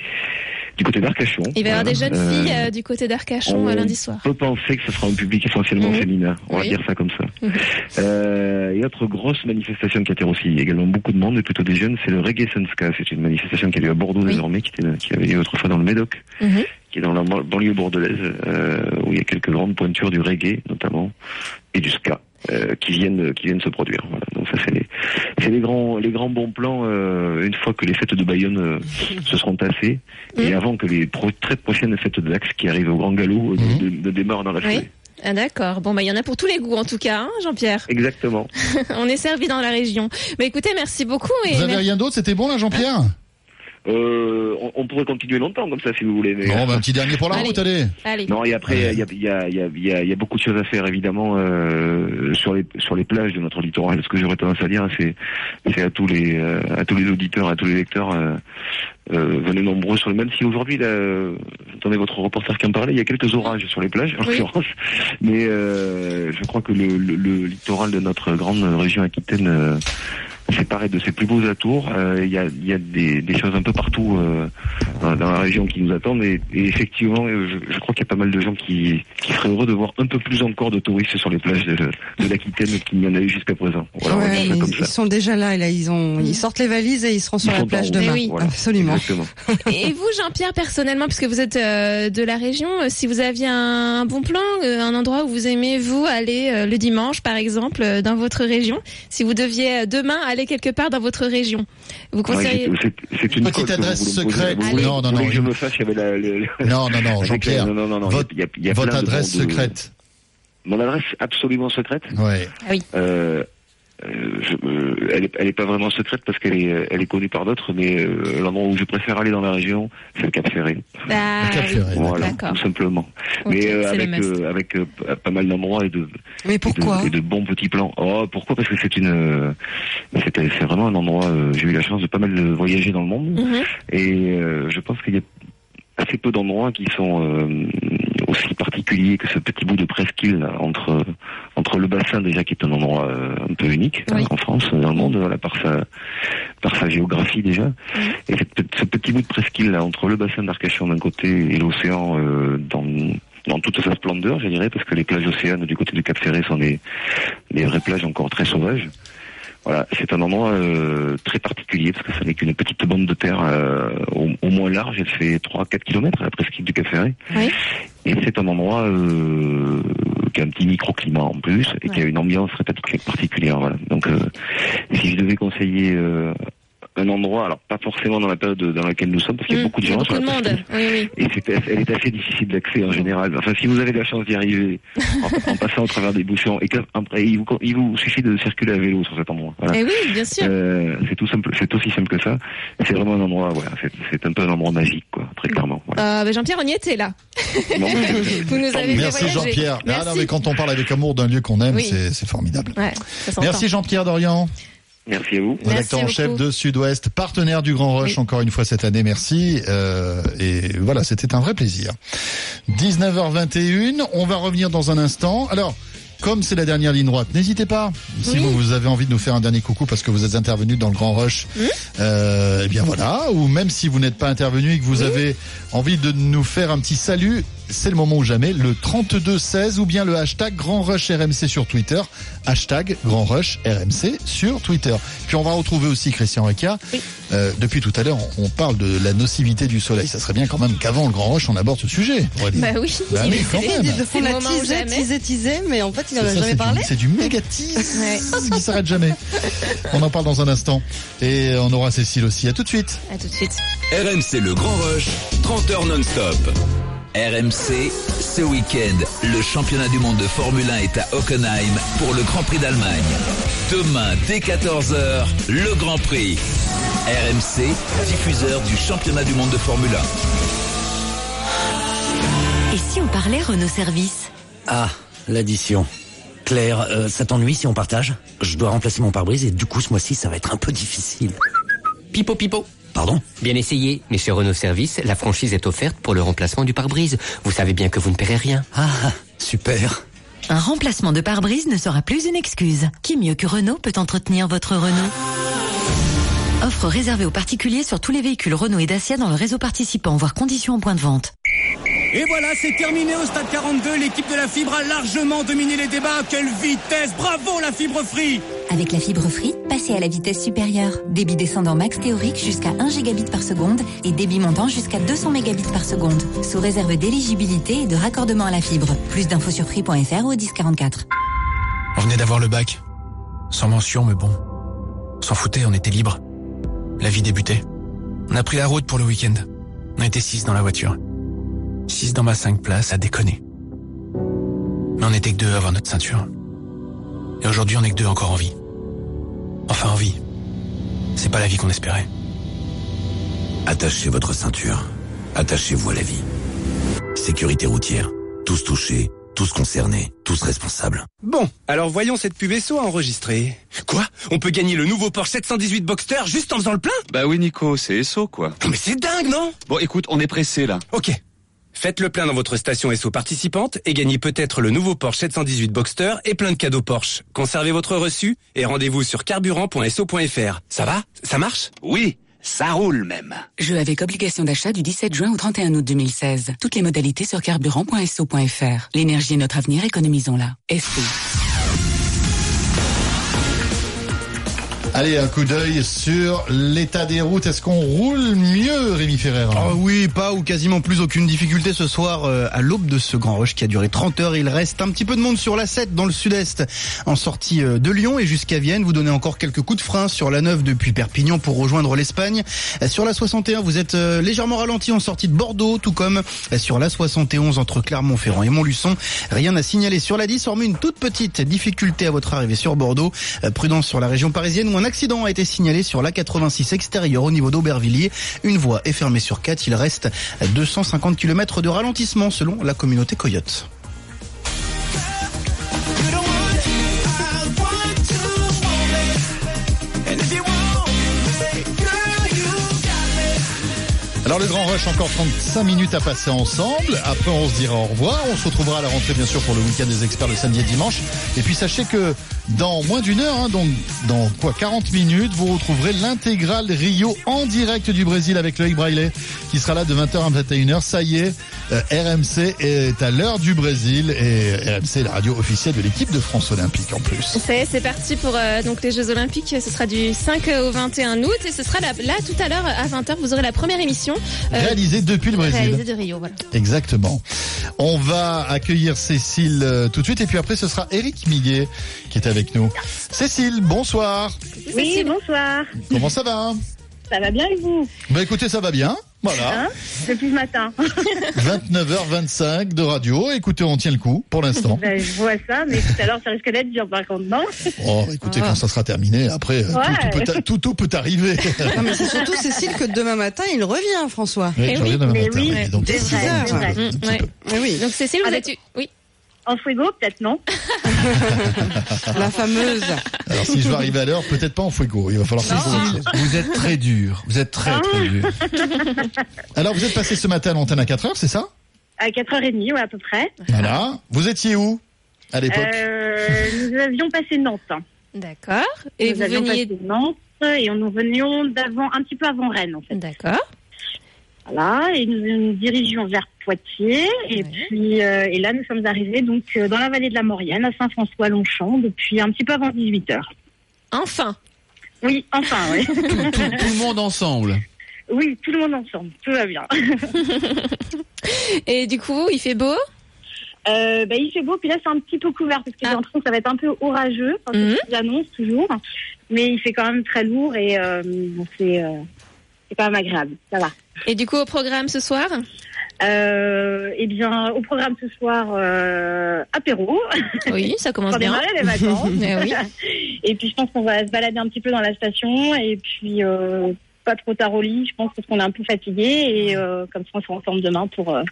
du côté d'Arcachon. Il va y avoir des jeunes Euh, filles euh, du côté d'Arcachon euh, on lundi soir. peut penser que ce sera un public essentiellement Mhm. féminin. On va dire ça comme ça. Mhm. Euh, et autre grosse manifestation qui attire aussi également beaucoup de monde, et plutôt des jeunes, c'est le Reggae Sunska. C'est une manifestation qui a lieu à Bordeaux désormais, qui, était, qui avait lieu autrefois dans le Médoc, Mhm. Qui est dans la ban- banlieue bordelaise, euh, où il y a quelques grandes pointures du reggae notamment, et du ska. euh, qui viennent qui viennent se produire. Voilà. Donc ça c'est les c'est les grands les grands bons plans euh, une fois que les fêtes de Bayonne euh, se seront tassées et avant que les pro- très prochaines fêtes de l'Axe qui arrivent au grand galop euh, ne, ne démarrent dans la foulée. Oui. Ah, D'accord. Bon, bah, il y en a pour tous les goûts, en tout cas, hein, Jean-Pierre. Exactement. On est servi dans la région. Mais écoutez, merci beaucoup. Et Vous avez rien d'autre? C'était bon là, Jean-Pierre? Euh, on, on pourrait continuer longtemps comme ça si vous voulez. Mais... Bon, bah, un petit dernier pour la Allez. route, allez. Allez. Non, et après, il y a, il y, a, il y, a, il y, a, il y a beaucoup de choses à faire, évidemment, euh, sur les sur les plages de notre littoral. Ce que j'aurais tendance à dire, c'est c'est à tous les euh, à tous les auditeurs, à tous les lecteurs, euh, euh, venez nombreux sur le même si aujourd'hui, là, euh, j'entendais votre reporter qui en parlait, il y a quelques orages sur les plages, en Oui. l'occurrence, mais euh, je crois que le, le, le littoral de notre grande région aquitaine s'est paré de ses plus beaux atours. Euh, Il y a, il y a des, des choses un peu partout euh, dans, dans la région qui nous attendent et, et effectivement, euh, je, je crois qu'il y a pas mal de gens qui, qui seraient heureux de voir un peu plus encore de touristes sur les plages de, de l'Aquitaine qu'il n'y en a eu jusqu'à présent. Voilà, Ouais, ils, comme ils ça. sont déjà là, et là, ils ont, ils sortent les valises et ils seront sur Ils la plage demain. Eh oui. Voilà, Absolument. Exactement. Et vous, Jean-Pierre, personnellement, puisque vous êtes euh, de la région, euh, si vous aviez un bon plan, euh, un endroit où vous aimez, vous, aller euh, le dimanche, par exemple, euh, dans votre région, si vous deviez euh, demain aller quelque part dans votre région, vous conseillez... c'est- c'est- c'est une Petite adresse secrète. Non, non, non, il- la, Non, non, non, Jean-Pierre. la- Non, non, non, votre il y a, il y a votre plein de adresse de- secrète. Mon adresse absolument secrète Ouais. Ah oui. Euh, je- euh, elle, est, elle est pas vraiment secrète parce qu'elle est, elle est connue par d'autres, mais euh, l'endroit où je préfère aller dans la région, c'est le Cap Ferré. Ah, Cap oui. Ferré, Voilà, tout simplement. Mais euh, le avec euh, euh, pas mal d'endroits et de, Mais et pourquoi de, et de bons petits plans. Oh, pourquoi? Parce que c'est une, euh, c'est vraiment un endroit. euh, J'ai eu la chance de pas mal de voyager dans le monde Mhm. et euh, je pense qu'il y a assez peu d'endroits qui sont euh, aussi particuliers que ce petit bout de presqu'île entre entre le bassin déjà qui est un endroit euh, un peu unique Oui. en France, dans le monde, voilà, par sa par sa géographie déjà. Et cette ce petit bout de presqu'île là entre le bassin d'Arcachon d'un côté et l'océan euh, dans dans toute sa splendeur, je dirais, parce que les plages océanes du côté du Cap Ferré sont des, des vraies plages encore très sauvages. Voilà, c'est un endroit euh, très particulier parce que ça n'est qu'une petite bande de terre euh, au, au moins large, elle fait 3-4 km à la presqu'île du Cap Ferré. Oui. Et c'est un endroit euh, qui a un petit microclimat en plus et qui a une ambiance très partic- particulière. Voilà. Donc, euh, si je devais conseiller euh, un endroit, alors pas forcément dans la période dans laquelle nous sommes, parce qu'il y a Mm. beaucoup de Il y a gens beaucoup sur de la monde. Oui, oui. Et c'est, elle est assez difficile d'accès en général. Enfin, si vous avez la chance d'y arriver en, en passant au travers des bouchons, et qu'après il vous, il vous suffit de circuler à vélo sur cet endroit. Voilà. Eh oui, bien sûr. Euh, c'est tout simple, c'est aussi simple que ça. C'est vraiment un endroit, voilà, c'est, c'est un peu un endroit magique, quoi, très clairement. Voilà. Euh, bah, Jean-Pierre, on y était là. Vous nous avez Merci. Jean-Pierre. Ah mais quand on parle avec amour d'un lieu qu'on aime, Oui. c'est formidable. Ouais. Merci Jean-Pierre Dorian, Merci à vous. rédacteur en chef de Sud-Ouest, partenaire du Grand Rush encore une fois cette année. Merci. Euh, et voilà, c'était un vrai plaisir. 19h21, on va revenir dans un instant. Alors, comme c'est la dernière ligne droite, n'hésitez pas. Si vous, vous avez envie de nous faire un dernier coucou parce que vous êtes intervenu dans le Grand Rush, euh, eh bien voilà. Ou même si vous n'êtes pas intervenu et que vous avez envie de nous faire un petit salut, c'est le moment ou jamais. Le 3216 ou bien le hashtag Grand Rush RMC sur Twitter. Hashtag Grand Rush RMC sur Twitter. Puis on va retrouver aussi Christian Reca. Euh, depuis tout à l'heure, on on parle de la nocivité du soleil. Ça serait bien quand même qu'avant le Grand Rush, on aborde ce sujet. Aurélie. Bah oui, Bah il oui, quand il même. moment où teasé, jamais. teasé, teasé, mais en fait, il en a jamais c'est parlé. du- C'est du méga tease qui s'arrête jamais. On en parle dans un instant. Et on aura Cécile aussi. À tout de suite. À tout de suite. RMC Le Grand Rush, 30 heures non-stop. RMC, ce week-end, le championnat du monde de Formule 1 est à Hockenheim pour le Grand Prix d'Allemagne. Demain, dès 14h, le Grand Prix. RMC, diffuseur du championnat du monde de Formule 1. Et si on parlait Renault Service? Ah, l'addition. Claire, euh, ça t'ennuie si on partage? Je dois remplacer mon pare-brise et du coup ce mois-ci ça va être un peu difficile. Pipo pipo. Pardon Bien essayé, mais chez Renault Service, la franchise est offerte pour le remplacement du pare-brise. Vous savez bien que vous ne paierez rien. Ah, super. Un remplacement de pare-brise ne sera plus une excuse. Qui mieux que Renault peut entretenir votre Renault? Offre réservée aux particuliers sur tous les véhicules Renault et Dacia dans le réseau participant, voire conditions en point de vente. Et voilà, c'est terminé au stade 42. L'équipe de la fibre a largement dominé les débats. Quelle vitesse Bravo la fibre free Avec la fibre free, passez à la vitesse supérieure. Débit descendant max théorique jusqu'à 1 gigabit par seconde et débit montant jusqu'à 200 mégabits par seconde. Sous réserve d'éligibilité et de raccordement à la fibre. Plus d'infos sur free.fr ou au 1044. On venait d'avoir le bac. Sans mention, mais bon. On S'en foutait, on était libre. La vie débutait. On a pris la route pour le week-end. On était six dans la voiture. Six dans ma cinq places, à déconner. Mais on était que deux avoir notre ceinture. Et aujourd'hui, on est que deux encore en vie. Enfin, en vie. C'est pas la vie qu'on espérait. Attachez votre ceinture. Attachez-vous à la vie. Sécurité routière. Tous touchés, tous concernés, tous responsables. Bon, alors voyons cette pub SO à enregistrer. Quoi? On peut gagner le nouveau Porsche 718 Boxster juste en faisant le plein? Bah oui Nico, c'est SO quoi. Mais c'est dingue, non? Bon écoute, on est pressé là. Ok. Faites le plein dans votre station SO participante et gagnez peut-être le nouveau Porsche 718 Boxster et plein de cadeaux Porsche. Conservez votre reçu et rendez-vous sur carburant.so.fr. Ça va? Ça marche? Oui, ça roule même. Jeu avec obligation d'achat du 17 juin au 31 août 2016. Toutes les modalités sur carburant.so.fr. L'énergie est notre avenir, économisons-la. SO. Allez, un coup d'œil sur l'état des routes. Est-ce qu'on roule mieux, Rémi Ferrer? Oh oui, pas ou quasiment plus aucune difficulté ce soir euh, à l'aube de ce grand rush qui a duré 30 heures. Il reste un petit peu de monde sur la 7 dans le sud-est en sortie euh, de Lyon et jusqu'à Vienne. Vous donnez encore quelques coups de frein sur la 9 depuis Perpignan pour rejoindre l'Espagne. Euh, Sur la 61, vous êtes légèrement ralenti en sortie de Bordeaux, tout comme sur la 71 entre Clermont-Ferrand et Montluçon. Rien à signaler sur la 10, hormis une toute petite difficulté à votre arrivée sur Bordeaux. Prudence sur la région parisienne un accident a été signalé sur la 86 extérieure au niveau d'Aubervilliers. Une voie est fermée sur 4. Il reste 250 km de ralentissement selon la communauté Coyote. Alors le Grand Rush, encore 35 minutes à passer ensemble. Après, on se dira au revoir. On se retrouvera à la rentrée, bien sûr, pour le week-end des experts le samedi et dimanche. Et puis sachez que dans moins d'une heure, hein, donc dans quoi 40 minutes, vous retrouverez l'intégrale Rio en direct du Brésil avec Loïc Braillet, qui sera là de 20h à 21h. Ça y est, euh, RMC est à l'heure du Brésil et RMC est la radio officielle de l'équipe de France Olympique en plus. C'est parti pour euh, donc les Jeux Olympiques. Ce sera du 5 au 21 août et ce sera là, là tout à l'heure à 20h. Vous aurez la première émission euh, Réalisée depuis le Brésil. réalisée de Rio. Voilà. Exactement. On va accueillir Cécile euh, tout de suite et puis après ce sera Eric Miguet qui est avec nous. Cécile, bonsoir. Oui, bonsoir. Comment ça va? Ça va bien et vous Bah écoutez, ça va bien. Voilà. Hein Depuis ce matin. 29h25 de radio. Écoutez, on tient le coup pour l'instant. Ben, je vois ça, mais tout à l'heure, ça risque d'être dur par contre, non Oh, écoutez, quand ça sera terminé, après, euh, Ouais. tout, tout peut, tout, tout peut arriver. Non, mais c'est surtout, Cécile, que demain matin, il revient, François. Oui, je reviens demain mais matin, oui, oui, donc, vrai. oui. Donc Cécile, vous Avec- êtes oui. En frigo, peut-être non La fameuse. Alors si je veux arriver à l'heure, peut-être pas en fuego. Il va falloir que Cécile, vous êtes très dur. Vous êtes très très dur. Alors vous êtes passé ce matin à l'antenne à 4h, c'est ça À 4h30, ouais, à peu près. Voilà. Vous étiez où à l'époque Euh, nous avions passé Nantes. D'accord. Et nous vous avions veniez passé Nantes et nous venions d'avant, un petit peu avant Rennes, en fait. D'accord. Voilà, et nous nous dirigions vers Poitiers, et puis euh, et là nous sommes arrivés donc euh, dans la vallée de la Maurienne, à Saint-François-Longchamp, depuis un petit peu avant 18 h Enfin. Oui, enfin, oui. Tout, tout le monde ensemble. oui, tout le monde ensemble, tout va bien. Et du coup, il fait beau? Euh, bah, il fait beau, puis là c'est un petit peu couvert parce que j'ai l'impression que ça va être un peu orageux, Mhm. annoncent toujours, mais il fait quand même très lourd et euh, bon, c'est euh, c'est quand même agréable, ça va. Et du coup, au programme ce soir Euh, eh bien, au programme ce soir, euh, apéro. Oui, ça commence Pour bien. démarrer les vacances. Eh oui. Et puis, je pense qu'on va se balader un petit peu dans la station. Et puis, euh, pas trop tard au lit, je pense, parce qu'on est un peu fatigué. Et euh, comme ça, on sera ensemble demain pour, euh,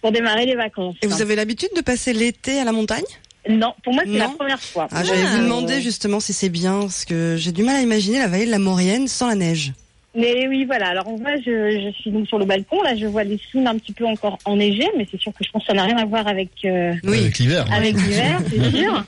pour démarrer les vacances. Et vous avez l'habitude de passer l'été à la montagne? Non, pour moi, c'est la première fois. Ah, J'allais Ah. vous demander justement si c'est bien, parce que j'ai du mal à imaginer la vallée de la Maurienne sans la neige. Mais oui, voilà. Alors on voit, je, je suis donc sur le balcon. Là, je vois les signes un petit peu encore enneigés, mais c'est sûr que je pense que ça n'a rien à voir avec euh, Avec l'hiver. avec l'hiver, c'est sûr.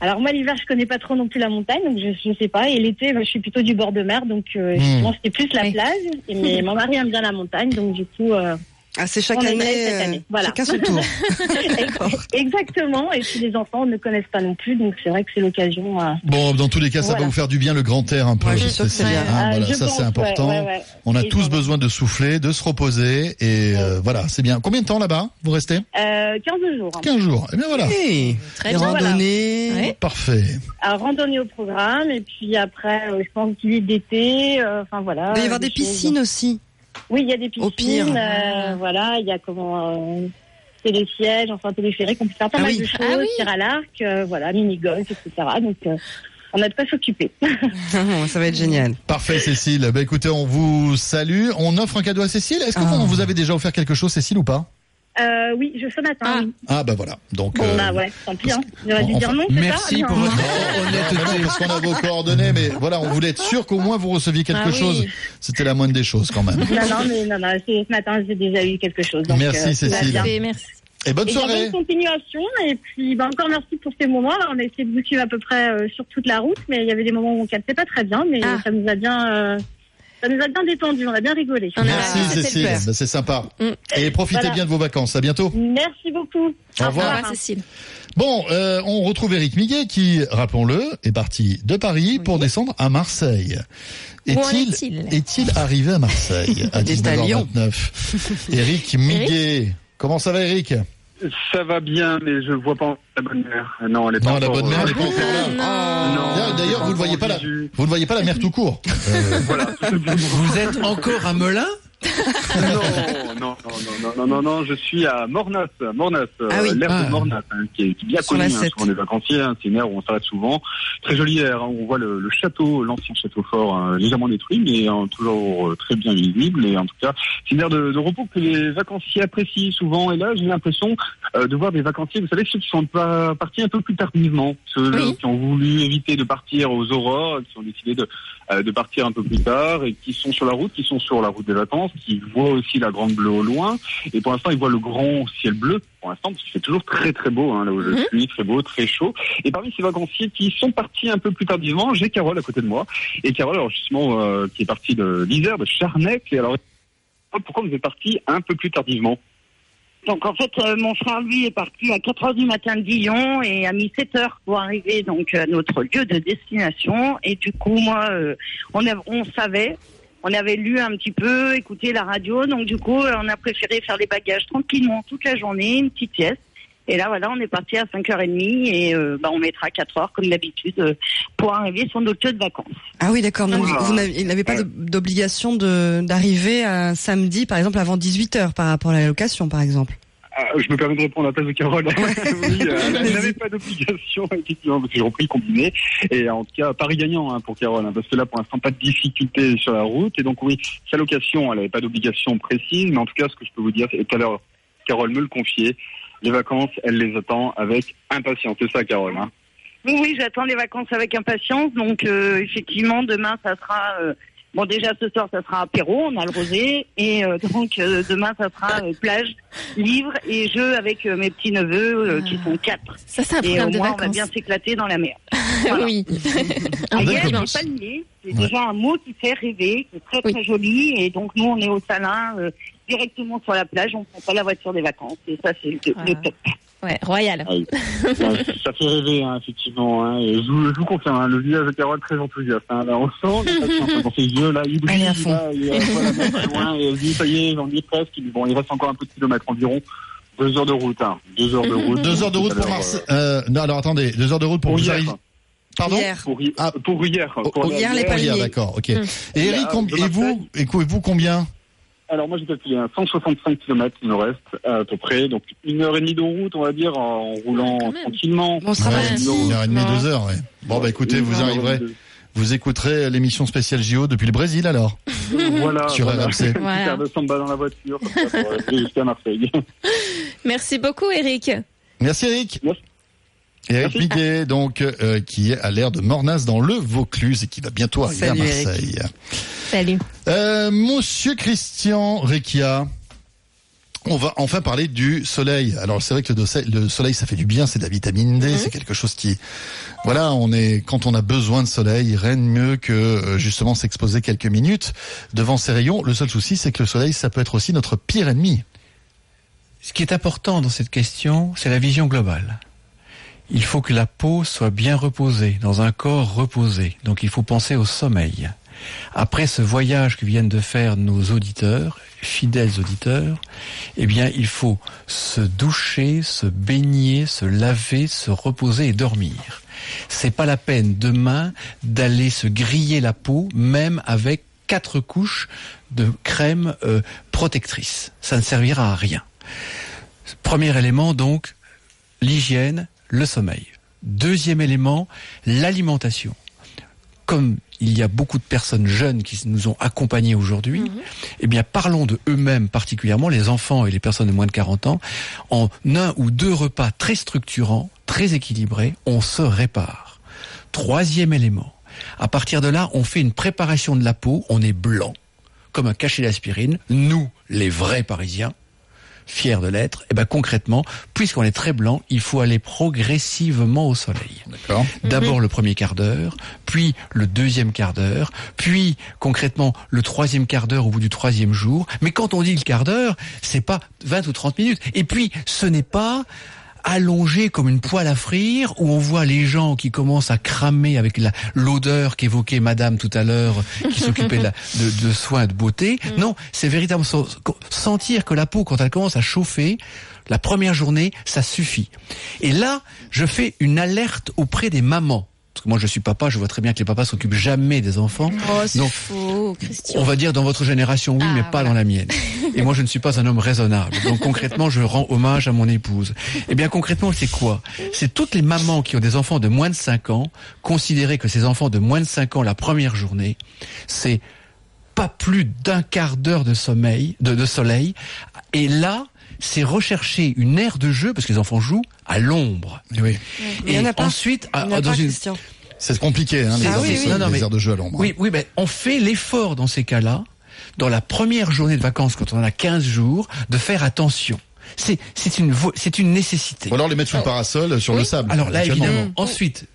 Alors moi, l'hiver, je connais pas trop non plus la montagne, donc je, je sais pas. Et l'été, je suis plutôt du bord de mer, donc euh, Hmm. justement, c'était plus la plage. Et, mais mon mari aime bien la montagne, donc du coup. euh, Ah, c'est chaque on est année, cette euh, année. Voilà. chacun son tour. Exactement. Et puis les enfants ne connaissent pas non plus, donc c'est vrai que c'est l'occasion. euh, Bon, dans tous les cas, ça Voilà. va vous faire du bien le grand air un peu. Ouais, je suis C'est- bien. hein, Ah, voilà, je ça c'est important. ouais, ouais, ouais. On a Et tous besoin de souffler, de se reposer et euh, voilà, c'est bien. Combien de temps là-bas vous restez? Euh, 15 jours. 15 jours. Eh bien voilà. Très Les bien. randonnées. Voilà. Parfait. Alors, randonnée au programme, et puis après, euh, je pense qu'il d'été, euh, enfin voilà. Il va y avoir des piscines aussi. Oui, il y a des piscines. Au pire. euh, voilà, il y a comment. Euh, télésièges, enfin téléphérique, on peut faire pas Ah mal oui. de choses, Ah oui. tir à l'arc, euh, voilà, mini-golf, etc. Donc, euh, on a de quoi s'occuper. ça va être génial. Parfait, Cécile. Bah écoutez, on vous salue. On offre un cadeau à Cécile. Est-ce que Ah. vous, vous avez déjà offert quelque chose, Cécile, ou pas? Euh, oui, je ce matin, oui. Ah bah voilà. Donc. Bon, euh, bah ouais, tant pis, hein. J'aurais dû dire non, merci ça pour Non. votre honnêteté. parce qu'on a vos coordonnées, mais voilà, on voulait être sûr qu'au moins vous receviez quelque Ah oui. chose. C'était la moindre des choses quand même. Non, non, mais non, non, ce matin, j'ai déjà eu quelque chose. Donc, Merci, euh, Cécile. Merci. Et bonne bien, soirée. bonne continuation. Et puis, bah, encore merci pour ces moments. là On a essayé de vous suivre à peu près euh, sur toute la route, mais il y avait des moments où on captait pas très bien, mais Ah. ça nous a bien, euh, ça nous a bien détendu. On a bien rigolé. Merci Cécile, Bah, c'est sympa. Et profitez Mm. Voilà. bien de vos vacances. À bientôt. Merci beaucoup. Au revoir. Cécile. Bon, euh, on retrouve Eric Miguet qui, rappelons-le, est parti de Paris pour descendre à Marseille. Est-il arrivé à Marseille à Il est à Lyon. 19h29 Eric Miguet. Comment ça va Eric Ça va bien, mais je vois pas la bonne mère. Non, elle est pas Non, la bonne mère euh, n'est pas encore là. Non. D'ailleurs, vous ne voyez pas la, vous ne voyez pas la mer tout court. Euh, Vous êtes encore à Melun? Non, non, non, non, non, non, je suis à Mornas, euh, Ah oui. l'aire Ah. de Mornas, hein, qui, est, bien connue, hein, des vacanciers, hein, c'est une aire où on s'arrête souvent. Très jolie aire, hein, on voit le, le château, l'ancien château fort, légèrement détruit, mais toujours euh, très bien visible, et en tout cas, c'est une aire de, de repos que les vacanciers apprécient souvent, et là, j'ai l'impression euh, de voir des vacanciers, vous savez, ceux qui sont pas partis un peu plus tardivement, ceux Oui. qui ont voulu éviter de partir aux aurores, qui ont décidé de, euh, de partir un peu plus tard, et qui sont sur la route, qui sont sur la route des vacances, qui voient aussi la grande bleue au loin, et pour l'instant, ils voient le grand ciel bleu, pour l'instant, parce qu'il fait toujours très très beau, hein, là où je Mhm. suis, très beau, très chaud. Et parmi ces vacanciers qui sont partis un peu plus tardivement, j'ai Carole à côté de moi, et Carole, alors justement, euh, qui est partie de l'Isère, de Charnec, et alors, pourquoi vous êtes parti un peu plus tardivement? Donc en fait, euh, mon frère lui est parti à 4 heures du matin de Dijon et a mis 7 heures pour arriver donc à notre lieu de destination. Et du coup, moi, euh, on, a- on savait, on avait lu un petit peu, écouté la radio, donc du coup, on a préféré faire les bagages tranquillement toute la journée, une petite sieste. Et là, voilà, on est parti à 5h30 et euh, bah, on mettra 4 heures comme d'habitude euh, pour arriver sur notre lieu de vacances. Ah oui, d'accord. Donc, Ah. vous n'avez pas d'obligation de d'arriver un samedi, par exemple, avant 18 heures par rapport à la location, par exemple? Ah, Je me permets de répondre à la place de Carole. oui, euh, elle n'avait pas d'obligation, effectivement, parce que j'ai repris le combiné. Et en tout cas, pari gagnant hein, pour Carole, hein, parce que là, pour l'instant, pas de difficulté sur la route. Et donc, oui, sa location, elle n'avait pas d'obligation précise. Mais en tout cas, ce que je peux vous dire, et tout à l'heure, Carole me le confiait, les vacances, elle les attend avec impatience. C'est ça, Carole. Hein. Oui, oui, j'attends les vacances avec impatience. Donc, euh, effectivement, demain, ça sera. euh, bon, déjà ce soir, ça sera apéro, on a le rosé. Et euh, donc, euh, demain, ça sera euh, plage, livre et jeux avec euh, mes petits neveux euh, qui sont quatre. Ça, c'est un et au de moins, on va bien s'éclater dans la mer. oui. Ah, Un bon hier, dimanche. c'est pas lié. C'est déjà un mot qui fait rêver, qui est très très joli. Et donc, nous, on est au Salin, euh, directement sur la plage. On prend pas la voiture des vacances. Et ça, c'est le, le top. Ouais, royal. Ah oui. ça, fait rêver, hein, effectivement. Hein, et je, vous- je vous confirme, hein, le visage de Carole très enthousiaste. Hein, là, on sent dans ses yeux. Là, il brille. Là, euh, loin. Et elle dit, ça y est, j'en ai presque. Bon, il reste encore un peu de kilomètres, environ deux heures de route. Hein, deux heures de route. Deux heures de route pour Marseille. Euh, non, alors attendez, deux heures de route pour, Pour hier. Pardon Pour, hi- pour hier. Pour hier, les. Hier, d'accord, ok. Hum. Et Eric, et vous, et vous combien Alors moi j'ai calculé un 165 km il me reste à peu près, donc une heure et demie de route on va dire en roulant tranquillement. Bon, ça. Ouais, Une heure et demie, deux heures, ouais. Bon, bah écoutez, vous arriverez, vous écouterez l'émission spéciale JO depuis le Brésil alors. Voilà. Sur voilà. RMC. Voilà. paire de samba dans la voiture jusqu'à Marseille. Merci beaucoup, Eric. Merci Eric. Eric Miguet, donc, euh, qui est à l'air de Mornas dans le Vaucluse et qui va bientôt arriver Salut, à Eric. Salut. Euh, Monsieur Christian Rekia. On va enfin parler du soleil. Alors c'est vrai que le, soleil, ça fait du bien, c'est de la vitamine D, c'est quelque chose qui, voilà, on est quand on a besoin de soleil, rien de mieux que euh, justement s'exposer quelques minutes devant ces rayons. Le seul souci, c'est que le soleil, ça peut être aussi notre pire ennemi. Ce qui est important dans cette question, c'est la vision globale. Il faut que la peau soit bien reposée, dans un corps reposé. Donc il faut penser au sommeil. Après ce voyage que viennent de faire nos auditeurs, fidèles auditeurs, eh bien, il faut se doucher, se baigner, se laver, se reposer et dormir. C'est pas la peine demain d'aller se griller la peau, même avec quatre couches de crème euh, protectrice. Ça ne servira à rien. Premier élément, donc, l'hygiène, le sommeil. Deuxième élément, l'alimentation. Comme il y a beaucoup de personnes jeunes qui nous ont accompagnés aujourd'hui, eh bien, parlons de eux-mêmes particulièrement, les enfants et les personnes de moins de 40 ans, en un ou deux repas très structurants, très équilibrés, on se répare. Troisième élément, à partir de là, on fait une préparation de la peau, on est blanc, comme un cachet d'aspirine, nous, les vrais Parisiens, fiers de l'être, et ben concrètement, puisqu'on est très blanc, il faut aller progressivement au soleil. D'abord le premier quart d'heure, puis le deuxième quart d'heure, puis concrètement le troisième quart d'heure au bout du troisième jour. Mais quand on dit le quart d'heure, c'est pas 20 ou 30 minutes. Et puis ce n'est pas allongé comme une poêle à frire où on voit les gens qui commencent à cramer avec l'odeur qu'évoquait madame tout à l'heure qui s'occupait de, soins de beauté. Non, c'est véritablement sentir que la peau quand elle commence à chauffer la première journée, ça suffit. Et là, je fais une alerte auprès des mamans. Parce que moi, je suis papa, je vois très bien que les papas s'occupent jamais des enfants. Oh, c'est Donc, faux, Christian. on va dire dans votre génération, oui, mais pas dans la mienne. Et moi, je ne suis pas un homme raisonnable. Donc concrètement, je rends hommage à mon épouse. Eh bien, concrètement, c'est quoi? C'est toutes les mamans qui ont des enfants de moins de 5 ans, considérer que ces enfants de moins de 5 ans, la première journée, c'est pas plus d'un quart d'heure de sommeil, de, de soleil. Et là, c'est rechercher une aire de jeu, parce que les enfants jouent à l'ombre. oui. Il y en a pas. ensuite, Il y en à- a dans pas, une. C'est compliqué, hein, les, Ah aires oui, de, oui. soleil, Non, non, les mais- aires de jeu à l'ombre. hein. Oui, oui, ben, on fait l'effort dans ces cas-là, dans la première journée de vacances, quand on en a 15 jours, de faire attention. C'est, c'est une, c'est une nécessité. Ou alors les mettre sous le parasol, sur le sable. Alors là, évidemment. Ensuite,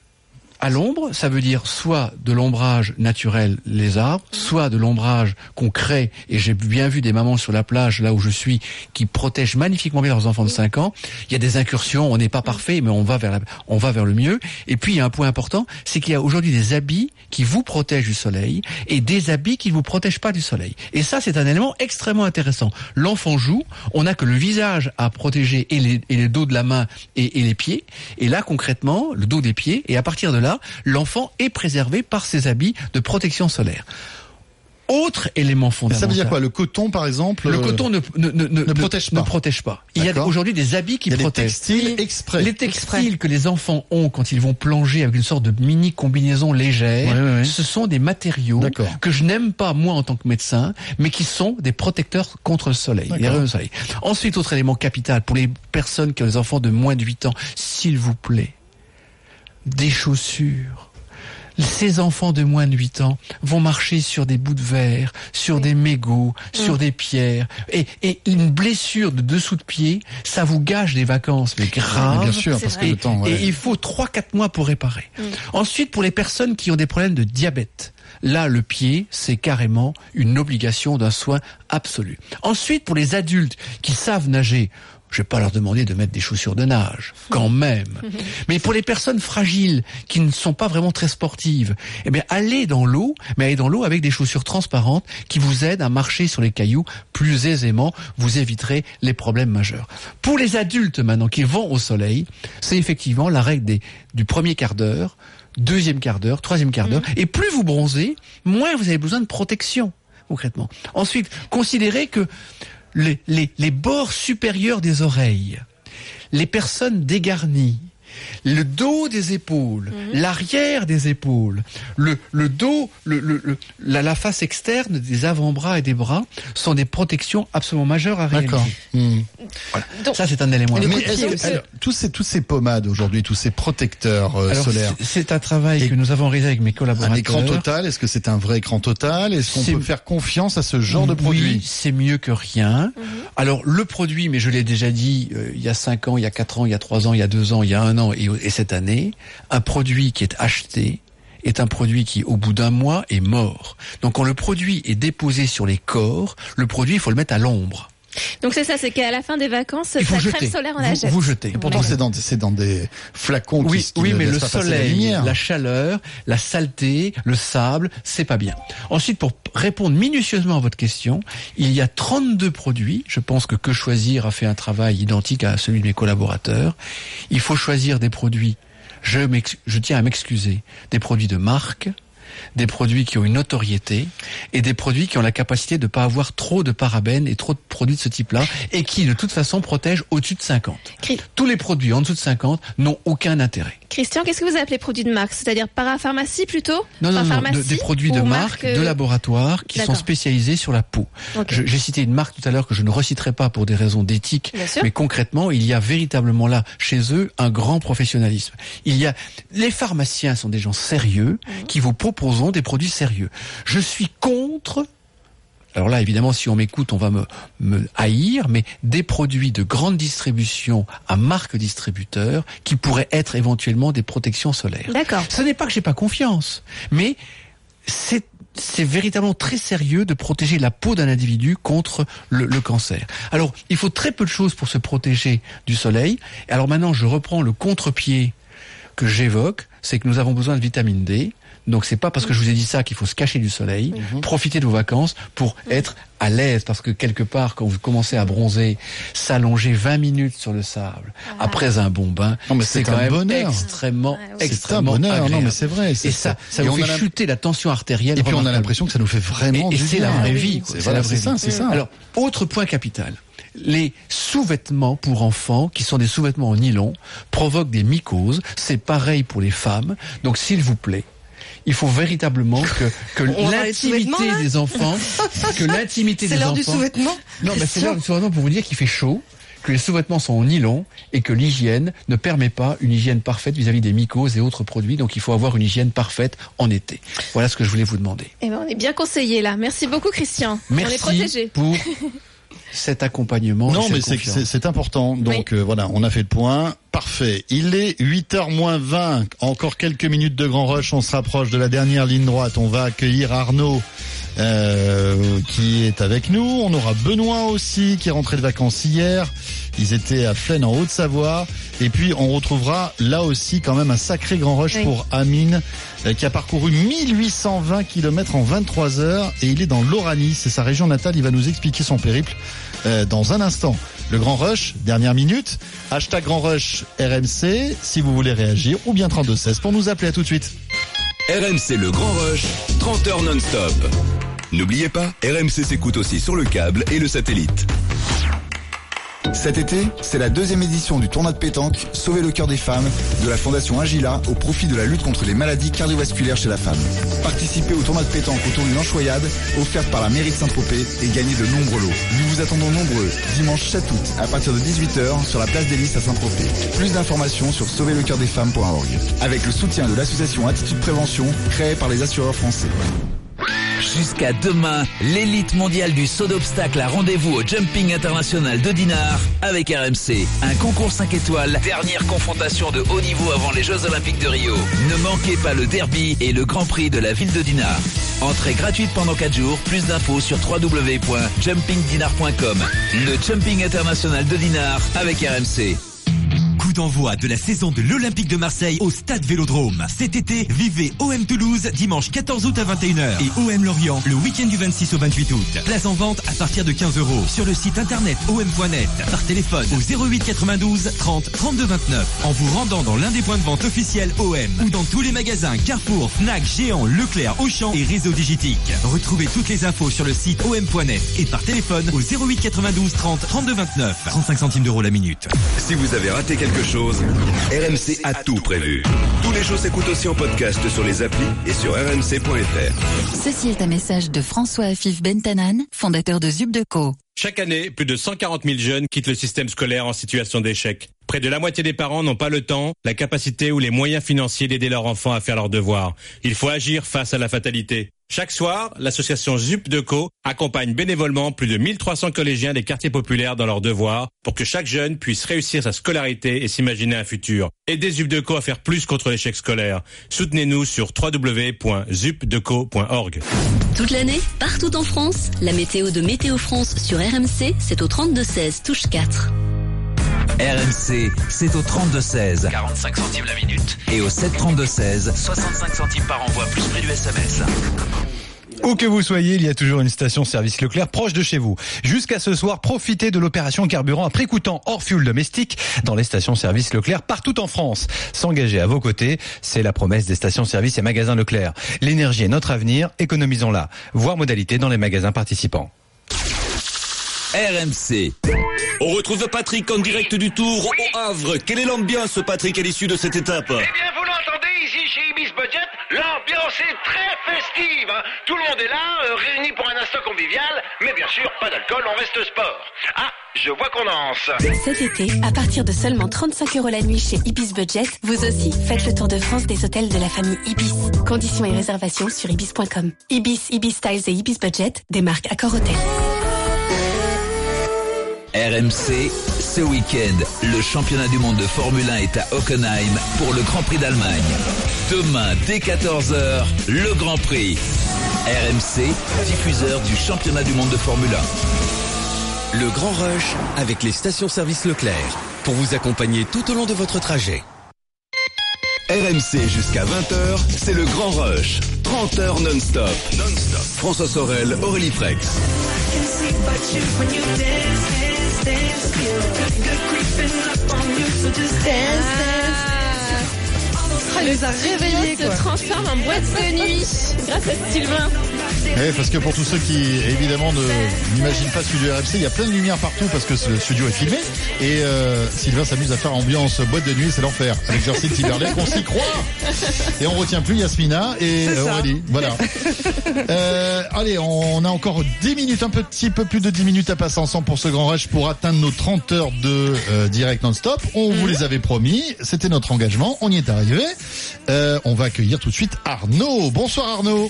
à l'ombre, ça veut dire soit de l'ombrage naturel, les arbres, soit de l'ombrage qu'on crée, et j'ai bien vu des mamans sur la plage, là où je suis, qui protègent magnifiquement bien leurs enfants de 5 ans. Il y a des incursions, on n'est pas parfait, mais on va vers la, on va vers le mieux. Et puis, il y a un point important, c'est qu'il y a aujourd'hui des habits qui vous protègent du soleil, et des habits qui ne vous protègent pas du soleil. Et ça, c'est un élément extrêmement intéressant. L'enfant joue, on n'a que le visage à protéger et les, et le dos de la main et, et les pieds. Et là, concrètement, le dos des pieds. Et à partir de là, l'enfant est préservé par ses habits de protection solaire. Autre élément fondamental. ça veut dire quoi Le coton, par exemple Le euh, coton ne, ne, ne, ne- protège ne pas. protège pas. Il y a aujourd'hui des habits qui Il y a des protègent. textiles exprès. Les textiles que les enfants ont quand ils vont plonger avec une sorte de mini combinaison légère, Ouais, ouais, ouais. ce sont des matériaux que je n'aime pas moi en tant que médecin, mais qui sont des protecteurs contre le soleil. les rayons soleil. Ensuite, autre élément capital pour les personnes qui ont des enfants de moins de 8 ans, s'il vous plaît, des chaussures. Ces enfants de moins de 8 ans vont marcher sur des bouts de verre, sur des mégots, sur des pierres. Et, et une blessure de dessous de pied, ça vous gâche des vacances, mais grave. bien sûr, parce que et, le temps, ouais. et il faut 3-4 mois pour réparer. Ensuite, pour les personnes qui ont des problèmes de diabète, là, le pied, c'est carrément une obligation d'un soin absolu. Ensuite, pour les adultes qui savent nager, je vais pas leur demander de mettre des chaussures de nage, quand même. Mais pour les personnes fragiles qui ne sont pas vraiment très sportives, eh bien, allez dans l'eau, mais allez dans l'eau avec des chaussures transparentes qui vous aident à marcher sur les cailloux plus aisément. Vous éviterez les problèmes majeurs. Pour les adultes maintenant qui vont au soleil, c'est effectivement la règle des, du premier quart d'heure, deuxième quart d'heure, troisième quart d'heure. Et plus vous bronzez, moins vous avez besoin de protection, concrètement. Ensuite, considérez que les, bords supérieurs des oreilles, les personnes dégarnies le dos des épaules, l'arrière des épaules, le, le dos, le, le- le- la, la face externe des avant-bras et des bras sont des protections absolument majeures à réaliser. D'accord. Voilà. Ça, c'est un élément. Mais que- alors, tous ces toutes ces pommades aujourd'hui, tous ces protecteurs euh, Alors, solaires, c'est- un travail que nous avons réalisé avec mes un collaborateurs. écran total, est-ce que c'est un vrai écran total? Est-ce qu'on C'est- peut faire confiance à ce genre de Oui, produit? c'est mieux que rien. Mhm. Alors le produit, mais je l'ai déjà dit, euh, il y a cinq ans, il y a quatre ans, il y a trois ans, il y a deux ans, il y a un an et, et cette année, un produit qui est acheté est un produit qui, au bout d'un mois, est mort. Donc quand le produit est déposé sur les corps, le produit, il faut le mettre à l'ombre. Donc c'est ça, c'est qu'à la fin des vacances, jeter. crème solaire, on la Vous- jette. vous jetez. Et pourtant, c'est dans, des flacons qui, Oui, qui oui, ne mais le la soleil, la, chaleur, la saleté, le sable, c'est pas bien. Ensuite, pour répondre minutieusement à votre question, il y a 32 produits. Je pense que Que Choisir a fait un travail identique à celui de mes collaborateurs. Il faut choisir des produits. Je tiens à m'excuser. Des produits de marque, des produits qui ont une notoriété et des produits qui ont la capacité de ne pas avoir trop de parabènes et trop de produits de ce type-là et qui de toute façon protègent au-dessus de 50. Tous les produits en dessous de 50 n'ont aucun intérêt. Christian, qu'est-ce que vous appelez produits de marque? C'est-à-dire parapharmacie plutôt? Non, non, non, de- des produits de marque, euh, de laboratoire qui sont spécialisés sur la peau. Ok. Je- J'ai cité une marque tout à l'heure que je ne reciterai pas pour des raisons d'éthique, mais concrètement, il y a véritablement là, chez eux, un grand professionnalisme. Il y a, les pharmaciens sont des gens sérieux Mhm. qui vous proposeront des produits sérieux. Je suis contre alors là, évidemment, si on m'écoute, on va me, me haïr, mais des produits de grande distribution à marque distributeur qui pourraient être éventuellement des protections solaires. D'accord. Ce n'est pas que j'ai pas confiance, mais c'est c'est véritablement très sérieux de protéger la peau d'un individu contre le, le cancer. Alors, il faut très peu de choses pour se protéger du soleil. Alors maintenant, je reprends le contre-pied que j'évoque, c'est que nous avons besoin de vitamine D. Donc c'est pas parce que je vous ai dit ça qu'il faut se cacher du soleil. Profitez de vos vacances pour être à l'aise parce que quelque part quand vous commencez à bronzer, s'allonger 20 minutes sur le sable après un bon bain, Non, c'est quand un même bonheur. extrêmement extrêmement bonheur, non, agréable. mais c'est vrai, Et ça, ça. Et vous fait chuter la tension artérielle. Et puis on a l'impression que ça nous fait vraiment Et, et du c'est la vraie vie. C'est C'est voilà, la c'est vraie ça, vie. c'est ça. Alors, autre point capital. Les sous-vêtements pour enfants, qui sont des sous-vêtements en nylon, provoquent des mycoses. C'est pareil pour les femmes. Donc, s'il vous plaît, il faut véritablement que, que On l'intimité des enfants, que l'intimité des C'est enfants. l'heure du sous-vêtement Non, mais c'est l'heure du sous-vêtement pour vous dire qu'il fait chaud, que les sous-vêtements sont en nylon et que l'hygiène ne permet pas une hygiène parfaite vis-à-vis des mycoses et autres produits. Donc, il faut avoir une hygiène parfaite en été. Voilà ce que je voulais vous demander. Eh ben, on est bien conseillé là. Merci beaucoup, Christian. on est Merci protégé. pour cet accompagnement. et Non, cette mais c'est- confiance. c'est c'est important. Donc euh, voilà, on a fait le point. Parfait. Il est 8h moins 20. Encore quelques minutes de Grand Rush. On se rapproche de la dernière ligne droite. On va accueillir Arnaud. euh, qui est avec nous. On aura Benoît aussi qui est rentré de vacances hier. Ils étaient à Flaine en Haute-Savoie. Et puis on retrouvera là aussi quand même un sacré grand rush Oui. pour Amine qui a parcouru 1820 km en 23 heures et il est dans l'Oranie, c'est sa région natale. Il va nous expliquer son périple euh, dans un instant. Le Grand Rush, dernière minute, hashtag Grand Rush RMC si vous voulez réagir ou bien 3216 pour nous appeler à tout de suite. RMC le Grand Rush, 30 heures non-stop. N'oubliez pas, RMC s'écoute aussi sur le câble et le satellite. Cet été, c'est la deuxième édition du tournoi de pétanque Sauver le cœur des femmes de la Fondation Agila au profit de la lutte contre les maladies cardiovasculaires chez la femme. Participez au tournoi de pétanque autour d'une enchoyade offerte par la mairie de Saint-Tropez et gagnez de nombreux lots. Nous vous attendons nombreux dimanche 7 août à partir de 18h sur la place des Lys à Saint-Tropez. Plus d'informations sur sauverlecoeurdesfemmes.org avec le soutien de l'association Attitude Prévention créée par les assureurs français. Jusqu'à demain, l'élite mondiale du saut d'obstacle a rendez-vous au Jumping International de Dinard avec RMC. Un concours 5 étoiles, dernière confrontation de haut niveau avant les Jeux Olympiques de Rio. Ne manquez pas le derby et le Grand Prix de la ville de Dinard. Entrée gratuite pendant 4 jours, plus d'infos sur www.jumpingdinar.com. Le Jumping International de Dinard avec RMC. Coup d'envoi de la saison de l'Olympique de Marseille au Stade Vélodrome. Cet été, vivez OM Toulouse dimanche 14 août à 21h et OM Lorient le week-end du 26 au 28 août. Place en vente à partir de 15 euros sur le site internet om.net, par téléphone au 08 92 30 32 29, en vous rendant dans l'un des points de vente officiels OM ou dans tous les magasins Carrefour, Fnac, Géant, Leclerc, Auchan et Réseau Digitique. Retrouvez toutes les infos sur le site om.net et par téléphone au 08 92 30 32 29. 35 centimes d'euros la minute. Si vous avez raté quelque quelque chose RMC a tout prévu. Tous les jours s'écoutent aussi en podcast sur les applis et sur rmc.fr. Ceci est un message de François Afif Bentanan, fondateur de Zubdeco. Chaque année, plus de 140 000 jeunes quittent le système scolaire en situation d'échec. Près de la moitié des parents n'ont pas le temps, la capacité ou les moyens financiers d'aider leurs enfants à faire leurs devoirs. Il faut agir face à la fatalité. Chaque soir, l'association ZUP Deco accompagne bénévolement plus de 1300 collégiens des quartiers populaires dans leurs devoirs pour que chaque jeune puisse réussir sa scolarité et s'imaginer un futur. Aidez ZUP Deco à faire plus contre l'échec scolaire. Soutenez-nous sur www.zupdeco.org. Toute l'année, partout en France, la météo de Météo France sur RMC, c'est au 32-16, touche 4. RMC, c'est au 32-16. 45 centimes la minute. Et au 732-16. 65 centimes par envoi, plus prix du SMS. Où que vous soyez, il y a toujours une station-service Leclerc proche de chez vous. Jusqu'à ce soir, profitez de l'opération carburant à prix coûtant hors fuel domestique dans les stations-service Leclerc partout en France. S'engager à vos côtés, c'est la promesse des stations-service et magasins Leclerc. L'énergie est notre avenir, économisons-la. Voir modalité dans les magasins participants. RMC. On retrouve Patrick en direct du Tour au Havre. Quelle est l'ambiance, Patrick, à l'issue de cette étape? Eh bien, vous l'entendez ici chez Ibis Budget, l'ambiance est très festive. hein. Tout le monde est là, euh, réuni pour un instant convivial, mais bien sûr, pas d'alcool, on reste sport. Ah, je vois qu'on danse. Cet été, à partir de seulement 35 euros la nuit chez Ibis Budget, vous aussi faites le tour de France des hôtels de la famille Ibis. Conditions et réservations sur ibis.com. Ibis, Ibis Styles et Ibis Budget, des marques Accor Hotel. RMC, ce week-end, le championnat du monde de Formule 1 est à Hockenheim pour le Grand Prix d'Allemagne. Demain, dès 14h, le Grand Prix. RMC, diffuseur du championnat du monde de Formule 1. Le Grand Rush avec les stations-service Leclerc pour vous accompagner tout au long de votre trajet. RMC jusqu'à 20h, c'est le Grand Rush. 30 heures non-stop. Non-stop. François Sorel, Aurélie Frex. Finger creeping up on you, so just dance. dance. Ah, les a réveillés, se transforme en boîte de nuit grâce à Sylvain. Eh, parce que pour tous ceux qui évidemment ne n'imaginent pas le studio RMC, il y a plein de lumière partout parce que le studio est filmé. Et euh, Sylvain s'amuse à faire ambiance boîte de nuit, c'est l'enfer. Avec Jersey Timberlake, on s'y croit. Et on retient plus Yasmina et euh. Aurélie. Voilà. Euh, allez, on a encore 10 minutes, un petit peu plus de 10 minutes à passer ensemble pour ce grand rush pour atteindre nos 30 heures de euh, direct non-stop. On vous les avait promis, c'était notre engagement, on y est arrivé. Euh, on va accueillir tout de suite Arnaud. Bonsoir Arnaud.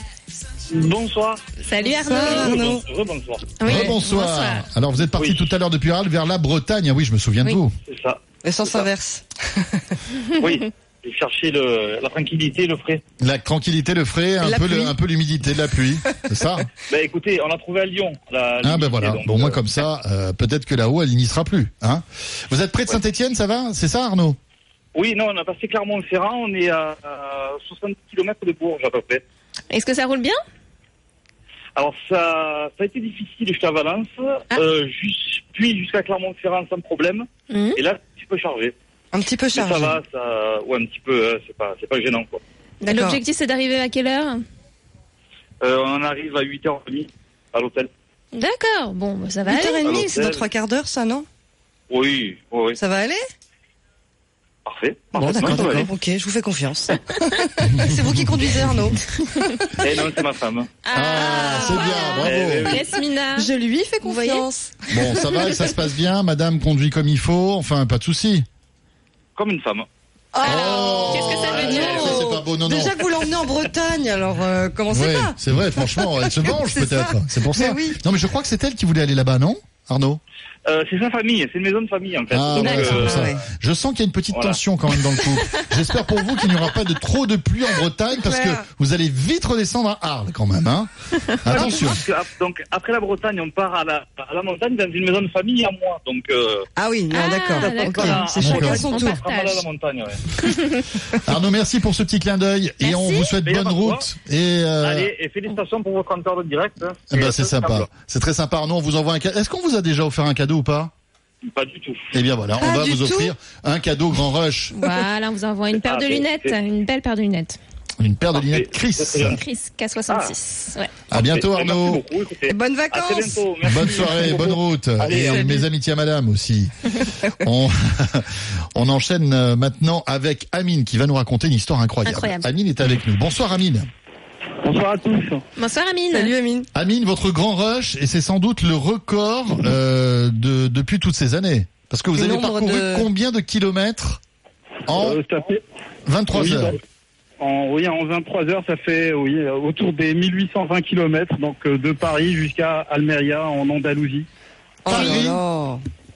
Bonsoir. Salut Arnaud. Rebonsoir. Oui, Rebonsoir. bonsoir. Alors vous êtes parti tout à l'heure depuis Arles vers la Bretagne. Ah oui, je me souviens de vous. C'est ça. Le sens inverse. Oui. J'ai cherché le, la tranquillité, le frais. La tranquillité, le frais, un La peu, le- pluie. un peu l'humidité de la pluie, c'est ça Ben écoutez, on a trouvé à Lyon. La, Ah ben voilà. donc, Bon moi euh, comme ça, euh, peut-être que là-haut elle n'y sera plus. Hein vous êtes près de Saint-Étienne, ça va? C'est ça Arnaud? Oui, non, on a passé Clermont-Ferrand, on est à, à 60 km de Bourges à peu près. Est-ce que ça roule bien? Alors ça, ça a été difficile jusqu'à Valence, Ah. euh, jus- puis jusqu'à Clermont-Ferrand sans problème. Mhm. Et là, un petit peu chargé. Un petit peu Mais chargé. ça va, ça, ouais, un petit peu, euh, c'est pas, c'est pas gênant quoi. L'objectif c'est d'arriver à quelle heure? Euh, on arrive à 8h30 à l'hôtel. D'accord, bon, bah, ça va aller. 8h30, c'est dans trois quarts d'heure, ça, non? Oui, oui, oui. Ça va aller? Parfait. Bon, Parfait. d'accord, d'accord. Ok, je vous fais confiance. c'est vous qui conduisez, Arnaud. Eh non, c'est ma femme. Ah, c'est bien, bravo. Eh, oui. Yasmina. Je lui fais confiance. Bon, ça va, ça se passe bien, madame conduit comme il faut, enfin pas de souci. Comme une femme. Oh, Qu'est-ce que ça veut dire c'est pas beau, non, non. Déjà que vous l'emmenez en Bretagne, alors euh, commencez Ouais, pas. c'est vrai, franchement, elle se venge C'est peut-être. C'est pour ça. Mais oui. Non mais je crois que c'est elle qui voulait aller là-bas, non Arnaud? Euh, c'est sa famille, c'est une maison de famille en fait. Ah Donc, ouais, c'est euh, pour ça. ouais. Je sens qu'il y a une petite Voilà. tension quand même dans le couple. J'espère pour vous qu'il n'y aura pas de trop de pluie en Bretagne parce que vous allez vite redescendre à Arles quand même. Hein Attention. Donc après la Bretagne, on part à la, à la montagne dans une maison de famille à moi. Donc euh, Ah oui, Ah, d'accord. Voilà, c'est chacun son on tour. la montagne. Ouais. Arnaud, merci pour ce petit clin d'œil et on vous souhaite bonne route. Et euh, Allez, et félicitations pour votre compteur de direct. hein. eh ben, c'est sympa. C'est très sympa. Arnaud, on vous envoie un cadeau. Est-ce qu'on vous a déjà offert un cadeau ou pas Pas du tout. Eh bien voilà, on va vous tout. offrir un cadeau Grand Rush. Voilà, on vous envoie une paire Ah, de c'est- lunettes, une belle paire de lunettes. Une paire de lunettes Chris. Chris K66. Ouais. À bientôt Merci Arnaud. beaucoup, écoutez. Et bonnes À très vacances. bientôt. Merci. Bonne soirée, bonne route. Allez, et salut. mes amitiés à madame aussi. on, on enchaîne euh, maintenant avec Amine qui va nous raconter une histoire incroyable. Incroyable. Amine est avec nous. Bonsoir Amine. Bonsoir à tous. Bonsoir Amine. Salut Amine. Amine, votre grand rush, et c'est sans doute le record euh, de, depuis toutes ces années. Parce que vous Le avez parcouru de- combien de kilomètres en Euh, ça fait 23 oui, heures en, oui, en 23 heures, ça fait oui, euh, autour des 1820 km, donc euh, de Paris jusqu'à Almeria en Andalousie. Oh Paris.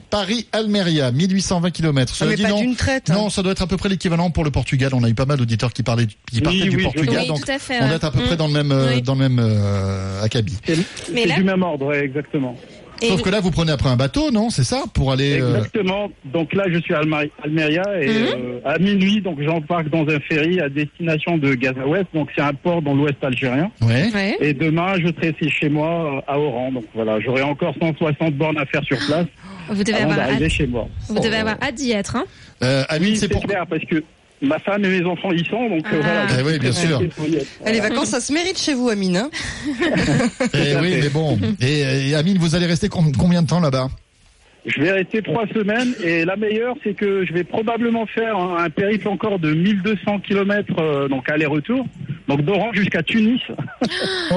Paris-Almeria, 1820 km. Ah, Cela mais dit, pas non, d'une traite. hein. non, ça doit être à peu près l'équivalent pour le Portugal. On a eu pas mal d'auditeurs qui parlaient, qui partaient Oui, du oui, Portugal, Oui, donc tout à fait. on être à peu près Mm. dans le même, euh, Oui. dans le même euh, acabit. C'est Mais c'est là- du même ordre, ouais, exactement. Et Sauf que là, vous prenez après un bateau, non C'est ça Pour aller. euh, Exactement. Donc là, je suis à Almeria et Mhm. euh, à minuit, donc j'embarque dans un ferry à destination de Gazaouest. Donc c'est un port dans l'ouest algérien. Ouais. Ouais. Et demain, je serai chez moi euh, à Oran. Donc voilà, j'aurai encore 160 bornes à faire sur place Vous devez avant avoir hâte. chez moi. Vous devez avoir hâte d'y être, hein. Euh, Amine, Oui, c'est pour. clair parce que ma femme et mes enfants y sont. Donc euh, Ah. voilà. Eh oui, bien sûr. Eh, Les vacances, ça se mérite chez vous, Amine. hein Eh oui, mais bon. Et, et Amine, vous allez rester com- combien de temps là-bas? Je vais rester trois semaines et la meilleure, c'est que je vais probablement faire un, un périple encore de 1200 km, donc aller-retour. Donc d'Oran jusqu'à Tunis. Oh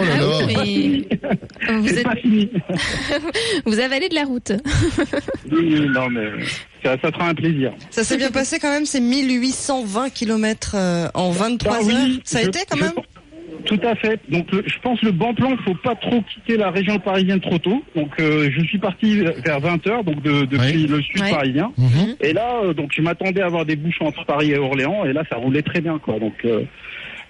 là Ah là. oui, mais vous, C'est êtes... pas fini. vous avalez de la route. Oui, non, mais ça, ça sera un plaisir. Ça s'est bien passé quand même, c'est 1820 km en 23 Bah oui, heures. Ça a je- été quand je- même? Tout à fait. Donc le- je pense le bon plan, il faut pas trop quitter la région parisienne trop tôt. Donc euh, je suis parti vers 20 h donc de, depuis Oui. le sud parisien. Mhm. Et là, euh, donc je m'attendais à avoir des bouchons entre Paris et Orléans, et là ça roulait très bien, quoi. Donc euh,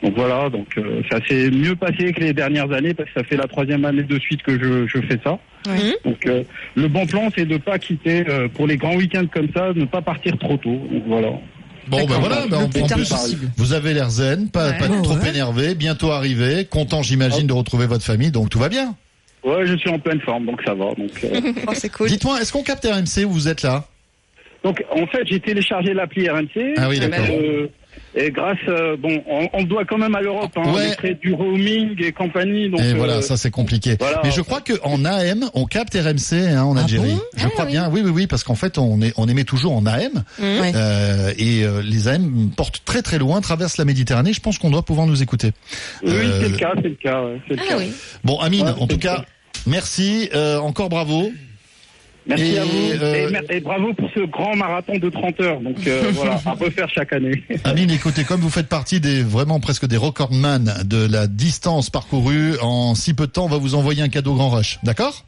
donc voilà, donc euh, ça s'est mieux passé que les dernières années parce que ça fait la troisième année de suite que je, je fais ça. Mhm. Donc euh, le bon plan, c'est de pas quitter euh, pour les grands week-ends comme ça, ne pas partir trop tôt. Donc voilà. Bon, ben voilà, ben, en, plus vous avez l'air zen, pas, Ouais. pas Ouais. trop Ouais. énervé, bientôt arrivé, content, j'imagine, de retrouver votre famille, donc tout va bien. Ouais, je suis en pleine forme, donc ça va. Donc euh, Oh, c'est cool. Dites-moi, est-ce qu'on capte RMC où vous êtes là? Donc, en fait, j'ai téléchargé l'appli RMC. Ah oui, d'accord. Euh, et grâce, euh, bon, on, on doit quand même à l'Europe, hein, Ouais. les frais du roaming et compagnie. Donc, Et euh, voilà, ça c'est compliqué. voilà. Mais je crois qu'en AM, on capte RMC hein, en Ah Algérie. bon? Je Ah crois oui. bien, oui, oui, oui, parce qu'en fait, on, est, on émet toujours en AM. Ouais. Euh, et euh, les AM portent très très loin, traversent la Méditerranée. Je pense qu'on doit pouvoir nous écouter. oui, Euh, c'est le cas, c'est le cas, ouais, c'est le Ah cas. oui. Bon, Amine, Ouais, en tout cas, merci, euh, encore bravo. Merci Et, à vous. euh, Et, bravo pour ce grand marathon de 30 heures. Donc, euh, voilà, à refaire chaque année. Amine, écoutez, comme vous faites partie des vraiment presque des recordman de la distance parcourue en si peu de temps, on va vous envoyer un cadeau Grand Rush, d'accord?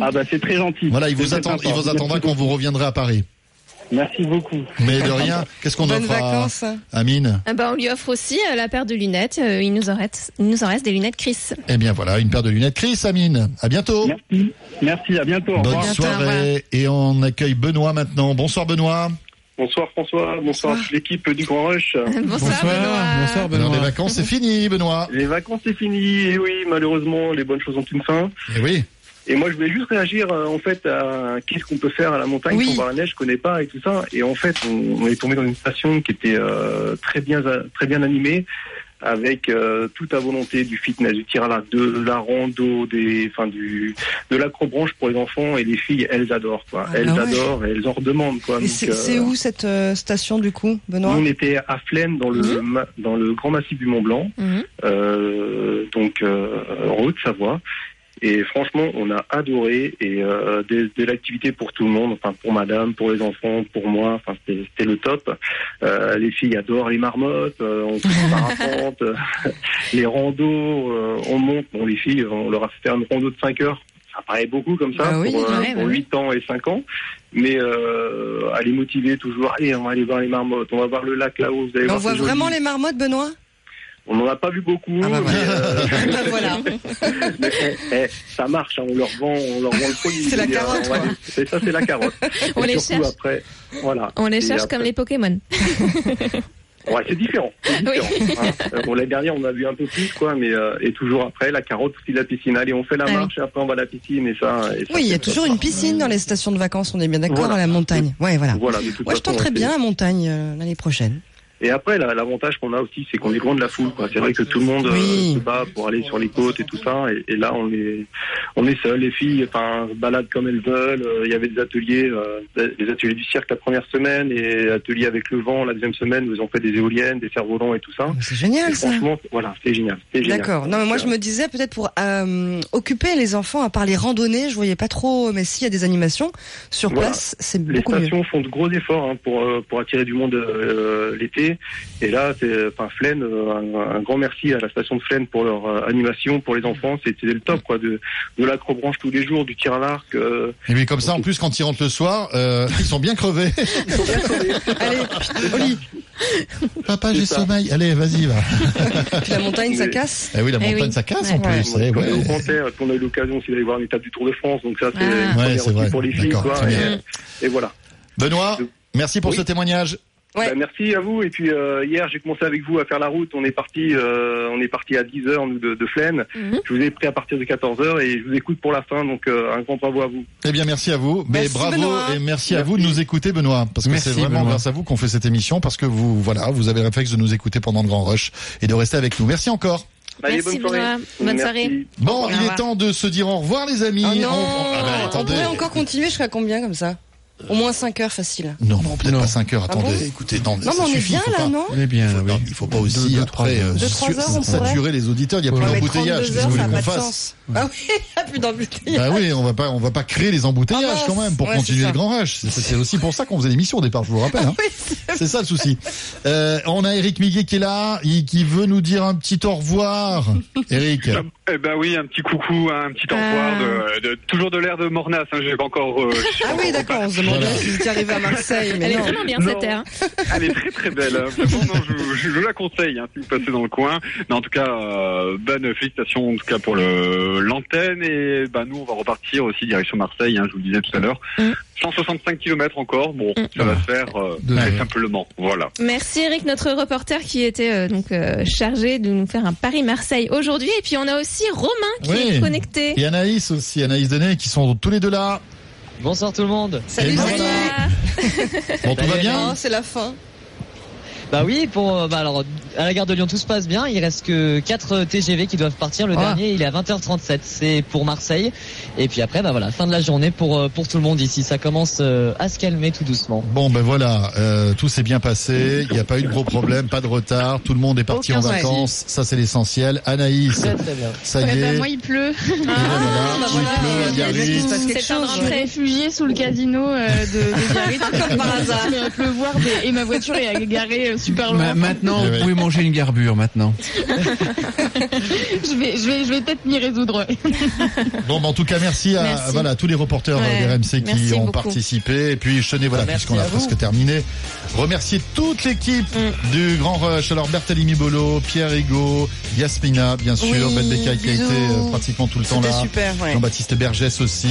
Ah, bah, c'est très gentil. Voilà, il vous très attend, sympa. il vous attendra quand vous reviendrez à Paris. Merci beaucoup. Mais de rien, qu'est-ce qu'on offre à vacances. Amine Ah bah, on lui offre aussi euh, la paire de lunettes. Euh, il, nous en reste, il nous en reste des lunettes Chris. Eh bien voilà, une paire de lunettes. Chris, Amine, à bientôt. Merci. Merci, à bientôt. Au Bonne au soirée. Et on accueille Benoît maintenant. Bonsoir Benoît. Bonsoir François, bonsoir toute l'équipe du Grand Rush. Bonsoir, Benoît. bonsoir Alors, Benoît. les vacances, c'est fini, Benoît. Les vacances c'est fini, et oui, malheureusement, les bonnes choses ont une fin. Eh oui. Et moi, je voulais juste réagir euh, en fait à qu'est-ce qu'on peut faire à la montagne Oui. pour voir la neige, je connais pas et tout ça. Et en fait, on, on est tombé dans une station qui était euh, très bien très bien animée avec euh, toute à volonté du fitness, du tir à l'arc, de la rando, des, enfin du, de l'acrobranche pour les enfants et les filles, elles adorent quoi. Ah, elles bah ouais. adorent et elles en redemandent quoi. C'est euh, où cette euh, station du coup, Benoît on était à Flaine dans le ma- dans le grand massif du Mont Blanc, Mhm. euh, donc euh, en Haute-Savoie. Et franchement, on a adoré et euh, de, de l'activité pour tout le monde, enfin pour Madame, pour les enfants, pour moi, enfin c'était le top. Euh, les filles adorent les marmottes, euh, on fait du parapente, euh, les randos, euh, on monte. Bon, les filles, on leur a fait faire une rando de 5 heures. Ça paraît beaucoup comme ça Ah oui, pour, euh, ouais, pour bah oui. 8 ans et 5 ans. Mais euh, à les motiver toujours, allez, on va aller voir les marmottes, on va voir le lac là-haut. On voir, voit vraiment les marmottes, Benoît? On n'en a pas vu beaucoup. Ah bah mais, voilà. euh, Bah voilà. mais, eh, eh, ça marche, hein, on leur vend, on leur vend le produit. C'est la dire, carotte, C'est ça, c'est la carotte. On Et les cherche. après, voilà. On les cherche après- comme les Pokémon. Ouais, c'est différent. différent, hein. Euh, Bon, l'année dernière, on a vu un peu plus, quoi, mais euh, et toujours après, la carotte aussi la piscine. Allez, on fait la Ah oui. marche et après on va à la piscine et ça. et ça, Oui, il y a toujours une piscine dans les stations de vacances, on est bien d'accord, Voilà. à la montagne. Ouais, voilà. Voilà, de Moi, je c'est- bien la montagne euh, l'année prochaine. Et après, l'avantage qu'on a aussi, c'est qu'on est loin de la foule. C'est vrai que tout le monde euh, se bat pour aller sur les côtes et tout ça. Et, et là, on est, on est seul. Les filles, enfin, baladent comme elles veulent. Euh, Il y avait des ateliers, euh, des ateliers du cirque la première semaine et ateliers avec le vent la deuxième semaine où ils ont fait des éoliennes, des cerfs-volants et tout ça. C'est génial, Et ça. Franchement, voilà, c'est génial. D'accord. Non, mais moi je me disais peut-être pour occuper les enfants à part les randonnées, je voyais pas trop. Mais s'il y a des animations sur Voilà. place, c'est Les beaucoup mieux. stations font de gros efforts hein, pour pour attirer du monde euh, Et là, c'est enfin Flaine, euh, un, un grand merci à la station de Flaine pour leur euh, animation pour les enfants. C'était le top quoi, de de l'acrobranche tous les jours, du tir à l'arc. euh, Et puis comme ça, en plus, quand ils rentrent le soir, euh, ils sont bien crevés. Allez, au lit. Papa, j'ai sommeil. Allez, vas-y, va. Puis la montagne, ça casse? Eh oui, la Eh montagne, oui. ça casse Ouais. en plus. Ouais. eh Comme ouais. au Panthère, qu'on a eu l'occasion aussi d'aller voir une étape du Tour de France, donc ça c'est Ah. Ouais, c'est vrai. pour les filles, quoi. Et, bien. et voilà. Benoît, merci pour Oui. ce témoignage. Bah, merci à vous. Et puis euh, hier, j'ai commencé avec vous à faire la route. On est parti, euh, on est parti à 10 heures nous, de, de Flaine. Mhm. Je vous ai pris à partir de 14 heures et je vous écoute pour la fin. Donc euh, un grand bravo à vous. Eh bien, merci à vous. Mais Merci, bravo Benoît. et merci, à vous de nous écouter, Benoît, parce que c'est vraiment Benoît. grâce à vous qu'on fait cette émission, parce que vous, voilà, vous avez le réflexe de nous écouter pendant le Grand Rush et de rester avec nous. Merci encore. Allez, Merci, bonne soirée. Benoît. Bonne soirée. Bon, il est temps de se dire au revoir, les amis. Oh non, On- ah bah, on pourrait encore continuer jusqu'à combien comme ça? Au moins 5 heures facile. Non, non, peut-être pas 5 heures. Ah Attendez, bon écoutez, non, Non, ça mais on est bien là, pas- non On est bien, Il faut, oui. il faut pas aussi Deux, deux, après euh. Deux, trois su- heures, on saturer pourrait les auditeurs. Il n'y a plus Ouais, mais d'embouteillage. 32 Qu'est-ce que vous ça voulez n'a qu'on fasse. Ah oui, il n'y a plus d'embouteillage. Bah oui, on va pas, on va pas créer les embouteillages Ah quand même pour Ouais, continuer le grand rush. C'est- aussi pour ça qu'on faisait l'émission au départ, je vous rappelle. hein. C'est ça le souci. Euh, on a Eric Miguet qui est là, et qui veut nous dire un petit au revoir. Eric. Eh ben oui, un petit coucou, un petit au revoir, toujours de l'air de Mornas. Hein, j'ai pas encore. euh, Ah oui, d'accord, se demandait si vous à Marseille. Mais Elle est vraiment bien Non. cette air. Elle est très très belle. hein. Vraiment, non, je, je- je la conseille hein, si vous passez dans le coin. Mais en tout cas, euh, bonne félicitations en tout cas pour l'antenne et bah nous on va repartir aussi direction Marseille. Hein, je vous le disais tout à l'heure. Mm. 165 km encore. Bon, ça va se faire euh, très simplement. Voilà. Merci Eric, notre reporter qui était euh, donc euh, chargé de nous faire un Paris-Marseille aujourd'hui. Et puis on a aussi Romain qui Oui. est connecté. Et Anaïs aussi, Anaïs Denet, qui sont tous les deux là. Bonsoir tout le monde. Salut. Voilà. Bon, tout va bien Oh, c'est la fin. Bah oui, pour euh, bah alors à la gare de Lyon tout se passe bien. Il reste que 4 TGV qui doivent partir. Le Ah. dernier il est à 20h37. C'est pour Marseille. Et puis après bah voilà fin de la journée pour euh, pour tout le monde ici. Ça commence euh, à se calmer tout doucement. Bon, ben voilà, euh, tout s'est bien passé. Il n'y a pas eu de gros problème, pas de retard. Tout le monde est parti Aucun en vacances. Ça, c'est l'essentiel. Anaïs, Très très bien. ça y Ouais, bah, est. moi, il pleut. Et voilà, bah il voilà, pleut à Biarritz. C'est un réfugiée sous le casino euh, de, de Biarritz. Comme par hasard. Il va pleuvoir des- et ma voiture est garée super Ma- loin. maintenant, vous ouais. pouvez manger une garbure maintenant. je vais, je vais, je vais peut-être m'y résoudre. Bon, ben, en tout cas, merci à Merci. voilà tous les reporters Ouais, euh, d'RMC qui merci ont beaucoup. participé. Et puis, je tenais, voilà, Merci puisqu'on a presque terminé, remercier toute l'équipe Mm. du Grand Rush. Alors, Berthélémy Bolo, Pierre Higo, Yasmina, bien sûr, Oui, Ben Becaille qui a été euh, pratiquement tout le temps C'était là. super, ouais. Jean-Baptiste Bergès aussi,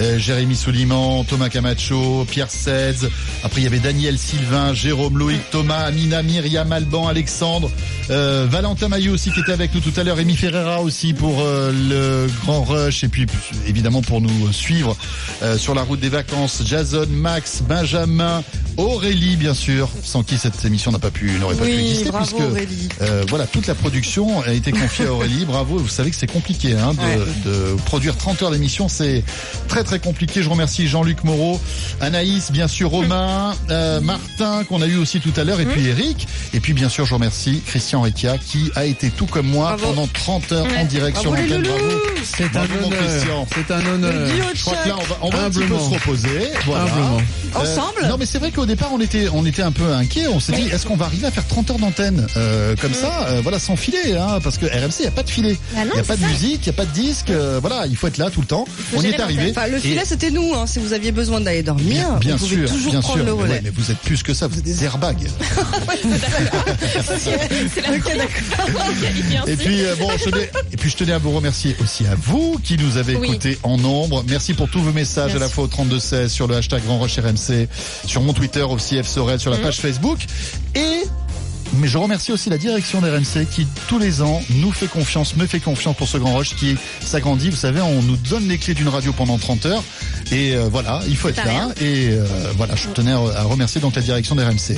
euh, Jérémy Souliman, Thomas Camacho, Pierre Sedz. Après, il y avait Daniel Sylvain, Jérôme Loïc, Thomas, Amina, Myriam, Alban, Alexandre, euh, Valentin Maillot aussi qui était avec nous tout à l'heure, Amy Ferreira aussi pour euh, le Grand Rush et puis évidemment pour nous suivre euh, sur la route des vacances. Jason, Max, Benjamin, Aurélie bien sûr, sans qui cette émission n'a pas pu n'aurait pas pu Oui, exister bravo puisque Aurélie. voilà, toute la production a été confiée à Aurélie. Bravo, vous savez que c'est compliqué hein, de, Ouais. de produire 30 heures d'émission, c'est très très compliqué. Je remercie Jean-Luc Moreau, Anaïs, bien sûr Romain, Martin qu'on a eu aussi tout à l'heure, et puis Eric. Et puis bien sûr, je remercie Christian Rekia qui a été tout comme moi Bravo. pendant 30 heures en direct sur Bravo les l'antenne. Bravo. C'est un honneur. C'est un honneur. Le duo de Je crois que là, on va, on va un petit peu Humblement. se reposer. Voilà. Humblement. Ensemble Non, mais c'est vrai qu'au départ, on était, on était un peu inquiets. On s'est dit, est-ce qu'on va arriver à faire 30 heures d'antenne euh, comme ça, euh, voilà, sans filet, hein, parce que RMC, il n'y a pas de filet. Bah Il non, n'y a pas de ça. musique, il n'y a pas de disque. euh, voilà, il faut être là tout le temps. On y est arrivé. Enfin, le Et- filet, c'était nous. Hein. Si vous aviez besoin d'aller dormir, Bien, bien vous pouvez sûr, toujours bien prendre sûr. le Mais, ouais, mais vous êtes plus que ça, vous êtes des airbags. C'est la d'accord. Et puis euh, bon, je tenais, et puis je tenais à vous remercier aussi à vous qui nous avez Oui. écoutés en nombre. Merci pour tous vos messages à la fois au 32 16 sur le hashtag Grand Roche RMC, sur mon Twitter aussi F Sorel, sur la Mhm. page Facebook et mais je remercie aussi la direction d'RMC qui tous les ans nous fait confiance, me fait confiance pour ce grand rush qui s'agrandit. Vous savez, on nous donne les clés d'une radio pendant 30 heures et euh, voilà, il faut être là. Et euh, voilà, je tenais à à remercier donc la direction d'RMC.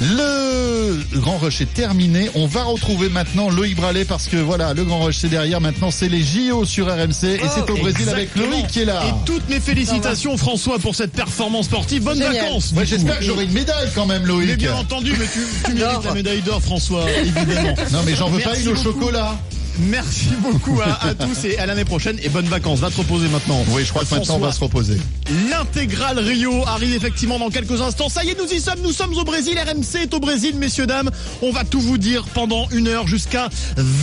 Le Grand Rush est terminé. On va retrouver maintenant Loïc Bralet parce que voilà, le Grand Rush c'est derrière. Maintenant, c'est les JO sur RMC et c'est au Brésil avec. Loïc qui est là. Et toutes mes félicitations, François, pour cette performance sportive. Bonnes Génial. vacances. Ouais, j'espère que j'aurai une médaille quand même, Loïc. Mais bien entendu, mais tu, tu mérites la médaille d'or, François, évidemment. Non, mais j'en veux pas une au beaucoup. chocolat. Merci beaucoup à, à tous et à l'année prochaine et bonnes vacances. Va te reposer maintenant. Oui, je crois que maintenant on va se reposer. L'intégrale Rio arrive effectivement dans quelques instants. Ça y est, nous y sommes. Nous sommes au Brésil. RMC est au Brésil, messieurs, dames. On va tout vous dire pendant une heure jusqu'à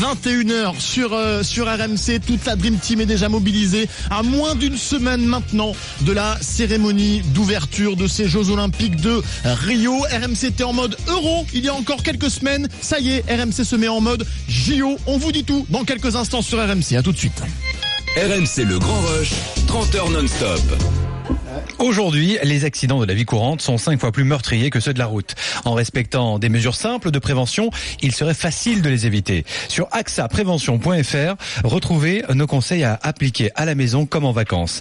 21h sur, euh, sur RMC. Toute la Dream Team est déjà mobilisée à moins d'une semaine maintenant de la cérémonie d'ouverture de ces Jeux Olympiques de Rio. RMC était en mode euro il y a encore quelques semaines. Ça y est, RMC se met en mode JO. On vous dit tout dans quelques instants sur RMC. À tout de suite. RMC Le Grand Rush, 30 heures non-stop. Aujourd'hui, les accidents de la vie courante sont cinq fois plus meurtriers que ceux de la route. En respectant des mesures simples de prévention, il serait facile de les éviter. Sur axaprévention.fr, retrouvez nos conseils à appliquer à la maison comme en vacances.